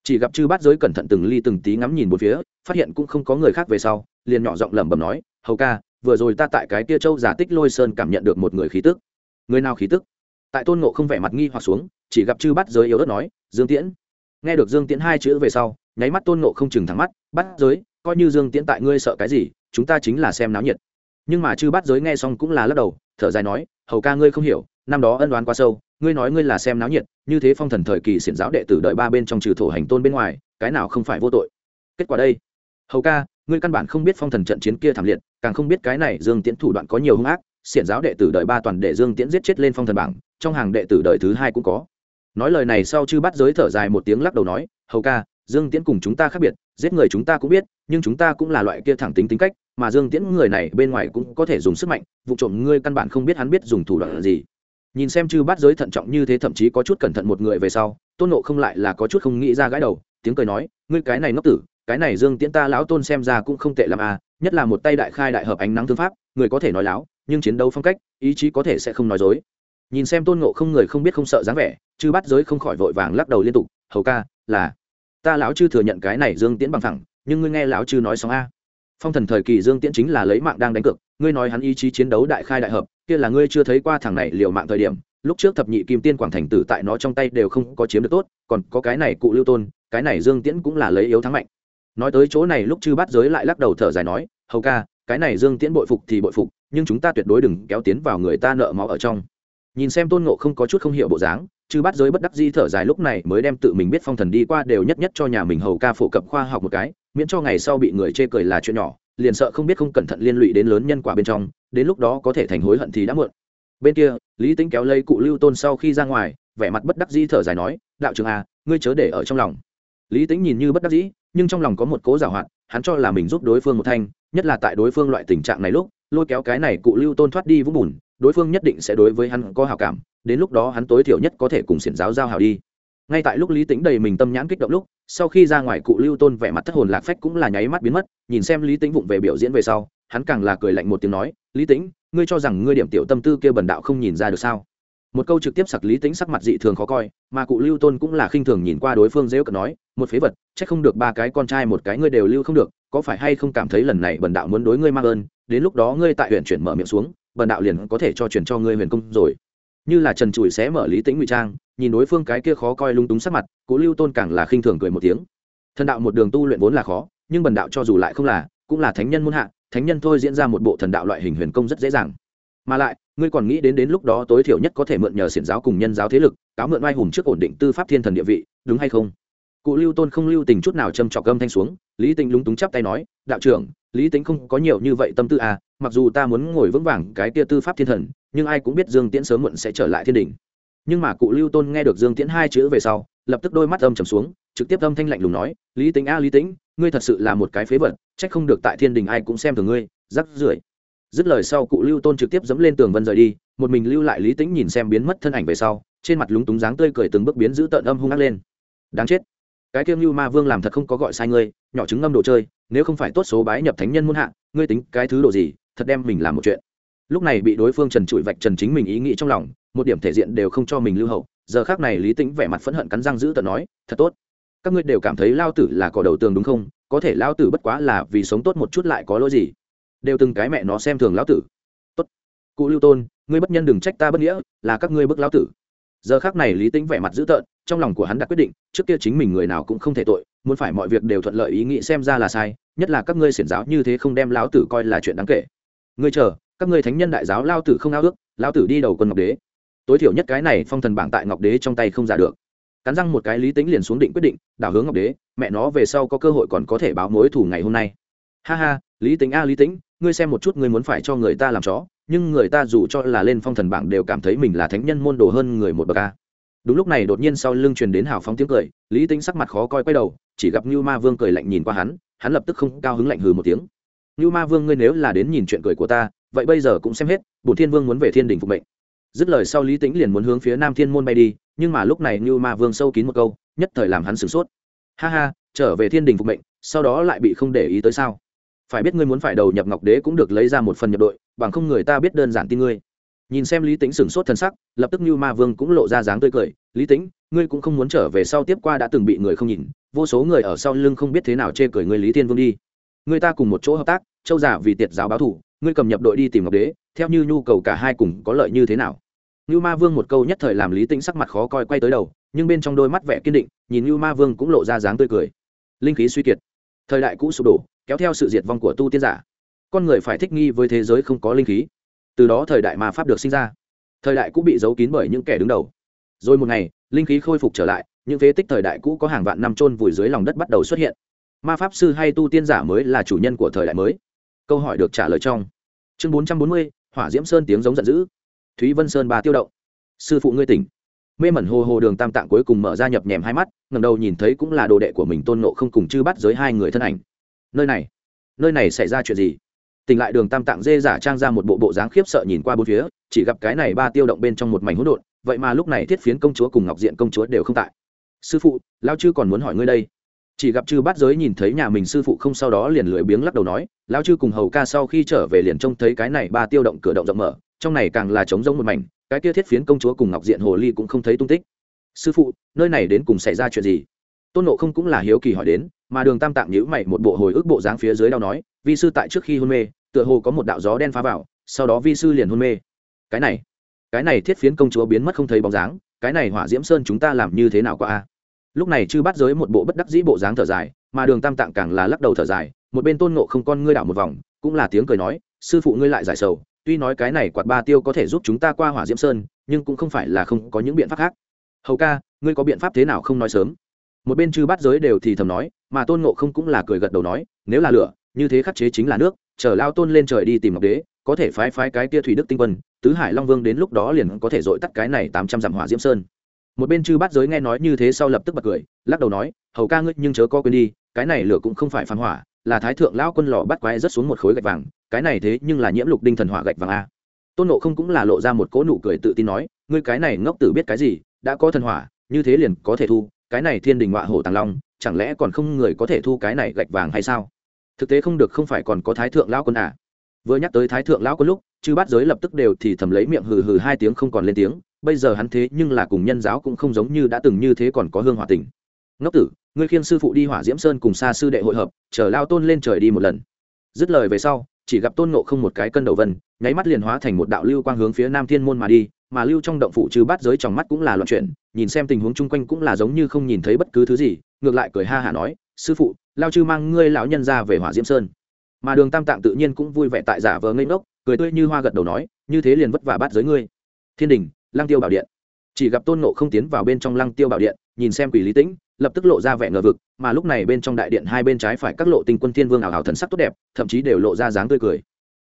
Chỉ gặp chư bát giới cẩn thận từng ly từng tí ngắm nhìn một phía, phát hiện cũng không có người khác về sau, liền nhỏ giọng lẩm bẩm nói, hầu ca vừa rồi ta tại cái kia châu giả tích lôi sơn cảm nhận được một người khí tức. Người nào khí tức? Tại tôn ngộ không vẻ mặt nghi hoặc xuống, chỉ gặp chư bát giới yếu ớt nói, dương tiễn. Nghe được dương tiễn hai chữ về sau, nháy mắt tôn ngộ không chừng thẳng mắt bắt giới, coi như dương tiễn tại ngươi sợ cái gì, chúng ta chính là xem náo nhiệt. Nhưng mà chư bát giới nghe xong cũng là lắc đầu, thở dài nói, hầu ca ngươi không hiểu, năm đó ân đoán quá sâu, ngươi nói ngươi là xem náo nhiệt, như thế phong thần thời kỳ xiển giáo đệ tử đợi ba bên trong trừ thổ hành tôn bên ngoài, cái nào không phải vô tội? Kết quả đây. Hầu ca ngươi căn bản không biết phong thần trận chiến kia thảm liệt, càng không biết cái này dương tiễn thủ đoạn có nhiều hung ác, xiển giáo đệ tử đợi ba toàn để dương tiễn giết chết lên phong thần bảng, trong hàng đệ tử đời thứ hai cũng có. Nói lời này sau chư bắt giới thở dài một tiếng lắc đầu nói, hầu ca, dương tiễn cùng chúng ta khác biệt, giết người chúng ta cũng biết, nhưng chúng ta cũng là loại kia thẳng tính tính cách, mà dương tiễn người này bên ngoài cũng có thể dùng sức mạnh, vụ trộm ngươi căn bản không biết hắn biết dùng thủ đoạn gì. Nhìn xem chư bát giới thận trọng như thế thậm chí có chút cẩn thận một người về sau, tôn nộ không lại là có chút không nghĩ ra gãi đầu, tiếng cười nói, ngươi cái này ngốc tử cái này dương tiễn ta lão tôn xem ra cũng không tệ l à nhất là một tay đại khai đại hợp ánh nắng thương pháp, người có thể nói láo, nhưng chiến đấu phong cách, ý chí có thể sẽ không nói dối. Nhìn xem tôn ngộ không người không biết không sợ dáng vẻ, chư bát giới không khỏi vội vàng lắc đầu liên tục, hầu ca, là, ta lão chư thừa nhận cái này dương tiễn bằng thẳng nhưng ngươi nghe lão chư nói xong a. Phong thần thời kỳ dương tiễn chính là lấy mạng đang đánh cược, ngươi nói hắn ý chí chiến đấu đại khai đại hợp, kia là ngươi chưa thấy qua thằng này liều mạng thời điểm, lúc trước thập nhị kim tiên quảng thành tử tại nó trong tay đều không có chiếm được tốt, còn có cái này cụ lưu tôn, cái này dương tiễn cũng là lấy yếu thắng mạnh nói tới chỗ này lúc chư bát giới lại lắc đầu thở dài nói, hầu ca, cái này dương tiễn bội phục thì bội phục, nhưng chúng ta tuyệt đối đừng kéo tiến vào người ta nợ máu ở trong. Nhìn xem tôn ngộ không có chút không hiểu bộ dáng, chư bát giới bất đắc di thở dài lúc này mới đem tự mình biết phong thần đi qua đều nhất nhất cho nhà mình hầu ca phổ cập khoa học một cái, miễn cho ngày sau bị người chê cười là chuyện nhỏ, liền sợ không biết không cẩn thận liên lụy đến lớn nhân quả bên trong, đến lúc đó có thể thành hối hận thì đã muộn. Bên kia, lý tính kéo lây cụ lưu tôn sau khi ra ngoài, vẻ mặt bất đắc dĩ thở dài nói, đạo trưởng à ngươi chớ để ở trong lòng. Lý tính nhìn như bất đắc dĩ nhưng trong lòng có một cố giảo hoạt, hắn cho là mình giúp đối phương một thanh, nhất là tại đối phương loại tình trạng này lúc, lôi kéo cái này cụ lưu tôn thoát đi vũng bùn, đối phương nhất định sẽ đối với hắn có hào cảm, đến lúc đó hắn tối thiểu nhất có thể cùng xiển giáo giao hào đi. Ngay tại lúc lý tính đầy mình tâm nhãn kích động lúc, sau khi ra ngoài cụ lưu tôn vẻ mặt thất hồn lạc phách cũng là nháy mắt biến mất, nhìn xem lý tính vụng về biểu diễn về sau, hắn càng là cười lạnh một tiếng nói, lý tính ngươi cho rằng ngươi điểm tiểu tâm tư kia bần đạo không nhìn ra được sao? Một câu trực tiếp sặc lý tính sắc mặt dị thường khó coi, mà cụ lưu tôn cũng là khinh thường nhìn qua đối phương dễ cận nói, một phế vật c h ắ c không được ba cái con trai một cái ngươi đều lưu không được, có phải hay không cảm thấy lần này bần đạo muốn đối ngươi mang ơn, đến lúc đó ngươi tại huyện chuyển mở miệng xuống, bần đạo liền có thể cho chuyển cho ngươi huyền công rồi. Như là trần trụi sẽ mở lý tính ngụy trang, nhìn đối phương cái kia khó coi lung túng sắc mặt, cụ lưu tôn càng là khinh thường cười một tiếng. Thần đạo một đường tu luyện vốn là khó, nhưng bần đạo cho dù lại không là, cũng là thánh nhân muôn hạ, thánh nhân thôi diễn ra một bộ thần đạo loại hình huyền công rất dễ dàng. Mà lại ngươi còn nghĩ đến đến lúc đó tối thiểu nhất có thể mượn nhờ xiển giáo cùng nhân giáo thế lực, cáo mượn oai hùng trước ổn định tư pháp thiên thần địa vị, đúng hay không? Cụ lưu tôn không lưu tình chút nào châm trọc gâm thanh xuống, lý tính lúng túng chắp tay nói, đạo trưởng, lý tính không có nhiều như vậy tâm tư à mặc dù ta muốn ngồi vững vàng cái tia tư pháp thiên thần, nhưng ai cũng biết dương tiễn sớm muộn sẽ trở lại thiên đình. Nhưng mà cụ lưu tôn nghe được dương tiễn hai chữ về sau, lập tức đôi mắt âm trầm xuống, trực tiếp âm thanh lạnh lùng nói, lý tính a, lý tính ngươi thật sự là một cái phế vật trách không được tại thiên đình ai cũng xem thường ngươi, rắc rưởi dứt lời sau cụ lưu tôn trực tiếp dẫm lên tường vân rời đi, một mình lưu lại lý tính nhìn xem biến mất thân ảnh về sau, trên mặt lúng túng dáng tươi cười từng bước biến giữ tợn âm hung ác lên. Đáng chết. Cái kiêng lưu ma vương làm thật không có gọi sai ngươi, nhỏ chứng ngâm đồ chơi, nếu không phải tốt số bái nhập thánh nhân muôn hạ, ngươi tính cái thứ đồ gì, thật đem mình làm một chuyện. Lúc này bị đối phương trần trụi vạch trần chính mình ý nghĩ trong lòng, một điểm thể diện đều không cho mình lưu hậu, giờ khác này lý tính vẻ mặt phẫn hận cắn răng giữ tợn nói, thật tốt. Các ngươi đều cảm thấy lao tử là cỏ đầu tường đúng không? Có thể lao tử bất quá là vì sống tốt một chút lại có lỗi gì? Đều từng cái mẹ nó xem thường lão tử. Tốt. Cụ lưu tôn, ngươi bất nhân đừng trách ta bất nghĩa, là các ngươi bức lão tử. Giờ khác này lý tính vẻ mặt dữ tợn, trong lòng của hắn đã quyết định, trước kia chính mình người nào cũng không thể tội, muốn phải mọi việc đều thuận lợi ý nghĩ xem ra là sai, nhất là các ngươi xiển giáo như thế không đem lão tử coi là chuyện đáng kể. Ngươi chờ, các ngươi thánh nhân đại giáo lao tử không ao ước lao tử đi đầu quân ngọc đế. Tối thiểu nhất cái này phong thần bảng tại ngọc đế trong tay không giả được. Cắn răng một cái lý tính liền xuống định quyết định, đảo hướng ngọc đế, mẹ nó về sau có cơ hội còn có thể báo mối thủ ngày hôm nay ha ha, lý tính a, lý tính ngươi xem một chút ngươi muốn phải cho người ta làm chó, nhưng người ta dù cho là lên phong thần bảng đều cảm thấy mình là thánh nhân môn đồ hơn người một bậc a. Đúng lúc này đột nhiên sau lưng truyền đến hào phóng tiếng cười, lý tính sắc mặt khó coi quay đầu, chỉ gặp như ma vương cười lạnh nhìn qua hắn hắn lập tức không cao hứng lạnh hừ một tiếng. Như ma vương ngươi nếu là đến nhìn chuyện cười của ta, vậy bây giờ cũng xem hết, bổn thiên vương muốn về thiên đình phục mệnh. Dứt lời sau lý tính liền muốn hướng phía nam thiên môn bay đi, nhưng mà lúc này như ma vương sâu kín một câu, nhất thời làm hắn sửng sốt. Ha ha, trở về thiên đình phục mệnh, sau đó lại bị không để ý tới sao? Phải biết ngươi muốn phải đầu nhập ngọc đế cũng được lấy ra một phần nhập đội, bằng không người ta biết đơn giản tin ngươi. Nhìn xem lý tính sửng sốt thân sắc, lập tức như ma vương cũng lộ ra dáng tươi cười. Lý tính ngươi cũng không muốn trở về sau tiếp qua đã từng bị người không nhìn, vô số người ở sau lưng không biết thế nào chê cười ngươi lý thiên vương đi. Người ta cùng một chỗ hợp tác, châu giả vì tiệt giáo báo thủ, ngươi cầm nhập đội đi tìm ngọc đế, theo như nhu cầu cả hai cùng có lợi như thế nào? Như ma vương một câu nhất thời làm lý tĩnh sắc mặt khó coi quay tới đầu, nhưng bên trong đôi mắt vẻ kiên định, nhìn như ma vương cũng lộ ra dáng tươi cười. Linh khí suy kiệt. Thời đại cũ sụp đổ kéo theo sự diệt vong của tu tiên giả. Con người phải thích nghi với thế giới không có linh khí. Từ đó thời đại ma pháp được sinh ra. Thời đại cũ bị giấu kín bởi những kẻ đứng đầu. Rồi một ngày, linh khí khôi phục trở lại, những phế tích thời đại cũ có hàng vạn năm trôn vùi dưới lòng đất bắt đầu xuất hiện. Ma pháp sư hay tu tiên giả mới là chủ nhân của thời đại mới. Câu hỏi được trả lời trong chương bốn trăm bốn mươi, hỏa diễm sơn tiếng giống giận dữ. Thúy vân sơn bà tiêu động. Sư phụ ngươi tỉnh. Mê mẩn hồ hồ đường tam tạng cuối cùng mở ra nhập nhèm hai mắt ngầm đầu nhìn thấy cũng là đồ đệ của mình tôn nộ không cùng chư bắt giới hai người thân ảnh nơi này nơi này xảy ra chuyện gì? Tỉnh lại đường tam tạng dê giả trang ra một bộ bộ dáng khiếp sợ nhìn qua bốn phía, chỉ gặp cái này ba tiêu động bên trong một mảnh hỗn độn, vậy mà lúc này thiết phiến công chúa cùng ngọc diện công chúa đều không tại. Sư phụ lao chư còn muốn hỏi ngươi đây. Chỉ gặp chư bát giới nhìn thấy nhà mình sư phụ không sau đó liền lười biếng lắc đầu nói lao chư cùng hầu ca sau khi trở về liền trông thấy cái này ba tiêu động cửa động rộng mở, trong này càng là trống rỗng một mảnh, cái kia thiết phiến công chúa cùng ngọc diện hồ ly cũng không thấy tung tích. Sư phụ, nơi này đến cùng xảy ra chuyện gì? Tôn nộ không cũng là hiếu kỳ hỏi đến, mà đường tam tạng nhữ mày một bộ hồi ức bộ dáng phía dưới đau nói, vi sư tại trước khi hôn mê, tựa hồ có một đạo gió đen phá vào, sau đó vi sư liền hôn mê. Cái này cái này thiết phiến công chúa biến mất không thấy bóng dáng, cái này hỏa diễm sơn chúng ta làm như thế nào qua a? Lúc này chư bắt giới một bộ bất đắc dĩ bộ dáng thở dài, mà đường tam tạng càng là lắc đầu thở dài, một bên tôn nộ không con ngươi đảo một vòng, cũng là tiếng cười nói, sư phụ ngươi lại giải sầu, tuy nói cái này quạt ba tiêu có thể giúp chúng ta qua hỏa diễm sơn, nhưng cũng không phải là không có những biện pháp khác. Hầu ca, ngươi có biện pháp thế nào không nói sớm? Một bên chư bắt giới đều thì thầm nói, mà tôn ngộ không cũng là cười gật đầu nói, nếu là lửa, như thế khắc chế chính là nước, chờ lao tôn lên trời đi tìm ngọc đế, có thể phái phái cái tia thủy đức tinh quân, tứ hải long vương đến lúc đó liền có thể dội tắt cái này tám trăm dặm hỏa diễm sơn. Một bên chư bát giới nghe nói như thế sau lập tức bật cười, lắc đầu nói, hầu ca ngươi nhưng chớ có quên đi, cái này lửa cũng không phải phán hỏa, là thái thượng lão quân lò bắt quái rất xuống một khối gạch vàng, cái này thế nhưng là nhiễm lục đinh thần hỏa gạch vàng a. Tôn nộ không cũng là lộ ra một cỗ nụ cười tự tin nói, ngươi cái này ngốc tử biết cái gì, đã có thần hỏa, như thế liền có thể thu cái này thiên đình họa hổ tàng long, chẳng lẽ còn không người có thể thu cái này gạch vàng hay sao? Thực tế không được, không phải còn có thái thượng lão quân à? Vừa nhắc tới thái thượng lão quân lúc, chư bát giới lập tức đều thì thầm lấy miệng hừ hừ hai tiếng không còn lên tiếng, bây giờ hắn thế nhưng là cùng nhân giáo cũng không giống như đã từng như thế còn có hương hòa tình. Ngốc tử, ngươi khiêng sư phụ đi hỏa diễm sơn cùng xa sư đệ hội hợp, chờ lao tôn lên trời đi một lần. Dứt lời về sau chỉ gặp tôn nộ không một cái cân đầu vân, nháy mắt liền hóa thành một đạo lưu quang hướng phía nam thiên môn mà đi, mà lưu trong động phủ trừ bát giới trong mắt cũng là loạn chuyện nhìn xem tình huống chung quanh cũng là giống như không nhìn thấy bất cứ thứ gì, ngược lại cười ha hả nói, sư phụ, lao chư mang ngươi lão nhân ra về hỏa diễm sơn. Mà đường tam tạng tự nhiên cũng vui vẻ tại giả vờ ngây ngốc, cười tươi như hoa gật đầu nói, như thế liền vất vả bát giới ngươi. Thiên đình, lăng tiêu bảo điện chỉ gặp tôn nộ không tiến vào bên trong lăng tiêu bảo điện, nhìn xem quỷ lý tĩnh, lập tức lộ ra vẻ ngờ vực, mà lúc này bên trong đại điện hai bên trái phải các lộ tinh quân thiên vương ảo hảo thần sắc tốt đẹp, thậm chí đều lộ ra dáng tươi cười.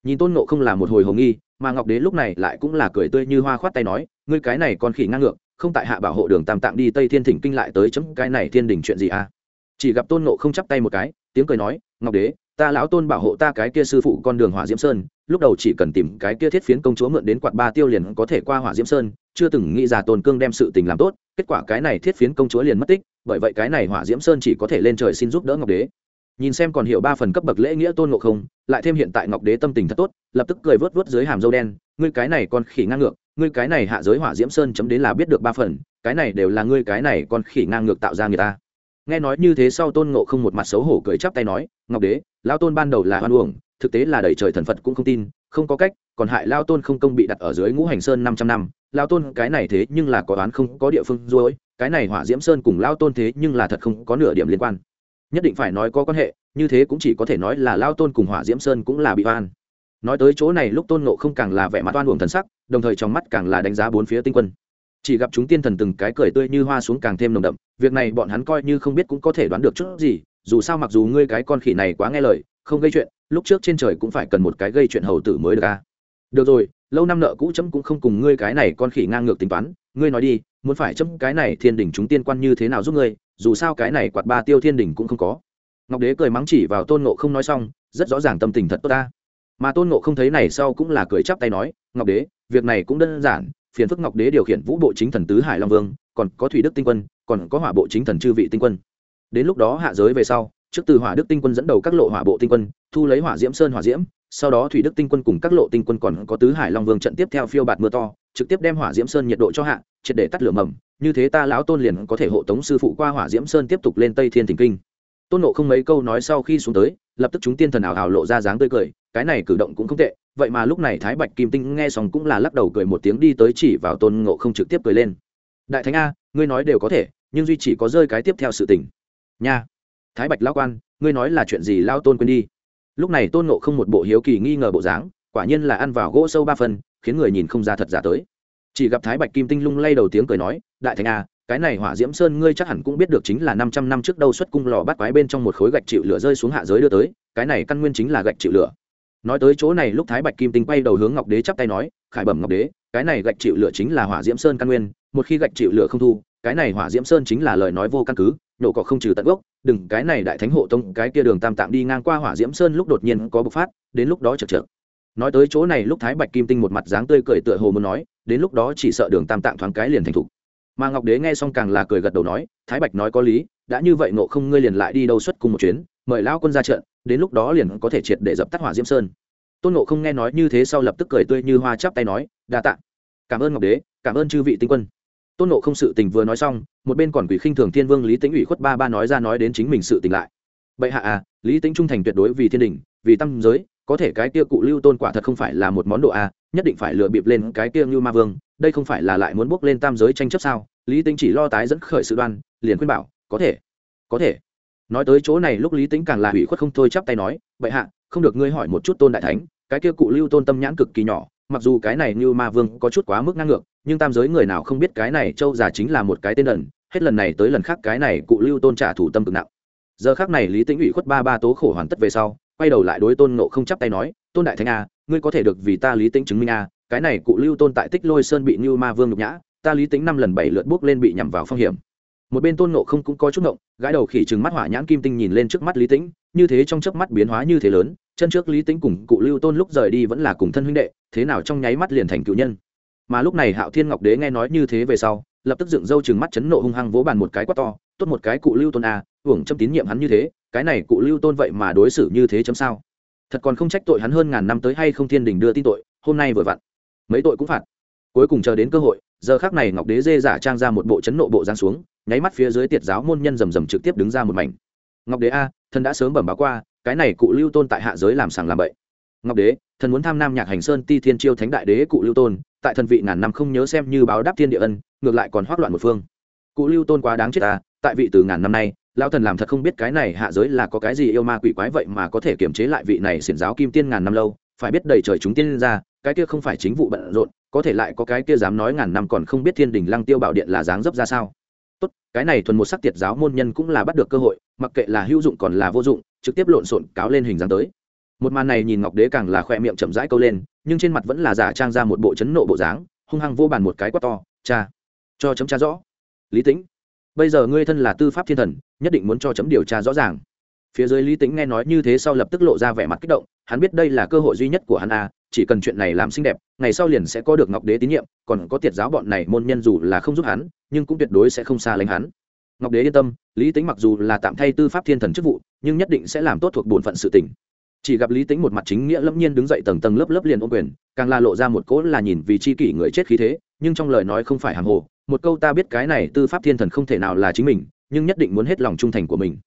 Nhìn tôn nộ không là một hồi hồng nghi, mà ngọc đế lúc này lại cũng là cười tươi như hoa khoát tay nói, ngươi cái này còn khỉ ngang ngược, không tại hạ bảo hộ đường tam tạm đi, tây thiên thỉnh kinh lại tới chấm cái này thiên đình chuyện gì à? Chỉ gặp tôn nộ không chắp tay một cái, tiếng cười nói, ngọc đế, ta lão tôn bảo hộ ta cái kia sư phụ con đường hỏa diễm sơn, lúc đầu chỉ cần tìm cái kia thiết phiến công chúa mượn đến quạt ba tiêu liền có thể qua hỏa diễm sơn chưa từng nghĩ ra tôn cương đem sự tình làm tốt, kết quả cái này thiết phiến công chúa liền mất tích, bởi vậy cái này hỏa diễm sơn chỉ có thể lên trời xin giúp đỡ ngọc đế. Nhìn xem còn hiểu ba phần cấp bậc lễ nghĩa tôn ngộ không, lại thêm hiện tại ngọc đế tâm tình thật tốt, lập tức cười vớt vớt dưới hàm dâu đen, ngươi cái này còn khỉ ngang ngược, ngươi cái này hạ giới hỏa diễm sơn chấm đến là biết được ba phần, cái này đều là ngươi cái này còn khỉ ngang ngược tạo ra người ta. Nghe nói như thế sau tôn ngộ không một mặt xấu hổ cười chắp tay nói, ngọc đế, lão tôn ban đầu là hoan uổng, thực tế là đẩy trời thần phật cũng không tin không có cách, còn hại lao tôn không công bị đặt ở dưới ngũ hành sơn năm trăm năm. Lao tôn, cái này thế nhưng là có đoán không, có địa phương rồi cái này hỏa diễm sơn cùng lao tôn thế nhưng là thật không có nửa điểm liên quan. Nhất định phải nói có quan hệ, như thế cũng chỉ có thể nói là lao tôn cùng hỏa diễm sơn cũng là bị oan. Nói tới chỗ này, lúc tôn nộ không càng là vẻ mặt oan uổng thần sắc, đồng thời trong mắt càng là đánh giá bốn phía tinh quân. Chỉ gặp chúng tiên thần từng cái cười tươi như hoa xuống càng thêm nồng đậm, việc này bọn hắn coi như không biết cũng có thể đoán được chút gì, dù sao mặc dù ngươi cái con khỉ này quá nghe lời, không gây chuyện lúc trước trên trời cũng phải cần một cái gây chuyện hầu tử mới được a được rồi, lâu năm nợ cũ chấm cũng không cùng ngươi cái này con khỉ ngang ngược tính toán. Ngươi nói đi, muốn phải chấm cái này thiên đình chúng tiên quan như thế nào giúp ngươi, dù sao cái này quạt ba tiêu thiên đình cũng không có. Ngọc đế cười mắng chỉ vào tôn nộ không nói xong, rất rõ ràng tâm tình thật tốt ta. Mà tôn nộ không thấy này sau cũng là cười chắp tay nói, ngọc đế, việc này cũng đơn giản, phiền phức ngọc đế điều khiển vũ bộ chính thần tứ hải long vương, còn có thủy đức tinh quân, còn có hỏa bộ chính thần chư vị tinh quân. Đến lúc đó hạ giới về sau trước từ hỏa đức tinh quân dẫn đầu các lộ hỏa bộ tinh quân, thu lấy hỏa diễm sơn hỏa diễm, sau đó thủy đức tinh quân cùng các lộ tinh quân còn có tứ hải long vương trận tiếp theo phiêu bạt mưa to, trực tiếp đem hỏa diễm sơn nhiệt độ cho hạ, triệt để tắt lửa mầm, như thế ta lão tôn liền có thể hộ tống sư phụ qua hỏa diễm sơn tiếp tục lên tây thiên thỉnh kinh. Tôn nộ không mấy câu nói sau khi xuống tới, lập tức chúng tiên thần ảo hào lộ ra dáng tươi cười, cái này cử động cũng không tệ, vậy mà lúc này thái bạch kim tinh nghe xong cũng là lắc đầu cười một tiếng đi tới chỉ vào tôn ngộ không trực tiếp cười lên. Đại thánh a, ngươi nói đều có thể, nhưng duy chỉ có rơi cái tiếp theo sự tình. Nha thái bạch lao quan, ngươi nói là chuyện gì lao tôn quên đi? Lúc này tôn ngộ không một bộ hiếu kỳ nghi ngờ bộ dáng, quả nhiên là ăn vào gỗ sâu ba phân khiến người nhìn không ra thật giả tới. Chỉ gặp thái bạch kim tinh lung lay đầu tiếng cười nói, đại thánh a cái này hỏa diễm sơn ngươi chắc hẳn cũng biết được chính là năm trăm năm trước đâu xuất cung lò bắt quái bên trong một khối gạch chịu lửa rơi xuống hạ giới đưa tới, cái này căn nguyên chính là gạch chịu lửa. Nói tới chỗ này lúc thái bạch kim tinh quay đầu hướng ngọc đế chắp tay nói, khải bẩm ngọc đế, cái này gạch chịu lửa chính là hỏa diễm sơn căn nguyên, một khi gạch chịu lửa không thu, cái này hỏa diễm sơn chính là lời nói vô căn cứ, nhổ cỏ không trừ tận gốc đừng, cái này đại thánh hộ tông, cái kia đường tam tạm đi ngang qua hỏa diễm sơn lúc đột nhiên có bộc phát, đến lúc đó chật chật nói tới chỗ này lúc thái bạch kim tinh một mặt dáng tươi cười tựa hồ muốn nói, đến lúc đó chỉ sợ đường tam tạm thoáng cái liền thành thục. Mà ngọc đế nghe xong càng là cười gật đầu nói, thái bạch nói có lý, đã như vậy nộ không ngươi liền lại đi đâu xuất cùng một chuyến, mời lão quân ra trận, đến lúc đó liền có thể triệt để dập tắt hỏa diễm sơn. Tôn nộ không nghe nói như thế sau lập tức cười tươi như hoa chắp tay nói, đa tạ. Cảm ơn ngọc đế, cảm ơn chư vị tinh quân tôn nộ không sự tình vừa nói xong, một bên còn quỷ khinh thường thiên vương lý tĩnh ủy khuất ba ba nói ra nói đến chính mình sự tình lại. Bệ hạ à lý tĩnh trung thành tuyệt đối vì thiên đình, vì tâm giới, có thể cái kia cụ lưu tôn quả thật không phải là một món đồ a nhất định phải lựa bịp lên cái kia như ma vương, đây không phải là lại muốn bước lên tam giới tranh chấp sao? Lý tính chỉ lo tái dẫn khởi sự đoan, liền khuyên bảo, có thể có thể. Nói tới chỗ này, lúc lý tính càng là hủy khuất không thôi chắp tay nói, bệ hạ, không được ngươi hỏi một chút tôn đại thánh, cái kia cụ lưu tôn tâm nhãn cực kỳ nhỏ, mặc dù cái này như ma vương có chút quá mức ngang ngược nhưng tam giới người nào không biết cái này châu già chính là một cái tên đần, hết lần này tới lần khác cái này cụ lưu tôn trả thủ tâm cực nặng. Giờ khác này lý tĩnh ủy khuất ba ba tố khổ hoàn tất về sau, quay đầu lại đối tôn nộ không chắp tay nói, tôn đại thánh a, ngươi có thể được vì ta lý tĩnh chứng minh a, cái này cụ lưu tôn tại tích lôi sơn bị như ma vương nhục nhã, ta lý tính năm lần bảy lượt bước lên bị nhằm vào phong hiểm. Một bên tôn nộ không cũng có chút ngộng, gãi đầu khỉ trừng mắt hỏa nhãn kim tinh nhìn lên trước mắt lý tĩnh, như thế trong chớp mắt biến hóa như thế lớn, chân trước lý tĩnh cùng cụ lưu tôn lúc rời đi vẫn là cùng thân huynh đệ, thế nào trong nháy mắt liền thành cựu nhân mà lúc này hạo thiên ngọc đế nghe nói như thế về sau, lập tức dựng râu chừng mắt chấn nộ hung hăng vỗ bàn một cái quát to, tốt một cái cụ lưu tôn a hưởng châm tín nhiệm hắn như thế, cái này cụ lưu tôn vậy mà đối xử như thế chấm sao? Thật còn không trách tội hắn hơn ngàn năm tới hay không thiên đình đưa tin tội, hôm nay vừa vặn, mấy tội cũng phạt. Cuối cùng chờ đến cơ hội, giờ khác này ngọc đế dê giả trang ra một bộ chấn nộ bộ giang xuống, nháy mắt phía dưới tiệt giáo môn nhân rầm rầm trực tiếp đứng ra một mảnh. Ngọc đế a, thần đã sớm bẩm báo qua, cái này cụ lưu tôn tại hạ giới làm sàng làm bậy. Ngọc đế, thần muốn tham nam nhạc hành sơn ti thiên chiêu thánh đại đế cụ lưu tôn tại thần vị ngàn năm không nhớ xem như báo đáp thiên địa ân, ngược lại còn hoác loạn một phương. Cụ lưu tôn quá đáng chết ta, tại vị từ ngàn năm nay, lão thần làm thật không biết cái này hạ giới là có cái gì yêu ma quỷ quái vậy mà có thể kiềm chế lại vị này xiển giáo kim tiên ngàn năm lâu, phải biết đầy trời chúng tiên ra, cái kia không phải chính vụ bận rộn, có thể lại có cái kia dám nói ngàn năm còn không biết thiên đình lăng tiêu bảo điện là dáng dấp ra sao. Tốt, cái này thuần một sắc tiệt giáo môn nhân cũng là bắt được cơ hội, mặc kệ là hữu dụng còn là vô dụng, trực tiếp lộn xộn cáo lên hình dáng tới. Một màn này nhìn ngọc đế càng là khoe miệng chậm rãi câu lên nhưng trên mặt vẫn là giả trang ra một bộ chấn nộ bộ dáng, hung hăng vô bàn một cái quát to, cha, cho chấm cha rõ. Lý tĩnh, bây giờ ngươi thân là tư pháp thiên thần, nhất định muốn cho chấm điều tra rõ ràng. Phía dưới lý Tĩnh nghe nói như thế sau lập tức lộ ra vẻ mặt kích động, hắn biết đây là cơ hội duy nhất của hắn a chỉ cần chuyện này làm xinh đẹp, ngày sau liền sẽ có được ngọc đế tín nhiệm, còn có tiệt giáo bọn này môn nhân dù là không giúp hắn, nhưng cũng tuyệt đối sẽ không xa lánh hắn. Ngọc đế yên tâm, lý tính mặc dù là tạm thay tư pháp thiên thần chức vụ, nhưng nhất định sẽ làm tốt thuộc bổn phận sự tỉnh chỉ gặp lý tính một mặt chính nghĩa lâm nhiên đứng dậy tầng tầng lớp lớp liền ô quyền, càng là lộ ra một cỗ là nhìn vì chi kỷ người chết khí thế, nhưng trong lời nói không phải hàng hồ. Một câu ta biết cái này tư pháp thiên thần không thể nào là chính mình, nhưng nhất định muốn hết lòng trung thành của mình.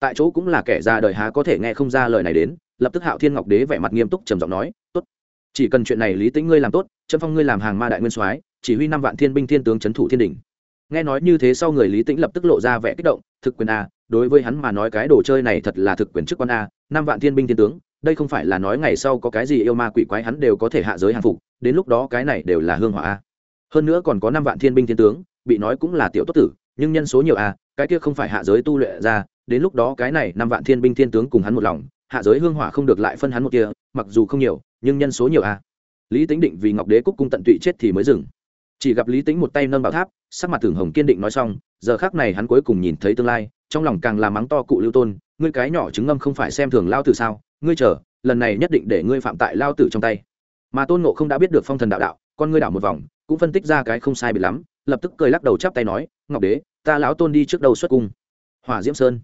Tại chỗ cũng là kẻ ra đời há có thể nghe không ra lời này đến, lập tức hạo thiên ngọc đế vẻ mặt nghiêm túc trầm giọng nói, tốt. Chỉ cần chuyện này lý tĩnh ngươi làm tốt Trâm phong ngươi làm hàng ma đại nguyên soái, chỉ huy năm vạn thiên binh thiên tướng c thủ thiên đình. Nghe nói như thế sau người lý tĩnh lập tức lộ ra vẻ kích động, thực quyền a, đối với hắn mà nói cái đồ chơi này thật là thực quyền chức quan a năm vạn thiên binh thiên tướng, đây không phải là nói ngày sau có cái gì yêu ma quỷ quái hắn đều có thể hạ giới hàng phục, đến lúc đó cái này đều là hương hỏa a. Hơn nữa còn có năm vạn thiên binh thiên tướng, bị nói cũng là tiểu tốt tử, nhưng nhân số nhiều a, cái kia không phải hạ giới tu luyện ra, đến lúc đó cái này năm vạn thiên binh thiên tướng cùng hắn một lòng, hạ giới hương hỏa không được lại phân hắn một kia, mặc dù không nhiều, nhưng nhân số nhiều a. Lý tính định vì ngọc đế cúc cung tận tụy chết thì mới dừng. Chỉ gặp lý tính một tay nâng bảo tháp, sắc mặt thường hồng kiên định nói xong, giờ khác này hắn cuối cùng nhìn thấy tương lai trong lòng càng là mắng to cụ lưu tôn, ngươi cái nhỏ chứng ngâm không phải xem thường lao tử sao? Ngươi chờ, lần này nhất định để ngươi phạm tại lao tử trong tay. Mà tôn ngộ không đã biết được phong thần đạo đạo, con ngươi đảo một vòng, cũng phân tích ra cái không sai bị lắm, lập tức cười lắc đầu chắp tay nói, ngọc đế, ta lão tôn đi trước đầu xuất cung? Hỏa diễm sơn.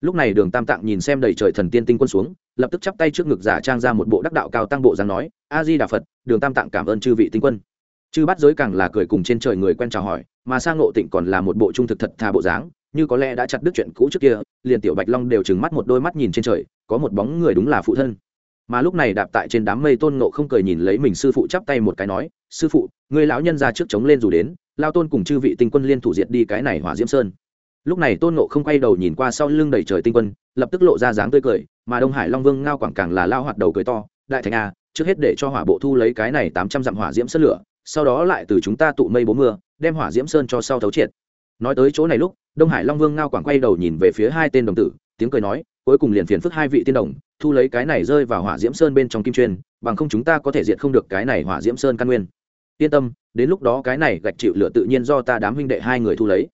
Lúc này đường tam tạng nhìn xem đầy trời thần tiên tinh quân xuống, lập tức chắp tay trước ngực giả trang ra một bộ đắc đạo cao tăng bộ dáng nói, a di đà phật, đường tam tạng cảm ơn chư vị tinh quân. Chư bắt giới càng là cười cùng trên trời người quen chào hỏi, mà sang ngộ tịnh còn là một bộ trung thực thật thà bộ dáng như có lẽ đã chặt đứt chuyện cũ trước kia, liền tiểu bạch long đều trừng mắt một đôi mắt nhìn trên trời, có một bóng người đúng là phụ thân. Mà lúc này đạp tại trên đám mây tôn nộ không cười nhìn lấy mình sư phụ chắp tay một cái nói, sư phụ, người lão nhân ra trước chống lên dù đến, lao tôn cùng chư vị tinh quân liên thủ diệt đi cái này hỏa diễm sơn. Lúc này tôn nộ không quay đầu nhìn qua sau lưng đầy trời tinh quân, lập tức lộ ra dáng tươi cười, mà đông hải long vương ngao quảng càng là lao hoạt đầu cười to, đại thành a à, trước hết để cho hỏa bộ thu lấy cái này tám trăm dặm hỏa diễm sơn lửa, sau đó lại từ chúng ta tụ mây bố mưa, đem hỏa diễm sơn cho sau thấu triệt. Nói tới chỗ này lúc đông hải long vương ngao quảng quay đầu nhìn về phía hai tên đồng tử, tiếng cười nói, cuối cùng liền phiền phức hai vị tiên đồng, thu lấy cái này rơi vào hỏa diễm sơn bên trong kim chuyên, bằng không chúng ta có thể diệt không được cái này hỏa diễm sơn căn nguyên. Yên tâm, đến lúc đó cái này gạch chịu lửa tự nhiên do ta đám huynh đệ hai người thu lấy.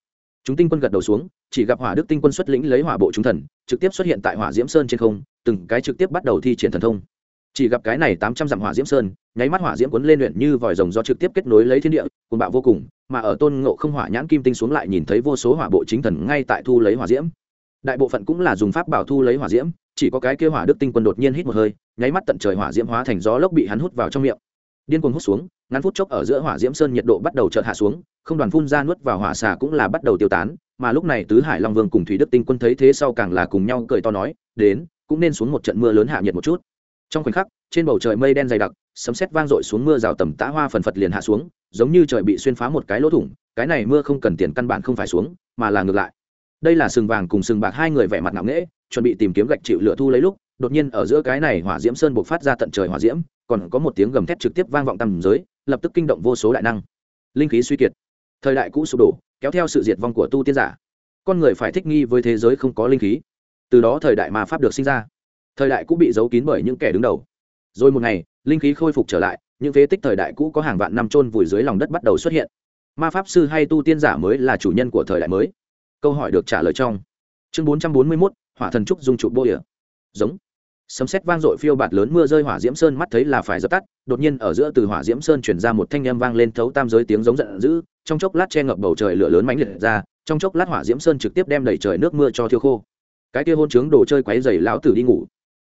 Chúng tinh quân gật đầu xuống, chỉ gặp hỏa đức tinh quân xuất lĩnh lấy hỏa bộ chúng thần, trực tiếp xuất hiện tại hỏa diễm sơn trên không, từng cái trực tiếp bắt đầu thi triển thần thông chỉ gặp cái này tám trăm dặm hỏa diễm sơn, nháy mắt hỏa diễm cuốn lên luyện như vòi rồng do trực tiếp kết nối lấy thiên địa cùng bạo vô cùng, mà ở tôn ngộ không hỏa nhãn kim tinh xuống lại nhìn thấy vô số hỏa bộ chính thần ngay tại thu lấy hỏa diễm. Đại bộ phận cũng là dùng pháp bảo thu lấy hỏa diễm, chỉ có cái kia hỏa đức tinh quân đột nhiên hít một hơi, nháy mắt tận trời hỏa diễm hóa thành gió lốc bị hắn hút vào trong miệng. Điên cuồng hút xuống, ngắn phút chốc ở giữa hỏa diễm sơn nhiệt độ bắt đầu chợt hạ xuống, không đoàn phun ra nuốt vào hỏa xà cũng là bắt đầu tiêu tán, mà lúc này tứ hải long vương cùng thủy đức tinh quân thấy thế sau càng là cùng nhau cười to nói, đến, cũng nên xuống một trận mưa lớn hạ nhiệt một chút trong khoảnh khắc, trên bầu trời mây đen dày đặc, sấm sét vang dội xuống mưa rào tầm tã hoa phần phật liền hạ xuống, giống như trời bị xuyên phá một cái lỗ thủng, cái này mưa không cần tiền căn bản không phải xuống, mà là ngược lại. Đây là sừng vàng cùng sừng bạc hai người vẻ mặt ngạo nghễ, chuẩn bị tìm kiếm gạch chịu lửa thu lấy lúc, đột nhiên ở giữa cái này hỏa diễm sơn buộc phát ra tận trời hỏa diễm, còn có một tiếng gầm thét trực tiếp vang vọng tầm giới, lập tức kinh động vô số đại năng. Linh khí suy kiệt. Thời đại cũ sụp đổ, kéo theo sự diệt vong của tu tiên giả. Con người phải thích nghi với thế giới không có linh khí. Từ đó thời đại mà pháp được sinh ra thời đại cũ bị giấu kín bởi những kẻ đứng đầu. Rồi một ngày, linh khí khôi phục trở lại, những phế tích thời đại cũ có hàng vạn năm trôn vùi dưới lòng đất bắt đầu xuất hiện. Ma pháp sư hay tu tiên giả mới là chủ nhân của thời đại mới. Câu hỏi được trả lời trong chương bốn trăm bốn mươi mốt, hỏa thần trúc dung trụ bô ỉa. Giống. Sấm sét vang dội phiêu bạt lớn mưa rơi hỏa diễm sơn mắt thấy là phải dập tắt, đột nhiên ở giữa từ hỏa diễm sơn chuyển ra một thanh âm vang lên thấu tam giới tiếng giống giận dữ, trong chốc lát che ngập bầu trời lửa lớn mãnh liệt ra, trong chốc lát hỏa diễm sơn trực tiếp đem đẩy trời nước mưa cho thiêu khô. Cái kia hôn trướng đồ chơi quấy dày lão tử đi ngủ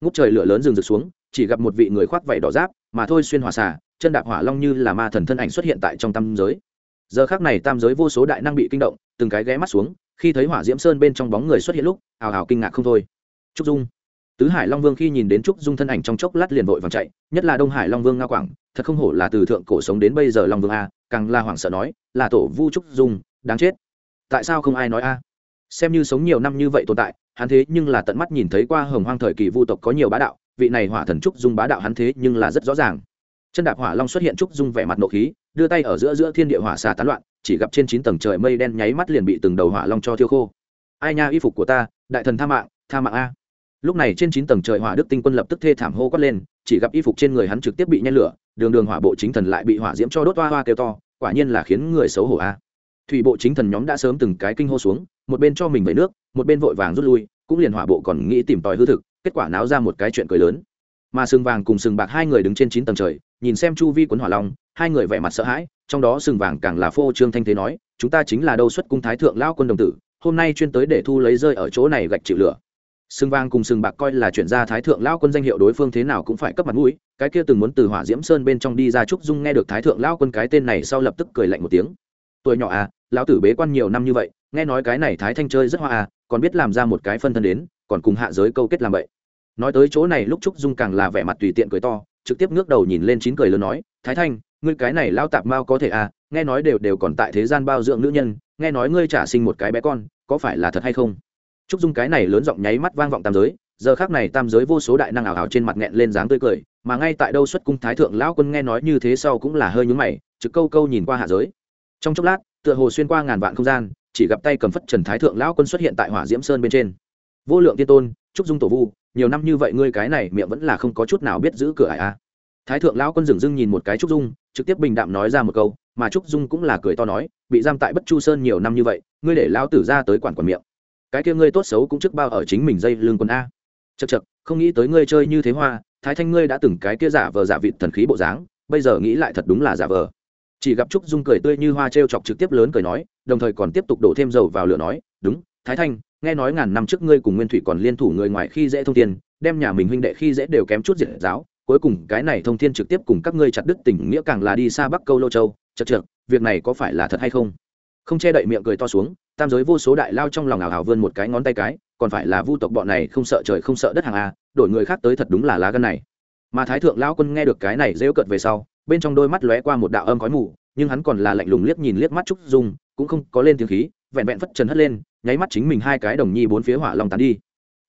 ngút trời lửa lớn rừng rực xuống, chỉ gặp một vị người khoác vảy đỏ giáp, mà thôi xuyên hỏa xà, chân đạp hỏa long như là ma thần thân ảnh xuất hiện tại trong tam giới. Giờ khác này tam giới vô số đại năng bị kinh động, từng cái ghé mắt xuống, khi thấy hỏa diễm sơn bên trong bóng người xuất hiện lúc, ào ào kinh ngạc không thôi. Trúc dung. Tứ hải long vương khi nhìn đến trúc dung thân ảnh trong chốc lát liền vội vàng chạy, nhất là đông hải long vương nga quảng, thật không hổ là từ thượng cổ sống đến bây giờ long vương a, càng là hoảng sợ nói, là tổ vu trúc dung, đáng chết. Tại sao không ai nói a? Xem như sống nhiều năm như vậy tồn tại hắn thế nhưng là tận mắt nhìn thấy qua hồng hoang thời kỳ vu tộc có nhiều bá đạo, vị này hỏa thần trúc dung bá đạo hắn thế nhưng là rất rõ ràng. Chân đạp hỏa long xuất hiện trúc dung vẻ mặt nộ khí, đưa tay ở giữa giữa thiên địa hỏa xà tán loạn, chỉ gặp trên chín tầng trời mây đen nháy mắt liền bị từng đầu hỏa long cho thiêu khô. Ai nha, y phục của ta, đại thần tha mạng tha mạng a. Lúc này trên chín tầng trời hỏa đức tinh quân lập tức thê thảm hô quát lên, chỉ gặp y phục trên người hắn trực tiếp bị nhen lửa, đường đường hỏa bộ chính thần lại bị hỏa diễm cho đốt hoa hoa kêu to, quả nhiên là khiến người xấu hổ a. Thủy bộ chính thần nhóm đã sớm từng cái kinh hô xuống, một bên cho mình về nước một bên vội vàng rút lui, cũng liền hỏa bộ còn nghĩ tìm tòi hư thực, kết quả náo ra một cái chuyện cười lớn. Mà sừng vàng cùng sừng bạc hai người đứng trên chín tầng trời, nhìn xem chu vi quấn hỏa long, hai người vẻ mặt sợ hãi, trong đó sừng vàng càng là phô trương thanh thế nói, chúng ta chính là đâu xuất cung thái thượng lao quân đồng tử, hôm nay chuyên tới để thu lấy rơi ở chỗ này gạch chịu lửa. Sừng vàng cùng sừng bạc coi là chuyện ra thái thượng lao quân danh hiệu đối phương thế nào cũng phải cấp mặt mũi, cái kia từng muốn từ hỏa diễm sơn bên trong đi ra trúc dung nghe được thái thượng lao quân cái tên này sau lập tức cười lạnh một tiếng tuổi nhỏ à lão tử bế quan nhiều năm như vậy, nghe nói cái này thái thanh chơi rất hoa à còn biết làm ra một cái phân thân đến, còn cùng hạ giới câu kết làm vậy. Nói tới chỗ này lúc trúc dung càng là vẻ mặt tùy tiện cười to, trực tiếp ngước đầu nhìn lên chín cười lớn nói, thái thanh, ngươi cái này lao tạp mao có thể à nghe nói đều đều còn tại thế gian bao dưỡng nữ nhân, nghe nói ngươi trả sinh một cái bé con, có phải là thật hay không? Trúc dung cái này lớn giọng nháy mắt vang vọng tam giới, giờ khác này tam giới vô số đại năng ảo ảo trên mặt nghẹn lên dáng tươi cười, mà ngay tại đâu xuất cung thái thượng lão quân nghe nói như thế sau cũng là hơi nhúng mày, trực câu câu nhìn qua hạ giới trong chốc lát, tựa hồ xuyên qua ngàn vạn không gian, chỉ gặp tay cầm phất trần thái thượng lão quân xuất hiện tại hỏa diễm sơn bên trên. Vô lượng tiên tôn trúc dung tổ vu, nhiều năm như vậy ngươi cái này miệng vẫn là không có chút nào biết giữ cửa ải a. À. thái thượng lão quân dừng dưng nhìn một cái trúc dung, trực tiếp bình đạm nói ra một câu, mà trúc dung cũng là cười to nói, bị giam tại bất chu sơn nhiều năm như vậy, ngươi để lão tử ra tới quản quản miệng. Cái kia ngươi tốt xấu cũng trước bao ở chính mình dây lưng quân a. Chật chật không nghĩ tới ngươi chơi như thế hoa, thái thanh ngươi đã từng cái kia giả vờ giả vịt thần khí bộ dáng, bây giờ nghĩ lại thật đúng là giả vờ chỉ gặp trúc dung cười tươi như hoa t r e o chọc trực tiếp lớn cười nói, đồng thời còn tiếp tục đổ thêm dầu vào lửa nói, đúng, thái thanh, nghe nói ngàn năm trước ngươi cùng nguyên thủy còn liên thủ người ngoài khi dễ thông tiên đem nhà mình huynh đệ khi dễ đều kém chút diệt giáo, cuối cùng cái này thông thiên trực tiếp cùng các ngươi chặt đứt tình nghĩa càng là đi xa bắc câu lô châu chật trượt việc này có phải là thật hay không? Không che đậy miệng cười to xuống, tam giới vô số đại lao trong lòng ảo hào vươn một cái ngón tay cái, còn phải là vu tộc bọn này không sợ trời không sợ đất hàng a đổi người khác tới thật đúng là lá gân này mà thái thượng lao quân nghe được cái này rêu cợt về sau, bên trong đôi mắt lóe qua một đạo âm khói mù, nhưng hắn còn là lạnh lùng liếc nhìn liếc mắt trúc dung, cũng không có lên tiếng khí, vẹn vẹn phất trần hất lên, nháy mắt chính mình hai cái đồng nhi bốn phía hỏa long tán đi.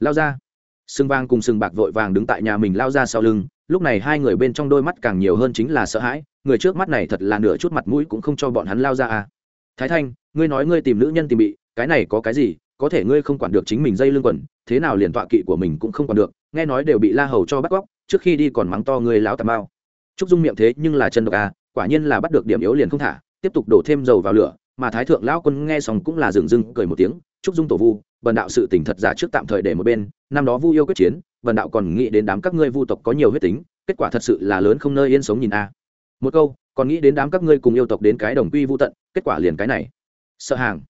Lao ra. Sừng vàng cùng sừng bạc vội vàng đứng tại nhà mình lao ra sau lưng, lúc này hai người bên trong đôi mắt càng nhiều hơn chính là sợ hãi, người trước mắt này thật là nửa chút mặt mũi cũng không cho bọn hắn lao ra à. Thái thanh, ngươi nói ngươi tìm nữ nhân tìm bị, cái này có cái gì, có thể ngươi không quản được chính mình dây lưng quần, thế nào liền tọa kỵ của mình cũng không quản được nghe nói đều bị la hầu cho bắt cóc, trước khi đi còn mắng to người láo tà mao. Trúc dung miệng thế nhưng là chân độc à quả nhiên là bắt được điểm yếu liền không thả, tiếp tục đổ thêm dầu vào lửa, mà thái thượng lão quân nghe xong cũng là dừng dưng, cười một tiếng, Trúc dung tổ vu vần đạo sự tỉnh thật giả trước tạm thời để một bên, năm đó vu yêu quyết chiến vần đạo còn nghĩ đến đám các ngươi vu tộc có nhiều huyết tính, kết quả thật sự là lớn không nơi yên sống nhìn a. Một câu, còn nghĩ đến đám các ngươi cùng yêu tộc đến cái đồng quy vu tận, kết quả liền cái này. Sợ hàng.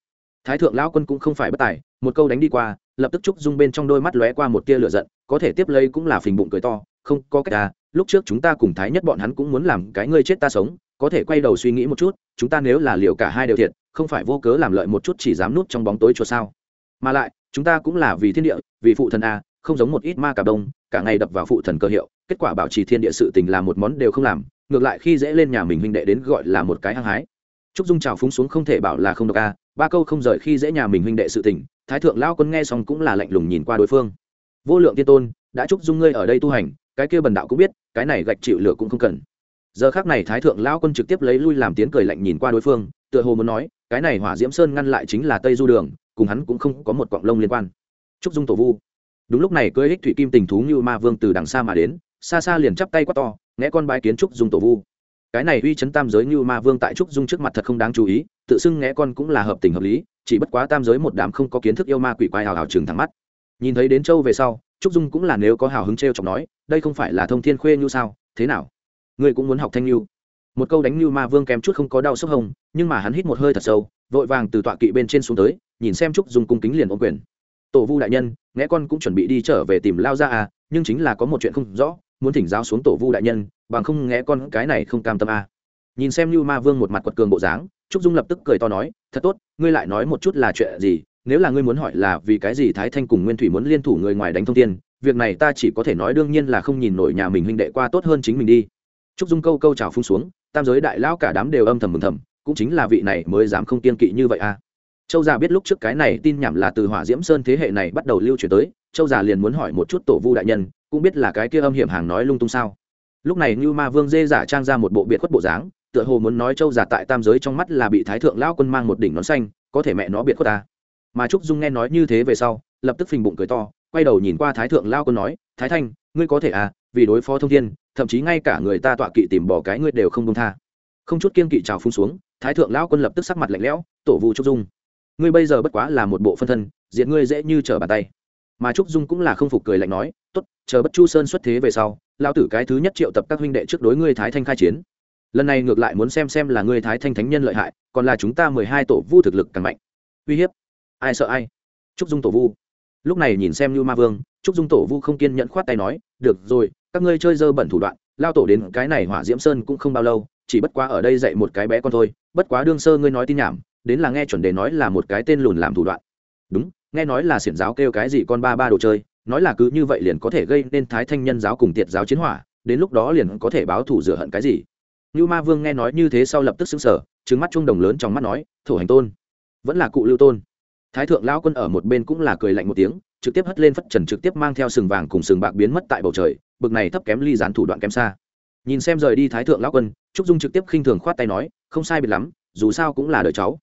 Thái thượng lão quân cũng không phải bất tài, một câu đánh đi qua, lập tức trúc dung bên trong đôi mắt lóe qua một tia lửa giận có thể tiếp lấy cũng là phình bụng cười to, không, có cách à lúc trước chúng ta cùng thái nhất bọn hắn cũng muốn làm cái ngươi chết ta sống, có thể quay đầu suy nghĩ một chút, chúng ta nếu là liệu cả hai đều thiệt, không phải vô cớ làm lợi một chút chỉ dám nút trong bóng tối cho sao. Mà lại, chúng ta cũng là vì thiên địa, vì phụ thần a không giống một ít ma cả đông, cả ngày đập vào phụ thần cơ hiệu, kết quả bảo trì thiên địa sự tình là một món đều không làm, ngược lại khi dễ lên nhà mình huynh đệ đến gọi là một cái hăng hái. Trúc dung trào phúng xuống không thể bảo là không độc a ba câu không rời khi dễ nhà mình huynh đệ sự tình, thái thượng lao quân nghe xong cũng là lạnh lùng nhìn qua đối phương vô lượng tiên tôn, đã trúc dung ngươi ở đây tu hành, cái kia bần đạo cũng biết, cái này gạch chịu lửa cũng không cần. Giờ khác này thái thượng lao quân trực tiếp lấy lui làm tiếng cười lạnh nhìn qua đối phương, tựa hồ muốn nói, cái này hỏa diễm sơn ngăn lại chính là tây du đường, cùng hắn cũng không có một cọng lông liên quan. Trúc dung tổ vu. Đúng lúc này cưới ích thủy kim tình thú như ma vương từ đằng xa mà đến, xa xa liền chắp tay quát to, nghe con bái kiến trúc dung tổ vu. Cái này uy chấn tam giới như ma vương tại trúc dung trước mặt thật không đáng chú ý, tự xưng nghe con cũng là hợp tình hợp lý, chỉ bất quá tam giới một đám không có kiến thức yêu ma quỷ quái hào hào trường thẳng mắt nhìn thấy đến châu về sau, trúc dung cũng là nếu có hào hứng t r e o chọc nói, đây không phải là thông thiên khuê như sao, thế nào? Ngươi cũng muốn học thanh như một câu đánh như ma vương kém chút không có đau sốc hông nhưng mà hắn hít một hơi thật sâu, vội vàng từ tọa kỵ bên trên xuống tới, nhìn xem trúc dung cung kính liền ôm quyền. Tổ vu đại nhân, nghe con cũng chuẩn bị đi trở về tìm lao ra à nhưng chính là có một chuyện không rõ, muốn thỉnh giáo xuống tổ vu đại nhân, bằng không nghe con cái này không cam tâm à. nhìn xem như ma vương một mặt quật cường bộ dáng, trúc dung lập tức cười to nói, thật tốt, ngươi lại nói một chút là chuyện gì nếu là ngươi muốn hỏi là vì cái gì thái thanh cùng nguyên thủy muốn liên thủ người ngoài đánh thông tiên việc này ta chỉ có thể nói đương nhiên là không nhìn nổi nhà mình huynh đệ qua tốt hơn chính mình đi. Trúc dung câu câu trào phung xuống, tam giới đại lão cả đám đều âm thầm mừng thầm, cũng chính là vị này mới dám không kiên kỵ như vậy à. Châu già biết lúc trước cái này tin nhảm là từ hỏa diễm sơn thế hệ này bắt đầu lưu truyền tới, châu già liền muốn hỏi một chút tổ vu đại nhân, cũng biết là cái kia âm hiểm hàng nói lung tung sao. Lúc này như ma vương dê giả trang ra một bộ biệt khuất bộ dáng, tựa hồ muốn nói châu già tại tam giới trong mắt là bị thái thượng lão quân mang một đỉnh nón xanh, có thể mẹ nó biệt khuất ta mà trúc dung nghe nói như thế về sau, lập tức phình bụng cười to, quay đầu nhìn qua thái thượng lao quân nói, thái thanh, ngươi có thể à vì đối phó thông thiên, thậm chí ngay cả người ta tọa kỵ tìm bỏ cái ngươi đều không công tha. Không chút kiên kỵ trào phun xuống, thái thượng lão quân lập tức sắc mặt lạnh lẽo, tổ vu trúc dung, ngươi bây giờ bất quá là một bộ phân thân diện ngươi dễ như trở bàn tay. Mà trúc dung cũng là không phục cười lạnh nói, tốt, chờ bất chu sơn xuất thế về sau lao tử cái thứ nhất triệu tập các huynh đệ trước đối ngươi thái thanh khai chiến. Lần này ngược lại muốn xem xem là ngươi thái thanh thánh nhân lợi hại, còn là chúng ta mười hai tổ vu thực lực càng mạnh. Uy hiếp ai sợ ai? Trúc dung tổ vu. Lúc này nhìn xem như ma vương, trúc dung tổ vu không kiên nhẫn khoát tay nói, được rồi, các ngươi chơi dơ bẩn thủ đoạn, lao tổ đến cái này hỏa diễm sơn cũng không bao lâu, chỉ bất quá ở đây dạy một cái bé con thôi, bất quá đương sơ ngươi nói tin nhảm, đến là nghe chuẩn đề nói là một cái tên lùn làm thủ đoạn. Đúng, nghe nói là xiển giáo kêu cái gì con ba ba đồ chơi, nói là cứ như vậy liền có thể gây nên thái thanh nhân giáo cùng tiệt giáo chiến hỏa, đến lúc đó liền có thể báo thủ rửa hận cái gì. Như ma vương nghe nói như thế sau lập tức xứng sở trứng mắt trung đồng lớn trong mắt nói, thổ hành tôn, vẫn là cụ lưu tôn thái thượng lão quân ở một bên cũng là cười lạnh một tiếng, trực tiếp hất lên phất trần trực tiếp mang theo sừng vàng cùng sừng bạc biến mất tại bầu trời, bực này thấp kém ly dán thủ đoạn kém xa. Nhìn xem rời đi thái thượng lão quân, trúc dung trực tiếp khinh thường khoát tay nói, không sai biệt lắm, dù sao cũng là đời cháu.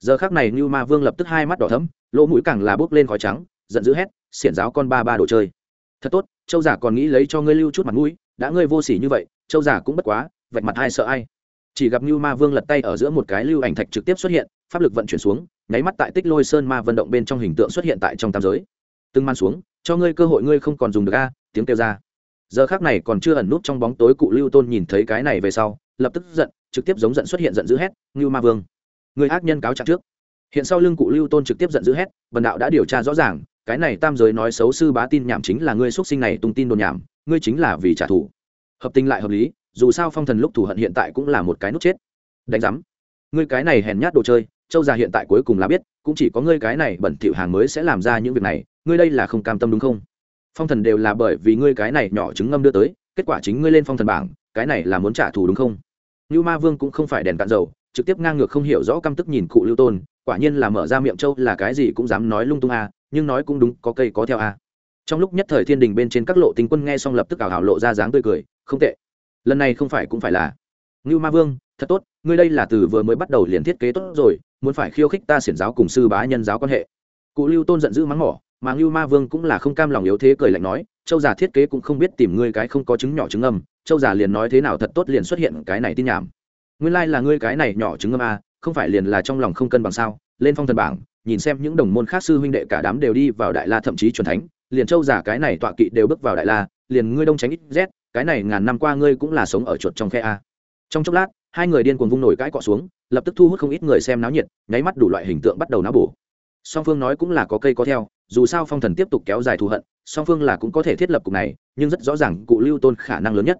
Giờ khác này như ma vương lập tức hai mắt đỏ thấm lỗ mũi càng là bốc lên khói trắng, giận dữ hét, xiển giáo con ba ba đồ chơi. Thật tốt, châu giả còn nghĩ lấy cho ngươi lưu chút mặt mũi, đã ngươi vô sỉ như vậy, châu giả cũng bất quá, vạch mặt ai sợ ai. Chỉ gặp như ma vương lật tay ở giữa một cái lưu ảnh thạch trực tiếp xuất hiện, pháp lực vận chuyển xuống nháy mắt tại tích lôi sơn ma vận động bên trong hình tượng xuất hiện tại trong tam giới. Từng man xuống, cho ngươi cơ hội ngươi không còn dùng được a, tiếng kêu ra. Giờ khác này còn chưa ẩn nút trong bóng tối cụ lưu tôn nhìn thấy cái này về sau, lập tức giận, trực tiếp giống giận xuất hiện giận dữ hét, ngưu ma vương, người ác nhân cáo trạng trước. Hiện sau lưng cụ lưu tôn trực tiếp giận dữ hét vần đạo đã điều tra rõ ràng, cái này tam giới nói xấu sư bá tin nhảm chính là ngươi xuất sinh này tung tin đồn nhảm, ngươi chính là vì trả thù. Hợp tình lại hợp lý, dù sao phong thần lúc thù hận hiện tại cũng là một cái nút chết. Đánh giám, ngươi cái này hèn nhát đồ chơi châu già hiện tại cuối cùng là biết cũng chỉ có ngươi cái này bẩn thỉu hàng mới sẽ làm ra những việc này ngươi đây là không cam tâm đúng không? Phong thần đều là bởi vì ngươi cái này nhỏ trứng ngâm đưa tới kết quả chính ngươi lên phong thần bảng cái này là muốn trả thù đúng không? Như ma vương cũng không phải đèn cạn dầu trực tiếp ngang ngược không hiểu rõ căm tức nhìn cụ lưu tôn quả nhiên là mở ra miệng châu là cái gì cũng dám nói lung tung a à, nhưng nói cũng đúng có cây có theo a à. trong lúc nhất thời thiên đình bên trên các lộ tinh quân nghe xong lập tức ảo hảo lộ ra dáng tươi cười không tệ. Lần này không phải cũng phải là. Ngưu ma vương thật tốt, ngươi đây là từ vừa mới bắt đầu liền thiết kế tốt rồi, muốn phải khiêu khích ta xiển giáo cùng sư bá nhân giáo quan hệ. Cụ lưu tôn giận dữ mắng mỏ, mà ngưu ma vương cũng là không cam lòng yếu thế cười lạnh nói, châu già thiết kế cũng không biết tìm ngươi cái không có chứng nhỏ chứng âm châu già liền nói thế nào thật tốt liền xuất hiện cái này tin nhảm. Nguyên lai là ngươi cái này nhỏ chứng âm a à, không phải liền là trong lòng không cân bằng sao? Lên phong thần bảng, nhìn xem những đồng môn khác sư huynh đệ cả đám đều đi vào đại la thậm chí chuẩn thánh, liền châu giả cái này tọa kỵ đều bước vào đại la, liền ngươi đông tránh ít z cái này ngàn năm qua ngươi cũng là sống ở chuột trong khe a trong chốc lát hai người điên cuồng vung nổi cãi cọ xuống, lập tức thu hút không ít người xem náo nhiệt, nháy mắt đủ loại hình tượng bắt đầu náo bổ. Song phương nói cũng là có cây có theo, dù sao phong thần tiếp tục kéo dài thù hận, song phương là cũng có thể thiết lập cục này, nhưng rất rõ ràng cụ lưu tôn khả năng lớn nhất.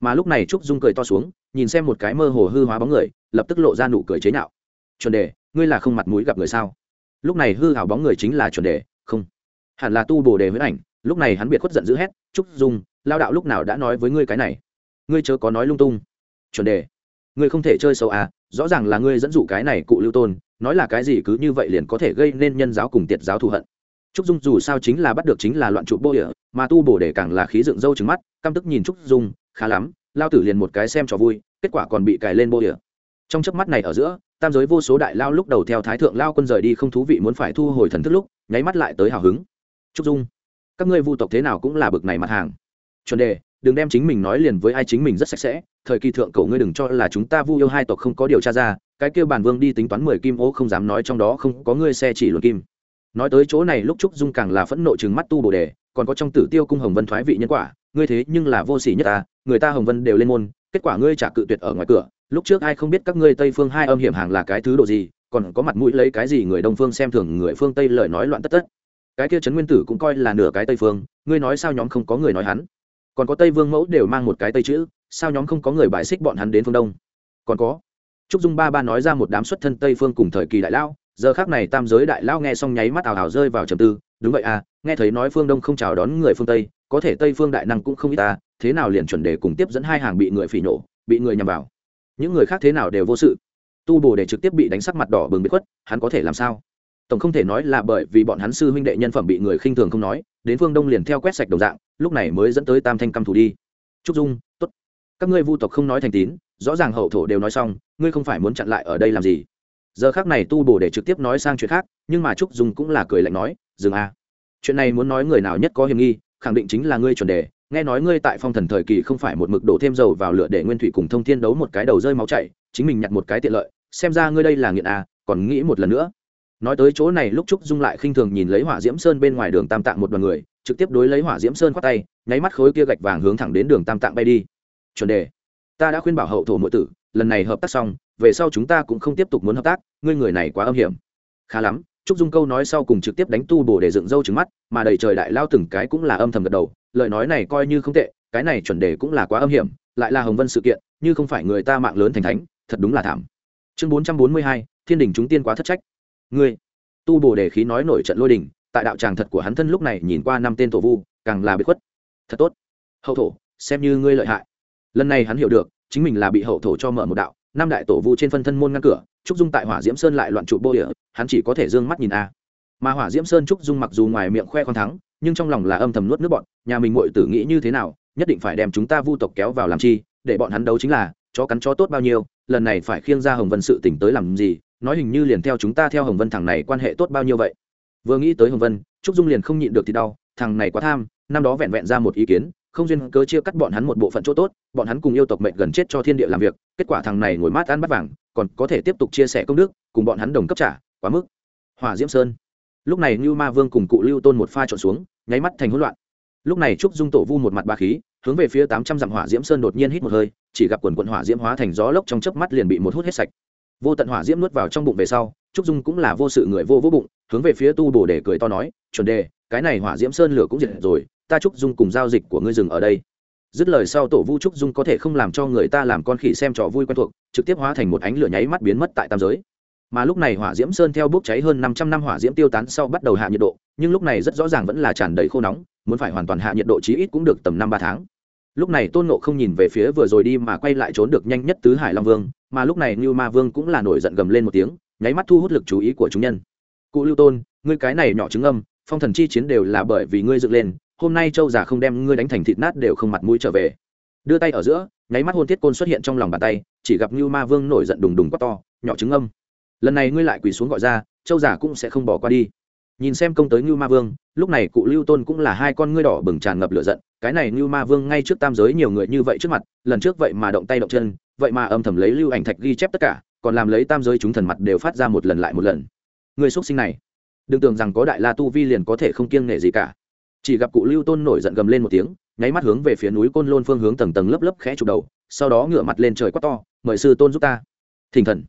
Mà lúc này trúc dung cười to xuống, nhìn xem một cái mơ hồ hư hóa bóng người, lập tức lộ ra nụ cười chế nhạo. Chuẩn đề, ngươi là không mặt mũi gặp người sao? Lúc này hư hảo bóng người chính là chuẩn đề, không. Hẳn là tu bồ đề huyễn ảnh. Lúc này hắn biệt khuất giận dữ hét, trúc dung, lao đạo lúc nào đã nói với ngươi cái này? Ngươi chớ có nói lung tung. Chuẩn đề ngươi không thể chơi xấu à rõ ràng là ngươi dẫn dụ cái này cụ lưu tôn, nói là cái gì cứ như vậy liền có thể gây nên nhân giáo cùng tiệt giáo thù hận. Trúc dung dù sao chính là bắt được chính là loạn trụ bô địa, mà tu bổ để càng là khí dựng râu trứng mắt, căm tức nhìn trúc dung, khá lắm, lao tử liền một cái xem trò vui, kết quả còn bị cài lên bô địa. Trong chớp mắt này ở giữa, tam giới vô số đại lao lúc đầu theo thái thượng lao quân rời đi không thú vị muốn phải thu hồi thần thức lúc, nháy mắt lại tới hào hứng. Trúc dung, các ngươi vu tộc thế nào cũng là bực này mặt hàng. Chuẩn đề đừng đem chính mình nói liền với ai chính mình rất sạch sẽ, thời kỳ thượng cổ ngươi đừng cho là chúng ta vu yêu hai tộc không có điều tra ra, cái kêu bản vương đi tính toán mười kim ô không dám nói trong đó không có ngươi xe chỉ luận kim. Nói tới chỗ này lúc trúc dung càng là phẫn nộ chừng mắt tu bồ đề, còn có trong tử tiêu cung hồng vân thoái vị nhân quả, ngươi thế nhưng là vô sỉ nhất ta, người ta hồng vân đều lên môn, kết quả ngươi trả cự tuyệt ở ngoài cửa, lúc trước ai không biết các ngươi tây phương hai âm hiểm hàng là cái thứ độ gì, còn có mặt mũi lấy cái gì người đông phương xem thường người phương tây lời nói loạn tất tất. Cái kia trấn nguyên tử cũng coi là nửa cái tây phương, ngươi nói sao nhóm không có người nói hắn? Còn có tây vương mẫu đều mang một cái tây chữ sao nhóm không có người bài xích bọn hắn đến phương đông còn có trúc dung ba ba nói ra một đám xuất thân tây phương cùng thời kỳ đại lao giờ khác này tam giới đại lao nghe xong nháy mắt ảo ảo rơi vào trầm tư đúng vậy à nghe thấy nói phương đông không chào đón người phương tây có thể tây phương đại năng cũng không ít ta thế nào liền chuẩn đề cùng tiếp dẫn hai hàng bị người phỉ nổ bị người nhằm vào những người khác thế nào đều vô sự tu bồ để trực tiếp bị đánh sắc mặt đỏ bừng bị khuất hắn có thể làm sao tổng không thể nói là bởi vì bọn hắn sư huynh đệ nhân phẩm bị người khinh thường không nói, đến phương đông liền theo quét sạch đồng dạng, lúc này mới dẫn tới tam thanh căm thủ đi. Trúc dung, tốt. Các ngươi vu tộc không nói thành tín, rõ ràng hậu thổ đều nói xong, ngươi không phải muốn chặn lại ở đây làm gì? Giờ khác này tu bổ để trực tiếp nói sang chuyện khác, nhưng mà trúc dung cũng là cười lạnh nói, dừng a. Chuyện này muốn nói người nào nhất có hiểm nghi, khẳng định chính là ngươi chuẩn đề. Nghe nói ngươi tại phong thần thời kỳ không phải một mực đổ thêm dầu vào lửa để nguyên thủy cùng thông thiên đấu một cái đầu rơi máu chảy, chính mình nhặt một cái tiện lợi, xem ra ngươi đây là nghiện a, còn nghĩ một lần nữa nói tới chỗ này lúc trúc dung lại khinh thường nhìn lấy hỏa diễm sơn bên ngoài đường tam tạng một đoàn người, trực tiếp đối lấy hỏa diễm sơn khoát tay, nháy mắt khối kia gạch vàng hướng thẳng đến đường tam tạng bay đi. Chuẩn đề, ta đã khuyên bảo hậu thổ nội tử, lần này hợp tác xong, về sau chúng ta cũng không tiếp tục muốn hợp tác, ngươi người này quá âm hiểm. Khá lắm. Trúc dung câu nói sau cùng trực tiếp đánh tu bổ để dựng râu trứng mắt, mà đầy trời đại lao từng cái cũng là âm thầm gật đầu, lời nói này coi như không tệ, cái này chuẩn đề cũng là quá âm hiểm, lại là hồng vân sự kiện, như không phải người ta mạng lớn thành thánh, thật đúng là thảm. Chương bốn trăm bốn mươi hai, thiên đình chúng tiên quá thất trách ngươi. Tu bổ đề khí nói nổi trận lôi đình, tại đạo tràng thật của hắn thân lúc này nhìn qua năm tên tổ vu, càng là bị khuất. Thật tốt. Hậu thổ, xem như ngươi lợi hại. Lần này hắn hiểu được, chính mình là bị hậu thổ cho mở một đạo, năm đại tổ vu trên phân thân môn ngăn cửa, trúc dung tại hỏa diễm sơn lại loạn trụ bô địa, hắn chỉ có thể d ư ơ n g mắt nhìn a. Mà hỏa diễm sơn trúc dung mặc dù ngoài miệng khoe con thắng, nhưng trong lòng là âm thầm nuốt nước bọn, nhà mình mội tử nghĩ như thế nào, nhất định phải đem chúng ta vu tộc kéo vào làm chi, để bọn hắn đấu chính là, chó cắn chó tốt bao nhiêu, lần này phải khiêng ra hồng vân sự tỉnh tới làm gì nói hình như liền theo chúng ta theo hồng vân thằng này quan hệ tốt bao nhiêu vậy? Vừa nghĩ tới hồng vân, trúc dung liền không nhịn được thì đau, thằng này quá tham, năm đó vẹn vẹn ra một ý kiến, không duyên cớ chia cắt bọn hắn một bộ phận chỗ tốt, bọn hắn cùng yêu tộc mệnh gần chết cho thiên địa làm việc, kết quả thằng này ngồi mát ăn bắt vàng, còn có thể tiếp tục chia sẻ công đức, cùng bọn hắn đồng cấp trả, quá mức. Hỏa diễm sơn. Lúc này như ma vương cùng cụ lưu tôn một pha trộn xuống, nháy mắt thành hỗn loạn. Lúc này trúc dung tổ vu một mặt ba khí, hướng về phía tám trăm dặm hỏa diễm sơn đột nhiên hít một hơi, chỉ gặp quần quận hỏa diễm hóa thành gió lốc trong chớp mắt liền bị một hút hết sạch vô tận hỏa diễm nuốt vào trong bụng về sau, trúc dung cũng là vô sự người vô vô bụng, hướng về phía tu bồ để cười to nói, chuẩn đề, cái này hỏa diễm sơn lửa cũng diệt rồi, ta trúc dung cùng giao dịch của ngươi dừng ở đây. Dứt lời sau tổ vu trúc dung có thể không làm cho người ta làm con khỉ xem trò vui quen thuộc, trực tiếp hóa thành một ánh lửa nháy mắt biến mất tại tam giới. Mà lúc này hỏa diễm sơn theo bốc cháy hơn năm trăm năm hỏa diễm tiêu tán sau bắt đầu hạ nhiệt độ, nhưng lúc này rất rõ ràng vẫn là tràn đầy khô nóng, muốn phải hoàn toàn hạ nhiệt độ chí ít cũng được tầm năm ba tháng lúc này tôn nộ không nhìn về phía vừa rồi đi mà quay lại trốn được nhanh nhất tứ hải long vương, mà lúc này như ma vương cũng là nổi giận gầm lên một tiếng, nháy mắt thu hút lực chú ý của chúng nhân. Cụ lưu tôn, ngươi cái này nhỏ trứng âm phong thần chi chiến đều là bởi vì ngươi dựng lên, hôm nay châu già không đem ngươi đánh thành thịt nát đều không mặt mũi trở về. Đưa tay ở giữa, nháy mắt hôn thiết côn xuất hiện trong lòng bàn tay, chỉ gặp như ma vương nổi giận đùng đùng quát to, nhỏ trứng âm lần này ngươi lại quỳ xuống gọi ra, châu già cũng sẽ không bỏ qua đi nhìn xem công tới như ma vương, lúc này cụ lưu tôn cũng là hai con ngươi đỏ bừng tràn ngập lửa giận, cái này như ma vương ngay trước tam giới nhiều người như vậy trước mặt, lần trước vậy mà động tay động chân, vậy mà âm thầm lấy lưu ảnh thạch ghi chép tất cả, còn làm lấy tam giới chúng thần mặt đều phát ra một lần lại một lần. Người xuất sinh này, đừng tưởng rằng có đại la tu vi liền có thể không kiêng nể gì cả. Chỉ gặp cụ lưu tôn nổi giận gầm lên một tiếng, nháy mắt hướng về phía núi côn lôn phương hướng tầng tầng lớp lớp khẽ chụp đầu, sau đó ngửa mặt lên trời quát to, mời sư tôn giúp ta. Thỉnh thần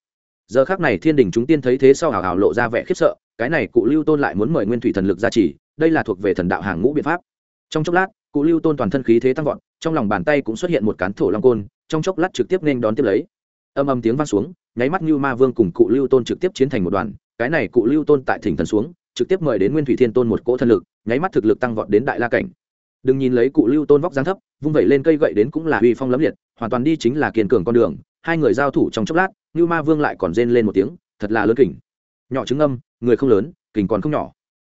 giờ khác này thiên đình chúng tiên thấy thế sau hào hào lộ ra vẻ khiếp sợ, cái này cụ lưu tôn lại muốn mời nguyên thủy thần lực ra chỉ đây là thuộc về thần đạo hàng ngũ biện pháp. Trong chốc lát, cụ lưu tôn toàn thân khí thế tăng vọt, trong lòng bàn tay cũng xuất hiện một cán thổ long côn, trong chốc lát trực tiếp nên đón tiếp lấy. Âm âm tiếng vang xuống, nháy mắt như ma vương cùng cụ lưu tôn trực tiếp chiến thành một đoàn, cái này cụ lưu tôn tại thỉnh thần xuống, trực tiếp mời đến nguyên thủy thiên tôn một cỗ thần lực, nháy mắt thực lực tăng vọt đến đại la cảnh. Đừng nhìn lấy cụ lưu tôn vóc dáng thấp, vung vẩy lên cây gậy đến cũng là uy phong lấm liệt, hoàn toàn đi chính là kiên cường con đường, hai người giao thủ trong chốc lát như ma vương lại còn rên lên một tiếng, thật là lớn kỉnh nhỏ trứng âm người không lớn, kình còn không nhỏ.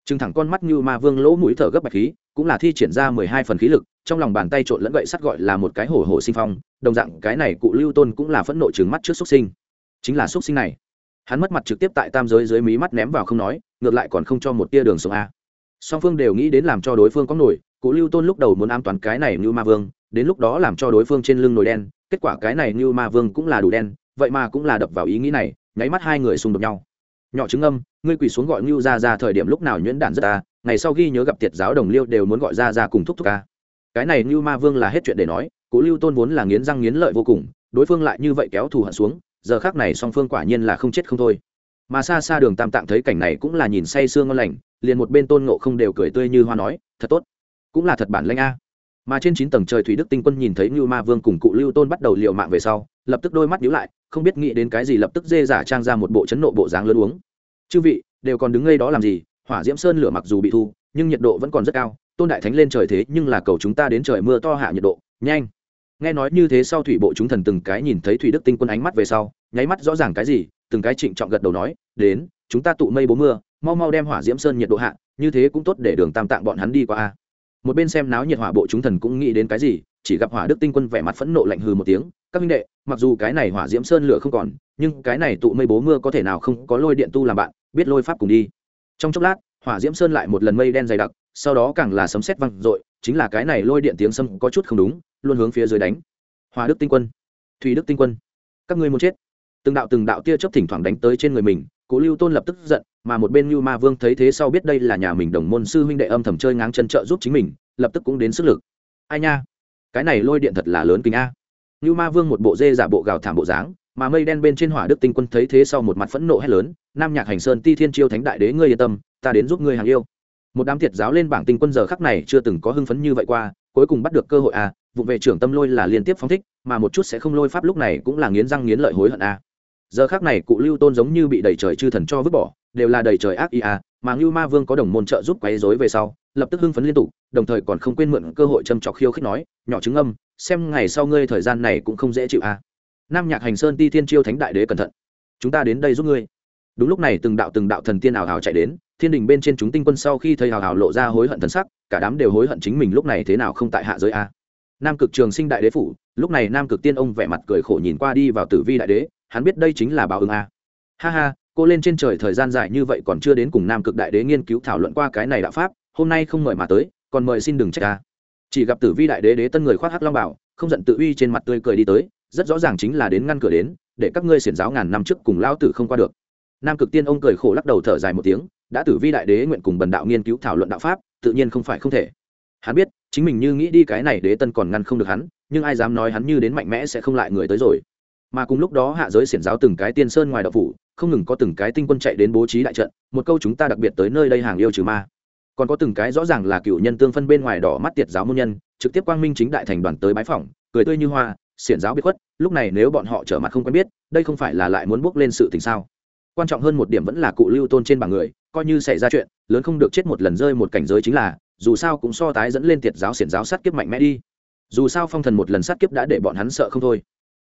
Trừng thẳng con mắt như ma vương lỗ mũi thở gấp bạch khí, cũng là thi triển ra mười hai phần khí lực, trong lòng bàn tay trộn lẫn gậy sắt gọi là một cái hổ hổ sinh phong, đồng dạng cái này cụ lưu tôn cũng là phẫn nộ trừng mắt trước xuất sinh. Chính là xuất sinh này. Hắn mất mặt trực tiếp tại tam giới dưới mí mắt ném vào không nói, ngược lại còn không cho một tia đường sống a. Song phương đều nghĩ đến làm cho đối phương có nổi, cụ lưu tôn lúc đầu muốn ám toán cái này như ma vương, đến lúc đó làm cho đối phương trên lưng nổi đen, kết quả cái này như ma vương cũng là đủ đen vậy mà cũng là đập vào ý nghĩ này, nháy mắt hai người xung đột nhau. Nhỏ trứng âm, ngươi quỳ xuống gọi ngưu ra ra thời điểm lúc nào nhuyễn đản rất ta, ngày sau ghi nhớ gặp tiệt giáo đồng liêu đều muốn gọi ra ra cùng thúc thúc ca cái này ngưu ma vương là hết chuyện để nói cụ lưu tôn vốn là nghiến răng nghiến lợi vô cùng, đối phương lại như vậy kéo thù hận xuống, giờ khác này song phương quả nhiên là không chết không thôi. Mà xa xa đường tam tạng thấy cảnh này cũng là nhìn say sương ngon lành, liền một bên tôn ngộ không đều cười tươi như hoa nói, thật tốt, cũng là thật bản lanh a mà trên chín tầng trời thủy đức tinh quân nhìn thấy như ma vương cùng cụ lưu tôn bắt đầu liều mạng về sau, lập tức đôi mắt nhíu lại, không biết nghĩ đến cái gì lập tức dê giả trang ra một bộ chấn nộ bộ dáng lớn uống. Chư vị, đều còn đứng ngây đó làm gì? Hỏa diễm sơn lửa mặc dù bị thu, nhưng nhiệt độ vẫn còn rất cao, tôn đại thánh lên trời thế nhưng là cầu chúng ta đến trời mưa to hạ nhiệt độ, nhanh. Nghe nói như thế sau thủy bộ chúng thần từng cái nhìn thấy thủy đức tinh quân ánh mắt về sau, nháy mắt rõ ràng cái gì, từng cái trịnh trọng gật đầu nói, đến, chúng ta tụ mây bố mưa, mau mau đem hỏa diễm sơn nhiệt độ hạ, như thế cũng tốt để đường tam tạng bọn hắn đi qua a một bên xem náo nhiệt hỏa bộ chúng thần cũng nghĩ đến cái gì, chỉ gặp hỏa đức tinh quân vẻ mặt phẫn nộ lạnh hừ một tiếng, các minh đệ, mặc dù cái này hỏa diễm sơn lửa không còn, nhưng cái này tụ mây bố mưa có thể nào không có lôi điện tu làm bạn, biết lôi pháp cùng đi. Trong chốc lát, hỏa diễm sơn lại một lần mây đen dày đặc, sau đó càng là sấm sét văng r chính là cái này lôi điện tiếng sâm có chút không đúng, luôn hướng phía dưới đánh. Hỏa đức tinh quân, thủy đức tinh quân, các ngươi muốn chết. Từng đạo từng đạo tia chớp thỉnh thoảng đánh tới trên người mình cố lưu tôn lập tức giận, mà một bên lưu ma vương thấy thế sau biết đây là nhà mình đồng môn sư huynh đệ âm thầm chơi ngáng chân trợ giúp chính mình, lập tức cũng đến sức lực. Ai nha, cái này lôi điện thật là lớn kính a. Lưu ma vương một bộ dê giả bộ gào thảm bộ dáng, mà mây đen bên trên hỏa đức tinh quân thấy thế sau một mặt phẫn nộ hét lớn, nam nhạc hành sơn, ti thiên chiêu thánh đại đế, ngươi yên tâm, ta đến giúp ngươi hàng yêu. Một đám thiệt giáo lên bảng tinh quân giờ khắc này chưa từng có hưng phấn như vậy qua, cuối cùng bắt được cơ hội a vụ về trưởng tâm lôi là liên tiếp phóng thích, mà một chút sẽ không lôi pháp lúc này cũng là nghiến răng nghiến lợi hối hận a giờ khác này cụ lưu tôn giống như bị đầy trời chư thần cho vứt bỏ, đều là đầy trời ác ý à mà ngưu ma vương có đồng môn trợ giúp quấy dối về sau, lập tức hưng phấn liên tục, đồng thời còn không quên mượn cơ hội châm trọc khiêu khích nói, nhỏ chứng âm, xem ngày sau ngươi thời gian này cũng không dễ chịu a nam nhạc hành sơn ti thiên chiêu thánh đại đế cẩn thận. Chúng ta đến đây giúp ngươi. Đúng lúc này từng đạo từng đạo thần tiên ảo hào chạy đến, thiên đình bên trên chúng tinh quân sau khi thấy hào hào lộ ra hối hận thần sắc, cả đám đều hối hận chính mình lúc này thế nào không tại hạ giới a nam cực trường sinh đại đế phủ, lúc này nam cực tiên ông vẻ mặt cười khổ nhìn qua đi vào tử vi đại đế hắn biết đây chính là báo ứng a. Ha ha, cô lên trên trời thời gian dài như vậy còn chưa đến cùng nam cực đại đế nghiên cứu thảo luận qua cái này đạo pháp, hôm nay không mời mà tới, còn mời xin đừng trách ta. Chỉ gặp tử vi đại đế đế tân người khoác hắc long bảo, không giận tự uy trên mặt tươi cười đi tới, rất rõ ràng chính là đến ngăn cửa đến, để các ngươi xiển giáo ngàn năm trước cùng lao tử không qua được. Nam cực tiên ông cười khổ lắc đầu thở dài một tiếng, đã tử vi đại đế nguyện cùng bần đạo nghiên cứu thảo luận đạo pháp, tự nhiên không phải không thể. Hắn biết, chính mình như nghĩ đi cái này đế tân còn ngăn không được hắn, nhưng ai dám nói hắn như đến mạnh mẽ sẽ không lại người tới rồi mà cùng lúc đó hạ giới xiển giáo từng cái tiên sơn ngoài đạo phủ, không ngừng có từng cái tinh quân chạy đến bố trí đại trận, một câu chúng ta đặc biệt tới nơi đây hàng yêu trừ ma. Còn có từng cái rõ ràng là cựu nhân tương phân bên ngoài đỏ mắt tiệt giáo môn nhân, trực tiếp quang minh chính đại thành đoàn tới bái phỏng, cười tươi như hoa, xiển giáo biết khuất, lúc này nếu bọn họ trở mặt không quen biết, đây không phải là lại muốn bước lên sự tình sao? Quan trọng hơn một điểm vẫn là cụ lưu tôn trên bảng người, coi như xảy ra chuyện, lớn không được chết một lần rơi một cảnh giới chính là, dù sao cũng so tái dẫn lên tiệt giáo xiển giáo sát kiếp mạnh mẽ đi. Dù sao phong thần một lần sát kiếp đã để bọn hắn sợ không thôi.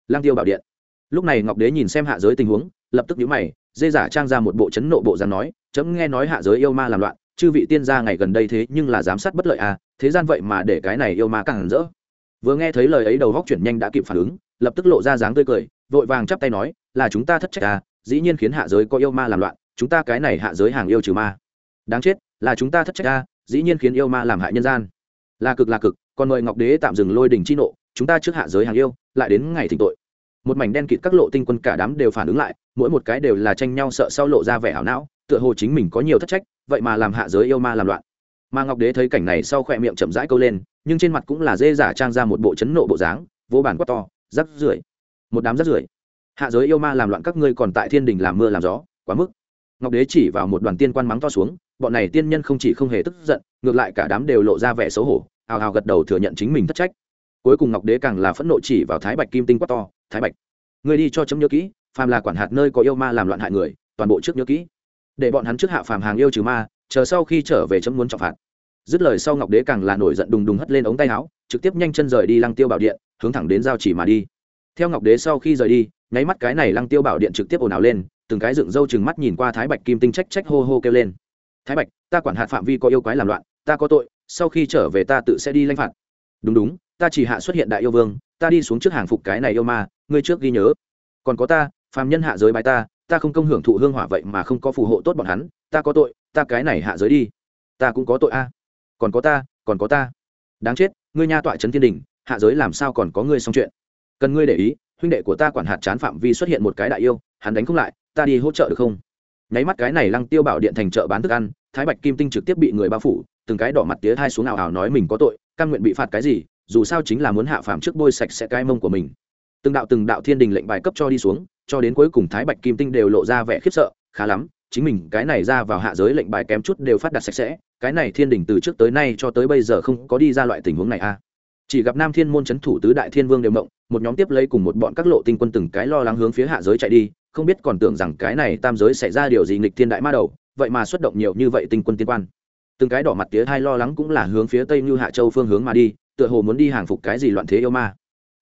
Lang tiêu bảo điện lúc này ngọc đế nhìn xem hạ giới tình huống, lập tức nhíu mày, dê giả trang ra một bộ chấn nộ bộ dáng nói, chấm nghe nói hạ giới yêu ma làm loạn, chư vị tiên gia ngày gần đây thế nhưng là giám sát bất lợi à thế gian vậy mà để cái này yêu ma càng rỡ. Vừa nghe thấy lời ấy đầu góc chuyển nhanh đã kịp phản ứng, lập tức lộ ra dáng tươi cười, vội vàng chắp tay nói, là chúng ta thất trách à dĩ nhiên khiến hạ giới có yêu ma làm loạn, chúng ta cái này hạ giới hàng yêu trừ ma. Đáng chết, là chúng ta thất trách à dĩ nhiên khiến yêu ma làm hại nhân gian. Là cực là cực, còn mời ngọc đế tạm dừng lôi đình chi nộ, chúng ta trước hạ giới hàng yêu, lại đến ngày thỉnh tội một mảnh đen kịt các lộ tinh quân cả đám đều phản ứng lại, mỗi một cái đều là tranh nhau sợ sau lộ ra vẻ hảo não, tựa hồ chính mình có nhiều thất trách, vậy mà làm hạ giới yêu ma làm loạn. Mà ngọc đế thấy cảnh này sau khỏe miệng chậm rãi câu lên, nhưng trên mặt cũng là dê giả trang ra một bộ chấn nộ bộ dáng, vô bản quát to, rắc rưởi, một đám rắc rưởi. Hạ giới yêu ma làm loạn các ngươi còn tại thiên đình làm mưa làm gió, quá mức. Ngọc đế chỉ vào một đoàn tiên quan mắng to xuống, bọn này tiên nhân không chỉ không hề tức giận, ngược lại cả đám đều lộ ra vẻ xấu hổ, hào hào gật đầu thừa nhận chính mình thất trách cuối cùng ngọc đế càng là phẫn nộ chỉ vào thái bạch kim tinh quát to, thái bạch người đi cho chấm nhớ kỹ, phàm là quản hạt nơi có yêu ma làm loạn hại người, toàn bộ trước nhớ kỹ. Để bọn hắn trước hạ phàm hàng yêu trừ ma, chờ sau khi trở về chấm muốn trọng phạt. Dứt lời sau ngọc đế càng là nổi giận đùng đùng hất lên ống tay áo, trực tiếp nhanh chân rời đi lăng tiêu bảo điện, hướng thẳng đến giao chỉ mà đi. Theo ngọc đế sau khi rời đi, nháy mắt cái này lăng tiêu bảo điện trực tiếp ồn ào lên, từng cái dựng râu chừng mắt nhìn qua thái bạch kim tinh trách trách hô hô kêu lên. Thái bạch, ta quản hạt phạm vi có yêu quái làm loạn, ta có tội, sau khi trở về ta tự sẽ đi lanh phạt. Đúng đúng ta chỉ hạ xuất hiện đại yêu vương, ta đi xuống trước hàng phục cái này yêu ma, ngươi trước ghi nhớ. Còn có ta, phàm nhân hạ giới bài ta ta không công hưởng thụ hương hỏa vậy mà không có phù hộ tốt bọn hắn, ta có tội, ta cái này hạ giới đi. Ta cũng có tội a. Còn có ta, còn có ta. Đáng chết, ngươi nha tọa trấn thiên đình, hạ giới làm sao còn có ngươi xong chuyện? Cần ngươi để ý, huynh đệ của ta quản hạt chán phạm vi xuất hiện một cái đại yêu, hắn đánh không lại, ta đi hỗ trợ được không? Nháy mắt cái này lăng tiêu bảo điện thành chợ bán thức ăn, thái bạch kim tinh trực tiếp bị người bao phủ, từng cái đỏ mặt tía thai xuống ảo ảo nói mình có tội căn nguyện bị phạt cái gì dù sao chính là muốn hạ phàm trước bôi sạch sẽ cái mông của mình từng đạo từng đạo thiên đình lệnh bài cấp cho đi xuống cho đến cuối cùng thái bạch kim tinh đều lộ ra vẻ khiếp sợ khá lắm chính mình cái này ra vào hạ giới lệnh bài kém chút đều phát đạt sạch sẽ cái này thiên đình từ trước tới nay cho tới bây giờ không có đi ra loại tình huống này a à. chỉ gặp nam thiên môn c h ấ n thủ tứ đại thiên vương đều mộng, một nhóm tiếp lấy cùng một bọn các lộ tinh quân từng cái lo lắng hướng phía hạ giới chạy đi không biết còn tưởng rằng cái này tam giới xảy ra điều gì nghịch thiên đại ma đầu vậy mà xuất động nhiều như vậy tinh quân tiên quan từng cái đỏ mặt tía hai lo lắng cũng là hướng phía tây như hạ châu phương hướng mà đi tựa hồ muốn đi hàng phục cái gì loạn thế yêu ma.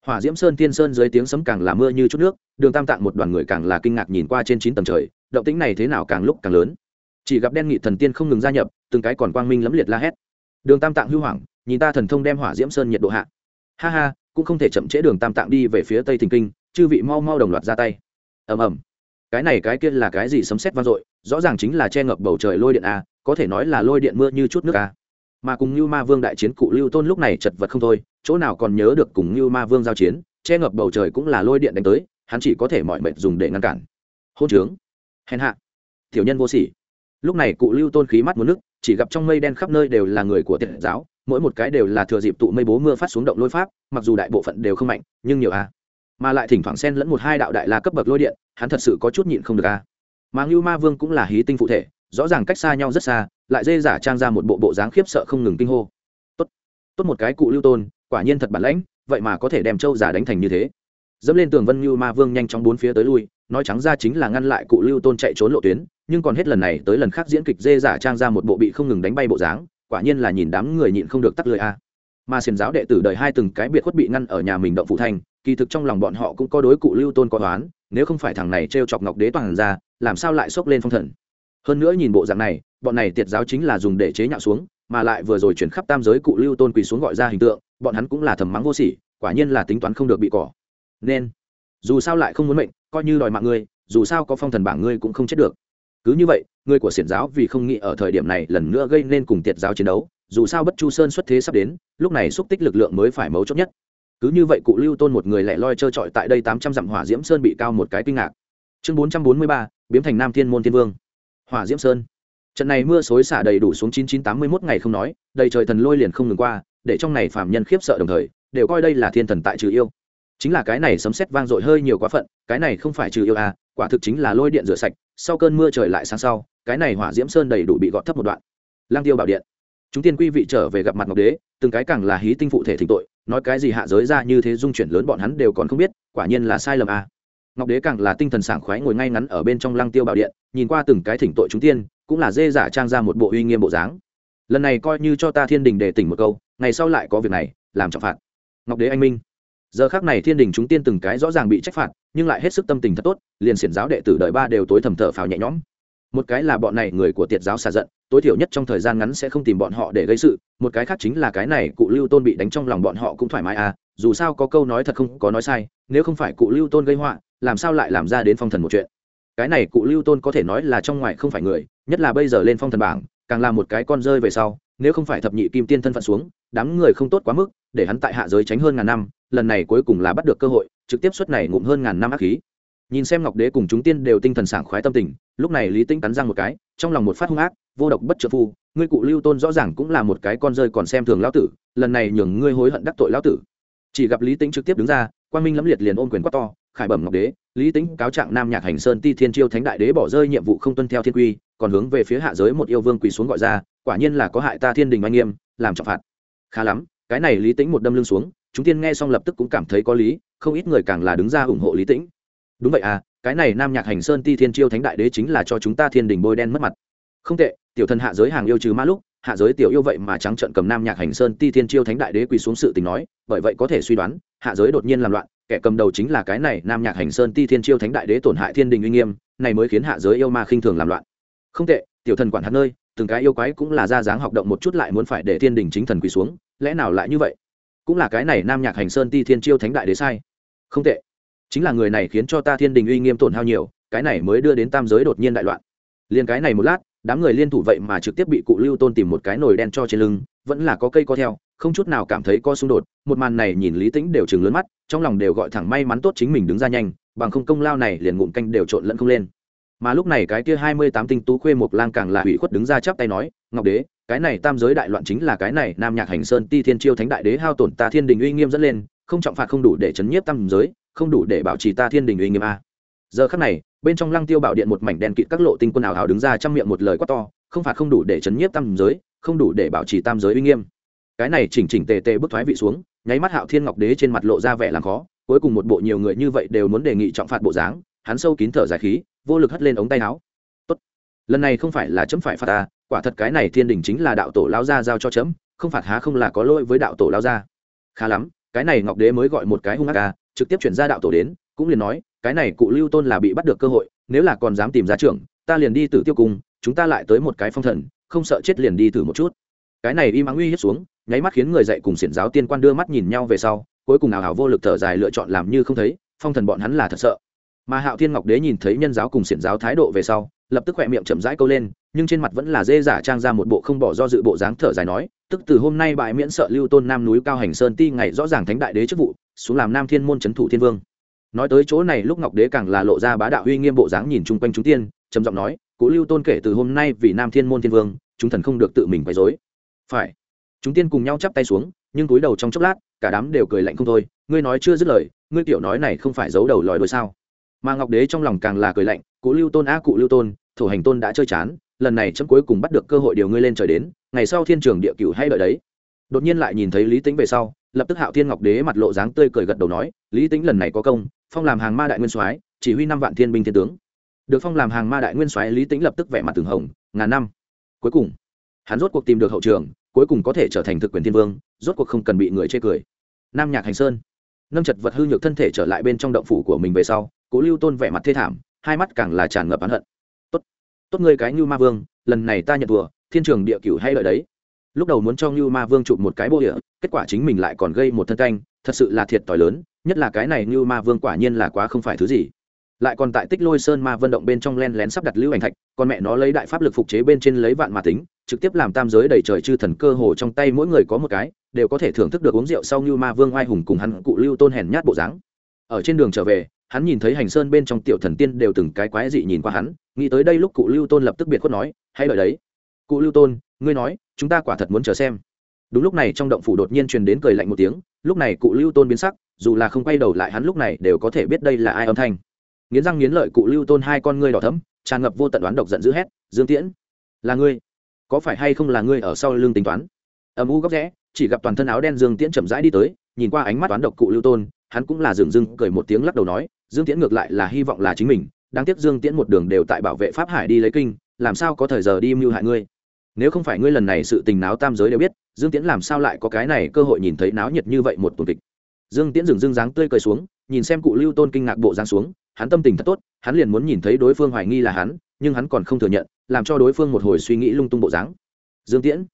Hỏa diễm sơn tiên sơn dưới tiếng sấm càng là mưa như chút nước, đường tam tạng một đoàn người càng là kinh ngạc nhìn qua trên chín tầng trời, động tĩnh này thế nào càng lúc càng lớn. Chỉ gặp đen nghị thần tiên không ngừng gia nhập, từng cái còn quang minh lẫm liệt la hét. Đường tam tạng hư hoảng, nhìn ta thần thông đem hỏa diễm sơn nhiệt độ hạ. Ha ha, cũng không thể chậm trễ đường tam tạng đi về phía tây thình kinh, chư vị mau mau đồng loạt ra tay. Ầm ầm. Cái này cái kia là cái gì sấm sét vang dội, rõ ràng chính là che ngập bầu trời lôi điện a có thể nói là lôi điện mưa như chút nước a mà cùng như ma vương đại chiến cụ lưu tôn lúc này chật vật không thôi, chỗ nào còn nhớ được cùng như ma vương giao chiến, che ngập bầu trời cũng là lôi điện đánh tới, hắn chỉ có thể mọi mệnh dùng để ngăn cản. Hôn trướng. Hèn hạ. Tiểu nhân vô sỉ. Lúc này cụ lưu tôn khí mắt muốn nước chỉ gặp trong mây đen khắp nơi đều là người của tiện giáo, mỗi một cái đều là thừa dịp tụ mây bố mưa phát xuống động lôi pháp, mặc dù đại bộ phận đều không mạnh, nhưng nhiều a. Mà lại thỉnh thoảng xen lẫn một hai đạo đại la cấp bậc lôi điện, hắn thật sự có chút nhịn không được a. Mà ngưu ma vương cũng là hí tinh phụ thể, rõ ràng cách xa nhau rất xa lại dê giả trang ra một bộ bộ dáng khiếp sợ không ngừng kinh hô. Tốt tốt một cái cụ lưu tôn, quả nhiên thật bản lãnh, vậy mà có thể đem châu giả đánh thành như thế. Dẫm lên tường vân như ma vương nhanh chóng bốn phía tới lui, nói trắng ra chính là ngăn lại cụ lưu tôn chạy trốn lộ tuyến, nhưng còn hết lần này tới lần khác diễn kịch dê giả trang ra một bộ bị không ngừng đánh bay bộ dáng, quả nhiên là nhìn đám người nhịn không được tắt lười a. Mà xiền giáo đệ tử đời hai từng cái biệt khuất bị ngăn ở nhà mình động phụ thành, kỳ thực trong lòng bọn họ cũng có đối cụ lưu tôn có toán nếu không phải thằng này t chọc ngọc đế toàn ra, làm sao lại xốc lên phong thần? Hơn nữa nhìn bộ dạng này, bọn này tiệt giáo chính là dùng để chế nhạo xuống, mà lại vừa rồi chuyển khắp tam giới cụ lưu tôn quỳ xuống gọi ra hình tượng, bọn hắn cũng là thầm mắng vô sỉ, quả nhiên là tính toán không được bị cỏ. Nên, dù sao lại không muốn mệnh, coi như đòi mạng ngươi, dù sao có phong thần bảng ngươi cũng không chết được. Cứ như vậy, ngươi của xiển giáo vì không nghĩ ở thời điểm này lần nữa gây nên cùng tiệt giáo chiến đấu, dù sao bất chu sơn xuất thế sắp đến, lúc này xúc tích lực lượng mới phải mấu chốt nhất. Cứ như vậy cụ lưu tôn một người lẻ loi trơ trọi tại đây tám trăm dặm hỏa diễm sơn bị cao một cái kinh ngạc. Chương bốn trăm bốn mươi ba, biếm thành nam thiên môn thiên vương hỏa diễm sơn. Trận này mưa xối xả đầy đủ xuống chín chín tám mươi mốt ngày không nói, đầy trời thần lôi liền không ngừng qua, để trong này phạm nhân khiếp sợ đồng thời, đều coi đây là thiên thần tại trừ yêu. Chính là cái này sấm sét vang dội hơi nhiều quá phận, cái này không phải trừ yêu à quả thực chính là lôi điện rửa sạch, sau cơn mưa trời lại sáng sau, cái này hỏa diễm sơn đầy đủ bị gọt thấp một đoạn. Lang tiêu bảo điện. Chúng tiên quy vị trở về gặp mặt ngọc đế, từng cái càng là hí tinh phụ thể thỉnh tội, nói cái gì hạ giới ra như thế dung chuyển lớn bọn hắn đều còn không biết, quả nhiên là sai lầm à ngọc đế càng là tinh thần sảng khoái ngồi ngay ngắn ở bên trong lăng tiêu bảo điện, nhìn qua từng cái thỉnh tội chúng tiên, cũng là dê giả trang ra một bộ uy nghiêm bộ dáng. Lần này coi như cho ta thiên đình để tỉnh một câu, ngày sau lại có việc này, làm trọng phạt. Ngọc đế anh minh. Giờ khác này thiên đình chúng tiên từng cái rõ ràng bị trách phạt, nhưng lại hết sức tâm tình thật tốt, liền xiển giáo đệ tử đợi ba đều tối thầm thở phào nhẹ nhõm. Một cái là bọn này người của tiệt giáo xả giận, tối thiểu nhất trong thời gian ngắn sẽ không tìm bọn họ để gây sự, một cái khác chính là cái này cụ lưu tôn bị đánh trong lòng bọn họ cũng thoải mái à dù sao có câu nói thật không có nói sai, nếu không phải cụ lưu tôn gây họa làm sao lại làm ra đến phong thần một chuyện? Cái này cụ lưu tôn có thể nói là trong ngoài không phải người, nhất là bây giờ lên phong thần bảng, càng là một cái con rơi về sau, nếu không phải thập nhị kim tiên thân phận xuống, đám người không tốt quá mức, để hắn tại hạ giới tránh hơn ngàn năm, lần này cuối cùng là bắt được cơ hội, trực tiếp xuất này ngụm hơn ngàn năm ác khí. Nhìn xem ngọc đế cùng chúng tiên đều tinh thần sảng khoái tâm tình, lúc này lý tinh cắn răng một cái, trong lòng một phát hung ác, vô độc bất trợ phu, ngươi cụ lưu tôn rõ ràng cũng là một cái con rơi còn xem thường lão tử, lần này nhường ngươi hối hận đắc tội lão tử. Chỉ gặp lý tính trực tiếp đứng ra quan minh lẫm liệt liền ôm quyền quát to khải bẩm ngọc đế, lý tính cáo trạng nam nhạc hành sơn ti thiên chiêu thánh đại đế bỏ rơi nhiệm vụ không tuân theo thiên quy, còn hướng về phía hạ giới một yêu vương quỳ xuống gọi ra, quả nhiên là có hại ta thiên đình oanh nghiêm, làm trọng phạt. Khá lắm, cái này lý tính một đâm lưng xuống, chúng tiên nghe xong lập tức cũng cảm thấy có lý, không ít người càng là đứng ra ủng hộ lý tĩnh. Đúng vậy à cái này nam nhạc hành sơn ti thiên chiêu thánh đại đế chính là cho chúng ta thiên đình bôi đen mất mặt. Không tệ, tiểu thần hạ giới hàng yêu trừ ma lúc, hạ giới tiểu yêu vậy mà trắng trận cầm nam nhạc hành sơn ti thiên chiêu thánh đại đế quỳ xuống sự tình nói, bởi vậy có thể suy đoán, hạ giới đột nhiên làm loạn kẻ cầm đầu chính là cái này nam nhạc hành sơn ti thiên chiêu thánh đại đế tổn hại thiên đình uy nghiêm, này mới khiến hạ giới yêu ma khinh thường làm loạn. Không tệ, tiểu thần quản hạt nơi, từng cái yêu quái cũng là ra dáng học động một chút lại muốn phải để thiên đình chính thần quỳ xuống, lẽ nào lại như vậy? Cũng là cái này nam nhạc hành sơn ti thiên chiêu thánh đại đế sai. Không tệ. Chính là người này khiến cho ta thiên đình uy nghiêm tổn hao nhiều, cái này mới đưa đến tam giới đột nhiên đại loạn. Liền cái này một lát, đám người liên thủ vậy mà trực tiếp bị cụ lưu tôn tìm một cái nồi đen cho trên lưng, vẫn là có cây có theo, không chút nào cảm thấy có xung đột, một màn này nhìn lý tĩnh đều chừng lớn mắt trong lòng đều gọi thẳng may mắn tốt chính mình đứng ra nhanh, bằng không công lao này liền ngụm canh đều trộn lẫn không lên. Mà lúc này cái kia hai mươi tám tinh tú khuê một lang càng là hủy khuất đứng ra chắp tay nói, ngọc đế, cái này tam giới đại loạn chính là cái này, nam nhạc hành sơn, ti thiên chiêu thánh đại đế hao tổn ta thiên đình uy nghiêm dẫn lên, không trọng phạt không đủ để chấn nhiếp tam giới, không đủ để bảo trì ta thiên đình uy nghiêm a. Giờ khắc này, bên trong lăng tiêu bảo điện một mảnh đen kịt các lộ tinh quân ảo hào đứng ra chăm miệng một lời quát to, không phạt không đủ để chấn nhiếp tam giới, không đủ để bảo trì tam giới uy nghiêm. Cái này chỉnh chỉnh tề tề bức thoái vị xuống nháy mắt hạo thiên ngọc đế trên mặt lộ ra vẻ làm khó cuối cùng một bộ nhiều người như vậy đều muốn đề nghị trọng phạt bộ dáng hắn sâu kín thở dài khí vô lực hất lên ống tay áo. Tốt lần này không phải là chấm phải phạt ta quả thật cái này thiên đình chính là đạo tổ lao gia giao cho chấm không phạt há không là có lỗi với đạo tổ lao gia. Khá lắm cái này ngọc đế mới gọi một cái hung ác ca trực tiếp chuyển ra đạo tổ đến cũng liền nói cái này cụ lưu tôn là bị bắt được cơ hội nếu là còn dám tìm ra trưởng ta liền đi tử tiêu cùng, chúng ta lại tới một cái phong thần không sợ chết liền đi thử một chút. Cái này y mắng uy hiếp xuống nháy mắt khiến người dạy cùng xiển giáo tiên quan đưa mắt nhìn nhau về sau, cuối cùng nào hảo vô lực thở dài lựa chọn làm như không thấy, phong thần bọn hắn là thật sợ. Mà hạo thiên ngọc đế nhìn thấy nhân giáo cùng xiển giáo thái độ về sau, lập tức khỏe miệng chậm rãi câu lên, nhưng trên mặt vẫn là dê giả trang ra một bộ không bỏ do dự bộ dáng thở dài nói, tức từ hôm nay bại miễn sợ lưu tôn nam núi cao hành sơn ti ngày rõ ràng thánh đại đế chức vụ, xuống làm nam thiên môn c thủ thiên vương. Nói tới chỗ này, lúc ngọc đế càng là lộ ra bá đạo uy nghiêm bộ dáng nhìn chung quanh chúng tiên, trầm giọng nói cụ lưu tôn kể từ hôm nay vì nam thiên môn thiên vương, chúng thần không được tự mình quấy dối phải chúng tiên cùng nhau chắp tay xuống, nhưng cúi đầu trong chốc lát, cả đám đều cười lạnh không thôi. Ngươi nói chưa dứt lời, ngươi kiểu nói này không phải giấu đầu lòi đôi sao? Mà ngọc đế trong lòng càng là cười lạnh, cụ lưu tôn á, cụ lưu tôn thủ hành tôn đã chơi chán, lần này chấm cuối cùng bắt được cơ hội điều ngươi lên trời đến, ngày sau thiên trường địa cửu hay đợi đấy. Đột nhiên lại nhìn thấy lý tính về sau, lập tức hạo thiên ngọc đế mặt lộ dáng tươi cười gật đầu nói, lý tính lần này có công, phong làm hàng ma đại nguyên soái, chỉ huy năm vạn thiên binh thiên tướng. Được phong làm hàng ma đại nguyên soái, lý tính lập tức vẻ mặt từng hồng, ngàn năm. Cuối cùng, hắn rốt cuộc tìm được hậu trường cuối cùng có thể trở thành thực quyền thiên vương, rốt cuộc không cần bị người chê cười. Nam nhạc hành sơn. Nâng chật vật hư nhược thân thể trở lại bên trong động phủ của mình về sau, cố lưu tôn vẻ mặt thê thảm, hai mắt càng là tràn ngập oán hận. Tốt tốt ngươi cái như ma vương, lần này ta nhận thua, thiên trường địa cửu hay lợi đấy. Lúc đầu muốn cho như ma vương chụp một cái bô địa, kết quả chính mình lại còn gây một thân canh, thật sự là thiệt t lớn, nhất là cái này như ma vương quả nhiên là quá không phải thứ gì lại còn tại tích lôi sơn ma vận động bên trong len lén sắp đặt lưu ảnh thạch, con mẹ nó lấy đại pháp lực phục chế bên trên lấy vạn mà tính, trực tiếp làm tam giới đầy trời chư thần cơ hồ trong tay mỗi người có một cái, đều có thể thưởng thức được uống rượu sau như ma vương oai hùng cùng hắn cụ lưu tôn hèn nhát bộ dáng. Ở trên đường trở về, hắn nhìn thấy hành sơn bên trong tiểu thần tiên đều từng cái quái dị nhìn qua hắn, nghĩ tới đây lúc cụ lưu tôn lập tức biệt khuất nói hay đợi đấy. Cụ lưu tôn, ngươi nói, chúng ta quả thật muốn chờ xem. Đúng lúc này trong động phủ đột nhiên truyền đến cười lạnh một tiếng, lúc này cụ lưu tôn biến sắc, dù là không quay đầu lại hắn lúc này đều có thể biết đây là ai âm thanh nghiến răng nghiến lợi cụ lưu tôn hai con ngươi đỏ thấm tràn ngập vô tận đoán độc giận dữ hét, dương tiễn, là ngươi? Có phải hay không là ngươi ở sau lưng tính toán? Âm u góc rẽ, chỉ gặp toàn thân áo đen dương tiễn chậm rãi đi tới, nhìn qua ánh mắt toán độc cụ lưu tôn, hắn cũng là dừng dưng, cười một tiếng lắc đầu nói, dương tiễn ngược lại là hy vọng là chính mình, đáng tiếc dương tiễn một đường đều tại bảo vệ pháp hải đi lấy kinh, làm sao có thời giờ đi mưu hại ngươi? Nếu không phải ngươi lần này sự tình náo tam giới đều biết, dương tiễn làm sao lại có cái này cơ hội nhìn thấy náo nhiệt như vậy một tuần kịch? Dương tiễn dừng dưng dáng tươi cười xuống, nhìn xem cụ lưu tôn kinh ngạc bộ giang xuống hắn tâm tình thật tốt, hắn liền muốn nhìn thấy đối phương hoài nghi là hắn, nhưng hắn còn không thừa nhận, làm cho đối phương một hồi suy nghĩ lung tung bộ dáng. Dương tiễn,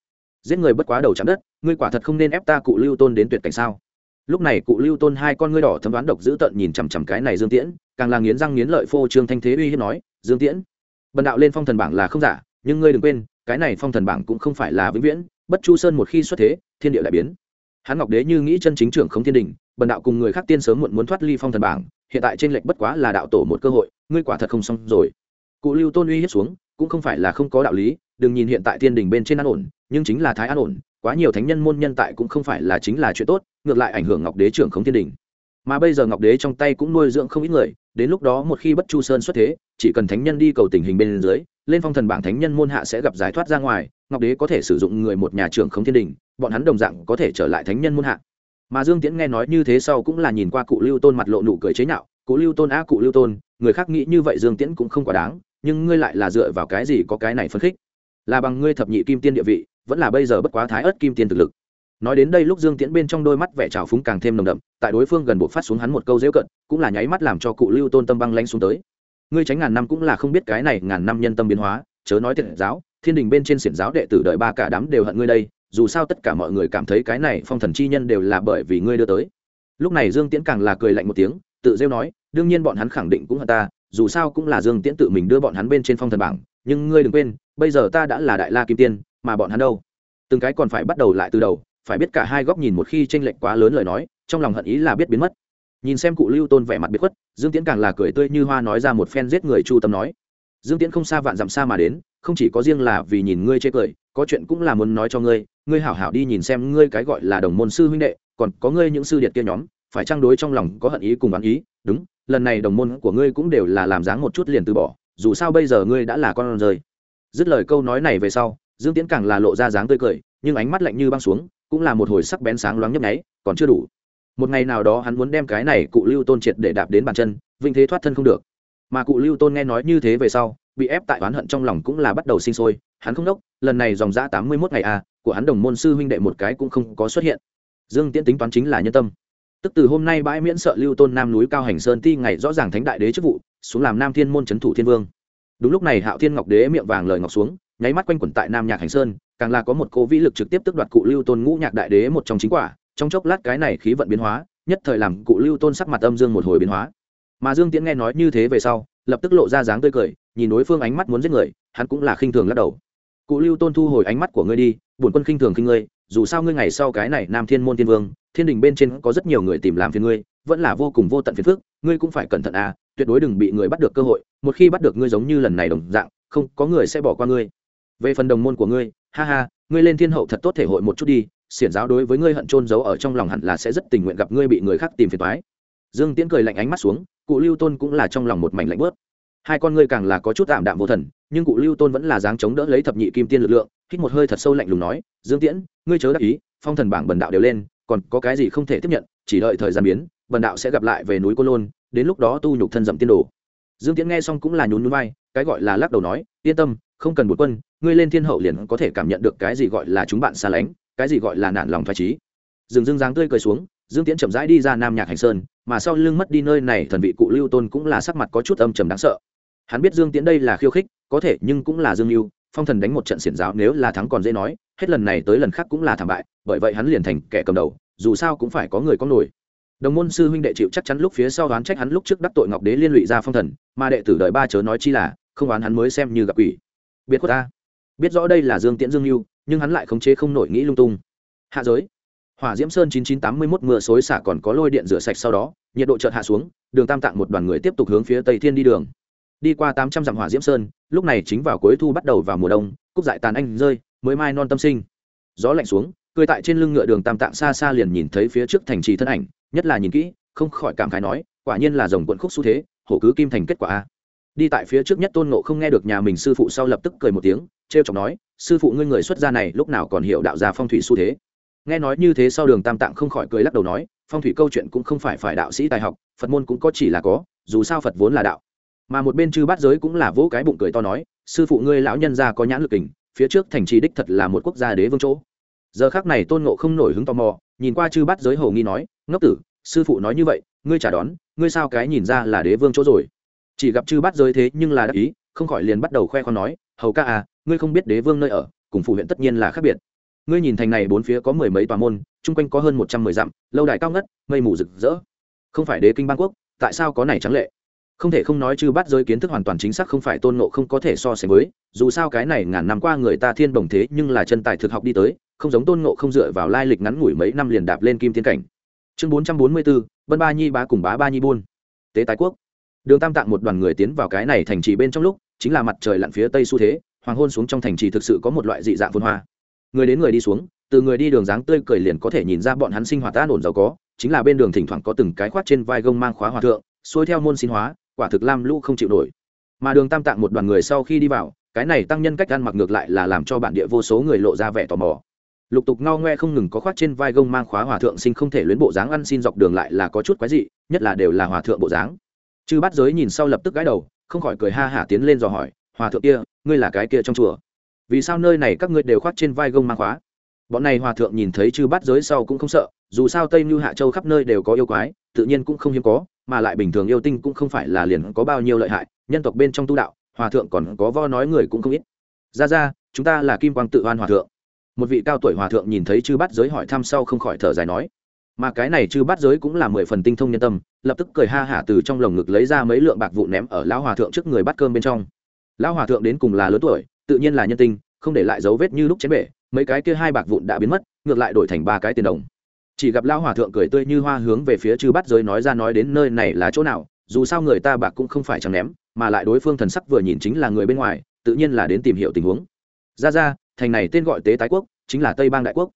giết người bất quá đầu chạm đất, ngươi quả thật không nên ép ta cụ lưu tôn đến tuyệt cảnh sao? Lúc này cụ lưu tôn hai con ngươi đỏ thấm đoán độc dữ tợn nhìn chằm chằm cái này dương tiễn, càng là nghiến răng nghiến lợi phô trương thanh thế uy hiếp nói, dương tiễn, bần đạo lên phong thần bảng là không giả, nhưng ngươi đừng quên, cái này phong thần bảng cũng không phải là vĩnh viễn, bất chu sơn một khi xuất thế, thiên địa lại biến hắn ngọc đế như nghĩ chân chính trưởng không thiên đình, bần đạo cùng người khác tiên sớm muộn muốn thoát ly phong thần bảng, hiện tại trên lệch bất quá là đạo tổ một cơ hội, ngươi quả thật không xong rồi. Cụ lưu tôn uy hiếp xuống, cũng không phải là không có đạo lý, đừng nhìn hiện tại thiên đình bên trên an ổn, nhưng chính là thái an ổn, quá nhiều thánh nhân môn nhân tại cũng không phải là chính là chuyện tốt, ngược lại ảnh hưởng ngọc đế trưởng không thiên đình mà bây giờ ngọc đế trong tay cũng nuôi dưỡng không ít người, đến lúc đó một khi bất chu sơn xuất thế, chỉ cần thánh nhân đi cầu tình hình bên dưới, lên phong thần bảng thánh nhân môn hạ sẽ gặp giải thoát ra ngoài, ngọc đế có thể sử dụng người một nhà trưởng không thiên đình, bọn hắn đồng dạng có thể trở lại thánh nhân môn hạ. Mà dương tiễn nghe nói như thế sau cũng là nhìn qua cụ lưu tôn mặt lộ nụ cười chế nhạo, cụ lưu tôn á, cụ lưu tôn, người khác nghĩ như vậy dương tiễn cũng không quá đáng, nhưng ngươi lại là dựa vào cái gì có cái này phấn khích? Là bằng ngươi thập nhị kim tiên địa vị, vẫn là bây giờ bất quá thái ớt kim tiên thực lực nói đến đây lúc dương tiễn bên trong đôi mắt vẻ trào phúng càng thêm nồng đậm, tại đối phương gần bộ phát xuống hắn một câu dễu cận, cũng là nháy mắt làm cho cụ lưu tôn tâm băng lanh xuống tới. Ngươi tránh ngàn năm cũng là không biết cái này ngàn năm nhân tâm biến hóa, chớ nói thiện giáo, thiên đình bên trên xiển giáo đệ tử đợi ba cả đám đều hận ngươi đây, dù sao tất cả mọi người cảm thấy cái này phong thần chi nhân đều là bởi vì ngươi đưa tới. Lúc này dương tiễn càng là cười lạnh một tiếng, tự rêu nói, đương nhiên bọn hắn khẳng định cũng hận ta, dù sao cũng là dương tiễn tự mình đưa bọn hắn bên trên phong thần bảng, nhưng ngươi đừng quên, bây giờ ta đã là đại la kim tiên, mà bọn hắn đâu? Từng cái còn phải bắt đầu lại từ đầu phải biết cả hai góc nhìn một khi tranh lệch quá lớn lời nói, trong lòng hận ý là biết biến mất. Nhìn xem cụ lưu tôn vẻ mặt biệt khuất, dương tiễn càng là cười tươi như hoa nói ra một phen giết người chu tâm nói. Dương tiễn không xa vạn dặm xa mà đến, không chỉ có riêng là vì nhìn ngươi chê cười, có chuyện cũng là muốn nói cho ngươi ngươi hảo hảo đi nhìn xem ngươi cái gọi là đồng môn sư huynh đệ, còn có ngươi những sư điệt kia nhóm, phải trang đối trong lòng có hận ý cùng bán ý? Đúng, lần này đồng môn của ngươi cũng đều là làm dáng một chút liền từ bỏ, dù sao bây giờ ngươi đã là con rơi. Dứt lời câu nói này về sau, dương tiễn càng là lộ ra dáng tươi cười, nhưng ánh mắt lạnh như băng xuống cũng là một hồi sắc bén sáng loáng nhấp nháy còn chưa đủ. Một ngày nào đó hắn muốn đem cái này cụ lưu tôn triệt để đạp đến bàn chân vinh thế thoát thân không được. Mà cụ lưu tôn nghe nói như thế về sau bị ép tại oán hận trong lòng cũng là bắt đầu sinh sôi hắn không đốc lần này dòng giã tám mươi mốt ngày a à, của hắn đồng môn sư huynh đệ một cái cũng không có xuất hiện. Dương tiễn tính toán chính là nhân tâm. Tức từ hôm nay bãi miễn sợ lưu tôn nam núi cao hành sơn ti ngày rõ ràng thánh đại đế chức vụ xuống làm nam thiên môn c thủ thiên vương. Đúng lúc này hạo thiên ngọc đế miệng vàng lời ngọc xuống nháy mắt quanh quẩn tại nam nhạc hành sơn càng là có một cố vĩ lực trực tiếp tức đoạt cụ lưu tôn ngũ nhạc đại đế một trong chính quả, trong chốc lát cái này khí vận biến hóa, nhất thời làm cụ lưu tôn sắc mặt âm dương một hồi biến hóa. Mà dương tiễn nghe nói như thế về sau, lập tức lộ ra dáng tươi cười, nhìn đối phương ánh mắt muốn giết người, hắn cũng là khinh thường lắc đầu. Cụ lưu tôn thu hồi ánh mắt của ngươi đi, bổn quân khinh thường khinh ngươi, dù sao ngươi ngày sau cái này nam thiên môn thiên vương, thiên đình bên trên có rất nhiều người tìm làm phiền ngươi, vẫn là vô cùng vô tận phiền phức, ngươi cũng phải cẩn thận à tuyệt đối đừng bị người bắt được cơ hội, một khi bắt được ngươi giống như lần này đồng dạng, không có người sẽ bỏ qua ngươi về phần đồng môn của ngươi, ha ha, ngươi lên thiên hậu thật tốt thể hội một chút đi, xiển giáo đối với ngươi hận trôn giấu ở trong lòng hẳn là sẽ rất tình nguyện gặp ngươi bị người khác tìm phiền toái. Dương tiễn cười lạnh ánh mắt xuống, cụ lưu tôn cũng là trong lòng một mảnh lạnh bớt. Hai con ngươi càng là có chút tạm đạm vô thần, nhưng cụ lưu tôn vẫn là dáng chống đỡ lấy thập nhị kim tiên lực lượng, hít một hơi thật sâu lạnh lùng nói, dương tiễn, ngươi chớ đắc ý, phong thần bảng bần đạo đều lên, còn có cái gì không thể tiếp nhận, chỉ đợi thời gian biến, bần đạo sẽ gặp lại về núi cô lôn, đến lúc đó tu nhục thân dậm tiên đồ. Dương tiễn nghe xong cũng là nhún nhún vai, cái gọi là lắc đầu nói, yên tâm, không cần một quân ngươi lên thiên hậu liền có thể cảm nhận được cái gì gọi là chúng bạn xa lánh, cái gì gọi là nản lòng thoải trí. Dừng dưng dáng tươi cười xuống, dương tiễn chậm rãi đi ra nam nhạc hành sơn, mà sau lưng mất đi nơi này thần vị cụ lưu tôn cũng là sắc mặt có chút âm trầm đáng sợ. Hắn biết dương tiễn đây là khiêu khích, có thể nhưng cũng là dương lưu phong thần đánh một trận xiển giáo nếu là thắng còn dễ nói, hết lần này tới lần khác cũng là thảm bại, bởi vậy hắn liền thành kẻ cầm đầu, dù sao cũng phải có người có nổi. Đồng môn sư huynh đệ chịu chắc chắn lúc phía sau đoán trách hắn lúc trước đắc tội ngọc đế liên lụy ra phong thần, mà đệ tử đời ba chớ nói chi là, không đoán hắn mới xem như gặp quỷ. Biết của ta biết rõ đây là dương tiễn dương lưu nhưng hắn lại khống chế không nổi nghĩ lung tung. Hạ giới. Hỏa diễm sơn chín chín tám mươi mốt mưa xối xả còn có lôi điện rửa sạch sau đó, nhiệt độ chợt hạ xuống, đường tam tạng một đoàn người tiếp tục hướng phía tây thiên đi đường. Đi qua tám trăm dặm hỏa diễm sơn, lúc này chính vào cuối thu bắt đầu vào mùa đông, cúc dại tàn anh rơi, mới mai non tâm sinh. Gió lạnh xuống, cười tại trên lưng ngựa đường tam tạng xa xa liền nhìn thấy phía trước thành trì thân ảnh, nhất là nhìn kỹ, không khỏi cảm khái nói, quả nhiên là dòng quận khúc xu thế, hổ cứ kim thành kết quả a. Đi tại phía trước nhất tôn nộ không nghe được nhà mình sư phụ sau lập tức cười một tiếng Trêu chọc nói, sư phụ ngươi người xuất gia này lúc nào còn hiểu đạo gia phong thủy xu thế? Nghe nói như thế sau đường tam tạng không khỏi cười lắc đầu nói, phong thủy câu chuyện cũng không phải phải đạo sĩ tài học, phật môn cũng có chỉ là có, dù sao phật vốn là đạo. Mà một bên chư bát giới cũng là vỗ cái bụng cười to nói, sư phụ ngươi lão nhân gia có nhãn lực kình, phía trước thành trì đích thật là một quốc gia đế vương chỗ. Giờ khác này tôn ngộ không nổi hứng tò mò, nhìn qua chư bát giới hầu nghi nói, ngốc tử, sư phụ nói như vậy, ngươi trả đón, ngươi sao cái nhìn ra là đế vương chỗ rồi? Chỉ gặp chư bát giới thế nhưng là đắc ý, không khỏi liền bắt đầu khoe khoang nói, hầu ca à ngươi không biết đế vương nơi ở, cùng phủ huyện tất nhiên là khác biệt. Ngươi nhìn thành này bốn phía có mười mấy tòa môn, chung quanh có hơn một trăm mười dặm, lâu đài cao ngất, mây mù rực rỡ. Không phải đế kinh bang quốc, tại sao có này trắng lệ? Không thể không nói chư bắt giới kiến thức hoàn toàn chính xác không phải tôn nộ không có thể so sánh với, dù sao cái này ngàn năm qua người ta thiên đồng thế nhưng là chân tài thực học đi tới, không giống tôn nộ không dựa vào lai lịch ngắn ngủi mấy năm liền đạp lên kim thiên cảnh. Chương bốn trăm bốn mươi bốn vân ba nhi bá cùng bá ba nhi buôn. Tế tái quốc. Đường tam tạng một đoàn người tiến vào cái này thành trì bên trong lúc, chính là mặt trời lặn phía tây xu thế hoàng hôn xuống trong thành trì thực sự có một loại dị dạng phồn hoa. Người đến người đi xuống, từ người đi đường dáng tươi cười liền có thể nhìn ra bọn hắn sinh hoạt an ổn giàu có, chính là bên đường thỉnh thoảng có từng cái khoát trên vai gông mang khóa hòa thượng, xuôi theo môn xin hóa, quả thực lam lũ không chịu nổi. Mà đường tam tạng một đoàn người sau khi đi vào, cái này tăng nhân cách ăn mặc ngược lại là làm cho bản địa vô số người lộ ra vẻ tò mò. Lục tục ngao ngoe không ngừng có khoác trên vai gông mang khóa hòa thượng sinh không thể luyến bộ dáng ăn xin dọc đường lại là có chút quái dị, nhất là đều là hòa thượng bộ dáng. Chư bắt giới nhìn sau lập tức gãi đầu, không khỏi cười ha hả tiến lên dò hỏi hòa thượng kia, ngươi là cái kia trong chùa. Vì sao nơi này các ngươi đều khoác trên vai gông mang khóa? Bọn này hòa thượng nhìn thấy chư Bát giới sau cũng không sợ, dù sao tây như hạ châu khắp nơi đều có yêu quái, tự nhiên cũng không hiếm có, mà lại bình thường yêu tinh cũng không phải là liền có bao nhiêu lợi hại, nhân tộc bên trong tu đạo, hòa thượng còn có vo nói người cũng không ít. Ra ra, chúng ta là kim quang tự oan hòa thượng. Một vị cao tuổi hòa thượng nhìn thấy chư bát giới hỏi thăm sau không khỏi thở dài nói, mà cái này chư bát giới cũng là mười phần tinh thông nhân tâm, lập tức cười ha hả từ trong lồng ngực lấy ra mấy lượng bạc vụ ném ở lão hòa thượng trước người bắt cơm bên trong lão hòa thượng đến cùng là lớn tuổi, tự nhiên là nhân tinh không để lại dấu vết như lúc chén bể, mấy cái kia hai bạc vụn đã biến mất, ngược lại đổi thành ba cái tiền đồng. Chỉ gặp lão hòa thượng cười tươi như hoa hướng về phía chư bát giới nói ra nói đến nơi này là chỗ nào, dù sao người ta bạc cũng không phải chẳng ném, mà lại đối phương thần sắc vừa nhìn chính là người bên ngoài, tự nhiên là đến tìm hiểu tình huống. Ra ra, thành này tên gọi tế tái quốc, chính là tây bang đại quốc.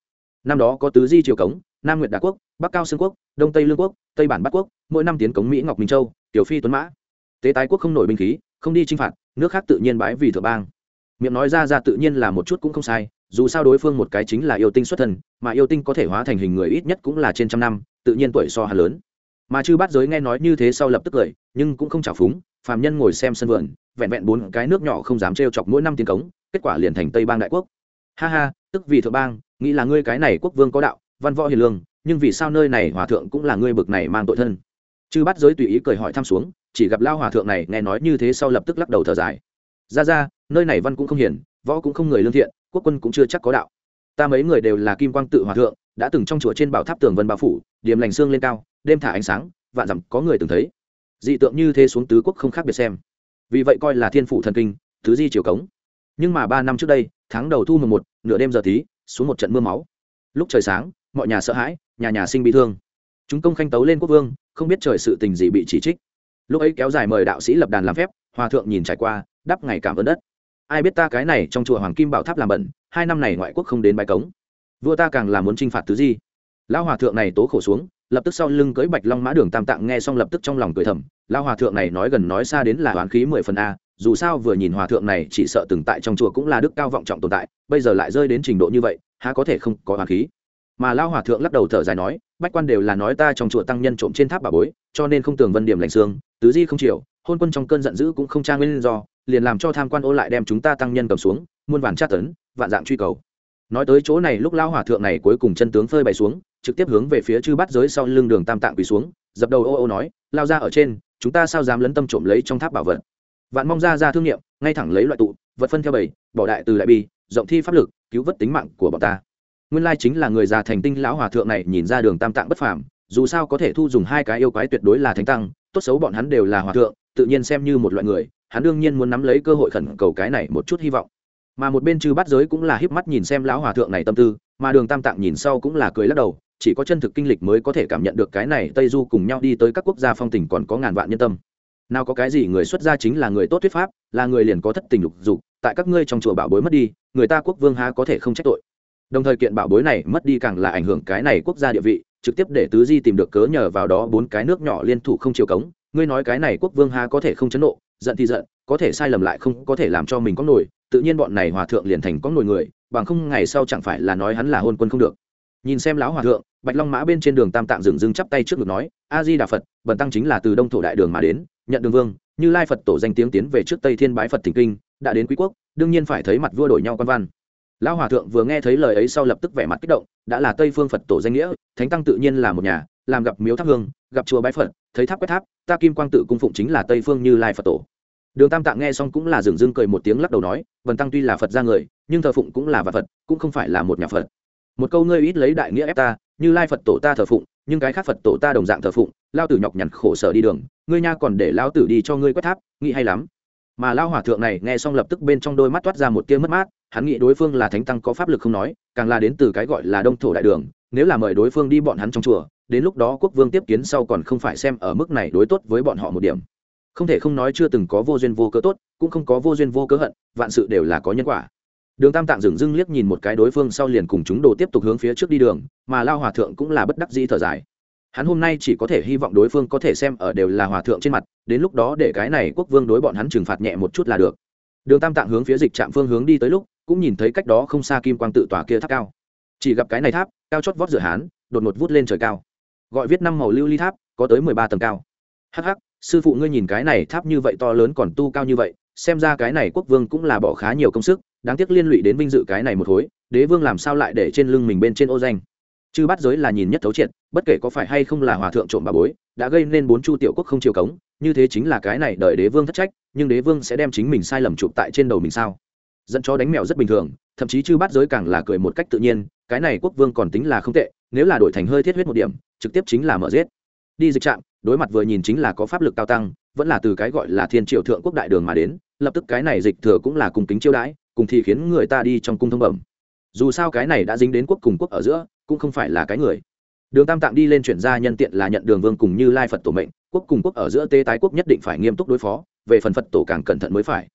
Năm đó có tứ di triều cống, nam nguyệt đà quốc, bắc cao xương quốc, đông tây lương quốc, tây bản bắc quốc, mỗi năm tiến cống mỹ ngọc minh châu, tiểu phi tuấn mã. Tế tái quốc không nổi binh khí, không đi chinh phạt nước khác tự nhiên bái vì thượng bang. Miệng nói ra ra tự nhiên là một chút cũng không sai, dù sao đối phương một cái chính là yêu tinh xuất thần mà yêu tinh có thể hóa thành hình người ít nhất cũng là trên trăm năm, tự nhiên tuổi so hà lớn. Mà chư bát giới nghe nói như thế sau lập tức cười, nhưng cũng không trả phúng, phàm nhân ngồi xem sân vườn, vẹn vẹn bốn cái nước nhỏ không dám trêu chọc mỗi năm tiến cống, kết quả liền thành tây bang đại quốc. Ha ha, tức vì thượng bang, nghĩ là ngươi cái này quốc vương có đạo, văn võ hiền lương, nhưng vì sao nơi này hòa thượng cũng là ngươi bực này mang tội thân? Chư bắt giới tùy ý cười hỏi thăm xuống, chỉ gặp lao hòa thượng này nghe nói như thế sau lập tức lắc đầu thở dài. Ra ra, nơi này văn cũng không hiền, võ cũng không người lương thiện, quốc quân cũng chưa chắc có đạo. Ta mấy người đều là kim quang tự hòa thượng, đã từng trong chùa trên bảo tháp tường vân bao phủ điểm lành xương lên cao, đêm thả ánh sáng, vạn dặm có người từng thấy. Dị tượng như thế xuống tứ quốc không khác biệt xem. Vì vậy coi là thiên phủ thần kinh tứ di triều cống. Nhưng mà ba năm trước đây, tháng đầu thu mùng một, nửa đêm giờ tí, xuống một trận mưa máu. Lúc trời sáng, mọi nhà sợ hãi, nhà nhà sinh bị thương. Chúng công khanh tấu lên quốc vương không biết trời sự tình gì bị chỉ trích. Lúc ấy kéo dài mời đạo sĩ lập đàn làm phép, hòa thượng nhìn trải qua, đắp ngày cảm ơn đất. Ai biết ta cái này trong chùa hoàng kim bảo tháp làm bẩn, hai năm này ngoại quốc không đến bài cống. Vua ta càng là muốn t r i n h phạt tứ di. Lão hòa thượng này tố khổ xuống, lập tức sau lưng cưới bạch long mã đường tam tạng nghe xong lập tức trong lòng cười thầm. Lão hòa thượng này nói gần nói xa đến là hoàn khí mười phần a, dù sao vừa nhìn hòa thượng này chỉ sợ từng tại trong chùa cũng là đức cao vọng trọng tồn tại, bây giờ lại rơi đến trình độ như vậy, há có thể không có hoàn khí. Mà lão hòa thượng lắc đầu thở dài nói bách quan đều là nói ta trong chùa tăng nhân trộm trên tháp bà bối, cho nên không tường vân điểm lành xương, tứ di không chịu, hôn quân trong cơn giận dữ cũng không trang nguyên do, liền làm cho tham quan ô lại đem chúng ta tăng nhân cầm xuống, muôn vàn tra tấn, vạn dạng truy cầu. Nói tới chỗ này lúc lao hòa thượng này cuối cùng chân tướng phơi bày xuống, trực tiếp hướng về phía chư bắt giới sau lưng đường tam tạng quỳ xuống, dập đầu ô ô nói, lao ra ở trên, chúng ta sao dám lấn tâm trộm lấy trong tháp bảo vật? Vạn mong ra ra thương nghiệm, ngay thẳng lấy loại tụ, vật phân theo bầy, bỏ đại từ đại bi, rộng thi pháp lực, cứu vớt tính mạng của bọn ta nguyên lai chính là người già thành tinh lão hòa thượng này nhìn ra đường tam tạng bất phàm, dù sao có thể thu dùng hai cái yêu quái tuyệt đối là thánh tăng, tốt xấu bọn hắn đều là hòa thượng, tự nhiên xem như một loại người, hắn đương nhiên muốn nắm lấy cơ hội khẩn cầu cái này một chút hy vọng. Mà một bên chư bắt giới cũng là híp mắt nhìn xem lão hòa thượng này tâm tư, mà đường tam tạng nhìn sau cũng là cười lắc đầu, chỉ có chân thực kinh lịch mới có thể cảm nhận được cái này tây du cùng nhau đi tới các quốc gia phong tình còn có ngàn vạn nhân tâm. Nào có cái gì người xuất gia chính là người tốt thuyết pháp, là người liền có thất tình lục dục, tại các ngươi trong chùa bảo bối mất đi, người ta quốc vương há có thể không trách tội đồng thời kiện bảo bối này mất đi càng là ảnh hưởng cái này quốc gia địa vị, trực tiếp để tứ di tìm được cớ nhờ vào đó bốn cái nước nhỏ liên thủ không chiều cống. Ngươi nói cái này quốc vương ha có thể không chấn nộ, giận thì giận, có thể sai lầm lại không có thể làm cho mình có nổi, tự nhiên bọn này hòa thượng liền thành có nổi người, bằng không ngày sau chẳng phải là nói hắn là hôn quân không được. Nhìn xem lão hòa thượng, bạch long mã bên trên đường tam tạng dừng dưng chắp tay trước ngực nói a di đà phật, bần tăng chính là từ đông thổ đại đường mà đến, nhận đường vương, như lai phật tổ danh tiếng tiến về trước tây thiên bái phật thỉnh kinh, đã đến quý quốc, đương nhiên phải thấy mặt vua đổi nhau quan văn lão hòa thượng vừa nghe thấy lời ấy sau lập tức vẻ mặt kích động, đã là tây phương phật tổ danh nghĩa, thánh tăng tự nhiên là một nhà, làm gặp miếu tháp hương, gặp chùa bái phật, thấy tháp quét tháp, ta kim quang tự cung phụng chính là tây phương như lai phật tổ. Đường tam tạng nghe xong cũng là dừng dưng cười một tiếng lắc đầu nói, vần tăng tuy là phật ra người, nhưng thờ phụng cũng là vật phật, cũng không phải là một nhà phật. Một câu ngươi ít lấy đại nghĩa ép ta, như lai phật tổ ta thờ phụng, nhưng cái khác phật tổ ta đồng dạng thờ phụng, lao tử nhọc nhằn khổ sở đi đường, ngươi nha còn để lao tử đi cho ngươi quét tháp, nghĩ hay lắm. Mà lao hòa thượng này nghe xong lập tức bên trong đôi mắt toát ra một tia mất mát hắn nghĩ đối phương là thánh tăng có pháp lực không nói, càng là đến từ cái gọi là đông thổ đại đường, nếu là mời đối phương đi bọn hắn trong chùa, đến lúc đó quốc vương tiếp kiến sau còn không phải xem ở mức này đối tốt với bọn họ một điểm. Không thể không nói chưa từng có vô duyên vô cớ tốt, cũng không có vô duyên vô cớ hận, vạn sự đều là có nhân quả. Đường tam tạng dừng dưng liếc nhìn một cái đối phương sau liền cùng chúng đồ tiếp tục hướng phía trước đi đường, mà lao hòa thượng cũng là bất đắc dĩ thở dài. Hắn hôm nay chỉ có thể hy vọng đối phương có thể xem ở đều là hòa thượng trên mặt, đến lúc đó để cái này quốc vương đối bọn hắn trừng phạt nhẹ một chút là được. Đường tam tạng hướng phía dịch trạm phương hướng đi tới lúc cũng nhìn thấy cách đó không xa kim quang tự tỏa kia tháp cao. Chỉ gặp cái này tháp, cao chót vót giữa hán, đột ngột vút lên trời cao. Gọi viết năm màu lưu ly tháp, có tới mười ba tầng cao. Hh sư phụ ngươi nhìn cái này tháp như vậy to lớn còn tu cao như vậy, xem ra cái này quốc vương cũng là bỏ khá nhiều công sức, đáng tiếc liên lụy đến vinh dự cái này một khối đế vương làm sao lại để trên lưng mình bên trên ô danh? Chứ bắt giới là nhìn nhất thấu triệt, bất kể có phải hay không là hòa thượng trộm bà bối, đã gây nên bốn chu tiểu quốc không chiều cống, như thế chính là cái này đợi đế vương thất trách, nhưng đế vương sẽ đem chính mình sai lầm chụp tại trên đầu mình sao? Dẫn cho đánh mèo rất bình thường, thậm chí chư bắt giới càng là cười một cách tự nhiên, cái này quốc vương còn tính là không tệ, nếu là đổi thành hơi thiết huyết một điểm, trực tiếp chính là mở giết. Đi dịch trạm, đối mặt vừa nhìn chính là có pháp lực cao tăng, vẫn là từ cái gọi là thiên triệu thượng quốc đại đường mà đến, lập tức cái này dịch thừa cũng là cùng kính chiêu đãi, cùng thì khiến người ta đi trong cung thông bẩm. Dù sao cái này đã dính đến quốc cùng quốc ở giữa, cũng không phải là cái người. Đường tam tạng đi lên chuyển ra nhân tiện là nhận đường vương cùng như lai phật tổ mệnh, quốc cùng quốc ở giữa tê tái quốc nhất định phải nghiêm túc đối phó, về phần phật tổ càng cẩn thận mới phải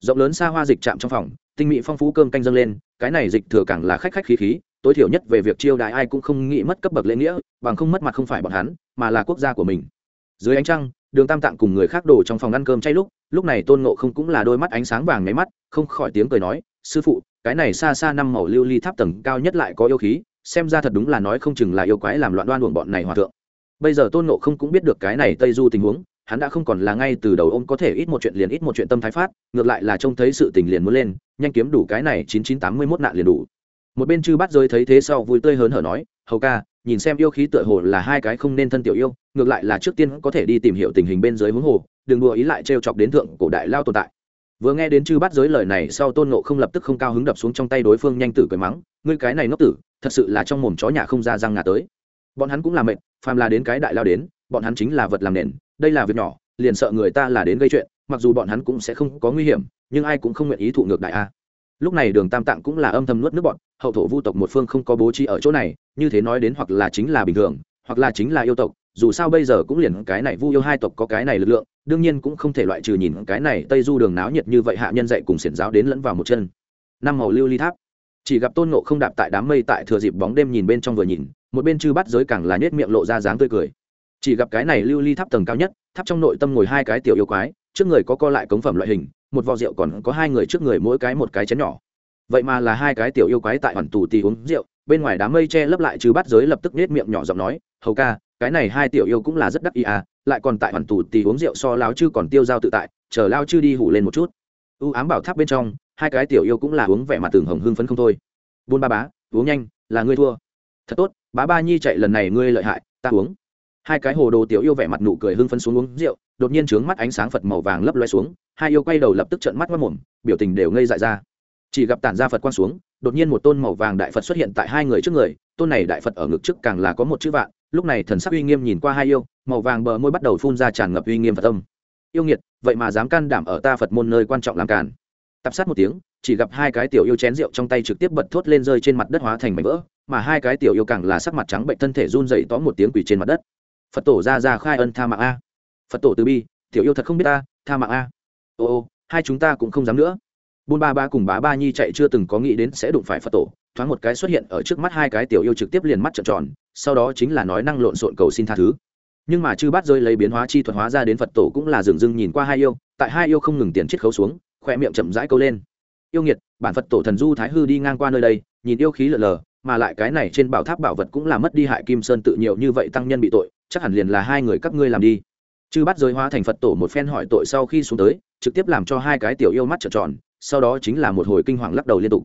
rộng lớn xa hoa dịch chạm trong phòng, tinh mỹ phong phú cơm canh dâng lên, cái này dịch thừa càng là khách khách khí khí, tối thiểu nhất về việc chiêu đại ai cũng không nghĩ mất cấp bậc lễ nghĩa, bằng không mất mặt không phải bọn hắn, mà là quốc gia của mình. Dưới ánh trăng, đường tam tạng cùng người khác đổ trong phòng ăn cơm chay lúc lúc này tôn ngộ không cũng là đôi mắt ánh sáng vàng nháy mắt, không khỏi tiếng cười nói, sư phụ, cái này xa xa năm màu lưu ly tháp tầng cao nhất lại có yêu khí, xem ra thật đúng là nói không chừng là yêu quái làm loạn đoan luồng bọn này hòa thượng. Bây giờ tôn ngộ không cũng biết được cái này tây du tình huống hắn đã không còn là ngay từ đầu ông có thể ít một chuyện liền ít một chuyện tâm thái phát, ngược lại là trông thấy sự tình liền muốn lên, nhanh kiếm đủ cái này chín chín tám mươi mốt nạn liền đủ. Một bên chư bắt rơi thấy thế sau vui tươi hớn hở nói, hầu ca, nhìn xem yêu khí tựa hồ là hai cái không nên thân tiểu yêu, ngược lại là trước tiên có thể đi tìm hiểu tình hình bên dưới huống hồ, đừng đùa ý lại trêu chọc đến thượng cổ đại lao tồn tại. Vừa nghe đến chư bắt giới lời này sau tôn nộ không lập tức không cao hứng đập xuống trong tay đối phương nhanh tử cười mắng, ngươi cái này ngốc tử, thật sự là trong mồm chó nhà không ra răng ngà tới. Bọn hắn cũng là mệnh phàm là đến cái đại lao đến bọn hắn chính là vật làm nền, đây là việc nhỏ, liền sợ người ta là đến gây chuyện, mặc dù bọn hắn cũng sẽ không có nguy hiểm, nhưng ai cũng không nguyện ý thụ ngược đại a. Lúc này đường tam tạng cũng là âm thầm nuốt nước bọn hậu thổ vu tộc một phương không có bố trí ở chỗ này, như thế nói đến hoặc là chính là bình thường, hoặc là chính là yêu tộc, dù sao bây giờ cũng liền cái này vu yêu hai tộc có cái này lực lượng, đương nhiên cũng không thể loại trừ nhìn cái này tây du đường náo nhiệt như vậy hạ nhân dạy cùng xiển giáo đến lẫn vào một chân. Năm màu lưu ly tháp, chỉ gặp tôn nộ không đạp tại đám mây tại thừa dịp bóng đêm nhìn bên trong vừa nhìn, một bên chư bắt giới càng là nhét miệng lộ ra dáng tươi cười chỉ gặp cái này lưu ly tháp tầng cao nhất, tháp trong nội tâm ngồi hai cái tiểu yêu quái, trước người có co lại cống phẩm loại hình, một vò rượu còn có hai người trước người mỗi cái một cái chén nhỏ. Vậy mà là hai cái tiểu yêu quái tại hoàn tù tì uống rượu, bên ngoài đám mây che lấp lại chứ bắt giới lập tức nết miệng nhỏ giọng nói, hầu ca, cái này hai tiểu yêu cũng là rất đắc ý à lại còn tại hoàn tù tì uống rượu so lao chư còn tiêu dao tự tại, chờ lao chư đi hủ lên một chút. U ám bảo tháp bên trong, hai cái tiểu yêu cũng là uống vẻ mặt tường hồng hưng phấn không thôi. Buôn ba bá, uống nhanh, là ngươi thua. Thật tốt, bá ba nhi chạy lần này ngươi lợi hại, ta uống hai cái hồ đồ tiểu yêu vẻ mặt nụ cười hưng phấn xuống uống rượu, đột nhiên trướng mắt ánh sáng phật màu vàng lấp loe xuống, hai yêu quay đầu lập tức trận mắt mất mồm, biểu tình đều ngây dại ra. Chỉ gặp tản ra phật quang xuống, đột nhiên một tôn màu vàng đại phật xuất hiện tại hai người trước người, tôn này đại phật ở ngực trước càng là có một chữ vạn, lúc này thần sắc uy nghiêm nhìn qua hai yêu, màu vàng bờ môi bắt đầu phun ra tràn ngập uy nghiêm phật tâm yêu nghiệt, vậy mà dám can đảm ở ta phật môn nơi quan trọng làm càn. Tập sát một tiếng, chỉ gặp hai cái tiểu yêu chén rượu trong tay trực tiếp bật thốt lên rơi trên mặt đất hóa thành mảnh vỡ, mà hai cái tiểu yêu càng là sắc mặt trắng bệnh thân thể run dậy tóm một tiếng quỳ trên mặt đất phật tổ ra ra khai ân tha mạng a. Phật tổ từ bi, tiểu yêu thật không biết ta, tha mạng a. Ô ô, hai chúng ta cũng không dám nữa. Bôn ba ba cùng bá ba nhi chạy chưa từng có nghĩ đến sẽ đụng phải phật tổ, thoáng một cái xuất hiện ở trước mắt hai cái tiểu yêu trực tiếp liền mắt trợn tròn, sau đó chính là nói năng lộn xộn cầu xin tha thứ. Nhưng mà chư bát rơi lấy biến hóa chi thuật hóa ra đến phật tổ cũng là dừng dưng nhìn qua hai yêu, tại hai yêu không ngừng tiền chiết khấu xuống khoe miệng chậm rãi câu lên. Yêu nghiệt, bản phật tổ thần du thái hư đi ngang qua nơi đây, nhìn yêu khí lờ lờ, mà lại cái này trên bảo tháp bảo vật cũng là mất đi hại kim sơn tự nhiều như vậy tăng nhân bị tội chắc hẳn liền là hai người các ngươi làm đi. Chư bắt giới hóa thành phật tổ một phen hỏi tội sau khi xuống tới, trực tiếp làm cho hai cái tiểu yêu mắt trợn tròn, sau đó chính là một hồi kinh hoàng lắc đầu liên tục.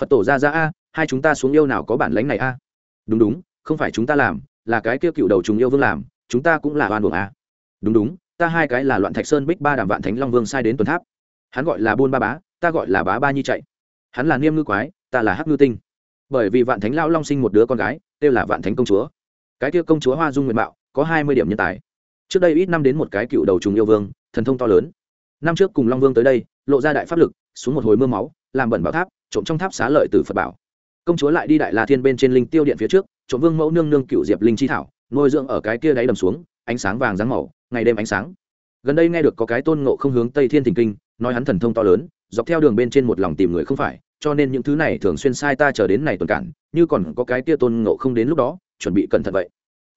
Phật tổ ra ra a, hai chúng ta xuống yêu nào có bản lánh này a? Đúng đúng, không phải chúng ta làm, là cái kia cựu đầu chúng yêu vương làm, chúng ta cũng là oan buồng a. Đúng đúng, ta hai cái là loạn thạch sơn bích ba đàm vạn thánh long vương sai đến tuần tháp. Hắn gọi là buôn ba bá, ta gọi là bá ba nhi chạy. Hắn là niêm ngư quái, ta là hắc ngư tinh. Bởi vì vạn thánh lao long sinh một đứa con gái, kêu là vạn thánh công chúa. Cái kia công chúa hoa dung nguyện mạo có hai mươi điểm nhân tài. Trước đây ít năm đến một cái cựu đầu trùng yêu vương, thần thông to lớn. Năm trước cùng long vương tới đây, lộ ra đại pháp lực, xuống một hồi mưa máu, làm bẩn bảo tháp, trộm trong tháp xá lợi từ phật bảo. Công chúa lại đi đại la thiên bên trên linh tiêu điện phía trước, trộm vương mẫu nương nương cựu diệp linh chi thảo, nuôi dưỡng ở cái kia đáy đầm xuống, ánh sáng vàng dáng màu, ngày đêm ánh sáng. Gần đây nghe được có cái tôn ngộ không hướng tây thiên thỉnh kinh, nói hắn thần thông to lớn, dọc theo đường bên trên một lòng tìm người không phải, cho nên những thứ này thường xuyên sai ta chờ đến này tuần cản, như còn có cái kia tôn ngộ không đến lúc đó, chuẩn bị cẩn thận vậy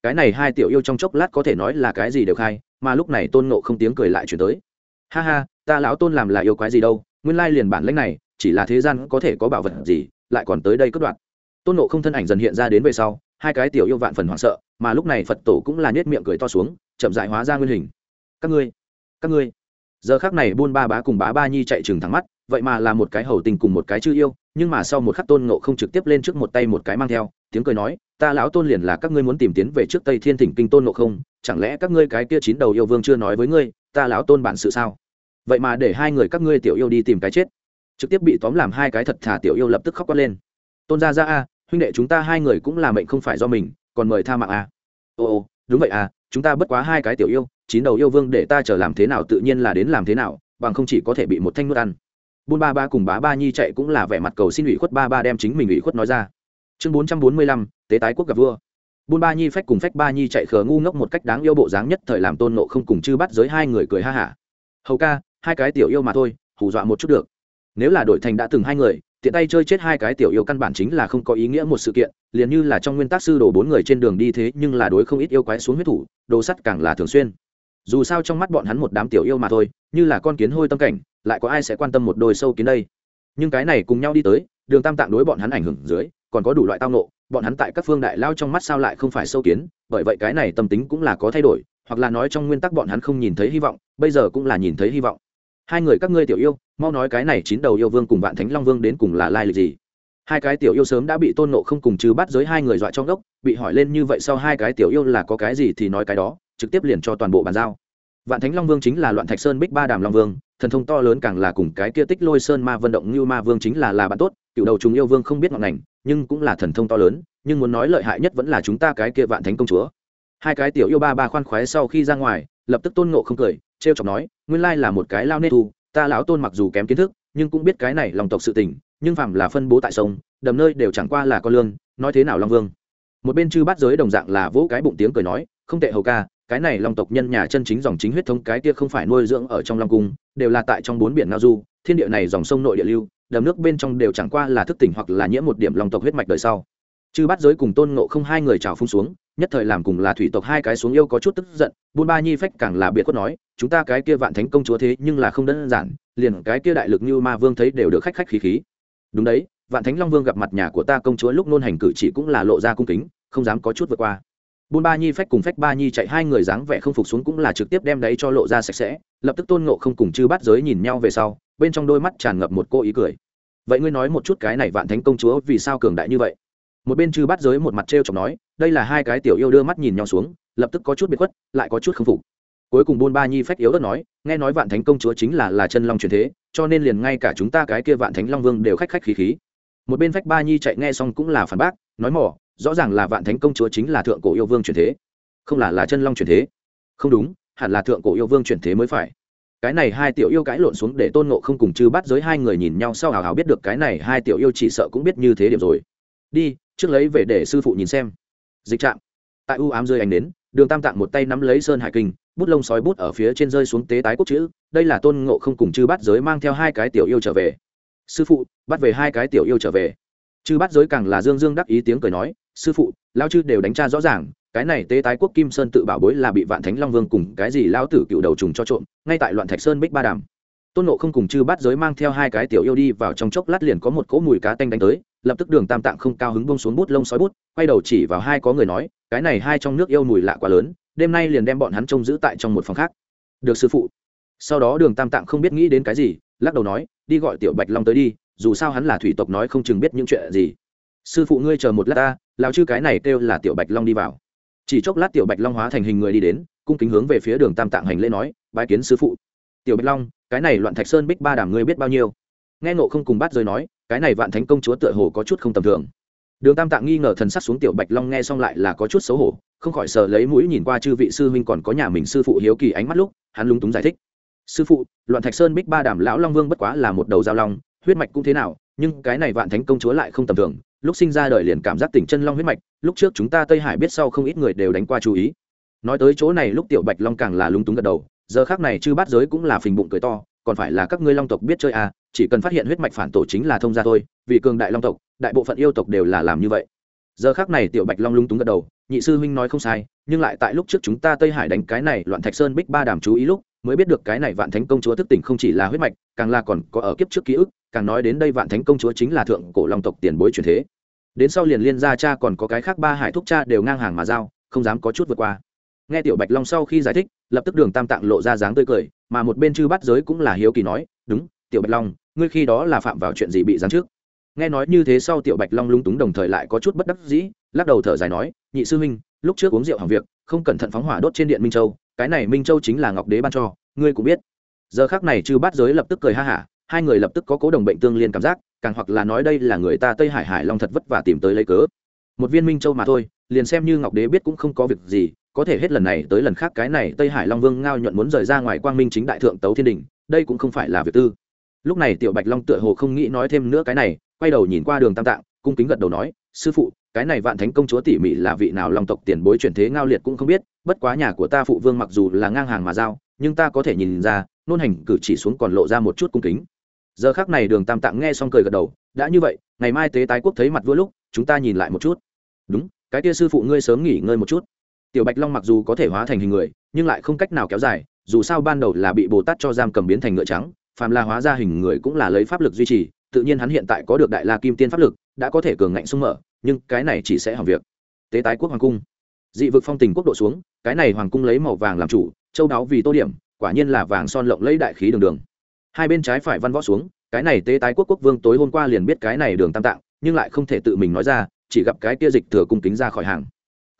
cái này hai tiểu yêu trong chốc lát có thể nói là cái gì đều khai, mà lúc này tôn nộ không tiếng cười lại chuyển tới. Ha ha, ta lão tôn làm là yêu quái gì đâu, nguyên lai liền bản lãnh này, chỉ là thế gian có thể có bảo vật gì, lại còn tới đây cất đoạn tôn nộ không thân ảnh dần hiện ra đến về sau, hai cái tiểu yêu vạn phần hoảng sợ, mà lúc này phật tổ cũng là nhét miệng cười to xuống, chậm dại hóa ra nguyên hình. Các ngươi các ngươi. Giờ khác này buôn ba bá cùng bá ba nhi chạy chừng thẳng mắt, vậy mà là một cái hầu tình cùng một cái chư yêu, nhưng mà sau một khắc tôn nộ không trực tiếp lên trước một tay một cái mang theo tiếng cười nói, ta lão tôn liền là các ngươi muốn tìm tiến về trước tây thiên thỉnh kinh tôn ngộ không, chẳng lẽ các ngươi cái kia chín đầu yêu vương chưa nói với ngươi, ta lão tôn bản sự sao? Vậy mà để hai người các ngươi tiểu yêu đi tìm cái chết. Trực tiếp bị tóm làm hai cái thật thà tiểu yêu lập tức khóc quát lên. Tôn gia gia a, huynh đệ chúng ta hai người cũng là mệnh không phải do mình, còn mời tha mạng a. Ồ ồ đúng vậy à chúng ta bất quá hai cái tiểu yêu, chín đầu yêu vương để ta chờ làm thế nào tự nhiên là đến làm thế nào, bằng không chỉ có thể bị một thanh nuốt ăn. Buôn ba ba cùng bá ba nhi chạy cũng là vẻ mặt cầu xin ủy khuất ba ba đem chính mình ủy khuất nói ra chương bốn trăm bốn mươi lăm, tế tái quốc gặp vua. Buôn ba nhi phách cùng phách ba nhi chạy khờ ngu ngốc một cách đáng yêu bộ dáng nhất thời làm tôn nộ không cùng chư bắt giới hai người cười ha hả. Hầu ca, hai cái tiểu yêu mà thôi, hù dọa một chút được. Nếu là đổi thành đã từng hai người, tiện tay chơi chết hai cái tiểu yêu căn bản chính là không có ý nghĩa một sự kiện, liền như là trong nguyên tắc sư đồ bốn người trên đường đi thế nhưng là đối không ít yêu quái xuống huyết thủ, đồ sắt càng là thường xuyên. Dù sao trong mắt bọn hắn một đám tiểu yêu mà thôi, như là con kiến hôi tâm cảnh, lại có ai sẽ quan tâm một đôi sâu kiến đây? Nhưng cái này cùng nhau đi tới đường tam tạng đối bọn hắn ảnh hưởng dưới, còn có đủ loại tao nộ bọn hắn tại các phương đại lao trong mắt sao lại không phải sâu kiến, bởi vậy cái này tâm tính cũng là có thay đổi, hoặc là nói trong nguyên tắc bọn hắn không nhìn thấy hy vọng, bây giờ cũng là nhìn thấy hy vọng. Hai người các ngươi tiểu yêu, mau nói cái này chín đầu yêu vương cùng vạn thánh long vương đến cùng là lai lịch gì? Hai cái tiểu yêu sớm đã bị tôn nộ không cùng chứ bắt giới hai người dọa trong gốc bị hỏi lên như vậy sau hai cái tiểu yêu là có cái gì thì nói cái đó, trực tiếp liền cho toàn bộ bàn giao. Vạn thánh long vương chính là loạn thạch sơn bích ba đàm long vương, thần thông to lớn càng là cùng cái kia tích lôi sơn ma vận động như ma vương chính là là bạn tốt cựu đầu chúng yêu vương không biết ngọn ngành, nhưng cũng là thần thông to lớn, nhưng muốn nói lợi hại nhất vẫn là chúng ta cái kia vạn thánh công chúa. Hai cái tiểu yêu ba ba khoan khoái sau khi ra ngoài, lập tức tôn ngộ không cười t r e o chọc nói, nguyên lai là một cái lao nê thu, ta lão tôn mặc dù kém kiến thức, nhưng cũng biết cái này lòng tộc sự tình, nhưng phạm là phân bố tại sông, đầm nơi đều chẳng qua là con lương nói thế nào long vương? Một bên chư bát giới đồng dạng là vỗ cái bụng tiếng cười nói, không tệ hầu ca, cái này long tộc nhân nhà chân chính dòng chính huyết thống cái kia không phải nuôi dưỡng ở trong long cung, đều là tại trong bốn biển ngao du, thiên địa này dòng sông nội địa lưu đầm nước bên trong đều chẳng qua là thức tỉnh hoặc là nhiễm một điểm lòng tộc huyết mạch đời sau. Chư bắt giới cùng tôn ngộ không hai người trào phung xuống, nhất thời làm cùng là thủy tộc hai cái xuống yêu có chút tức giận, buôn ba nhi phách càng là biệt quất nói, chúng ta cái kia vạn thánh công chúa thế nhưng là không đơn giản, liền cái kia đại lực như ma vương thấy đều được khách khách khí khí. Đúng đấy, vạn thánh long vương gặp mặt nhà của ta công chúa lúc nôn hành cử chỉ cũng là lộ ra cung kính, không dám có chút vượt qua. Buôn ba nhi phách cùng phách ba nhi chạy hai người dáng vẻ không phục xuống cũng là trực tiếp đem đấy cho lộ ra sạch sẽ, lập tức tôn ngộ không cùng chư bắt giới nhìn nhau về sau bên trong đôi mắt tràn ngập một cô ý cười. Vậy ngươi nói một chút cái này vạn thánh công chúa vì sao cường đại như vậy? Một bên chư bắt giới một mặt t r e o chọc nói, đây là hai cái tiểu yêu đưa mắt nhìn nhau xuống, lập tức có chút bị khuất, lại có chút k phục. Cuối cùng buôn ba nhi phách yếu đất nói, nghe nói vạn thánh công chúa chính là là chân long truyền thế, cho nên liền ngay cả chúng ta cái kia vạn thánh long vương đều khách khách khí khí. Một bên phách ba nhi chạy nghe xong cũng là phản bác, nói mỏ, rõ ràng là vạn thánh công chúa chính là thượng cổ yêu vương truyền thế, không là là chân long truyền thế. Không đúng, hẳn là thượng cổ yêu vương truyền thế mới phải cái này hai tiểu yêu cãi lộn xuống để tôn nộ không cùng chư bắt giới hai người nhìn nhau sau hào hào biết được cái này hai tiểu yêu chỉ sợ cũng biết như thế điểm rồi. Đi, trước lấy về để sư phụ nhìn xem. Dịch trạm. Tại u ám rơi ánh đến đường tam tạng một tay nắm lấy sơn hải kinh, bút lông sói bút ở phía trên rơi xuống tế tái quốc chữ, đây là tôn ngộ không cùng chư bắt giới mang theo hai cái tiểu yêu trở về. Sư phụ, bắt về hai cái tiểu yêu trở về. Chư bắt giới càng là dương dương đắc ý tiếng cười nói, sư phụ lao chư đều đánh tra rõ ràng cái này tế tái quốc kim sơn tự bảo bối là bị vạn thánh long vương cùng cái gì lao tử cựu đầu trùng cho trộm, ngay tại loạn thạch sơn bích ba đàm. Tôn nộ không cùng chư bắt giới mang theo hai cái tiểu yêu đi vào trong chốc lát liền có một cỗ mùi cá tanh đánh tới, lập tức đường tam tạng không cao hứng bông xuống bút lông sói bút, quay đầu chỉ vào hai có người nói, cái này hai trong nước yêu mùi lạ quá lớn, đêm nay liền đem bọn hắn trông giữ tại trong một phòng khác. Được sư phụ. Sau đó đường tam tạng không biết nghĩ đến cái gì, lắc đầu nói, đi gọi tiểu bạch long tới đi, dù sao hắn là thủy tộc nói không chừng biết những chuyện gì. Sư phụ ngươi chờ một lát ta lao chư cái này kêu là tiểu bạch long đi vào chỉ chốc lát tiểu bạch long hóa thành hình người đi đến, cung kính hướng về phía đường tam tạng hành lễ nói, bái kiến sư phụ. Tiểu bạch long, cái này loạn thạch sơn bích ba đàm ngươi biết bao nhiêu? Nghe nộ không cùng bắt rơi nói, cái này vạn thánh công chúa tựa hồ có chút không tầm thường. Đường tam tạng nghi ngờ thần sắc xuống tiểu bạch long nghe xong lại là có chút xấu hổ, không khỏi sờ lấy mũi nhìn qua chư vị sư huynh còn có nhà mình sư phụ hiếu kỳ ánh mắt lúc, hắn lúng túng giải thích. Sư phụ, loạn thạch sơn bích ba đàm lão long vương bất quá là một đầu giao long, huyết mạch cũng thế nào, nhưng cái này vạn thánh công chúa lại không tầm thường lúc sinh ra đời liền cảm giác tỉnh chân long huyết mạch, lúc trước chúng ta tây hải biết sau không ít người đều đánh qua chú ý. Nói tới chỗ này lúc tiểu bạch long càng là lúng túng gật đầu, giờ khác này chư bát giới cũng là phình bụng cười to, còn phải là các ngươi long tộc biết chơi à chỉ cần phát hiện huyết mạch phản tổ chính là thông gia thôi, vì cường đại long tộc, đại bộ phận yêu tộc đều là làm như vậy. Giờ khác này tiểu bạch long lúng túng gật đầu, nhị sư huynh nói không sai, nhưng lại tại lúc trước chúng ta tây hải đánh cái này loạn thạch sơn bích ba đàm chú ý lúc, mới biết được cái này vạn thánh công chúa thức tỉnh không chỉ là huyết mạch, càng là còn có ở kiếp trước ký ức càng nói đến đây vạn thánh công chúa chính là thượng cổ long tộc tiền bối truyền thế. Đến sau liền liên gia cha còn có cái khác ba hải thúc cha đều ngang hàng mà giao, không dám có chút vượt qua. Nghe tiểu bạch long sau khi giải thích, lập tức đường tam tạng lộ ra dáng tươi cười, mà một bên chư bắt giới cũng là hiếu kỳ nói, đúng, tiểu bạch long, ngươi khi đó là phạm vào chuyện gì bị giáng trước nghe nói như thế sau tiểu bạch long lung túng đồng thời lại có chút bất đắc dĩ, lắc đầu thở dài nói, nhị sư huynh, lúc trước uống rượu hàng việc, không cẩn thận phóng hỏa đốt trên điện minh châu, cái này minh châu chính là ngọc đế ban cho, ngươi cũng biết. Giờ khác này chư bát giới lập tức cười ha hả hai người lập tức có cố đồng bệnh tương liên cảm giác, càng hoặc là nói đây là người ta tây hải hải long thật vất vả tìm tới lấy cớ. Một viên minh châu mà thôi, liền xem như ngọc đế biết cũng không có việc gì, có thể hết lần này tới lần khác cái này tây hải long vương ngao nhuận muốn rời ra ngoài quang minh chính đại thượng tấu thiên đình, đây cũng không phải là việc tư. Lúc này tiểu bạch long tựa hồ không nghĩ nói thêm nữa cái này, quay đầu nhìn qua đường tam tạng, cung kính gật đầu nói, sư phụ, cái này vạn thánh công chúa tỉ mỉ là vị nào long tộc tiền bối chuyển thế ngao liệt cũng không biết, bất quá nhà của ta phụ vương mặc dù là ngang hàng mà giao, nhưng ta có thể nhìn ra, nôn hành cử chỉ xuống còn lộ ra một chút cung kính giờ khác này đường tam tạng nghe xong cười gật đầu, đã như vậy, ngày mai tế tái quốc thấy mặt vua lúc, chúng ta nhìn lại một chút. Đúng, cái kia sư phụ ngươi sớm nghỉ ngơi một chút. Tiểu bạch long mặc dù có thể hóa thành hình người, nhưng lại không cách nào kéo dài, dù sao ban đầu là bị bồ tát cho giam cầm biến thành ngựa trắng, phàm là hóa ra hình người cũng là lấy pháp lực duy trì, tự nhiên hắn hiện tại có được đại la kim tiên pháp lực, đã có thể cường ngạnh sung mở, nhưng cái này chỉ sẽ hỏng việc. Tế tái quốc hoàng cung. Dị vực phong tình quốc độ xuống, cái này hoàng cung lấy màu vàng làm chủ, châu đáo vì tô điểm, quả nhiên là vàng son lộng lấy đại khí đường đường hai bên trái phải văn võ xuống, cái này tế tái quốc quốc vương tối hôm qua liền biết cái này đường tam tạng, nhưng lại không thể tự mình nói ra, chỉ gặp cái kia dịch thừa cung kính ra khỏi hàng.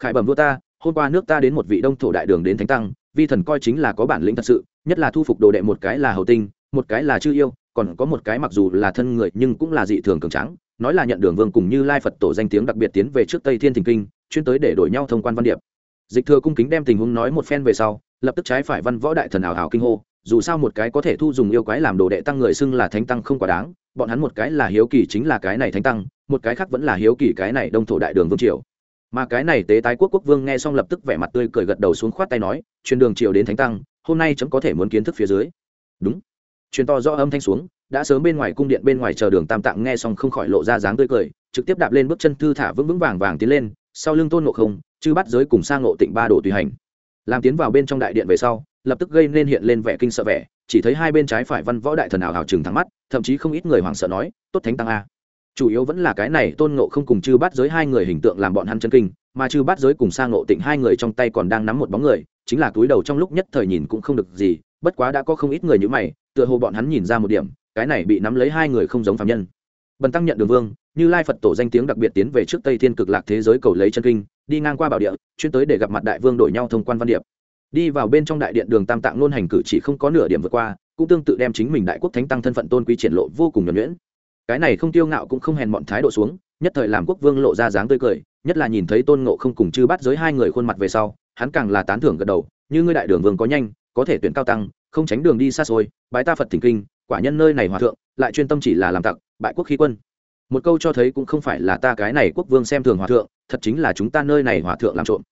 Khải bẩm vua ta, hôm qua nước ta đến một vị đông thổ đại đường đến thánh tăng, vi thần coi chính là có bản lĩnh thật sự, nhất là thu phục đồ đệ một cái là hầu tinh, một cái là chư yêu, còn có một cái mặc dù là thân người nhưng cũng là dị thường cường tráng, nói là nhận đường vương cùng như lai phật tổ danh tiếng đặc biệt tiến về trước tây thiên thình kinh, chuyên tới để đổi nhau thông quan văn điệp. Dịch thừa cung kính đem tình huống nói một phen về sau, lập tức trái phải văn võ đại thần ảo hảo kinh hô dù sao một cái có thể thu dùng yêu quái làm đồ đệ tăng người xưng là thánh tăng không quá đáng, bọn hắn một cái là hiếu kỳ chính là cái này thánh tăng, một cái khác vẫn là hiếu kỳ cái này đông thổ đại đường vương triều. Mà cái này tế tái quốc quốc vương nghe xong lập tức vẻ mặt tươi cười gật đầu xuống khoát tay nói, truyền đường triều đến thánh tăng, hôm nay chấm có thể muốn kiến thức phía dưới. Đúng. Truyền to do âm thanh xuống, đã sớm bên ngoài cung điện bên ngoài chờ đường tam tạng nghe xong không khỏi lộ ra dáng tươi cười, trực tiếp đạp lên bước chân thư thả vững vững vàng vàng tiến lên, sau lưng tôn ngộ không, chư bắt giới cùng sang ngộ tịnh ba đồ tùy hành. Làm tiến vào bên trong đại điện về sau lập tức gây nên hiện lên vẻ kinh sợ vẻ, chỉ thấy hai bên trái phải văn võ đại thần ảo hào chừng thắng mắt, thậm chí không ít người hoảng sợ nói, tốt thánh tăng a. Chủ yếu vẫn là cái này tôn ngộ không cùng chư bắt giới hai người hình tượng làm bọn hắn chân kinh, mà chư bắt giới cùng sang ngộ tịnh hai người trong tay còn đang nắm một bóng người, chính là túi đầu trong lúc nhất thời nhìn cũng không được gì, bất quá đã có không ít người như mày, tựa hồ bọn hắn nhìn ra một điểm, cái này bị nắm lấy hai người không giống phạm nhân. Bần tăng nhận đường vương, như lai phật tổ danh tiếng đặc biệt tiến về trước tây thiên cực lạc thế giới cầu lấy chân kinh, đi ngang qua bảo địa, chuyên tới để gặp mặt đại vương đổi nhau thông quan văn điệp đi vào bên trong đại điện đường tam tạng luôn hành cử chỉ không có nửa điểm vượt qua, cũng tương tự đem chính mình đại quốc thánh tăng thân phận tôn quý triển lộ vô cùng nhuẩn nhuyễn. Cái này không tiêu ngạo cũng không hèn mọn thái độ xuống, nhất thời làm quốc vương lộ ra dáng tươi cười, nhất là nhìn thấy tôn ngộ không cùng chư bắt giới hai người khuôn mặt về sau, hắn càng là tán thưởng gật đầu, như ngươi đại đường vương có nhanh, có thể tuyển cao tăng, không tránh đường đi xa xôi, bái ta phật thỉnh kinh, quả nhân nơi này hòa thượng, lại chuyên tâm chỉ là làm tặc, bại quốc khí quân. Một câu cho thấy cũng không phải là ta cái này quốc vương xem thường hòa thượng, thật chính là chúng ta nơi này hòa thượng làm trộm.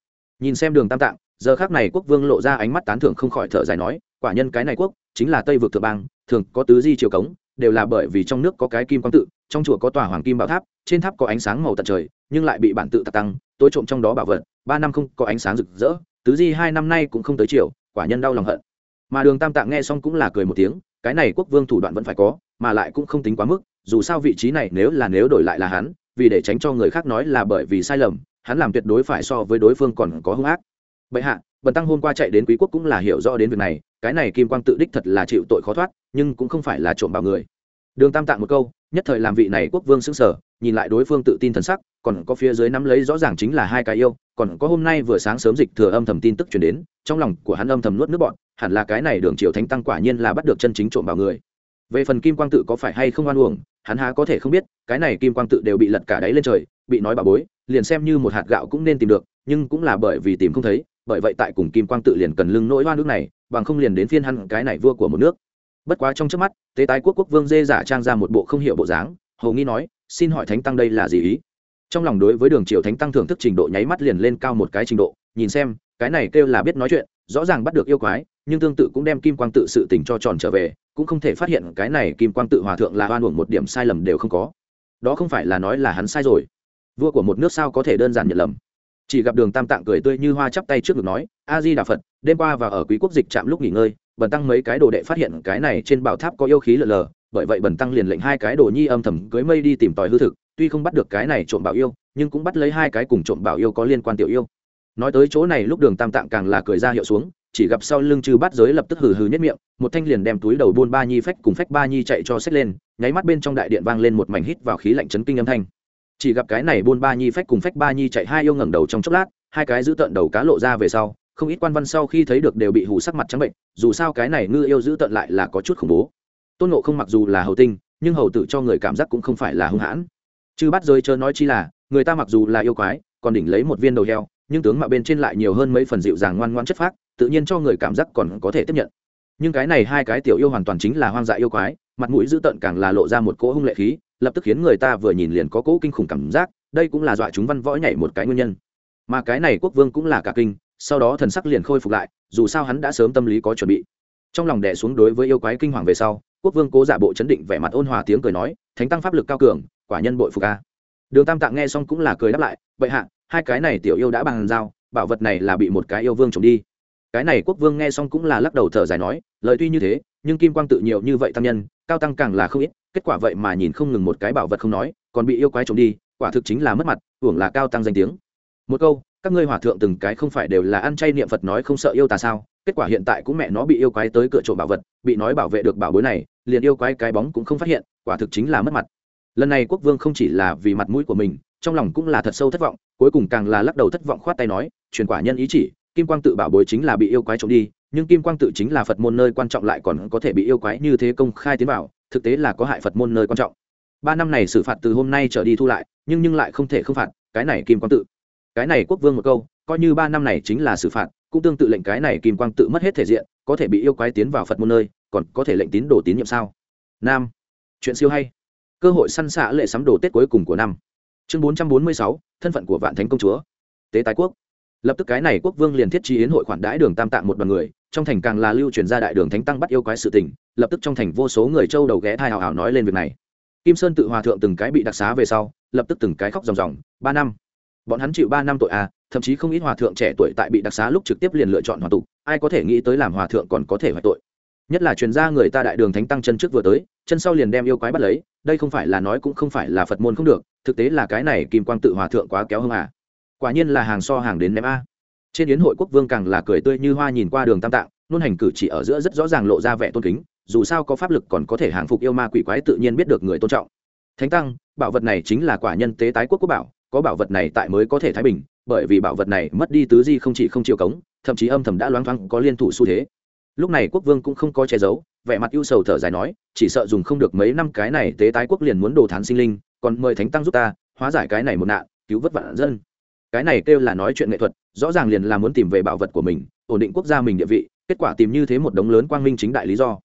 Nhìn xem đường tam tạng giờ khác này quốc vương lộ ra ánh mắt tán thưởng không khỏi thở dài nói, quả nhân cái này quốc, chính là tây vực thượng bang, thường có tứ di triều cống, đều là bởi vì trong nước có cái kim quang tự, trong chùa có tòa hoàng kim bảo tháp, trên tháp có ánh sáng màu tận trời, nhưng lại bị bản tự tạc tăng, tối trộm trong đó bảo vật, ba năm không có ánh sáng rực rỡ, tứ di hai năm nay cũng không tới chiều quả nhân đau lòng hận. Mà đường tam tạng nghe xong cũng là cười một tiếng, cái này quốc vương thủ đoạn vẫn phải có, mà lại cũng không tính quá mức, dù sao vị trí này nếu là nếu đổi lại là hắn, vì để tránh cho người khác nói là bởi vì sai lầm, hắn làm tuyệt đối phải so với đối phương còn có hung ác bệ hạ, bần tăng hôm qua chạy đến quý quốc cũng là hiểu rõ đến việc này, cái này kim quang tự đích thật là chịu tội khó thoát, nhưng cũng không phải là trộm bảo người. Đường tam tạng một câu, nhất thời làm vị này quốc vương xứng sở nhìn lại đối phương tự tin thần sắc, còn có phía dưới nắm lấy rõ ràng chính là hai cái yêu, còn có hôm nay vừa sáng sớm dịch thừa âm thầm tin tức chuyển đến, trong lòng của hắn âm thầm nuốt nước bọn hẳn là cái này đường triều thánh tăng quả nhiên là bắt được chân chính trộm bảo người. Về phần kim quang tự có phải hay không oan uổng, hắn há có thể không biết, cái này kim quang tự đều bị lật cả đáy lên trời, bị nói bà bối, liền xem như một hạt gạo cũng nên tìm được, nhưng cũng là bởi vì tìm không thấy bởi vậy tại cùng kim quang tự liền cần lưng nỗi hoa nước này, bằng không liền đến phiên hắn cái này vua của một nước. Bất quá trong trước mắt, tế tái quốc quốc vương dê giả trang ra một bộ không hiểu bộ dáng, hầu nghi nói, xin hỏi thánh tăng đây là gì ý? Trong lòng đối với đường triều thánh tăng thưởng thức trình độ nháy mắt liền lên cao một cái trình độ, nhìn xem, cái này kêu là biết nói chuyện, rõ ràng bắt được yêu quái, nhưng tương tự cũng đem kim quang tự sự tình cho tròn trở về, cũng không thể phát hiện cái này kim quang tự hòa thượng là oan uổng một điểm sai lầm đều không có. Đó không phải là nói là hắn sai rồi. Vua của một nước sao có thể đơn giản nhận lầm? Chỉ gặp đường tam tạng cười tươi như hoa chắp tay trước ngực nói, a di đà phật, đêm qua và ở quý quốc dịch trạm lúc nghỉ ngơi, bần tăng mấy cái đồ đệ phát hiện cái này trên bảo tháp có yêu khí lờ lờ, bởi vậy bần tăng liền lệnh hai cái đồ nhi âm thầm cưới mây đi tìm tòi hư thực, tuy không bắt được cái này trộm bảo yêu, nhưng cũng bắt lấy hai cái cùng trộm bảo yêu có liên quan tiểu yêu. Nói tới chỗ này lúc đường tam tạng càng là cười ra hiệu xuống, chỉ gặp sau lưng chư bát giới lập tức hừ hừ nhất miệng, một thanh liền đem túi đầu buôn ba nhi phách cùng phách ba nhi chạy cho xách lên, nháy mắt bên trong đại điện vang lên một mảnh hít vào khí lạnh chấn kinh âm thanh chỉ gặp cái này buôn ba nhi phách cùng phách ba nhi chạy hai yêu ngẩng đầu trong chốc lát, hai cái giữ tận đầu cá lộ ra về sau, không ít quan văn sau khi thấy được đều bị hù sắc mặt trắng bệnh, dù sao cái này ngư yêu giữ tận lại là có chút khủng bố. Tôn nộ không mặc dù là hầu tinh, nhưng hầu tử cho người cảm giác cũng không phải là hung hãn. Chứ bắt rơi chớ nói chi là, người ta mặc dù là yêu quái, còn đỉnh lấy một viên đầu heo, nhưng tướng mạo bên trên lại nhiều hơn mấy phần dịu dàng ngoan ngoan chất phác, tự nhiên cho người cảm giác còn có thể tiếp nhận. Nhưng cái này hai cái tiểu yêu hoàn toàn chính là hoang dại yêu quái, mặt mũi dữ tợn càng là lộ ra một cỗ hung lệ khí lập tức khiến người ta vừa nhìn liền có cỗ kinh khủng cảm giác, đây cũng là dọa chúng văn võ nhảy một cái nguyên nhân. Mà cái này quốc vương cũng là cả kinh, sau đó thần sắc liền khôi phục lại, dù sao hắn đã sớm tâm lý có chuẩn bị. Trong lòng đẻ xuống đối với yêu quái kinh hoàng về sau, quốc vương cố giả bộ chấn định vẻ mặt ôn hòa tiếng cười nói, thánh tăng pháp lực cao cường, quả nhân bội phục a. Đường tam tạng nghe xong cũng là cười đáp lại vậy hạ, hai cái này tiểu yêu đã bàn giao, bảo vật này là bị một cái yêu vương trộm đi. Cái này quốc vương nghe xong cũng là lắc đầu thở dài nói, lời tuy như thế, nhưng kim quang tự nhiều như vậy tăng nhân, cao tăng càng là không ít kết quả vậy mà nhìn không ngừng một cái bảo vật không nói, còn bị yêu quái trộm đi, quả thực chính là mất mặt, hưởng là cao tăng danh tiếng. Một câu, các ngươi hòa thượng từng cái không phải đều là ăn chay niệm phật nói không sợ yêu tà sao? Kết quả hiện tại cũng mẹ nó bị yêu quái tới cửa trộm bảo vật, bị nói bảo vệ được bảo bối này, liền yêu quái cái bóng cũng không phát hiện, quả thực chính là mất mặt. Lần này quốc vương không chỉ là vì mặt mũi của mình, trong lòng cũng là thật sâu thất vọng, cuối cùng càng là lắc đầu thất vọng khoát tay nói, truyền quả nhân ý chỉ, kim quang tự bảo bối chính là bị yêu quái trộm đi, nhưng kim quang tự chính là phật môn nơi quan trọng lại còn có thể bị yêu quái như thế công khai tiến vào thực tế là có hại phật môn nơi quan trọng. Ba năm này xử phạt từ hôm nay trở đi thu lại, nhưng nhưng lại không thể không phạt, cái này kim quang tự. Cái này quốc vương một câu, coi như ba năm này chính là xử phạt, cũng tương tự lệnh cái này kim quang tự mất hết thể diện, có thể bị yêu quái tiến vào phật môn nơi, còn có thể lệnh tín đồ tín nhiệm sao? Nam. Chuyện siêu hay. Cơ hội săn xạ lệ sắm đồ tết cuối cùng của năm. Chương bốn trăm bốn mươi sáu, thân phận của vạn thánh công chúa. Tế tái quốc lập tức cái này quốc vương liền thiết trí yến hội khoản đãi đường tam tạng một đoàn người, trong thành càng là lưu truyền ra đại đường thánh tăng bắt yêu quái sự tình, lập tức trong thành vô số người châu đầu ghé thai hào hào nói lên việc này. Kim sơn tự hòa thượng từng cái bị đặc xá về sau, lập tức từng cái khóc ròng ròng, ba năm, bọn hắn chịu ba năm tội à thậm chí không ít hòa thượng trẻ tuổi tại bị đặc xá lúc trực tiếp liền lựa chọn hòa tục, ai có thể nghĩ tới làm hòa thượng còn có thể hoại tội. Nhất là chuyên gia người ta đại đường thánh tăng chân trước vừa tới, chân sau liền đem yêu quái bắt lấy, đây không phải là nói cũng không phải là phật môn không được, thực tế là cái này kim quang tự hòa thượng quá kéo hơn à quả nhiên là hàng so hàng đến ném a. Trên yến hội quốc vương càng là cười tươi như hoa nhìn qua đường tam tạng, nôn hành cử chỉ ở giữa rất rõ ràng lộ ra vẻ tôn kính, dù sao có pháp lực còn có thể hàng phục yêu ma quỷ quái tự nhiên biết được người tôn trọng. Thánh tăng, bảo vật này chính là quả nhân tế tái quốc quốc bảo, có bảo vật này tại mới có thể thái bình, bởi vì bảo vật này mất đi tứ di không chỉ không chiều cống, thậm chí âm thầm đã loáng thoáng có liên thủ xu thế. Lúc này quốc vương cũng không có che giấu, vẻ mặt ưu sầu thở dài nói, chỉ sợ dùng không được mấy năm cái này tế tái quốc liền muốn đồ thán sinh linh, còn mời thánh tăng giúp ta, hóa giải cái này một nạn, cứu vất vạn dân cái này kêu là nói chuyện nghệ thuật, rõ ràng liền là muốn tìm về bảo vật của mình, ổn định quốc gia mình địa vị, kết quả tìm như thế một đống lớn quang minh chính đại lý do.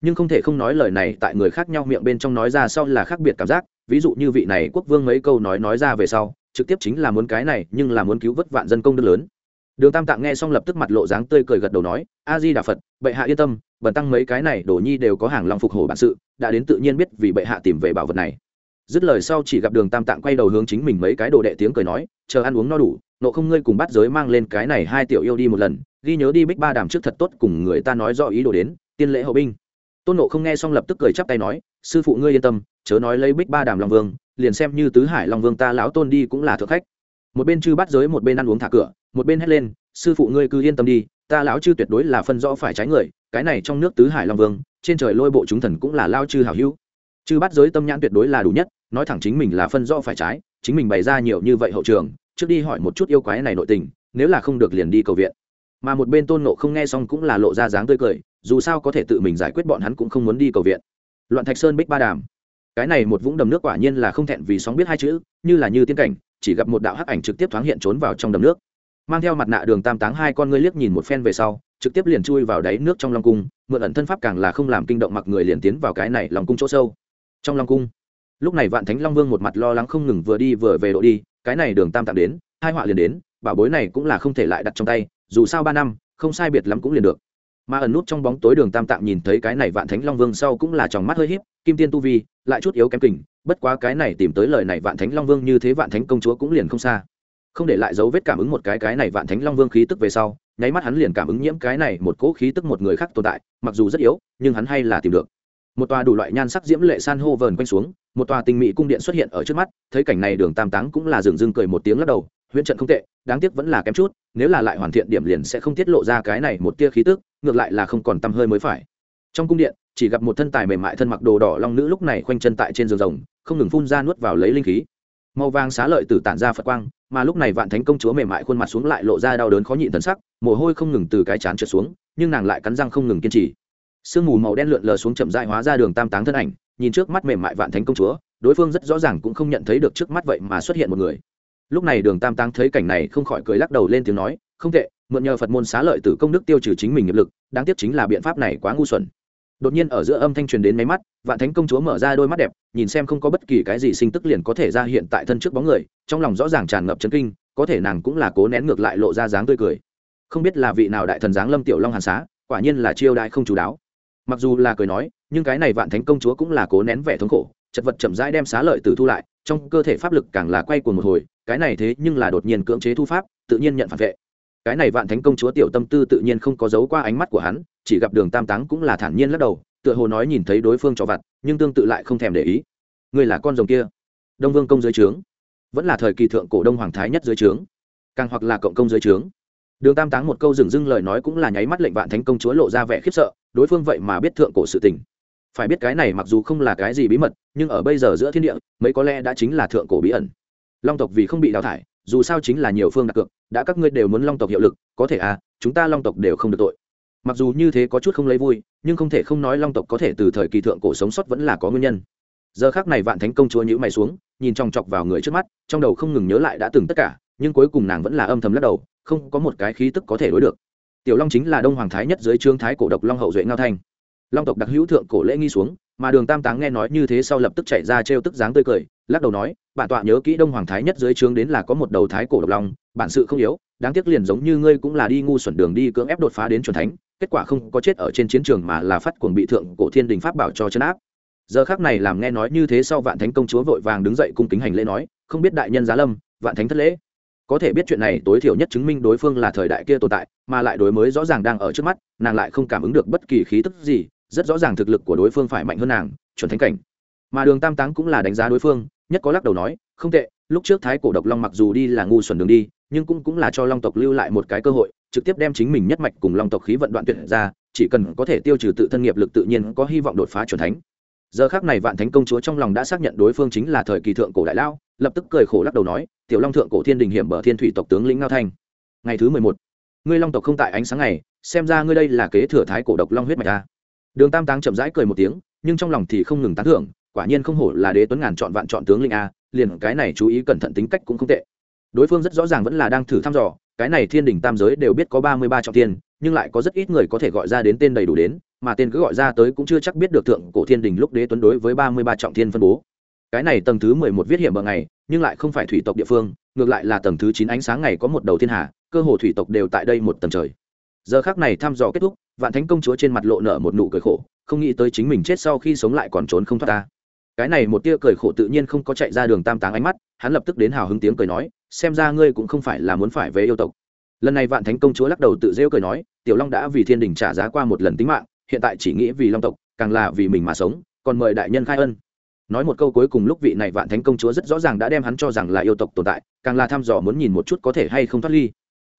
Nhưng không thể không nói lời này tại người khác nhau miệng bên trong nói ra sau là khác biệt cảm giác, ví dụ như vị này quốc vương mấy câu nói nói ra về sau, trực tiếp chính là muốn cái này, nhưng là muốn cứu vớt vạn dân công đức lớn. Đường tam tạng nghe xong lập tức mặt lộ dáng tươi cười gật đầu nói, a di đà phật, bệ hạ yên tâm, bần tăng mấy cái này đổ nhi đều có hàng lòng phục hồi bản sự, đã đến tự nhiên biết vì bệ hạ tìm về bảo vật này. Dứt lời sau chỉ gặp đường tam tạng quay đầu hướng chính mình mấy cái đồ đệ tiếng cười nói chờ ăn uống no đủ, nộ không ngươi cùng bắt giới mang lên cái này hai tiểu yêu đi một lần, ghi nhớ đi bích ba đàm trước thật tốt cùng người ta nói rõ ý đồ đến, tiên lễ hậu binh. Tôn nộ không nghe xong lập tức cười chắp tay nói, sư phụ ngươi yên tâm, chớ nói lấy bích ba đàm long vương, liền xem như tứ hải long vương ta lão tôn đi cũng là thượng khách. Một bên chư bắt giới một bên ăn uống thả cửa, một bên hét lên, sư phụ ngươi cứ yên tâm đi, ta lão chư tuyệt đối là phân rõ phải trái người, cái này trong nước tứ hải long vương, trên trời lôi bộ chúng thần cũng là lao chư hảo hữu. Chư bắt giới tâm nhãn tuyệt đối là đủ nhất, nói thẳng chính mình là phân rõ phải trái chính mình bày ra nhiều như vậy hậu trường, trước đi hỏi một chút yêu quái này nội tình, nếu là không được liền đi cầu viện. Mà một bên tôn nộ không nghe xong cũng là lộ ra dáng tươi cười, dù sao có thể tự mình giải quyết bọn hắn cũng không muốn đi cầu viện. Loạn thạch sơn bích ba đàm. Cái này một vũng đầm nước quả nhiên là không thẹn vì sóng biết hai chữ, như là như tiên cảnh, chỉ gặp một đạo hắc ảnh trực tiếp thoáng hiện trốn vào trong đầm nước. Mang theo mặt nạ đường tam táng hai con ngươi liếc nhìn một phen về sau, trực tiếp liền chui vào đáy nước trong long cung, mượn ẩn thân pháp càng là không làm kinh động mặc người liền tiến vào cái này lòng cung chỗ sâu. Trong long cung lúc này vạn thánh long vương một mặt lo lắng không ngừng vừa đi vừa về độ đi, cái này đường tam tạm đến, hai họa liền đến, bảo bối này cũng là không thể lại đặt trong tay, dù sao ba năm, không sai biệt lắm cũng liền được. Mà ẩn nút trong bóng tối đường tam tạng nhìn thấy cái này vạn thánh long vương sau cũng là tròng mắt hơi h í p kim tiên tu vi, lại chút yếu kém kình, bất quá cái này tìm tới lời này vạn thánh long vương như thế vạn thánh công chúa cũng liền không xa. Không để lại dấu vết cảm ứng một cái cái này vạn thánh long vương khí tức về sau, nháy mắt hắn liền cảm ứng nhiễm cái này một cỗ khí tức một người khác tồn tại, mặc dù rất yếu, nhưng hắn hay là tìm được một tòa đủ loại nhan sắc diễm lệ san hô vờn quanh xuống, một tòa tình mỹ cung điện xuất hiện ở trước mắt, thấy cảnh này đường tam táng cũng là dừng dưng cười một tiếng lắc đầu, huyễn trận không tệ, đáng tiếc vẫn là kém chút, nếu là lại hoàn thiện điểm liền sẽ không tiết lộ ra cái này một tia khí tức, ngược lại là không còn tăm hơi mới phải. Trong cung điện, chỉ gặp một thân tài mềm mại thân mặc đồ đỏ long nữ lúc này khoanh chân tại trên giường rồng, không ngừng phun ra nuốt vào lấy linh khí. Màu vàng xá lợi từ tản ra phật quang, mà lúc này vạn thánh công chúa mềm mại khuôn mặt xuống lại lộ ra đau đớn khó nhịn thần sắc, mồ hôi không ngừng từ cái chán trượt xuống, nhưng nàng lại cắn răng không ngừng kiên trì sương mù màu đen lượn lờ xuống chậm dại hóa ra đường tam táng thân ảnh, nhìn trước mắt mềm mại vạn thánh công chúa, đối phương rất rõ ràng cũng không nhận thấy được trước mắt vậy mà xuất hiện một người. Lúc này đường tam táng thấy cảnh này không khỏi cười lắc đầu lên tiếng nói, không tệ, mượn nhờ phật môn xá lợi từ công đức tiêu trừ chính mình nghiệp lực, đáng tiếc chính là biện pháp này quá ngu xuẩn. Đột nhiên ở giữa âm thanh truyền đến máy mắt, vạn thánh công chúa mở ra đôi mắt đẹp, nhìn xem không có bất kỳ cái gì sinh tức liền có thể ra hiện tại thân trước bóng người, trong lòng rõ ràng tràn ngập chấn kinh, có thể nàng cũng là cố nén ngược lại lộ ra dáng tươi cười. Không biết là vị nào đại thần giáng lâm tiểu long hàn xá, quả nhiên là chiêu đại không chú đáo mặc dù là cười nói, nhưng cái này vạn thánh công chúa cũng là cố nén vẻ thống khổ, chật vật chậm rãi đem xá lợi tử thu lại, trong cơ thể pháp lực càng là quay cuồng một hồi, cái này thế nhưng là đột nhiên cưỡng chế thu pháp, tự nhiên nhận phản vệ. Cái này vạn thánh công chúa tiểu tâm tư tự nhiên không có giấu qua ánh mắt của hắn, chỉ gặp đường tam táng cũng là thản nhiên lắc đầu, tựa hồ nói nhìn thấy đối phương cho vặt, nhưng tương tự lại không thèm để ý. Người là con rồng kia. Đông vương công dưới trướng. Vẫn là thời kỳ thượng cổ đông hoàng thái nhất dưới trướng. Càng hoặc là cộng công dưới trướng đường tam táng một câu dừng dưng lời nói cũng là nháy mắt lệnh vạn thánh công chúa lộ ra vẻ khiếp sợ, đối phương vậy mà biết thượng cổ sự tình. Phải biết cái này mặc dù không là cái gì bí mật, nhưng ở bây giờ giữa thiên địa, mấy có lẽ đã chính là thượng cổ bí ẩn. Long tộc vì không bị đào thải, dù sao chính là nhiều phương đặt cược, đã các ngươi đều muốn long tộc hiệu lực, có thể à chúng ta long tộc đều không được tội. Mặc dù như thế có chút không lấy vui, nhưng không thể không nói long tộc có thể từ thời kỳ thượng cổ sống sót vẫn là có nguyên nhân. Giờ khác này vạn thánh công chúa nhữ mày xuống, nhìn trong chọc vào người trước mắt, trong đầu không ngừng nhớ lại đã từng tất cả, nhưng cuối cùng nàng vẫn là âm thầm lắc đầu không có một cái khí tức có thể đối được. Tiểu long chính là đông hoàng thái nhất dưới trương thái cổ độc long hậu duệ ngao thanh long tộc đặc hữu thượng cổ lễ nghi xuống, mà đường tam táng nghe nói như thế sau lập tức chạy ra trêu tức dáng tươi cười, lắc đầu nói, bản tọa nhớ kỹ đông hoàng thái nhất dưới trướng đến là có một đầu thái cổ độc long, bản sự không yếu, đáng tiếc liền giống như ngươi cũng là đi ngu xuẩn đường đi cưỡng ép đột phá đến chuẩn thánh, kết quả không có chết ở trên chiến trường mà là phát cuồng bị thượng cổ thiên đình pháp bảo cho chấn áp. Giờ khác này làm nghe nói như thế sau vạn thánh công chúa vội vàng đứng dậy cung kính hành lễ nói, không biết đại nhân giá lâm, vạn thánh thất lễ có thể biết chuyện này tối thiểu nhất chứng minh đối phương là thời đại kia tồn tại, mà lại đối mới rõ ràng đang ở trước mắt, nàng lại không cảm ứng được bất kỳ khí tức gì, rất rõ ràng thực lực của đối phương phải mạnh hơn nàng, chuẩn thánh cảnh. Mà đường tam táng cũng là đánh giá đối phương, nhất có lắc đầu nói, không tệ, lúc trước thái cổ độc long mặc dù đi là ngu xuẩn đường đi, nhưng cũng cũng là cho long tộc lưu lại một cái cơ hội, trực tiếp đem chính mình nhất mạch cùng long tộc khí vận đoạn tuyệt ra, chỉ cần có thể tiêu trừ tự thân nghiệp lực tự nhiên có hy vọng đột phá chuẩn thánh. Giờ khác này vạn thánh công chúa trong lòng đã xác nhận đối phương chính là thời kỳ thượng cổ đại lao lập tức cười khổ lắc đầu nói, tiểu long thượng cổ thiên đình hiểm bờ thiên thủy tộc tướng lĩnh ngao thanh, ngày thứ mười một, ngươi long tộc không tại ánh sáng này xem ra ngươi đây là kế thừa thái cổ độc long huyết mạch ta. Đường tam táng chậm rãi cười một tiếng, nhưng trong lòng thì không ngừng tán thưởng, quả nhiên không hổ là đế tuấn ngàn chọn vạn chọn tướng linh a, liền cái này chú ý cẩn thận tính cách cũng không tệ. Đối phương rất rõ ràng vẫn là đang thử thăm dò, cái này thiên đình tam giới đều biết có ba mươi ba trọng tiên nhưng lại có rất ít người có thể gọi ra đến tên đầy đủ đến, mà tên cứ gọi ra tới cũng chưa chắc biết được thượng cổ thiên đình lúc đế tuấn đối với ba mươi ba trọng thiên phân bố cái này tầng thứ mười một viết hiểm bờ ngày, nhưng lại không phải thủy tộc địa phương, ngược lại là tầng thứ chín ánh sáng ngày có một đầu thiên hà, cơ hồ thủy tộc đều tại đây một tầng trời. Giờ khác này thăm dò kết thúc, vạn thánh công chúa trên mặt lộ nở một nụ cười khổ, không nghĩ tới chính mình chết sau khi sống lại còn trốn không thoát ta. Cái này một tia cười khổ tự nhiên không có chạy ra đường tam táng ánh mắt, hắn lập tức đến hào hứng tiếng cười nói, xem ra ngươi cũng không phải là muốn phải về yêu tộc. Lần này vạn thánh công chúa lắc đầu tự rêu cười nói, tiểu long đã vì thiên đình trả giá qua một lần tính mạng, hiện tại chỉ nghĩ vì long tộc, càng là vì mình mà sống, còn mời đại nhân khai ân nói một câu cuối cùng lúc vị này vạn thánh công chúa rất rõ ràng đã đem hắn cho rằng là yêu tộc tồn tại, càng là thăm dò muốn nhìn một chút có thể hay không thoát ly.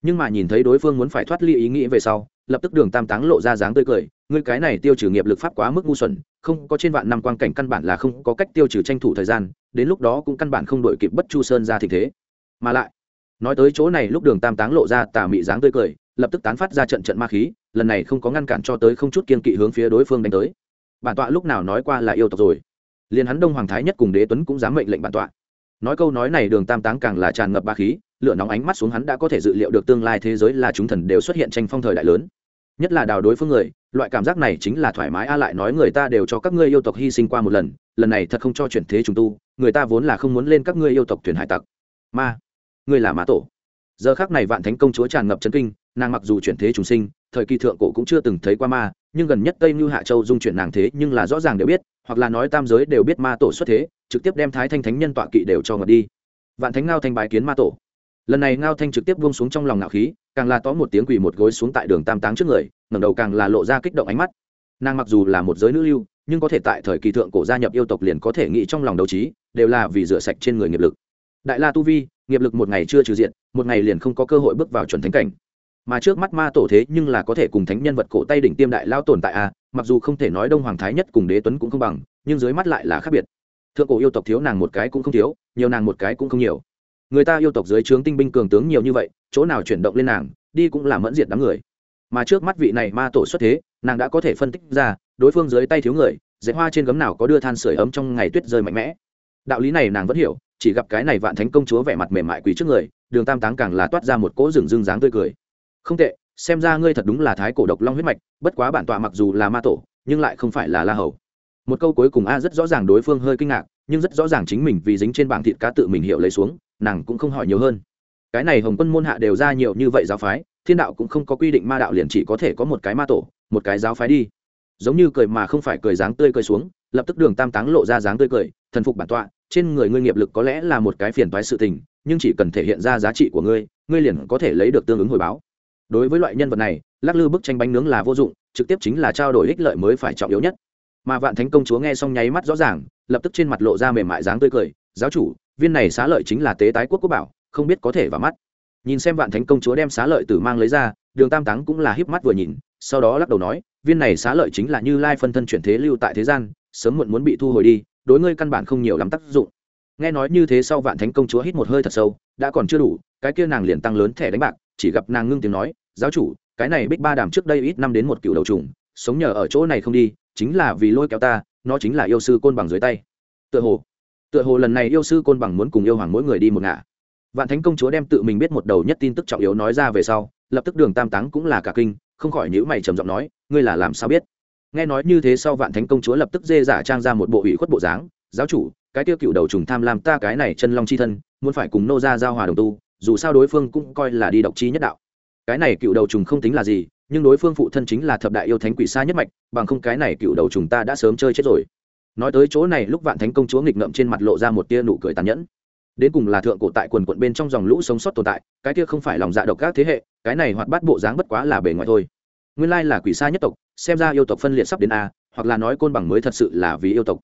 Nhưng mà nhìn thấy đối phương muốn phải thoát ly ý nghĩ về sau, lập tức đường tam táng lộ ra dáng tươi cười, ngươi cái này tiêu trừ nghiệp lực pháp quá mức ngu xuẩn, không có trên vạn năm quan cảnh căn bản là không có cách tiêu trừ tranh thủ thời gian, đến lúc đó cũng căn bản không đổi kịp bất chu sơn ra tình thế. Mà lại, nói tới chỗ này lúc đường tam táng lộ ra tà mị dáng tươi cười, lập tức tán phát ra trận trận ma khí, lần này không có ngăn cản cho tới không chút kiên kỵ hướng phía đối phương đánh tới. Bản tọa lúc nào nói qua là yêu tộc rồi? Liền hắn đông hoàng thái nhất cùng đế tuấn cũng dám mệnh lệnh bản tọa. Nói câu nói này đường tam táng càng là tràn ngập ba khí, lửa nóng ánh mắt xuống hắn đã có thể dự liệu được tương lai thế giới là chúng thần đều xuất hiện tranh phong thời đại lớn. Nhất là đào đối phương người, loại cảm giác này chính là thoải mái, a lại nói người ta đều cho các ngươi yêu tộc hy sinh qua một lần lần này thật không cho chuyển thế trùng tu, người ta vốn là không muốn lên các ngươi yêu tộc thuyền hải tặc. Ma, ngươi là mã tổ. Giờ khác này vạn thánh công chúa tràn ngập chân kinh, nàng mặc dù chuyển thế trùng sinh, thời kỳ thượng cổ cũng chưa từng thấy qua ma, nhưng gần nhất tây như hạ châu dung chuyển nàng thế nhưng là rõ ràng đều biết hoặc là nói tam giới đều biết ma tổ xuất thế, trực tiếp đem thái thanh thánh nhân tọa kỵ đều cho ngật đi. Vạn thánh ngao thanh bài kiến ma tổ. Lần này ngao thanh trực tiếp buông xuống trong lòng ngạo khí, càng là tó một tiếng quỳ một gối xuống tại đường tam táng trước người, ngẩng đầu càng là lộ ra kích động ánh mắt. Nàng mặc dù là một giới nữ lưu, nhưng có thể tại thời kỳ thượng cổ gia nhập yêu tộc liền có thể nghĩ trong lòng đấu trí, đều là vì rửa sạch trên người nghiệp lực. Đại la tu vi, nghiệp lực một ngày chưa trừ diện, một ngày liền không có cơ hội bước vào chuẩn thánh cảnh mà trước mắt ma tổ thế nhưng là có thể cùng thánh nhân vật cổ tay đỉnh tiêm đại lao tồn tại a, mặc dù không thể nói đông hoàng thái nhất cùng đế tuấn cũng không bằng, nhưng dưới mắt lại là khác biệt. Thượng cổ yêu tộc thiếu nàng một cái cũng không thiếu, nhiều nàng một cái cũng không nhiều. Người ta yêu tộc dưới trướng tinh binh cường tướng nhiều như vậy, chỗ nào chuyển động lên nàng, đi cũng là mẫn diệt đám người. Mà trước mắt vị này ma tổ xuất thế, nàng đã có thể phân tích ra, đối phương dưới tay thiếu người dễ hoa trên gấm nào có đưa than sửa ấm trong ngày tuyết rơi mạnh mẽ. Đạo lý này nàng vẫn hiểu, chỉ gặp cái này vạn thánh công chúa vẻ mặt mềm mại quỳ trước người, đường tam táng càng là toát ra một cỗ rừng rưng dáng tươi cười không tệ, xem ra ngươi thật đúng là thái cổ độc long huyết mạch, bất quá bản tọa mặc dù là ma tổ, nhưng lại không phải là la hầu. Một câu cuối cùng a rất rõ ràng đối phương hơi kinh ngạc, nhưng rất rõ ràng chính mình vì dính trên bảng thịt cá tự mình hiểu lấy xuống, nàng cũng không hỏi nhiều hơn. Cái này hồng quân môn hạ đều ra nhiều như vậy giáo phái, thiên đạo cũng không có quy định ma đạo liền chỉ có thể có một cái ma tổ, một cái giáo phái đi. Giống như cười mà không phải cười dáng tươi cười xuống, lập tức đường tam táng lộ ra dáng tươi cười, thần phục bản tọa, trên người ngươi nghiệp lực có lẽ là một cái phiền toái sự tình, nhưng chỉ cần thể hiện ra giá trị của ngươi ngươi liền có thể lấy được tương ứng hồi báo đối với loại nhân vật này, lắc lư bức tranh bánh nướng là vô dụng, trực tiếp chính là trao đổi ích lợi mới phải trọng yếu nhất. Mà vạn thánh công chúa nghe xong nháy mắt rõ ràng, lập tức trên mặt lộ ra mềm mại dáng tươi cười, giáo chủ, viên này xá lợi chính là tế tái quốc quốc bảo, không biết có thể vào mắt. Nhìn xem vạn thánh công chúa đem xá lợi tử mang lấy ra, đường tam táng cũng là híp mắt vừa nhìn, sau đó lắc đầu nói, viên này xá lợi chính là như lai phân thân chuyển thế lưu tại thế gian, sớm muộn muốn bị thu hồi đi, đối ngươi căn bản không nhiều lắm tác dụng. Nghe nói như thế sau vạn thánh công chúa hít một hơi thật sâu, đã còn chưa đủ, cái kia nàng liền tăng lớn thẻ đánh bạc chỉ gặp nàng ngưng tiếng nói, giáo chủ, cái này bích ba đàm trước đây ít năm đến một cựu đầu trùng, sống nhờ ở chỗ này không đi, chính là vì lôi kéo ta, nó chính là yêu sư côn bằng dưới tay. Tựa hồ tựa hồ lần này yêu sư côn bằng muốn cùng yêu hoàng mỗi người đi một ngả. Vạn thánh công chúa đem tự mình biết một đầu nhất tin tức trọng yếu nói ra về sau, lập tức đường tam táng cũng là cả kinh, không khỏi nhữ mày trầm giọng nói, ngươi là làm sao biết? Nghe nói như thế sau vạn thánh công chúa lập tức dê giả trang ra một bộ ủy khuất bộ dáng, giáo chủ, cái tiêu cựu đầu trùng tham lam ta cái này chân long chi thân, muốn phải cùng nô ra giao hòa đồng tu dù sao đối phương cũng coi là đi độc chi nhất đạo. Cái này cựu đầu trùng không tính là gì, nhưng đối phương phụ thân chính là thập đại yêu thánh quỷ xa nhất mạch, bằng không cái này cựu đầu trùng ta đã sớm chơi chết rồi. Nói tới chỗ này, lúc vạn thánh công chúa nghịch ngậm trên mặt lộ ra một tia nụ cười tàn nhẫn. Đến cùng là thượng cổ tại quần quận bên trong dòng lũ sống sót tồn tại, cái kia không phải lòng dạ độc các thế hệ, cái này hoạt bát bộ dáng bất quá là bề ngoài thôi. Nguyên lai là quỷ xa nhất tộc, xem ra yêu tộc phân liệt sắp đến a, hoặc là nói côn bằng mới thật sự là vì yêu tộc.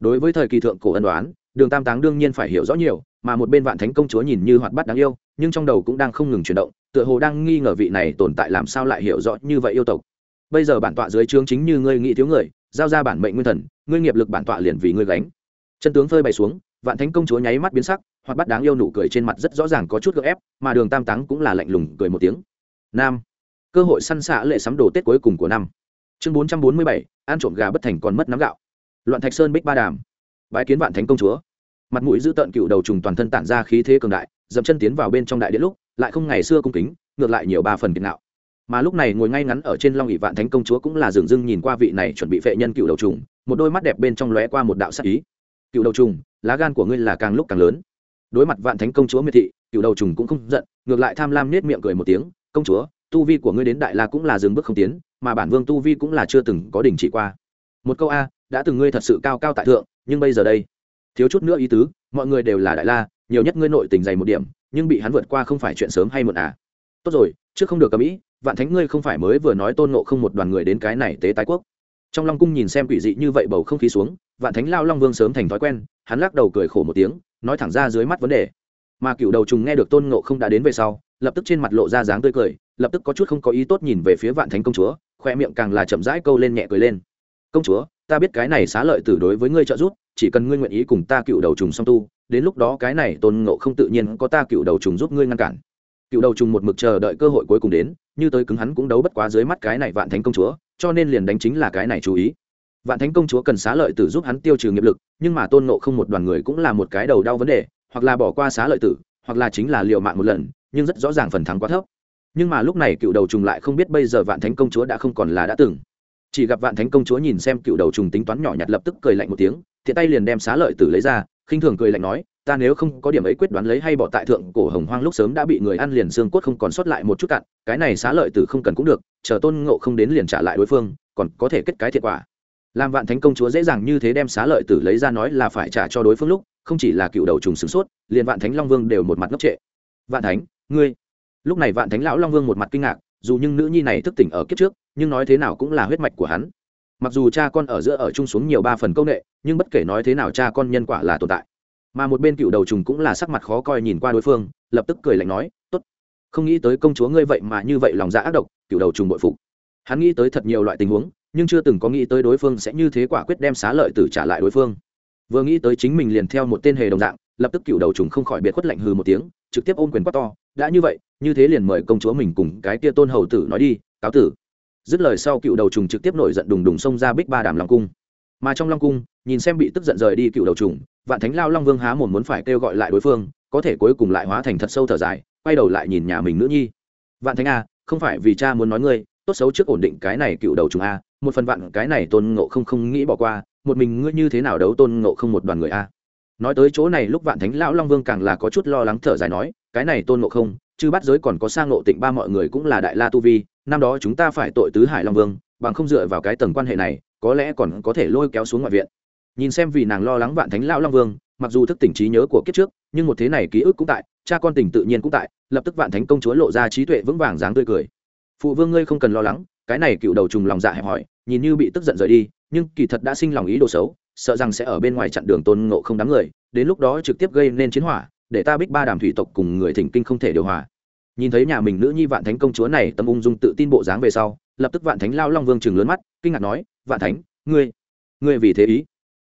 Đối với thời kỳ thượng cổ ân đoán, đường tam táng đương nhiên phải hiểu rõ nhiều mà một bên vạn thánh công chúa nhìn như hoạt bát đáng yêu, nhưng trong đầu cũng đang không ngừng chuyển động, tựa hồ đang nghi ngờ vị này tồn tại làm sao lại hiểu rõ như vậy yêu tộc. Bây giờ bản tọa dưới trướng chính như ngươi nghĩ thiếu người, giao ra bản mệnh nguyên thần, ngươi nghiệp lực bản tọa liền vì ngươi gánh. Chân tướng phơi bày xuống, vạn thánh công chúa nháy mắt biến sắc hoặc bắt đáng yêu nụ cười trên mặt rất rõ ràng có chút gợ ép, mà đường tam táng cũng là lạnh lùng cười một tiếng. Nam. Cơ hội săn xạ lệ sắm đồ tết cuối cùng của năm. Chương bốn trăm bốn mươi bảy, ăn trộm gà bất thành còn mất nắm gạo. Loạn thạch sơn bích ba đàm. Bái kiến vạn thánh công chúa mặt mũi giữ tợn cựu đầu trùng toàn thân tản ra khí thế cường đại, dậm chân tiến vào bên trong đại điện lúc, lại không ngày xưa cung kính, ngược lại nhiều ba phần kiệt nạo. Mà lúc này ngồi ngay ngắn ở trên long ỵ vạn thánh công chúa cũng là dường dưng nhìn qua vị này chuẩn bị vệ nhân cựu đầu trùng, một đôi mắt đẹp bên trong lóe qua một đạo sắc ý. Cựu đầu trùng, lá gan của ngươi là càng lúc càng lớn. Đối mặt vạn thánh công chúa miệt thị, cựu đầu trùng cũng không giận, ngược lại tham lam nết miệng cười một tiếng, công chúa, tu vi của ngươi đến đại la cũng là dừng bước không tiến, mà bản vương tu vi cũng là chưa từng có đỉnh chỉ qua. Một câu a, đã từng ngươi thật sự cao cao tại thượng, nhưng bây giờ đây thiếu chút nữa ý tứ, mọi người đều là đại la, nhiều nhất ngươi nội tình dày một điểm, nhưng bị hắn vượt qua không phải chuyện sớm hay muộn à. Tốt rồi, trước không được cầm ý, vạn thánh ngươi không phải mới vừa nói tôn nộ không một đoàn người đến cái này tế tái quốc. Trong long cung nhìn xem quỷ dị như vậy bầu không khí xuống, vạn thánh lao long vương sớm thành thói quen, hắn lắc đầu cười khổ một tiếng, nói thẳng ra dưới mắt vấn đề. Mà cựu đầu trùng nghe được tôn nộ không đã đến về sau, lập tức trên mặt lộ ra dáng tươi cười, lập tức có chút không có ý tốt nhìn về phía vạn thánh công chúa, khoe miệng càng là chậm rãi câu lên nhẹ cười lên. Công chúa, ta biết cái này xá lợi tử đối với ngươi trợ giúp chỉ cần ngươi nguyện ý cùng ta cựu đầu trùng song tu, đến lúc đó cái này tôn ngộ không tự nhiên có ta cựu đầu trùng giúp ngươi ngăn cản. Cựu đầu trùng một mực chờ đợi cơ hội cuối cùng đến, như tới cứng hắn cũng đấu bất quá dưới mắt cái này vạn thánh công chúa, cho nên liền đánh chính là cái này chú ý. Vạn thánh công chúa cần xá lợi tử giúp hắn tiêu trừ nghiệp lực, nhưng mà tôn ngộ không một đoàn người cũng là một cái đầu đau vấn đề, hoặc là bỏ qua xá lợi tử, hoặc là chính là liệu mạng một lần, nhưng rất rõ ràng phần thắng quá thấp. Nhưng mà lúc này cựu đầu trùng lại không biết bây giờ vạn thánh công chúa đã không còn là đã từng chỉ gặp vạn thánh công chúa nhìn xem cựu đầu trùng tính toán nhỏ nhặt lập tức cười lạnh một tiếng thiện tay liền đem xá lợi tử lấy ra, khinh thường cười lạnh nói, ta nếu không có điểm ấy quyết đoán lấy hay bỏ tại thượng cổ hồng hoang lúc sớm đã bị người ăn liền xương cốt không còn sót lại một chút cặn cái này xá lợi tử không cần cũng được, chờ tôn ngộ không đến liền trả lại đối phương, còn có thể kết cái thiệt quả. Làm vạn thánh công chúa dễ dàng như thế đem xá lợi tử lấy ra nói là phải trả cho đối phương lúc, không chỉ là cựu đầu trùng sửng sốt, liền vạn thánh long vương đều một mặt ngốc trệ. Vạn thánh, ngươi? Lúc này vạn thánh lão long vương một mặt kinh ngạc, dù nhưng nữ nhi này thức tỉnh ở kiếp trước nhưng nói thế nào cũng là huyết mạch của hắn. Mặc dù cha con ở giữa ở chung xuống nhiều ba phần công nghệ, nhưng bất kể nói thế nào cha con nhân quả là tồn tại. Mà một bên cựu đầu trùng cũng là sắc mặt khó coi nhìn qua đối phương, lập tức cười lạnh nói, tốt, không nghĩ tới công chúa ngươi vậy mà như vậy lòng dạ ác độc, cựu đầu trùng bội phục. Hắn nghĩ tới thật nhiều loại tình huống, nhưng chưa từng có nghĩ tới đối phương sẽ như thế quả quyết đem xá lợi tử trả lại đối phương. Vừa nghĩ tới chính mình liền theo một tên hề đồng dạng, lập tức cựu đầu trùng không khỏi biệt khuất lạnh hừ một tiếng, trực tiếp ôm quyền quát to, đã như vậy, như thế liền mời công chúa mình cùng cái kia tôn hầu tử nói đi, cáo tử dứt lời sau cựu đầu trùng trực tiếp nổi giận đùng đùng xông ra bích ba đàm long cung. Mà trong long cung, nhìn xem bị tức giận rời đi cựu đầu trùng, vạn thánh lao long vương há mồm muốn phải kêu gọi lại đối phương, có thể cuối cùng lại hóa thành thật sâu thở dài, quay đầu lại nhìn nhà mình nữ nhi. Vạn thánh a, không phải vì cha muốn nói ngươi, tốt xấu trước ổn định cái này cựu đầu trùng a, một phần vạn cái này tôn ngộ không không nghĩ bỏ qua, một mình ngươi như thế nào đấu tôn ngộ không một đoàn người a? Nói tới chỗ này lúc vạn thánh lão long vương càng là có chút lo lắng thở dài nói, cái này tôn ngộ không chứ bắt giới còn có sang ngộ tịnh ba mọi người cũng là đại la tu vi năm đó chúng ta phải tội tứ hải long vương, bằng không dựa vào cái tầng quan hệ này, có lẽ còn có thể lôi kéo xuống ngoại viện. Nhìn xem vì nàng lo lắng vạn thánh lão long vương, mặc dù thức tỉnh trí nhớ của kiếp trước, nhưng một thế này ký ức cũng tại, cha con tình tự nhiên cũng tại, lập tức vạn thánh công chúa lộ ra trí tuệ vững vàng dáng tươi cười. Phụ vương ngươi không cần lo lắng, cái này cựu đầu trùng lòng dạ hẹp hỏi nhìn như bị tức giận rời đi, nhưng kỳ thật đã sinh lòng ý đồ xấu, sợ rằng sẽ ở bên ngoài chặn đường tôn ngộ không đám người, đến lúc đó trực tiếp gây nên chiến hỏa, để ta bích ba đàm thủy tộc cùng người thỉnh kinh không thể điều hòa nhìn thấy nhà mình nữ nhi vạn thánh công chúa này tâm ung dung tự tin bộ dáng về sau, lập tức vạn thánh lao long vương chừng lớn mắt, kinh ngạc nói, vạn thánh, ngươi ngươi vì thế ý?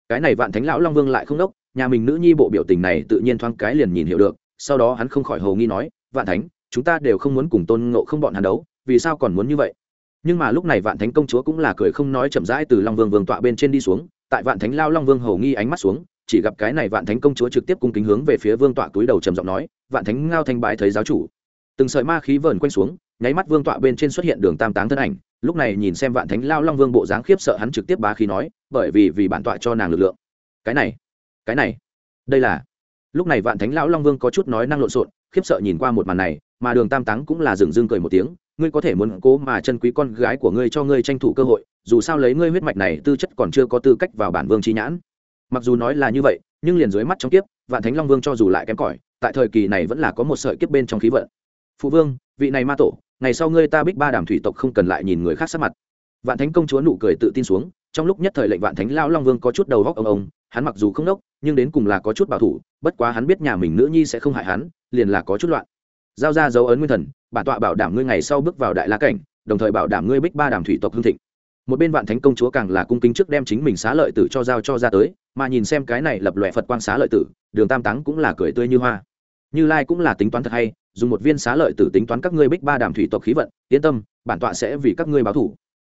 Cái này vạn thánh lão long vương lại không đốc, nhà mình nữ nhi bộ biểu tình này tự nhiên thoáng cái liền nhìn hiểu được, sau đó hắn không khỏi hầu nghi nói, vạn thánh, chúng ta đều không muốn cùng tôn ngộ không bọn hắn đấu, vì sao còn muốn như vậy? Nhưng mà lúc này vạn thánh công chúa cũng là cười không nói chậm rãi từ long vương vương tọa bên trên đi xuống, tại vạn thánh lao long vương hầu nghi ánh mắt xuống, chỉ gặp cái này vạn thánh công chúa trực tiếp cung kính hướng về phía vương tọa túi đầu trầm giọng nói, vạn thánh ngao thanh bái thấy giáo chủ từng sợi ma khí vờn quanh xuống, nháy mắt vương tọa bên trên xuất hiện đường tam táng thân ảnh, lúc này nhìn xem vạn thánh lao long vương bộ dáng khiếp sợ hắn trực tiếp bá khí nói, bởi vì vì bản tọa cho nàng lực lượng. Cái này cái này, đây là, lúc này vạn thánh lão long vương có chút nói năng lộn xộn, khiếp sợ nhìn qua một màn này, mà đường tam táng cũng là dừng dưng cười một tiếng, ngươi có thể muốn cố mà chân quý con gái của ngươi cho ngươi tranh thủ cơ hội, dù sao lấy ngươi huyết mạch này tư chất còn chưa có tư cách vào bản vương trí nhãn. Mặc dù nói là như vậy, nhưng liền dưới mắt trong kiếp, vạn thánh long vương cho dù lại kém cỏi, tại thời kỳ này vẫn là có một sợi kiếp bên trong khí vận phụ vương, vị này ma tổ, ngày sau ngươi ta bích ba đàm thủy tộc không cần lại nhìn người khác sát mặt. Vạn thánh công chúa nụ cười tự tin xuống, trong lúc nhất thời lệnh vạn thánh lao long vương có chút đầu góc ông ông, hắn mặc dù không đốc, nhưng đến cùng là có chút bảo thủ, bất quá hắn biết nhà mình nữ nhi sẽ không hại hắn, liền là có chút loạn. Giao ra dấu ấn nguyên thần, bản tọa bảo đảm ngươi ngày sau bước vào đại la cảnh, đồng thời bảo đảm ngươi bích ba đàm thủy tộc hương thịnh. Một bên vạn thánh công chúa càng là cung kính trước đem chính mình xá lợi tử cho giao cho ra tới, mà nhìn xem cái này lập lòe phật quang xá lợi tử, đường tam táng cũng là cười tươi như hoa. Như lai cũng là tính toán thật hay dùng một viên xá lợi tử tính toán các ngươi bích ba đàm thủy tộc khí vận, yên tâm, bản tọa sẽ vì các ngươi báo thủ.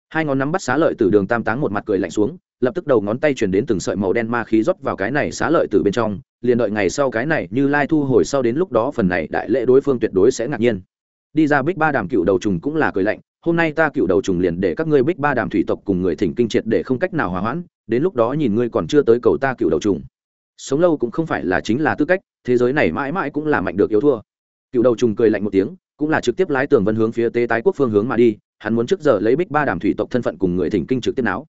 Hai ngón nắm bắt xá lợi tử đường tam táng một mặt cười lạnh xuống, lập tức đầu ngón tay chuyển đến từng sợi màu đen ma khí rót vào cái này xá lợi tử bên trong, liền đợi ngày sau cái này như lai thu hồi sau đến lúc đó phần này đại lễ đối phương tuyệt đối sẽ ngạc nhiên. Đi ra bích ba đàm cựu đầu trùng cũng là cười lạnh, hôm nay ta cựu đầu trùng liền để các ngươi bích ba đàm thủy tộc cùng người thỉnh kinh triệt để không cách nào hòa hoãn, đến lúc đó nhìn ngươi còn chưa tới cầu ta cựu đầu trùng. Sống lâu cũng không phải là chính là tư cách, thế giới này mãi mãi cũng là mạnh được yếu thua cựu đầu trùng cười lạnh một tiếng, cũng là trực tiếp lái tường vân hướng phía tế tái quốc phương hướng mà đi, hắn muốn trước giờ lấy bích ba đàm thủy tộc thân phận cùng người thỉnh kinh trực tiếp não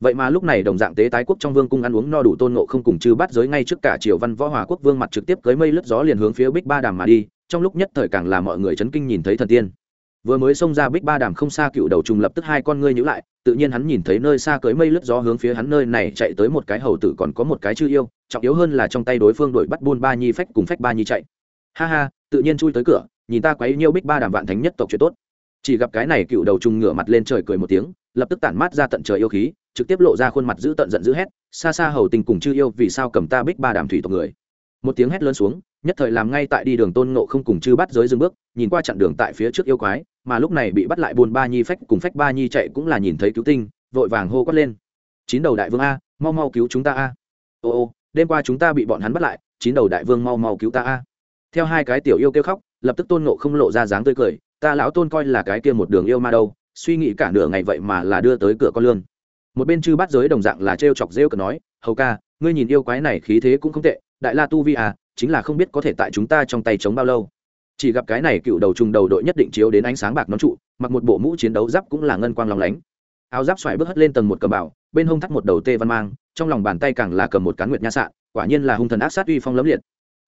vậy mà lúc này đồng dạng tế tái quốc trong vương cung ăn uống no đủ tôn nộ không cùng chư bắt giới ngay trước cả triều văn võ hòa quốc vương mặt trực tiếp cưới mây lướt gió liền hướng phía bích ba đàm mà đi, trong lúc nhất thời càng là mọi người chấn kinh nhìn thấy thần tiên. Vừa mới xông ra bích ba đàm không xa cựu đầu trùng lập tức hai con ngươi nhữ lại, tự nhiên hắn nhìn thấy nơi xa cưới mây lướt gió hướng phía hắn nơi này chạy tới một cái hầu tử còn có một cái chư yêu, trọng yếu hơn là trong tay đối phương đuổi bắt buôn ba nhi phách cùng phách ba nhi chạy. Ha ha tự nhiên chui tới cửa, nhìn ta quấy nhiêu bích ba đàm vạn thánh nhất tộc chuyện tốt. Chỉ gặp cái này cựu đầu trùng ngửa mặt lên trời cười một tiếng, lập tức tản mát ra tận trời yêu khí, trực tiếp lộ ra khuôn mặt giữ tận giận dữ hét xa xa hầu tình cùng chư yêu, vì sao cầm ta bích ba đàm thủy tộc người? Một tiếng hét lớn xuống, nhất thời làm ngay tại đi đường tôn ngộ không cùng chư bắt giới dừng bước, nhìn qua chặn đường tại phía trước yêu quái, mà lúc này bị bắt lại buôn ba nhi phách cùng phách ba nhi chạy cũng là nhìn thấy cứu tinh, vội vàng hô quát lên. Chín đầu đại vương a, mau mau cứu chúng ta a. Ô ô, đêm qua chúng ta bị bọn hắn bắt lại, chín đầu đại vương mau mau cứu ta a theo hai cái tiểu yêu kêu khóc, lập tức tôn nộ không lộ ra dáng tươi cười, ta lão tôn coi là cái kia một đường yêu ma đâu, suy nghĩ cả nửa ngày vậy mà là đưa tới cửa con lương một bên chư bát giới đồng dạng là t chọc rêu cờ nói, hầu ca, ngươi nhìn yêu quái này khí thế cũng không tệ, đại la tu vi à chính là không biết có thể tại chúng ta trong tay chống bao lâu. Chỉ gặp cái này cựu đầu trùng đầu đội nhất định chiếu đến ánh sáng bạc nón trụ, mặc một bộ mũ chiến đấu giáp cũng là ngân quang lòng lánh. Áo giáp xoài bước hất lên tầng một cầm bảo, bên hông thắt một đầu tê văn mang, trong lòng bàn tay càng là cầm một cán nguyệt nha sạn, quả nhiên là hung thần ác sát uy phong lấm liệt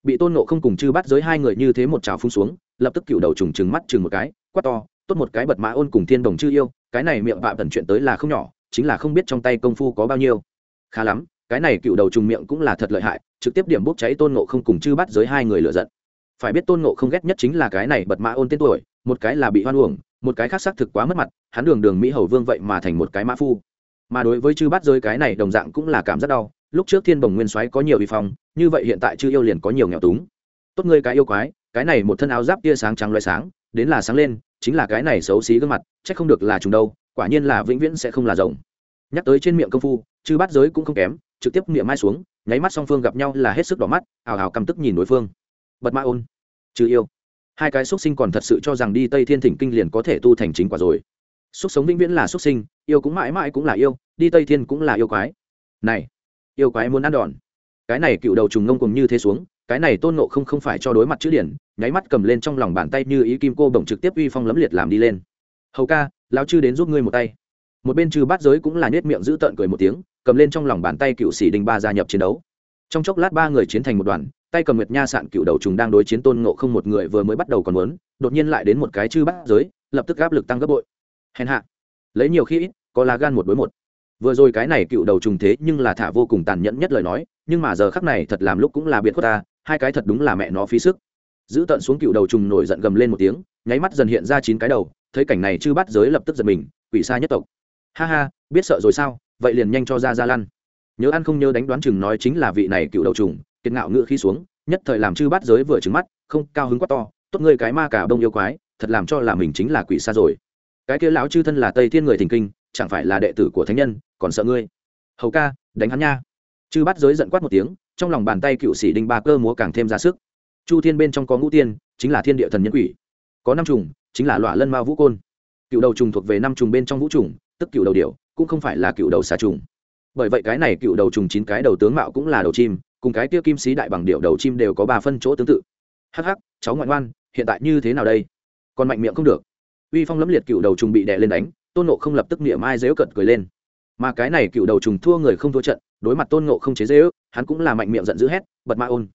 bị tôn nộ không cùng chư bắt giới hai người như thế một trào phun xuống, lập tức cựu đầu trùng trừng mắt chừng một cái, quát to, tốt một cái bật mã ôn cùng thiên đồng chư yêu, cái này miệng vạ tần chuyện tới là không nhỏ, chính là không biết trong tay công phu có bao nhiêu. Khá lắm, cái này cựu đầu trùng miệng cũng là thật lợi hại, trực tiếp điểm bốc cháy tôn nộ không cùng chư bắt giới hai người lựa giận. Phải biết tôn nộ không ghét nhất chính là cái này bật mã ôn tên tuổi, một cái là bị hoan uổng, một cái khác xác thực quá mất mặt, hắn đường đường mỹ hầu vương vậy mà thành một cái mã phu. Mà đối với chư bắt giới cái này đồng dạng cũng là cảm giác đau, lúc trước thiên bồng nguyên soái có nhiều vi phong như vậy hiện tại chư yêu liền có nhiều nghèo túng. Tốt ngươi cái yêu quái, cái này một thân áo giáp tia sáng trắng loay sáng, đến là sáng lên, chính là cái này xấu xí gương mặt, chắc không được là chúng đâu, quả nhiên là vĩnh viễn sẽ không là rồng. Nhắc tới trên miệng công phu, chư bắt giới cũng không kém, trực tiếp miệng mai xuống, nháy mắt song phương gặp nhau là hết sức đỏ mắt, ào ào căm tức nhìn đối phương. Bật ma ôn, chư yêu. Hai cái xuất sinh còn thật sự cho rằng đi tây thiên thỉnh kinh liền có thể tu thành chính quả rồi. Xuất sống vĩnh viễn là xuất sinh, yêu cũng mãi mãi cũng là yêu, đi tây thiên cũng là yêu quái. Này, yêu quái muốn ăn đòn cái này cựu đầu trùng ngông cùng như thế xuống, cái này tôn nộ không không phải cho đối mặt chữ điển, nháy mắt cầm lên trong lòng bàn tay như ý kim cô bổng trực tiếp uy phong lấm liệt làm đi lên. Hầu ca, lão chư đến giúp ngươi một tay. Một bên trừ bát giới cũng là nết miệng giữ tợn cười một tiếng, cầm lên trong lòng bàn tay cựu sĩ đình ba gia nhập chiến đấu. Trong chốc lát ba người chiến thành một đoàn, tay cầm nguyệt nha sạn cựu đầu trùng đang đối chiến tôn ngộ không một người vừa mới bắt đầu còn muốn, đột nhiên lại đến một cái chư bát giới, lập tức áp lực tăng gấp bội. Hèn hạ, lấy nhiều khi ít, có lá gan một đối một vừa rồi cái này cựu đầu trùng thế nhưng là thả vô cùng tàn nhẫn nhất lời nói, nhưng mà giờ khắc này thật làm lúc cũng là biệt khuất ta, hai cái thật đúng là mẹ nó phí sức. Giữ tận xuống cựu đầu trùng nổi giận gầm lên một tiếng, nháy mắt dần hiện ra chín cái đầu, thấy cảnh này chư bắt giới lập tức giật mình, quỷ xa nhất tộc. Ha ha, biết sợ rồi sao? Vậy liền nhanh cho ra ra lăn. Nhớ ăn không nhớ đánh đoán chừng nói chính là vị này cựu đầu trùng, kiệt ngạo ngự khi xuống, nhất thời làm chư bắt giới vừa trứng mắt, không, cao hứng quá to, tốt ngươi cái ma cả bông yêu quái, thật làm cho là mình chính là quỷ xa rồi. Cái kia lão chư thân là tây thiên người thình kinh chẳng phải là đệ tử của thánh nhân, còn sợ ngươi. Hầu ca, đánh hắn nha. Chư bắt giới giận quát một tiếng, trong lòng bàn tay cựu sĩ đinh ba cơ múa càng thêm ra sức. Chu thiên bên trong có ngũ tiên, chính là thiên địa thần nhân quỷ. Có năm trùng, chính là lọa lân ma vũ côn. Cựu đầu trùng thuộc về năm trùng bên trong vũ trùng, tức cựu đầu điệu cũng không phải là cựu đầu xà trùng. Bởi vậy cái này cựu đầu trùng chín cái đầu tướng mạo cũng là đầu chim, cùng cái kia kim sĩ đại bằng điệu đầu chim đều có ba phân chỗ tương tự. Hắc hắc, cháu ngoại ngoan, hiện tại như thế nào đây? Còn mạnh miệng không được. Uy phong lẫm liệt cựu đầu trùng bị đè lên đánh tôn nộ không lập tức niệm ai dếu cận cười lên. Mà cái này cựu đầu trùng thua người không thua trận, đối mặt tôn nộ không chế dễ ước, hắn cũng là mạnh miệng giận dữ hét, bật ma ôn.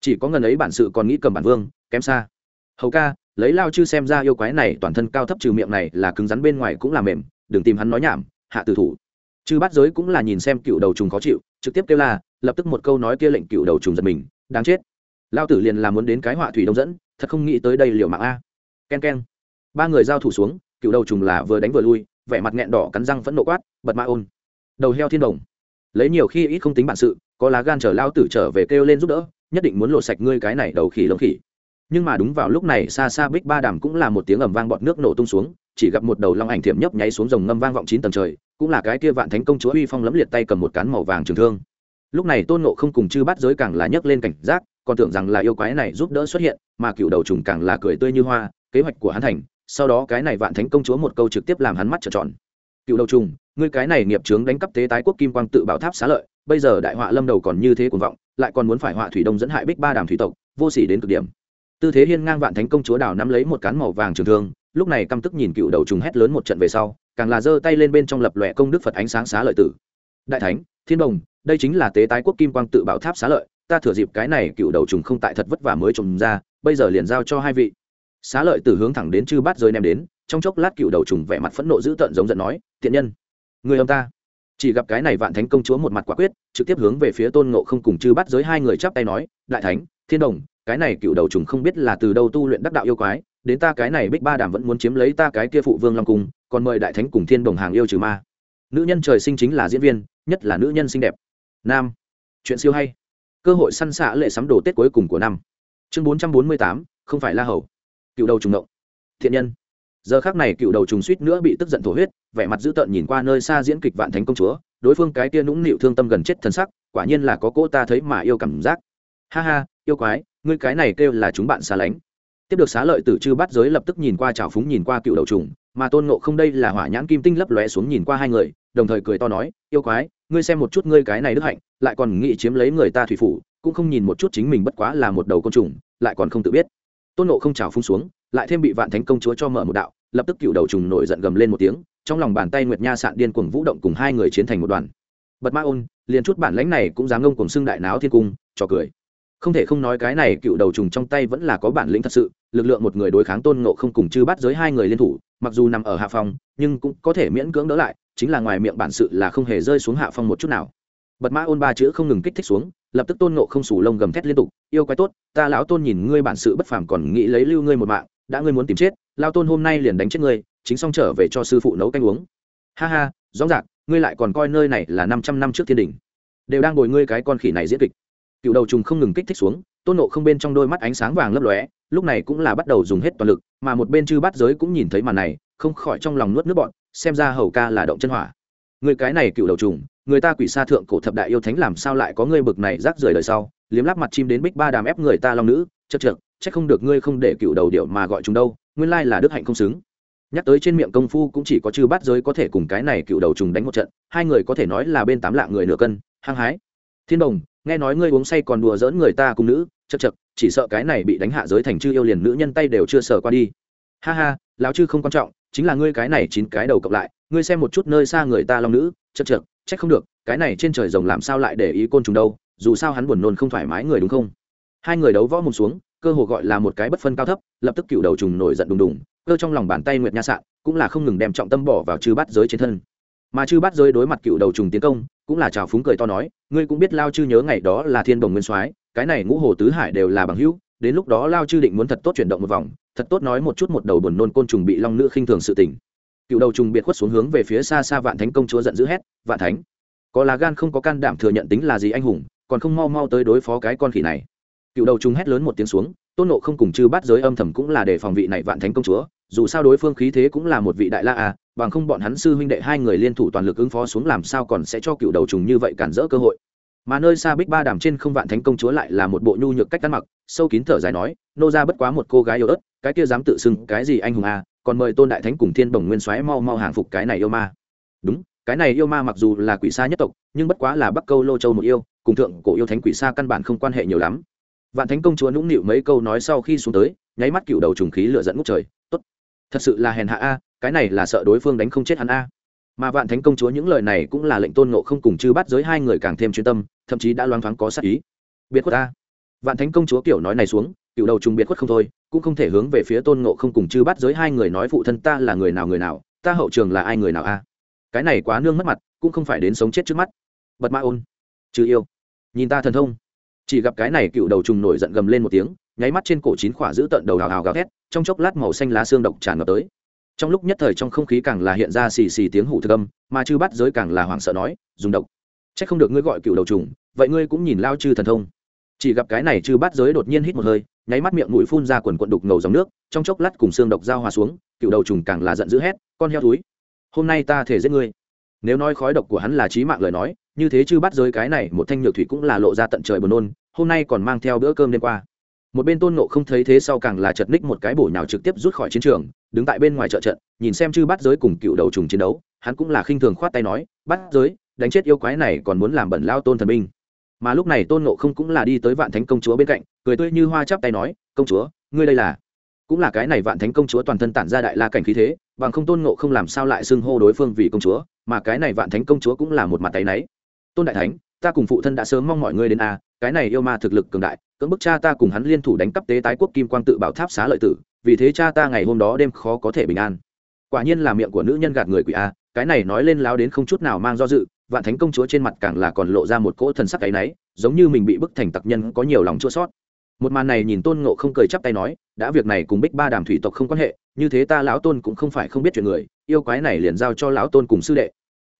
Chỉ có ngần ấy bản sự còn nghĩ cầm bản vương, kém xa. Hầu ca, lấy lao chư xem ra yêu quái này toàn thân cao thấp trừ miệng này là cứng rắn bên ngoài cũng là mềm, đừng tìm hắn nói nhảm, hạ tử thủ. Chư bắt giới cũng là nhìn xem cựu đầu trùng khó chịu, trực tiếp kêu là lập tức một câu nói kia lệnh cựu đầu trùng giật mình, đáng chết. Lao tử liền là muốn đến cái họa thủy đông dẫn, thật không nghĩ tới đây liều mạng a. K e n k e n ba người giao thủ xuống cựu đầu trùng là vừa đánh vừa lui, vẻ mặt nghẹn đỏ cắn răng phẫn nộ quát, bật ma ôn. Đầu heo thiên đồng. Lấy nhiều khi ít không tính bản sự, có lá gan chở lao tử trở về kêu lên giúp đỡ, nhất định muốn lột sạch ngươi cái này đầu khỉ lông khỉ. Nhưng mà đúng vào lúc này xa xa bích ba đàm cũng là một tiếng ầm vang bọt nước nổ tung xuống, chỉ gặp một đầu long ảnh thiểm nhấp nháy xuống dòng ngâm vang vọng chín tầng trời, cũng là cái kia vạn thánh công chúa uy phong lẫm liệt tay cầm một cán màu vàng trường thương. Lúc này tôn nộ không cùng chư bắt giới càng là nhấc lên cảnh giác, còn tưởng rằng là yêu quái này giúp đỡ xuất hiện, mà cựu đầu trùng càng là cười tươi như hoa, kế hoạch của hắn thành sau đó cái này vạn thánh công chúa một câu trực tiếp làm hắn mắt trợn tròn. Cựu đầu trùng, ngươi cái này nghiệp trướng đánh cắp tế tái quốc kim quang tự bảo tháp xá lợi, bây giờ đại họa lâm đầu còn như thế cuồng vọng, lại còn muốn phải họa thủy đông dẫn hại bích ba đàm thủy tộc, vô sỉ đến cực điểm. Tư thế hiên ngang vạn thánh công chúa đào nắm lấy một cán màu vàng trường thương, lúc này căm tức nhìn cựu đầu trùng hét lớn một trận về sau, càng là giơ tay lên bên trong lập lòe công đức phật ánh sáng xá lợi tử. Đại thánh, thiên đồng, đây chính là tế tái quốc kim quang tự bảo tháp xá lợi, ta thừa dịp cái này cựu đầu trùng không tại thật vất vả mới trùng ra, bây giờ liền giao cho hai vị xá lợi tử hướng thẳng đến chư bát giới ném đến, trong chốc lát cựu đầu trùng vẻ mặt phẫn nộ dữ tợn giống giận nói tiện nhân, người ông ta. Chỉ gặp cái này vạn thánh công chúa một mặt quả quyết, trực tiếp hướng về phía tôn ngộ không cùng chư bắt giới hai người chắp tay nói, đại thánh, thiên đồng, cái này cựu đầu trùng không biết là từ đâu tu luyện đắc đạo yêu quái, đến ta cái này bích ba đàm vẫn muốn chiếm lấy ta cái kia phụ vương long cung, còn mời đại thánh cùng thiên đồng hàng yêu trừ ma. Nữ nhân trời sinh chính là diễn viên, nhất là nữ nhân xinh đẹp. Nam. Chuyện siêu hay. Cơ hội săn xạ lệ sắm đồ tết cuối cùng của năm. Chương bốn trăm bốn mươi tám, không phải la hầu cựu đầu trùng động thiện nhân. Giờ khác này cựu đầu trùng suýt nữa bị tức giận thổ huyết, vẻ mặt dữ tợn nhìn qua nơi xa diễn kịch vạn thánh công chúa, đối phương cái tia nũng nịu thương tâm gần chết thân sắc, quả nhiên là có cô ta thấy mà yêu cảm giác. Ha ha, yêu quái, ngươi cái này kêu là chúng bạn xa lánh. Tiếp được xá lợi tử chư bắt giới lập tức nhìn qua trào phúng nhìn qua cựu đầu trùng, mà tôn nộ không đây là hỏa nhãn kim tinh lấp lóe xuống nhìn qua hai người, đồng thời cười to nói, yêu quái, ngươi xem một chút ngươi cái này đức hạnh, lại còn nghĩ chiếm lấy người ta thủy phủ, cũng không nhìn một chút chính mình bất quá là một đầu côn trùng, lại còn không tự biết tôn nộ không trào phung xuống, lại thêm bị vạn thánh công chúa cho mở một đạo, lập tức cựu đầu trùng nổi giận gầm lên một tiếng, trong lòng bàn tay nguyệt nha sạn điên cuồng vũ động cùng hai người chiến thành một đoàn. Bật ma ôn, liền chút bản lãnh này cũng dám ngông cùng xưng đại náo thiên cung, cho cười. Không thể không nói cái này cựu đầu trùng trong tay vẫn là có bản lĩnh thật sự, lực lượng một người đối kháng tôn ngộ không cùng chư bắt giới hai người liên thủ, mặc dù nằm ở hạ phòng, nhưng cũng có thể miễn cưỡng đỡ lại, chính là ngoài miệng bản sự là không hề rơi xuống hạ phong một chút nào bật mã ôn ba chữ không ngừng kích thích xuống, lập tức tôn ngộ không sủ lông gầm thét liên tục, yêu quái tốt, ta lão tôn nhìn ngươi bản sự bất phàm còn nghĩ lấy lưu ngươi một mạng, đã ngươi muốn tìm chết lao tôn hôm nay liền đánh chết ngươi, chính xong trở về cho sư phụ nấu canh uống. Ha ha, rõ ràng, ngươi lại còn coi nơi này là năm trăm năm trước thiên đình, đều đang ngồi ngươi cái con khỉ này diễn kịch. Cựu đầu trùng không ngừng kích thích xuống, tôn nộ không bên trong đôi mắt ánh sáng vàng lấp lóe, lúc này cũng là bắt đầu dùng hết toàn lực, mà một bên chư bát giới cũng nhìn thấy màn này, không khỏi trong lòng nuốt nước bọn xem ra hầu ca là động chân hỏa. Người cái này cựu đầu trùng người ta quỷ sa thượng cổ thập đại yêu thánh làm sao lại có ngươi bực này rác rưởi đời sau? Liếm lắp mặt chim đến bích ba đàm ép người ta long nữ, chật chật chắc không được ngươi không để cựu đầu điệu mà gọi chúng đâu, nguyên lai là đức hạnh không xứng. Nhắc tới trên miệng công phu cũng chỉ có chư bát giới có thể cùng cái này cựu đầu trùng đánh một trận, hai người có thể nói là bên tám lạng người nửa cân, hăng hái. Thiên đồng, nghe nói ngươi uống say còn đùa dỡn người ta cùng nữ, chật chật chỉ sợ cái này bị đánh hạ giới thành chư yêu liền nữ nhân tay đều chưa sờ qua đi. Ha ha, lão chư không quan trọng, chính là ngươi cái này chín cái đầu cộng lại, ngươi xem một chút nơi xa người ta long nữ, chật chật trách không được, cái này trên trời rồng làm sao lại để ý côn trùng đâu, dù sao hắn buồn nôn không thoải mái người đúng không? Hai người đấu võ mồm xuống, cơ hồ gọi là một cái bất phân cao thấp, lập tức cựu đầu trùng nổi giận đùng đùng, cơ trong lòng bàn tay nguyệt nha sạn, cũng là không ngừng đem trọng tâm bỏ vào chư bát giới trên thân. Mà chư bát giới đối mặt cựu đầu trùng tiến công, cũng là trào phúng cười to nói, ngươi cũng biết lao chư nhớ ngày đó là thiên đồng nguyên soái, cái này ngũ hồ tứ hải đều là bằng hữu, đến lúc đó lao chư định muốn thật tốt chuyển động một vòng, thật tốt nói một chút một đầu buồn nôn côn trùng bị long nữ khinh thường sự tình cựu đầu trùng biệt khuất xuống hướng về phía xa xa vạn thánh công chúa giận dữ hét, vạn thánh, có lá gan không có can đảm thừa nhận tính là gì anh hùng, còn không mau mau tới đối phó cái con khỉ này. Cựu đầu trùng hét lớn một tiếng xuống, tôn nộ không cùng chư bắt giới âm thầm cũng là để phòng vị này vạn thánh công chúa, dù sao đối phương khí thế cũng là một vị đại la à bằng không bọn hắn sư huynh đệ hai người liên thủ toàn lực ứng phó xuống làm sao còn sẽ cho cựu đầu trùng như vậy cản rỡ cơ hội. Mà nơi xa bích ba đàm trên không vạn thánh công chúa lại là một bộ nhu nhược cách ăn mặc, sâu kín thở dài nói, nô ra bất quá một cô gái yêu ớt, cái kia dám tự xưng cái gì anh hùng à còn mời tôn đại thánh cùng thiên bồng nguyên soái mau mau hàng phục cái này yêu ma. Đúng, cái này yêu ma mặc dù là quỷ xa nhất tộc, nhưng bất quá là bắc câu lô châu một yêu, cùng thượng cổ yêu thánh quỷ xa căn bản không quan hệ nhiều lắm. Vạn thánh công chúa nũng nịu mấy câu nói sau khi xuống tới, nháy mắt cựu đầu trùng khí lựa dẫn ngút trời. Tốt, thật sự là hèn hạ a, cái này là sợ đối phương đánh không chết hắn a. Mà vạn thánh công chúa những lời này cũng là lệnh tôn nộ không cùng chư bắt giới hai người càng thêm chuyên tâm, thậm chí đã loáng thoáng có sát ý. Biệt khuất a. Vạn thánh công chúa kiểu nói này xuống, cựu đầu trùng biệt khuất không thôi cũng không thể hướng về phía tôn ngộ không cùng chư bắt giới hai người nói phụ thân ta là người nào người nào, ta hậu trường là ai người nào a? Cái này quá nương mất mặt, cũng không phải đến sống chết trước mắt. Bật ma ôn, chư yêu, nhìn ta thần thông. Chỉ gặp cái này cựu đầu trùng nổi giận gầm lên một tiếng, nháy mắt trên cổ chín khỏa giữ tận đầu hào hào gào thét, trong chốc lát màu xanh lá xương độc tràn ngập tới. Trong lúc nhất thời trong không khí càng là hiện ra xì xì tiếng hủ thực âm, mà chư bắt giới càng là hoảng sợ nói, dùng độc c h ắ c không được ngươi gọi cựu đầu trùng, vậy ngươi cũng nhìn lao chư thần thông chỉ gặp cái này chư bát giới đột nhiên hít một hơi, nháy mắt miệng mũi phun ra quần quận đục ngầu dòng nước, trong chốc lát cùng xương độc dao hòa xuống, cựu đầu trùng càng là giận dữ hét, con heo túi hôm nay ta thể giết ngươi. Nếu nói khói độc của hắn là trí mạng lời nói, như thế chư bắt giới cái này một thanh nhược thủy cũng là lộ ra tận trời buồn nôn, hôm nay còn mang theo bữa cơm đêm qua. Một bên tôn nộ không thấy thế sau càng là chật ních một cái bổ nhào trực tiếp rút khỏi chiến trường, đứng tại bên ngoài trợ trận, nhìn xem chư bắt giới cùng cựu đầu trùng chiến đấu, hắn cũng là khinh thường khoát tay nói bắt giới, đánh chết yêu quái này còn muốn làm bẩn lao tôn thần binh mà lúc này tôn nộ không cũng là đi tới vạn thánh công chúa bên cạnh, cười tươi như hoa chắp tay nói, công chúa, ngươi đây là? Cũng là cái này vạn thánh công chúa toàn thân tản ra đại la cảnh khí thế, bằng không tôn nộ không làm sao lại xưng hô đối phương vì công chúa, mà cái này vạn thánh công chúa cũng là một mặt tay náy. Tôn đại thánh, ta cùng phụ thân đã sớm mong mọi người đến a, cái này yêu ma thực lực cường đại, cưỡng bức cha ta cùng hắn liên thủ đánh cắp tế tái quốc kim quang tự bảo tháp xá lợi tử, vì thế cha ta ngày hôm đó đêm khó có thể bình an quả nhiên là miệng của nữ nhân gạt người quỷ a, cái này nói lên láo đến không chút nào mang do dự, vạn thánh công chúa trên mặt càng là còn lộ ra một cỗ thần sắc cái náy, giống như mình bị bức thành tặc nhân có nhiều lòng chua sót. Một màn này nhìn tôn ngộ không cười chắp tay nói, đã việc này cùng bích ba đàm thủy tộc không quan hệ, như thế ta lão tôn cũng không phải không biết chuyện người, yêu quái này liền giao cho lão tôn cùng sư đệ.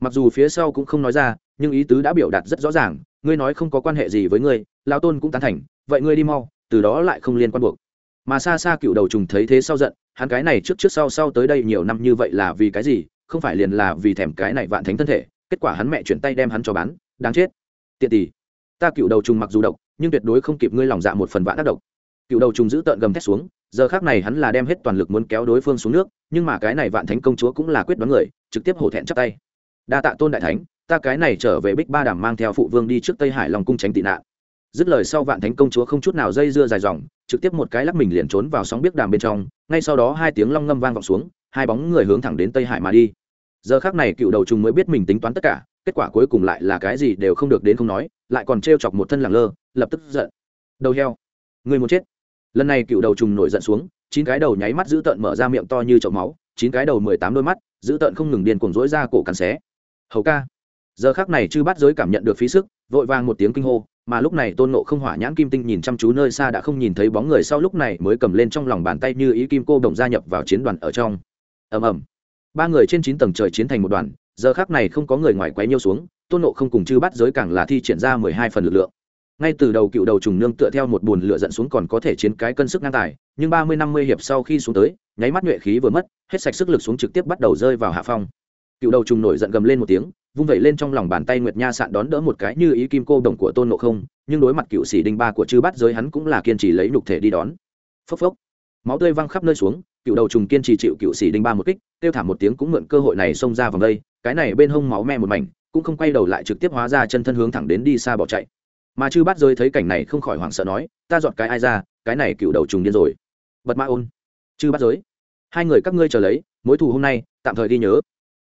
Mặc dù phía sau cũng không nói ra, nhưng ý tứ đã biểu đạt rất rõ ràng, ngươi nói không có quan hệ gì với ngươi, lão tôn cũng tán thành, vậy ngươi đi mau, từ đó lại không liên quan buộc. Mà xa xa cựu đầu trùng thấy thế sau giận hắn cái này trước trước sau sau tới đây nhiều năm như vậy là vì cái gì? Không phải liền là vì thèm cái này vạn thánh thân thể, kết quả hắn mẹ chuyển tay đem hắn cho bán, đáng chết. Tiện tỷ, ta cựu đầu trùng mặc dù độc, nhưng tuyệt đối không kịp ngươi lòng dạ một phần vạn tác độc. Cựu đầu trùng giữ tợn gầm thét xuống, giờ khác này hắn là đem hết toàn lực muốn kéo đối phương xuống nước, nhưng mà cái này vạn thánh công chúa cũng là quyết đoán người, trực tiếp hổ thẹn chắp tay. Đa tạ tôn đại thánh, ta cái này trở về bích ba đàm mang theo phụ vương đi trước tây hải lòng cung tránh tị nạn dứt lời sau vạn thánh công chúa không chút nào dây dưa dài dòng, trực tiếp một cái lắc mình liền trốn vào sóng biết đàm bên trong, ngay sau đó hai tiếng long ngâm vang vọng xuống, hai bóng người hướng thẳng đến tây hải mà đi. Giờ khác này cựu đầu trùng mới biết mình tính toán tất cả, kết quả cuối cùng lại là cái gì đều không được đến không nói, lại còn t chọc một thân làng lơ, lập tức giận. Đầu heo, người muốn chết. Lần này cựu đầu trùng nổi giận xuống, chín cái đầu nháy mắt dữ tợn mở ra miệng to như chậu máu, chín cái đầu mười tám đôi mắt dữ tợn không ngừng điên cuồng rỗi ra cổ cắn xé. Hầu ca. Giờ khác này chư bắt giới cảm nhận được phí sức, vội vàng một tiếng kinh hô mà lúc này tôn nộ không hỏa nhãn kim tinh nhìn chăm chú nơi xa đã không nhìn thấy bóng người sau lúc này mới cầm lên trong lòng bàn tay như ý kim cô đồng gia nhập vào chiến đoàn ở trong. Ầm ầm. Ba người trên chín tầng trời chiến thành một đoàn, giờ khác này không có người ngoài quấy nhiêu xuống, tôn nộ không cùng chư bắt giới càng là thi triển ra mười hai phần lực lượng. Ngay từ đầu cựu đầu trùng nương tựa theo một bùn lửa dẫn xuống còn có thể chiến cái cân sức ngang tài, nhưng ba mươi năm mươi hiệp sau khi xuống tới, nháy mắt nhuệ khí vừa mất, hết sạch sức lực xuống trực tiếp bắt đầu rơi vào hạ phong. Cựu đầu trùng nổi giận gầm lên một tiếng vung vẩy lên trong lòng bàn tay nguyệt nha sạn đón đỡ một cái như ý kim cô đồng của tôn nộ không, nhưng đối mặt cựu sĩ đinh ba của chư bắt giới hắn cũng là kiên trì lấy nhục thể đi đón. Phốc phốc. Máu tươi văng khắp nơi xuống, cựu đầu trùng kiên trì chịu cựu sĩ đinh ba một kích, kêu thảm một tiếng cũng mượn cơ hội này xông ra vòng đây, cái này bên hông máu me một mảnh, cũng không quay đầu lại trực tiếp hóa ra chân thân hướng thẳng đến đi xa bỏ chạy. Mà chư bắt giới thấy cảnh này không khỏi hoảng sợ nói, ta dọn cái ai ra, cái này cựu đầu trùng điên rồi. Bật ma ôn. Chư bắt giới. Hai người các ngươi chờ lấy, mối thù hôm nay, tạm thời đi nhớ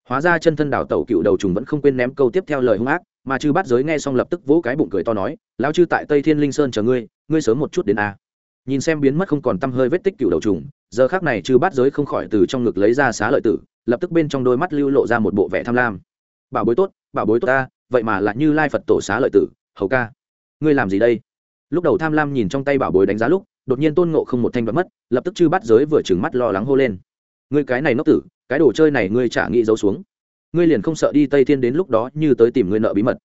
hóa ra chân thân đảo tẩu cựu đầu trùng vẫn không quên ném câu tiếp theo lời hung ác, mà chư Bát giới nghe xong lập tức vỗ cái bụng cười to nói, lão chư tại tây thiên linh sơn chờ ngươi ngươi sớm một chút đến a. Nhìn xem biến mất không còn tăm hơi vết tích cựu đầu trùng, giờ khác này chư Bát giới không khỏi từ trong ngực lấy ra xá lợi tử, lập tức bên trong đôi mắt lưu lộ ra một bộ vẻ tham lam. Bảo bối tốt, bảo bối tốt ta, vậy mà lại như lai phật tổ xá lợi tử, hầu ca, ngươi làm gì đây? Lúc đầu tham lam nhìn trong tay bảo bối đánh giá lúc, đột nhiên tôn ngộ không một thanh vật mất, lập tức chư Bát giới vừa trừng mắt lo lắng hô lên ngươi cái này nốc tử cái đồ chơi này ngươi trả nghĩ giấu xuống. Ngươi liền không sợ đi tây thiên đến lúc đó như tới tìm ngươi nợ bí mật.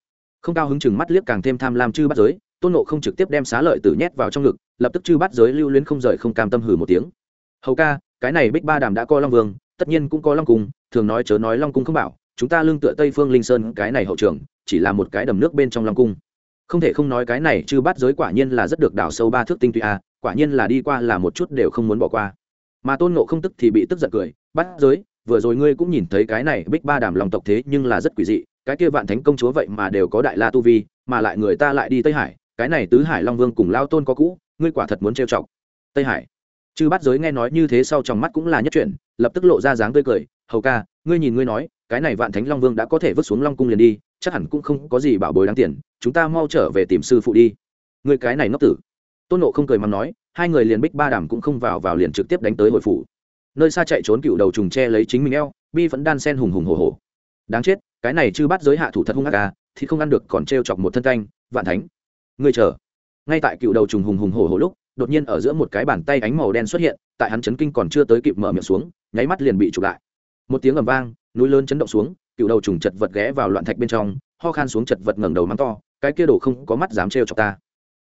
Không cao hứng chừng mắt liếc càng thêm tham lam chư bắt giới tôn nộ không trực tiếp đem xá lợi tử nhét vào trong ngực lập tức chư bắt giới lưu luyến không rời không cam tâm hử một tiếng. Hầu ca cái này bích ba đàm đã co long vương tất nhiên cũng có long cung thường nói chớ nói long cung không bảo chúng ta lương tựa tây phương linh sơn cái này hậu trường chỉ là một cái đầm nước bên trong long cung. Không thể không nói cái này chư bắt giới quả nhiên là rất được đào sâu ba thước tinh tụy a à, quả nhiên là đi qua là một chút đều không muốn bỏ qua mà tôn nộ không tức thì bị tức giận cười bắt giới, vừa rồi ngươi cũng nhìn thấy cái này bích ba đàm lòng tộc thế nhưng là rất quỷ dị, cái kia vạn thánh công chúa vậy mà đều có đại la tu vi, mà lại người ta lại đi tây hải, cái này tứ hải long vương cùng lao tôn có cũ, ngươi quả thật muốn trêu chọc. Tây hải. Chư bắt giới nghe nói như thế sau trong mắt cũng là nhất chuyện lập tức lộ ra dáng tươi cười, hầu ca, ngươi nhìn ngươi nói, cái này vạn thánh long vương đã có thể vứt xuống long cung liền đi, chắc hẳn cũng không có gì bảo bối đáng tiền, chúng ta mau trở về tìm sư phụ đi. Ngươi cái này ngốc tử. Tôn nộ không cười mắng nói hai người liền bích ba đàm cũng không vào vào liền trực tiếp đánh tới hội phủ. Nơi xa chạy trốn cựu đầu trùng tre lấy chính mình eo, bi vẫn đan sen hùng hùng hồ hồ đáng chết, cái này chư bắt giới hạ thủ thật hung ác à thì không ăn được còn t chọc một thân canh, vạn thánh. Ngươi chờ. Ngay tại cựu đầu trùng hùng hùng hổ hổ lúc, đột nhiên ở giữa một cái bàn tay ánh màu đen xuất hiện, tại hắn chấn kinh còn chưa tới kịp mở miệng xuống, nháy mắt liền bị chụp lại. Một tiếng ầm vang, núi lớn chấn động xuống, cựu đầu trùng chật vật ghé vào loạn thạch bên trong, ho khan xuống chật vật ngẩng đầu mắng to, cái kia đồ không có mắt dám trêu chọc ta.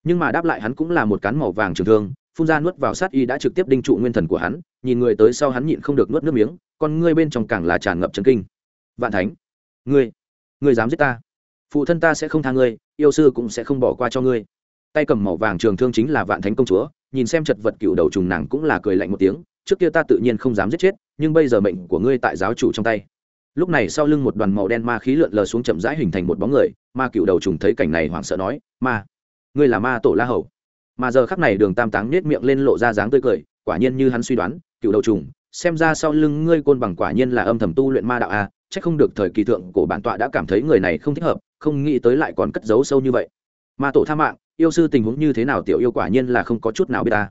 Nhưng mà đáp lại hắn cũng là một cán màu vàng trường thương phun ra nuốt vào sát y đã trực tiếp đinh trụ nguyên thần của hắn, nhìn người tới sau hắn nhịn không được nuốt nước miếng, con ngươi bên trong càng là tràn ngập chấn kinh. Vạn thánh, ngươi ngươi dám giết ta? Phụ thân ta sẽ không tha ngươi, yêu sư cũng sẽ không bỏ qua cho ngươi. Tay cầm màu vàng trường thương chính là vạn thánh công chúa, nhìn xem chật vật cựu đầu trùng nàng cũng là cười lạnh một tiếng, trước kia ta tự nhiên không dám giết chết, nhưng bây giờ mệnh của ngươi tại giáo chủ trong tay. Lúc này sau lưng một đoàn màu đen ma khí lượn lờ xuống chậm rãi hình thành một bóng người, ma cựu đầu trùng thấy cảnh này hoảng sợ nói, ma, ngươi là ma tổ la hầu mà giờ khắc này đường tam táng nết miệng lên lộ ra dáng tươi cười, quả nhiên như hắn suy đoán, cựu đầu trùng, xem ra sau lưng ngươi côn bằng quả nhiên là âm thầm tu luyện ma đạo a, chắc không được thời kỳ thượng của bản tọa đã cảm thấy người này không thích hợp, không nghĩ tới lại còn cất giấu sâu như vậy. Ma tổ tha mạng, yêu sư tình huống như thế nào tiểu yêu quả nhiên là không có chút nào biết ta.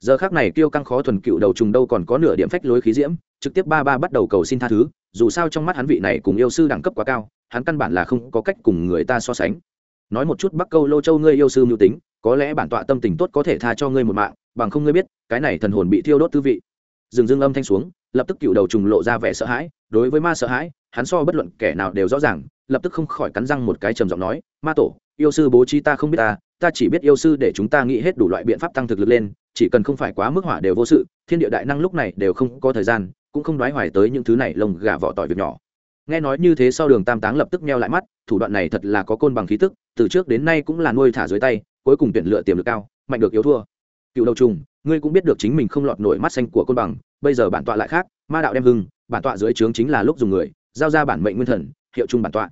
Giờ khác này kêu căng khó thuần cựu đầu trùng đâu còn có nửa điểm phách lối khí diễm, trực tiếp ba ba bắt đầu cầu xin tha thứ, dù sao trong mắt hắn vị này cùng yêu sư đẳng cấp quá cao, hắn căn bản là không có cách cùng người ta so sánh nói một chút bắc câu lô châu ngươi yêu sư mưu tính có lẽ bản tọa tâm tình tốt có thể tha cho ngươi một mạng bằng không ngươi biết cái này thần hồn bị thiêu đốt tư vị dừng dưng âm thanh xuống lập tức cựu đầu trùng lộ ra vẻ sợ hãi đối với ma sợ hãi hắn so bất luận kẻ nào đều rõ ràng lập tức không khỏi cắn răng một cái trầm giọng nói ma tổ yêu sư bố trí ta không biết ta ta chỉ biết yêu sư để chúng ta nghĩ hết đủ loại biện pháp tăng thực lực lên chỉ cần không phải quá mức hỏa đều vô sự thiên địa đại năng lúc này đều không có thời gian cũng không đoái hoài tới những thứ này lồng gà vỏ tỏi việc nhỏ nghe nói như thế sau đường tam táng lập tức meo lại mắt, thủ đoạn này thật là có côn bằng khí tức, từ trước đến nay cũng là nuôi thả dưới tay, cuối cùng tuyển lựa tiềm lực cao, mạnh được yếu thua. Cựu đầu trùng, ngươi cũng biết được chính mình không lọt nổi mắt xanh của côn bằng, bây giờ bản tọa lại khác, ma đạo đem hưng, bản tọa dưới trướng chính là lúc dùng người, giao ra bản mệnh nguyên thần, hiệu chung bản tọa.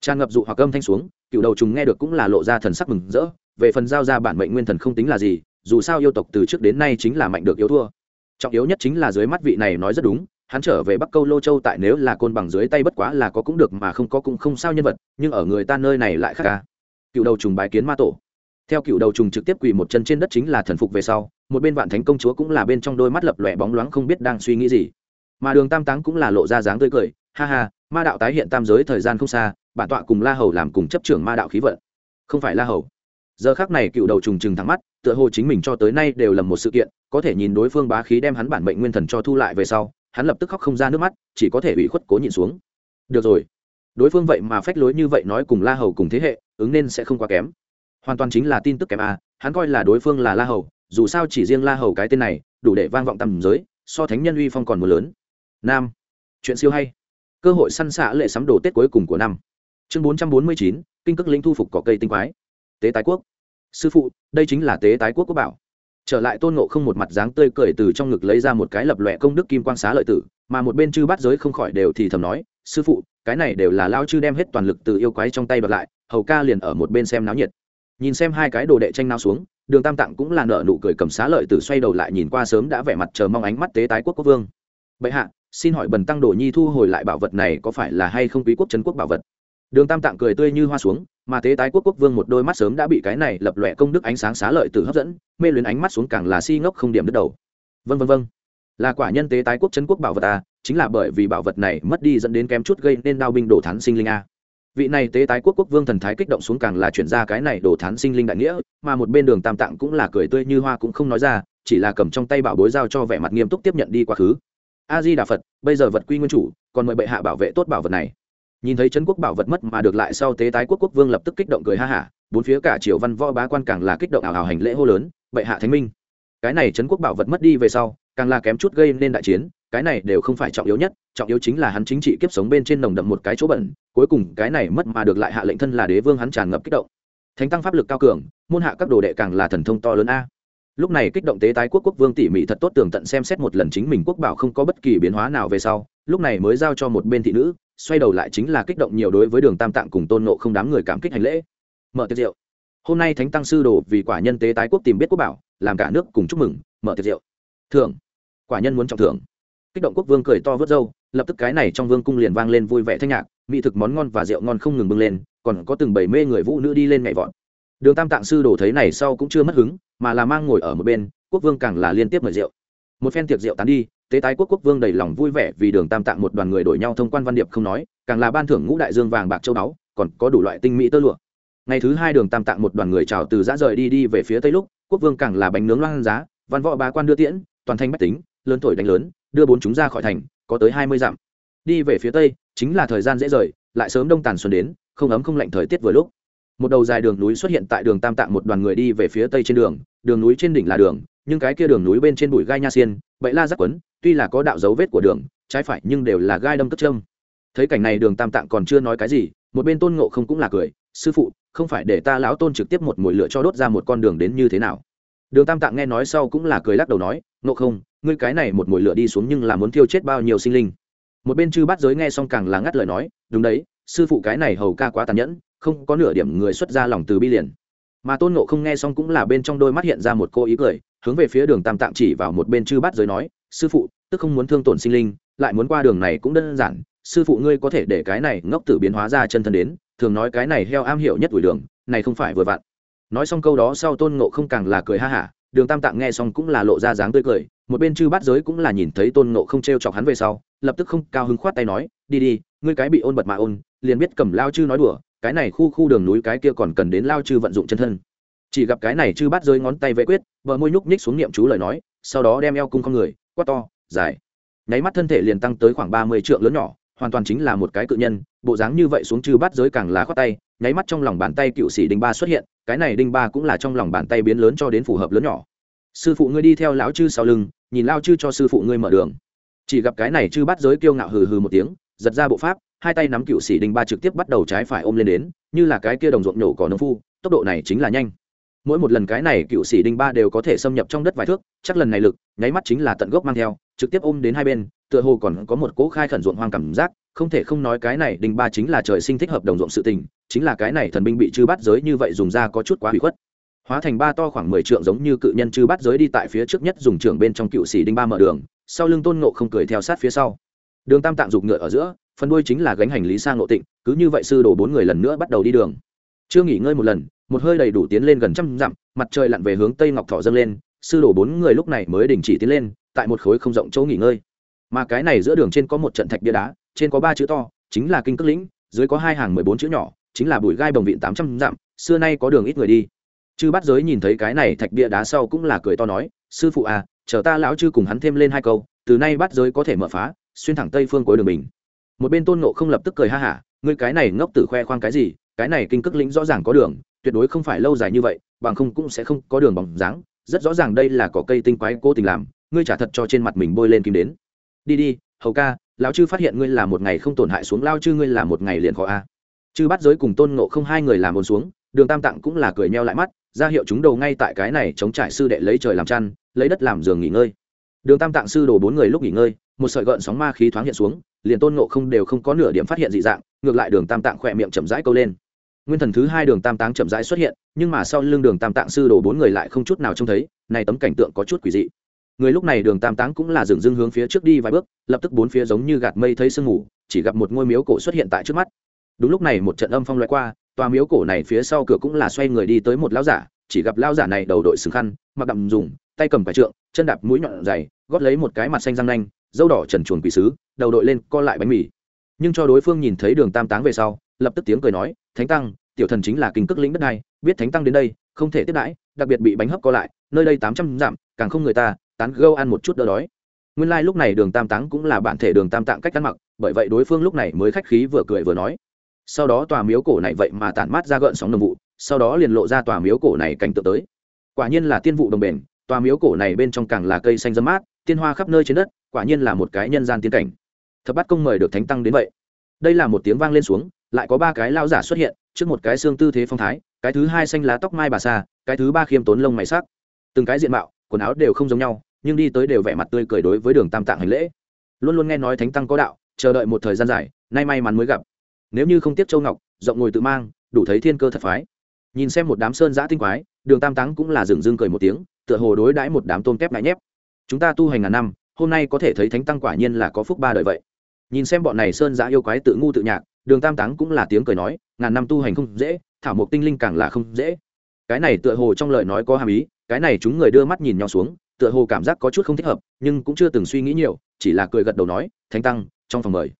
Tràn ngập dụ hoặc âm thanh xuống, cựu đầu trùng nghe được cũng là lộ ra thần sắc mừng rỡ, về phần giao ra bản mệnh nguyên thần không tính là gì, dù sao yêu tộc từ trước đến nay chính là mạnh được yếu thua. Trọng yếu nhất chính là dưới mắt vị này nói rất đúng hắn trở về bắc câu lô châu tại nếu là côn bằng dưới tay bất quá là có cũng được mà không có cũng không sao nhân vật, nhưng ở người ta nơi này lại khác ca cựu đầu trùng bái kiến ma tổ. Theo cựu đầu trùng trực tiếp quỳ một chân trên đất chính là thần phục về sau, một bên vạn thánh công chúa cũng là bên trong đôi mắt lập lòe bóng loáng không biết đang suy nghĩ gì. Mà đường tam táng cũng là lộ ra dáng tươi cười, ha ha, ma đạo tái hiện tam giới thời gian không xa, bản tọa cùng la hầu làm cùng chấp trưởng ma đạo khí vận. Không phải la hầu. Giờ khác này cựu đầu trùng trừng thắng mắt, tựa hồ chính mình cho tới nay đều là một sự kiện, có thể nhìn đối phương bá khí đem hắn bản mệnh nguyên thần cho thu lại về sau hắn lập tức khóc không ra nước mắt, chỉ có thể ủy khuất cố nhịn xuống. Được rồi. Đối phương vậy mà phách lối như vậy nói cùng la hầu cùng thế hệ, ứng nên sẽ không quá kém. Hoàn toàn chính là tin tức kém à hắn coi là đối phương là la hầu, dù sao chỉ riêng la hầu cái tên này, đủ để vang vọng tầm giới, so thánh nhân uy phong còn mưa lớn. Nam. Chuyện siêu hay. Cơ hội săn xạ lệ sắm đồ tết cuối cùng của năm. Chương bốn trăm bốn mươi chín, kinh cước lĩnh thu phục cỏ cây tinh quái. Tế tái quốc. Sư phụ, đây chính là tế tái quốc quốc bảo trở lại tôn ngộ không một mặt dáng tươi cười từ trong ngực lấy ra một cái lập lòe công đức kim quang xá lợi tử, mà một bên chư bắt giới không khỏi đều thì thầm nói, sư phụ, cái này đều là lao chư đem hết toàn lực từ yêu quái trong tay bật lại, hầu ca liền ở một bên xem náo nhiệt. Nhìn xem hai cái đồ đệ tranh náo xuống, đường tam tạng cũng là nợ nụ cười cầm xá lợi tử xoay đầu lại nhìn qua sớm đã vẻ mặt chờ mong ánh mắt tế tái quốc quốc vương. Bệ hạ, xin hỏi bần tăng đồ nhi thu hồi lại bảo vật này có phải là hay không quý quốc trấn quốc bảo vật? Đường tam tạng cười tươi như hoa xuống, mà tế tái quốc quốc vương một đôi mắt sớm đã bị cái này lập lòe công đức ánh sáng xá lợi từ hấp dẫn, mê luyến ánh mắt xuống càng là si ngốc không điểm đứt đầu. Vân vân vân là quả nhân tế tái quốc trấn quốc bảo vật à chính là bởi vì bảo vật này mất đi dẫn đến kém chút gây nên đao binh đổ thán sinh linh a vị này tế tái quốc quốc vương thần thái kích động xuống càng là chuyển ra cái này đổ thán sinh linh đại nghĩa, mà một bên đường tam tạng cũng là cười tươi như hoa cũng không nói ra, chỉ là cầm trong tay bảo bối giao cho vẻ mặt nghiêm túc tiếp nhận đi quá khứ. A di đà phật, bây giờ vật quy nguyên chủ, còn mời bệ hạ bảo vệ tốt bảo vật này nhìn thấy trấn quốc bảo vật mất mà được lại sau tế tái quốc quốc vương lập tức kích động cười ha hả, bốn phía cả triều văn võ bá quan càng là kích động ảo hào hành lễ hô lớn, bệ hạ thánh minh. Cái này trấn quốc bảo vật mất đi về sau, càng là kém chút gây nên đại chiến, cái này đều không phải trọng yếu nhất, trọng yếu chính là hắn chính trị kiếp sống bên trên nồng đậm một cái chỗ bẩn, cuối cùng cái này mất mà được lại hạ lệnh thân là đế vương hắn tràn ngập kích động. Thánh tăng pháp lực cao cường, môn hạ các đồ đệ càng là thần thông to lớn a. Lúc này kích động tế tái quốc quốc vương tỉ mỉ thật tốt tường tận xem xét một lần chính mình quốc bảo không có bất kỳ biến hóa nào về sau, lúc này mới giao cho một bên thị nữ xoay đầu lại chính là kích động nhiều đối với đường tam tạng cùng tôn nộ không đám người cảm kích hành lễ. Mở tiệc rượu. Hôm nay thánh tăng sư đồ vì quả nhân tế tái quốc tìm biết quốc bảo, làm cả nước cùng chúc mừng, mở tiệc rượu. Thưởng. Quả nhân muốn trọng thưởng. Kích động quốc vương cười to vớt râu, lập tức cái này trong vương cung liền vang lên vui vẻ thanh nhạc, mỹ thực món ngon và rượu ngon không ngừng bưng lên, còn có từng bảy mê người vũ nữ đi lên nhảy vọt. Đường tam tạng sư đồ thấy này sau cũng chưa mất hứng, mà là mang ngồi ở một bên, quốc vương càng là liên tiếp mời rượu. Một phen tiệc rượu tán đi tế tái quốc quốc vương đầy lòng vui vẻ vì đường tam tạng một đoàn người đổi nhau thông quan văn điệp không nói, càng là ban thưởng ngũ đại dương vàng bạc châu báu, còn có đủ loại tinh mỹ tơ lụa. Ngày thứ hai đường tam tạng một đoàn người chào từ giã rời đi đi về phía tây lúc, quốc vương càng là bánh nướng loan giá, văn võ bá quan đưa tiễn, toàn thanh bách tính, lớn thổi đánh lớn, đưa bốn chúng ra khỏi thành, có tới hai mươi dặm. Đi về phía tây, chính là thời gian dễ rời, lại sớm đông tàn xuân đến, không ấm không lạnh thời tiết vừa lúc. Một đầu dài đường núi xuất hiện tại đường tam tạng một đoàn người đi về phía tây trên đường đường núi trên đỉnh là đường, nhưng cái kia đường núi bên trên bụi gai nha xiên, bậy la giác quấn tuy là có đạo dấu vết của đường, trái phải nhưng đều là gai đâm cất trâm thấy cảnh này đường tam tạng còn chưa nói cái gì, một bên tôn ngộ không cũng là cười, sư phụ, không phải để ta lão tôn trực tiếp một mồi lửa cho đốt ra một con đường đến như thế nào? Đường tam tạng nghe nói sau cũng là cười lắc đầu nói, ngộ không, ngươi cái này một mồi lửa đi xuống nhưng là muốn thiêu chết bao nhiêu sinh linh? Một bên chư bát giới nghe xong càng là ngắt lời nói, đúng đấy, sư phụ cái này hầu ca quá tàn nhẫn, không có nửa điểm người xuất ra lòng từ bi liền. Mà tôn ngộ không nghe xong cũng là bên trong đôi mắt hiện ra một cô ý cười, hướng về phía đường tam tạng chỉ vào một bên chư bát giới nói sư phụ, tức không muốn thương tổn sinh linh, lại muốn qua đường này cũng đơn giản, sư phụ ngươi có thể để cái này ngốc tử biến hóa ra chân thân đến, thường nói cái này heo am hiểu nhất đuổi đường, này không phải vừa vặn. Nói xong câu đó sau tôn ngộ không càng là cười ha hả, đường tam tạng nghe xong cũng là lộ ra dáng tươi cười, một bên chư bát giới cũng là nhìn thấy tôn ngộ không t r e o chọc hắn về sau, lập tức không cao hứng khoát tay nói, đi đi, ngươi cái bị ôn bật mà ôn, liền biết cầm lao chư nói đùa, cái này khu khu đường núi cái kia còn cần đến lao chư vận dụng chân thân. Chỉ gặp cái này chư bát giới ngón tay vệ quyết vợ môi nhúc nhích xuống niệm chú lời nói, sau đó đem eo cung con người quát to, dài. Nháy mắt thân thể liền tăng tới khoảng ba mươi trượng lớn nhỏ, hoàn toàn chính là một cái cự nhân, bộ dáng như vậy xuống chư bát giới càng lá khoát tay, nháy mắt trong lòng bàn tay cựu sĩ đinh ba xuất hiện, cái này đinh ba cũng là trong lòng bàn tay biến lớn cho đến phù hợp lớn nhỏ. Sư phụ ngươi đi theo lão chư sau lưng, nhìn lao chư cho sư phụ ngươi mở đường. Chỉ gặp cái này chư bát giới kiêu ngạo hừ hừ một tiếng, giật ra bộ pháp, hai tay nắm cựu sĩ đinh ba trực tiếp bắt đầu trái phải ôm lên đến, như là cái kia đồng ruộng nhổ cỏ nông phu, tốc độ này chính là nhanh mỗi một lần cái này cựu sĩ đinh ba đều có thể xâm nhập trong đất vài thước, chắc lần này lực, nháy mắt chính là tận gốc mang theo, trực tiếp ôm đến hai bên, tựa hồ còn có một cỗ khai khẩn ruộng hoang cảm giác, không thể không nói cái này đinh ba chính là trời sinh thích hợp đồng ruộng sự tình, chính là cái này thần binh bị chư bắt giới như vậy dùng ra có chút quá hủy khuất. Hóa thành ba to khoảng mười trượng giống như cự nhân chư bắt giới đi tại phía trước nhất dùng trưởng bên trong cựu sĩ đinh ba mở đường, sau lưng tôn nộ không cười theo sát phía sau. Đường tam tạng dục ngựa ở giữa, phần đuôi chính là gánh hành lý sang ngộ tịnh, cứ như vậy sư đổ bốn người lần nữa bắt đầu đi đường chưa nghỉ ngơi một lần, một hơi đầy đủ tiến lên gần trăm dặm, mặt trời lặn về hướng tây ngọc thọ dâng lên, sư đổ bốn người lúc này mới đình chỉ tiến lên, tại một khối không rộng chỗ nghỉ ngơi. Mà cái này giữa đường trên có một trận thạch bia đá, trên có ba chữ to, chính là kinh cước lĩnh, dưới có hai hàng mười bốn chữ nhỏ, chính là bụi gai bồng vịn tám trăm dặm, xưa nay có đường ít người đi. Chư bắt giới nhìn thấy cái này thạch bia đá sau cũng là cười to nói, sư phụ à chờ ta lão chư cùng hắn thêm lên hai câu, từ nay bắt giới có thể mở phá, xuyên thẳng tây phương cuối đường mình một bên tôn nộ không lập tức cười ha hả, ngươi cái này ngốc tử khoe khoang cái gì cái này kinh cước lĩnh rõ ràng có đường, tuyệt đối không phải lâu dài như vậy, bằng không cũng sẽ không có đường bóng dáng. Rất rõ ràng đây là cỏ cây tinh quái cố tình làm, ngươi trả thật cho trên mặt mình bôi lên kim đến. Đi đi, hầu ca, lão chư phát hiện ngươi là một ngày không tổn hại xuống lao chư ngươi là một ngày liền khó a. Chư bắt giới cùng tôn nộ không hai người làm ồn xuống, đường tam tạng cũng là cười meo lại mắt, ra hiệu chúng đầu ngay tại cái này chống trải sư đệ lấy trời làm chăn, lấy đất làm giường nghỉ ngơi. Đường tam tạng sư đồ bốn người lúc nghỉ ngơi, một sợi gợn sóng ma khí thoáng hiện xuống, liền tôn nộ không đều không có nửa điểm phát hiện dị dạng, ngược lại đường tam tạng khỏe miệng chậm rãi câu lên nguyên thần thứ hai đường tam táng chậm rãi xuất hiện, nhưng mà sau lưng đường tam tạng sư đồ bốn người lại không chút nào trông thấy, này tấm cảnh tượng có chút quỷ dị. Người lúc này đường tam táng cũng là dừng dưng hướng phía trước đi vài bước, lập tức bốn phía giống như gạt mây thấy sương mù, chỉ gặp một ngôi miếu cổ xuất hiện tại trước mắt. Đúng lúc này một trận âm phong loại qua, tòa miếu cổ này phía sau cửa cũng là xoay người đi tới một lão giả, chỉ gặp lão giả này đầu đội sừng khăn, mặc đậm dùng, tay cầm quả trượng, chân đạp mũi nhọn dày, gót lấy một cái mặt xanh răng nanh, dâu đỏ trần chuồn quỷ sứ, đầu đội lên co lại bánh mì. Nhưng cho đối phương nhìn thấy đường tam táng về sau, lập tức tiếng cười nói thánh tăng, tiểu thần chính là kinh cước lĩnh đất này biết thánh tăng đến đây, không thể tiếp đãi, đặc biệt bị bánh hấp co lại, nơi đây tám trăm dặm, càng không người ta, tán gâu ăn một chút đỡ đói. Nguyên lai、like、lúc này đường tam táng cũng là bản thể đường tam tạng cách ăn mặc, bởi vậy đối phương lúc này mới khách khí vừa cười vừa nói. Sau đó tòa miếu cổ này vậy mà tản mát ra gợn sóng đồng vụ, sau đó liền lộ ra tòa miếu cổ này cảnh tượng tới. Quả nhiên là tiên vụ đồng bền, tòa miếu cổ này bên trong càng là cây xanh dâm mát, tiên hoa khắp nơi trên đất, quả nhiên là một cái nhân gian tiên cảnh. Thập bắt công mời được thánh tăng đến vậy. Đây là một tiếng vang lên xuống lại có ba cái lao giả xuất hiện, trước một cái xương tư thế phong thái, cái thứ hai xanh lá tóc mai bà xa cái thứ ba khiêm tốn lông mày sắc. Từng cái diện mạo, quần áo đều không giống nhau, nhưng đi tới đều vẻ mặt tươi cười đối với đường tam tạng hành lễ. Luôn luôn nghe nói thánh tăng có đạo, chờ đợi một thời gian dài, nay may mắn mới gặp. Nếu như không tiếp châu ngọc, rộng ngồi tự mang, đủ thấy thiên cơ thật phái. Nhìn xem một đám sơn giã tinh quái, đường tam táng cũng là dừng dưng cười một tiếng, tựa hồ đối đãi một đám tôm kép ngại nhép. Chúng ta tu hành ngàn năm, hôm nay có thể thấy thánh tăng quả nhiên là có phúc ba đời vậy. Nhìn xem bọn này sơn giã yêu quái tự ngu tự nhạc đường tam táng cũng là tiếng cười nói, ngàn năm tu hành không dễ, thảo mộc tinh linh càng là không dễ. Cái này tựa hồ trong lời nói có hàm ý, cái này chúng người đưa mắt nhìn nhau xuống, tựa hồ cảm giác có chút không thích hợp, nhưng cũng chưa từng suy nghĩ nhiều, chỉ là cười gật đầu nói, thánh tăng, trong phòng mời.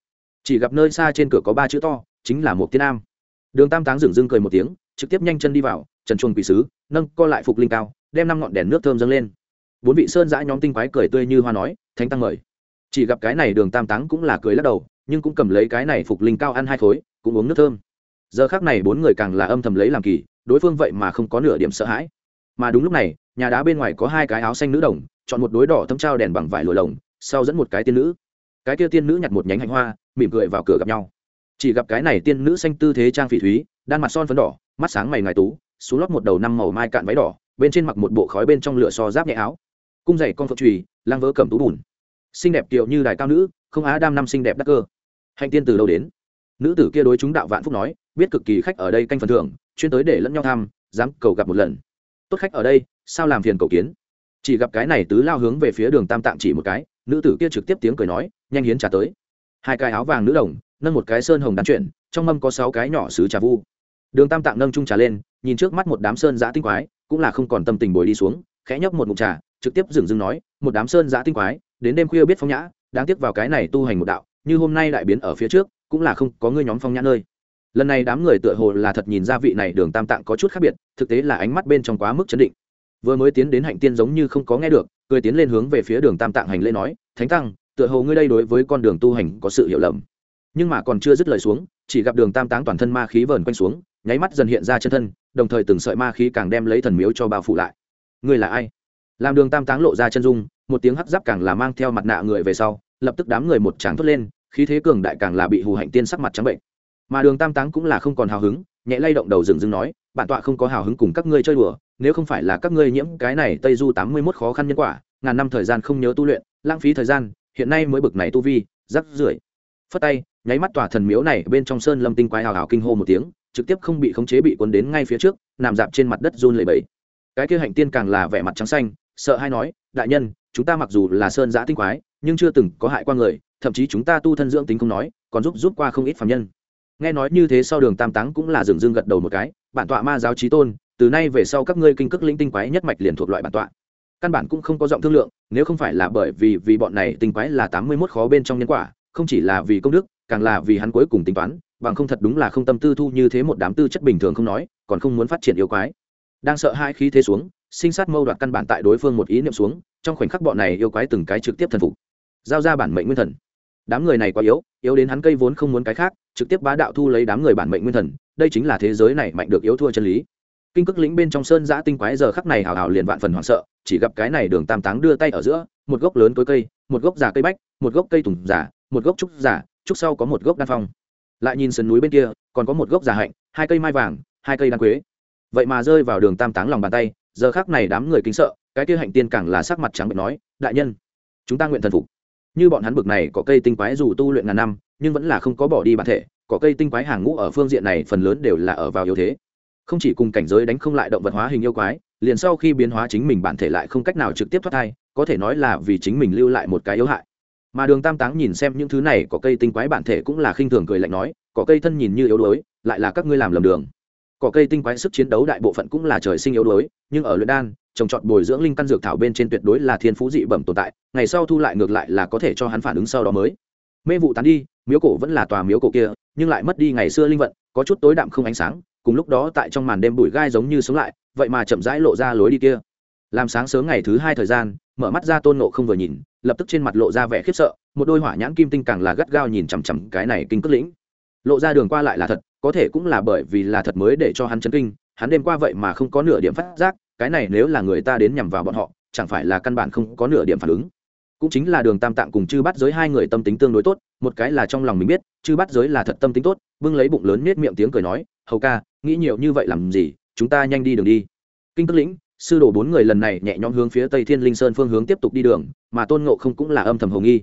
Chỉ gặp nơi xa trên cửa có ba chữ to, chính là một tiên nam đường tam táng dừng dưng cười một tiếng, trực tiếp nhanh chân đi vào, trần chuồng quỷ sứ, nâng co lại phục linh cao, đem năm ngọn đèn nước thơm dâng lên. Bốn vị sơn giã nhóm tinh quái cười tươi như hoa nói, thánh tăng mời. Chỉ gặp cái này đường tam táng cũng là cười lắc đầu nhưng cũng cầm lấy cái này phục linh cao ăn hai khối, cũng uống nước thơm. Giờ khác này bốn người càng là âm thầm lấy làm kỳ, đối phương vậy mà không có nửa điểm sợ hãi. Mà đúng lúc này, nhà đá bên ngoài có hai cái áo xanh nữ đồng, chọn một đối đỏ thâm trao đèn bằng vải lụa lồng, sau dẫn một cái tiên nữ. Cái kia tiên nữ nhặt một nhánh hạnh hoa, mỉm cười vào cửa gặp nhau. Chỉ gặp cái này tiên nữ xanh tư thế trang phỉ thúy, đan mặt son phấn đỏ, mắt sáng mày ngài tú, xuống lót một đầu năm màu mai cạn váy đỏ, bên trên mặc một bộ khói bên trong lửa so giáp nhẹ áo. Cung dày con phượng trùy lang vỡ cầm tú bùn. Xinh đẹp kiệu như đài cao nữ, không á đam năm xinh đẹp đắc cơ hạnh tiên từ đâu đến? Nữ tử kia đối chúng đạo vạn phúc nói, biết cực kỳ khách ở đây canh phần thưởng, chuyên tới để lẫn nhau tham dám cầu gặp một lần. Tốt khách ở đây, sao làm phiền cầu kiến? Chỉ gặp cái này tứ lao hướng về phía đường tam tạng chỉ một cái, nữ tử kia trực tiếp tiếng cười nói, nhanh hiến trà tới. Hai cái áo vàng nữ đồng, nâng một cái sơn hồng đan chuyển, trong mâm có sáu cái nhỏ xứ trà vu. Đường tam tạng nâng trung trà lên, nhìn trước mắt một đám sơn giã tinh quái, cũng là không còn tâm tình bồi đi xuống, khẽ nhấp một ngụm trà, trực tiếp dừng dừng nói, một đám sơn giã tinh quái, đến đêm khuya biết phong nhã, đáng tiếc vào cái này tu hành một đạo như hôm nay đại biến ở phía trước, cũng là không có ngươi nhóm phong nhãn nơi. Lần này đám người tựa hồ là thật nhìn ra vị này đường tam tạng có chút khác biệt, thực tế là ánh mắt bên trong quá mức chấn định. Vừa mới tiến đến hạnh tiên giống như không có nghe được, cười tiến lên hướng về phía đường tam tạng hành lễ nói, thánh tăng, tựa hồ ngươi đây đối với con đường tu hành có sự hiểu lầm. Nhưng mà còn chưa dứt lời xuống, chỉ gặp đường tam táng toàn thân ma khí vờn quanh xuống, nháy mắt dần hiện ra chân thân, đồng thời từng sợi ma khí càng đem lấy thần miếu cho bao phủ lại. Ngươi là ai? Làm đường tam táng lộ ra chân dung, một tiếng hắc giáp càng là mang theo mặt nạ người về sau, lập tức đám người một tráng thốt lên khí thế cường đại càng là bị hù hạnh tiên sắc mặt trắng bệnh. Mà đường tam táng cũng là không còn hào hứng, nhẹ lay động đầu dừng dừng nói, bản tọa không có hào hứng cùng các ngươi chơi đùa, nếu không phải là các ngươi nhiễm cái này tây du tám mươi mốt khó khăn nhân quả, ngàn năm thời gian không nhớ tu luyện, lãng phí thời gian, hiện nay mới bực này tu vi, rắc rưởi. Phất tay, nháy mắt tòa thần miếu này bên trong sơn lâm tinh quái hào hào kinh hô một tiếng, trực tiếp không bị khống chế bị cuốn đến ngay phía trước, nằm dạp trên mặt đất run lẩy bẩy. Cái kia hạnh tiên càng là vẻ mặt trắng xanh, sợ hay nói, đại nhân, chúng ta mặc dù là sơn giã tinh quái, nhưng chưa từng có hại qua người thậm chí chúng ta tu thân dưỡng tính không nói, còn giúp giúp qua không ít phạm nhân. Nghe nói như thế sau đường tam táng cũng là dừng dưng gật đầu một cái, bản tọa ma giáo trí tôn, từ nay về sau các ngươi kinh cước linh tinh quái nhất mạch liền thuộc loại bản tọa. Căn bản cũng không có giọng thương lượng, nếu không phải là bởi vì vì bọn này tinh quái là tám mươi mốt khó bên trong nhân quả, không chỉ là vì công đức, càng là vì hắn cuối cùng tính toán, bằng không thật đúng là không tâm tư thu như thế một đám tư chất bình thường không nói, còn không muốn phát triển yêu quái. Đang sợ hai khí thế xuống, sinh sát mâu đoạt căn bản tại đối phương một ý niệm xuống, trong khoảnh khắc bọn này yêu quái từng cái trực tiếp thần phục. Giao ra bản mệnh nguyên thần đám người này quá yếu yếu đến hắn cây vốn không muốn cái khác, trực tiếp bá đạo thu lấy đám người bản mệnh nguyên thần, đây chính là thế giới này mạnh được yếu thua chân lý. Kinh cước lĩnh bên trong sơn giã tinh quái giờ khắc này hào hào liền vạn phần hoảng sợ, chỉ gặp cái này đường tam táng đưa tay ở giữa, một gốc lớn tối cây, một gốc già cây bách, một gốc cây tùng giả một gốc trúc giả trúc sau có một gốc đan phong. Lại nhìn sườn núi bên kia, còn có một gốc giả hạnh, hai cây mai vàng, hai cây đan quế. Vậy mà rơi vào đường tam táng lòng bàn tay, giờ khác này đám người kính sợ, cái kia hạnh tiên càng là sắc mặt trắng bệnh nói, đại nhân, chúng ta nguyện thần phục như bọn hắn bực này có cây tinh quái dù tu luyện ngàn năm, nhưng vẫn là không có bỏ đi bản thể, có cây tinh quái hàng ngũ ở phương diện này phần lớn đều là ở vào yếu thế. Không chỉ cùng cảnh giới đánh không lại động vật hóa hình yêu quái, liền sau khi biến hóa chính mình bản thể lại không cách nào trực tiếp thoát thai, có thể nói là vì chính mình lưu lại một cái yếu hại. Mà đường tam táng nhìn xem những thứ này, có cây tinh quái bản thể cũng là khinh thường cười lạnh nói, có cây thân nhìn như yếu đuối, lại là các ngươi làm lầm đường. Có cây tinh quái sức chiến đấu đại bộ phận cũng là trời sinh yếu đuối, nhưng ở luyện đan trồng trọt bồi dưỡng linh căn dược thảo bên trên tuyệt đối là thiên phú dị bẩm tồn tại, ngày sau thu lại ngược lại là có thể cho hắn phản ứng sau đó mới. Mê vụ tán đi, miếu cổ vẫn là tòa miếu cổ kia, nhưng lại mất đi ngày xưa linh vận, có chút tối đạm không ánh sáng, cùng lúc đó tại trong màn đêm bụi gai giống như sống lại, vậy mà chậm rãi lộ ra lối đi kia. Làm sáng sớm ngày thứ hai thời gian, mở mắt ra tôn nộ không vừa nhìn, lập tức trên mặt lộ ra vẻ khiếp sợ, một đôi hỏa nhãn kim tinh càng là gắt gao nhìn chằm chằm cái này kinh cất lĩnh. Lộ ra đường qua lại là thật, có thể cũng là bởi vì là thật mới để cho hắn chấn kinh, hắn đêm qua vậy mà không có nửa điểm phát giác cái này nếu là người ta đến nhằm vào bọn họ, chẳng phải là căn bản không có nửa điểm phản ứng. Cũng chính là đường tam tạng cùng chư bắt giới hai người tâm tính tương đối tốt, một cái là trong lòng mình biết, chư bắt giới là thật tâm tính tốt, bưng lấy bụng lớn nết miệng tiếng cười nói, hầu ca, nghĩ nhiều như vậy làm gì, chúng ta nhanh đi đường đi. Kinh tức lĩnh, sư đồ bốn người lần này nhẹ nhõm hướng phía tây thiên linh sơn phương hướng tiếp tục đi đường, mà tôn ngộ không cũng là âm thầm hồng nghi.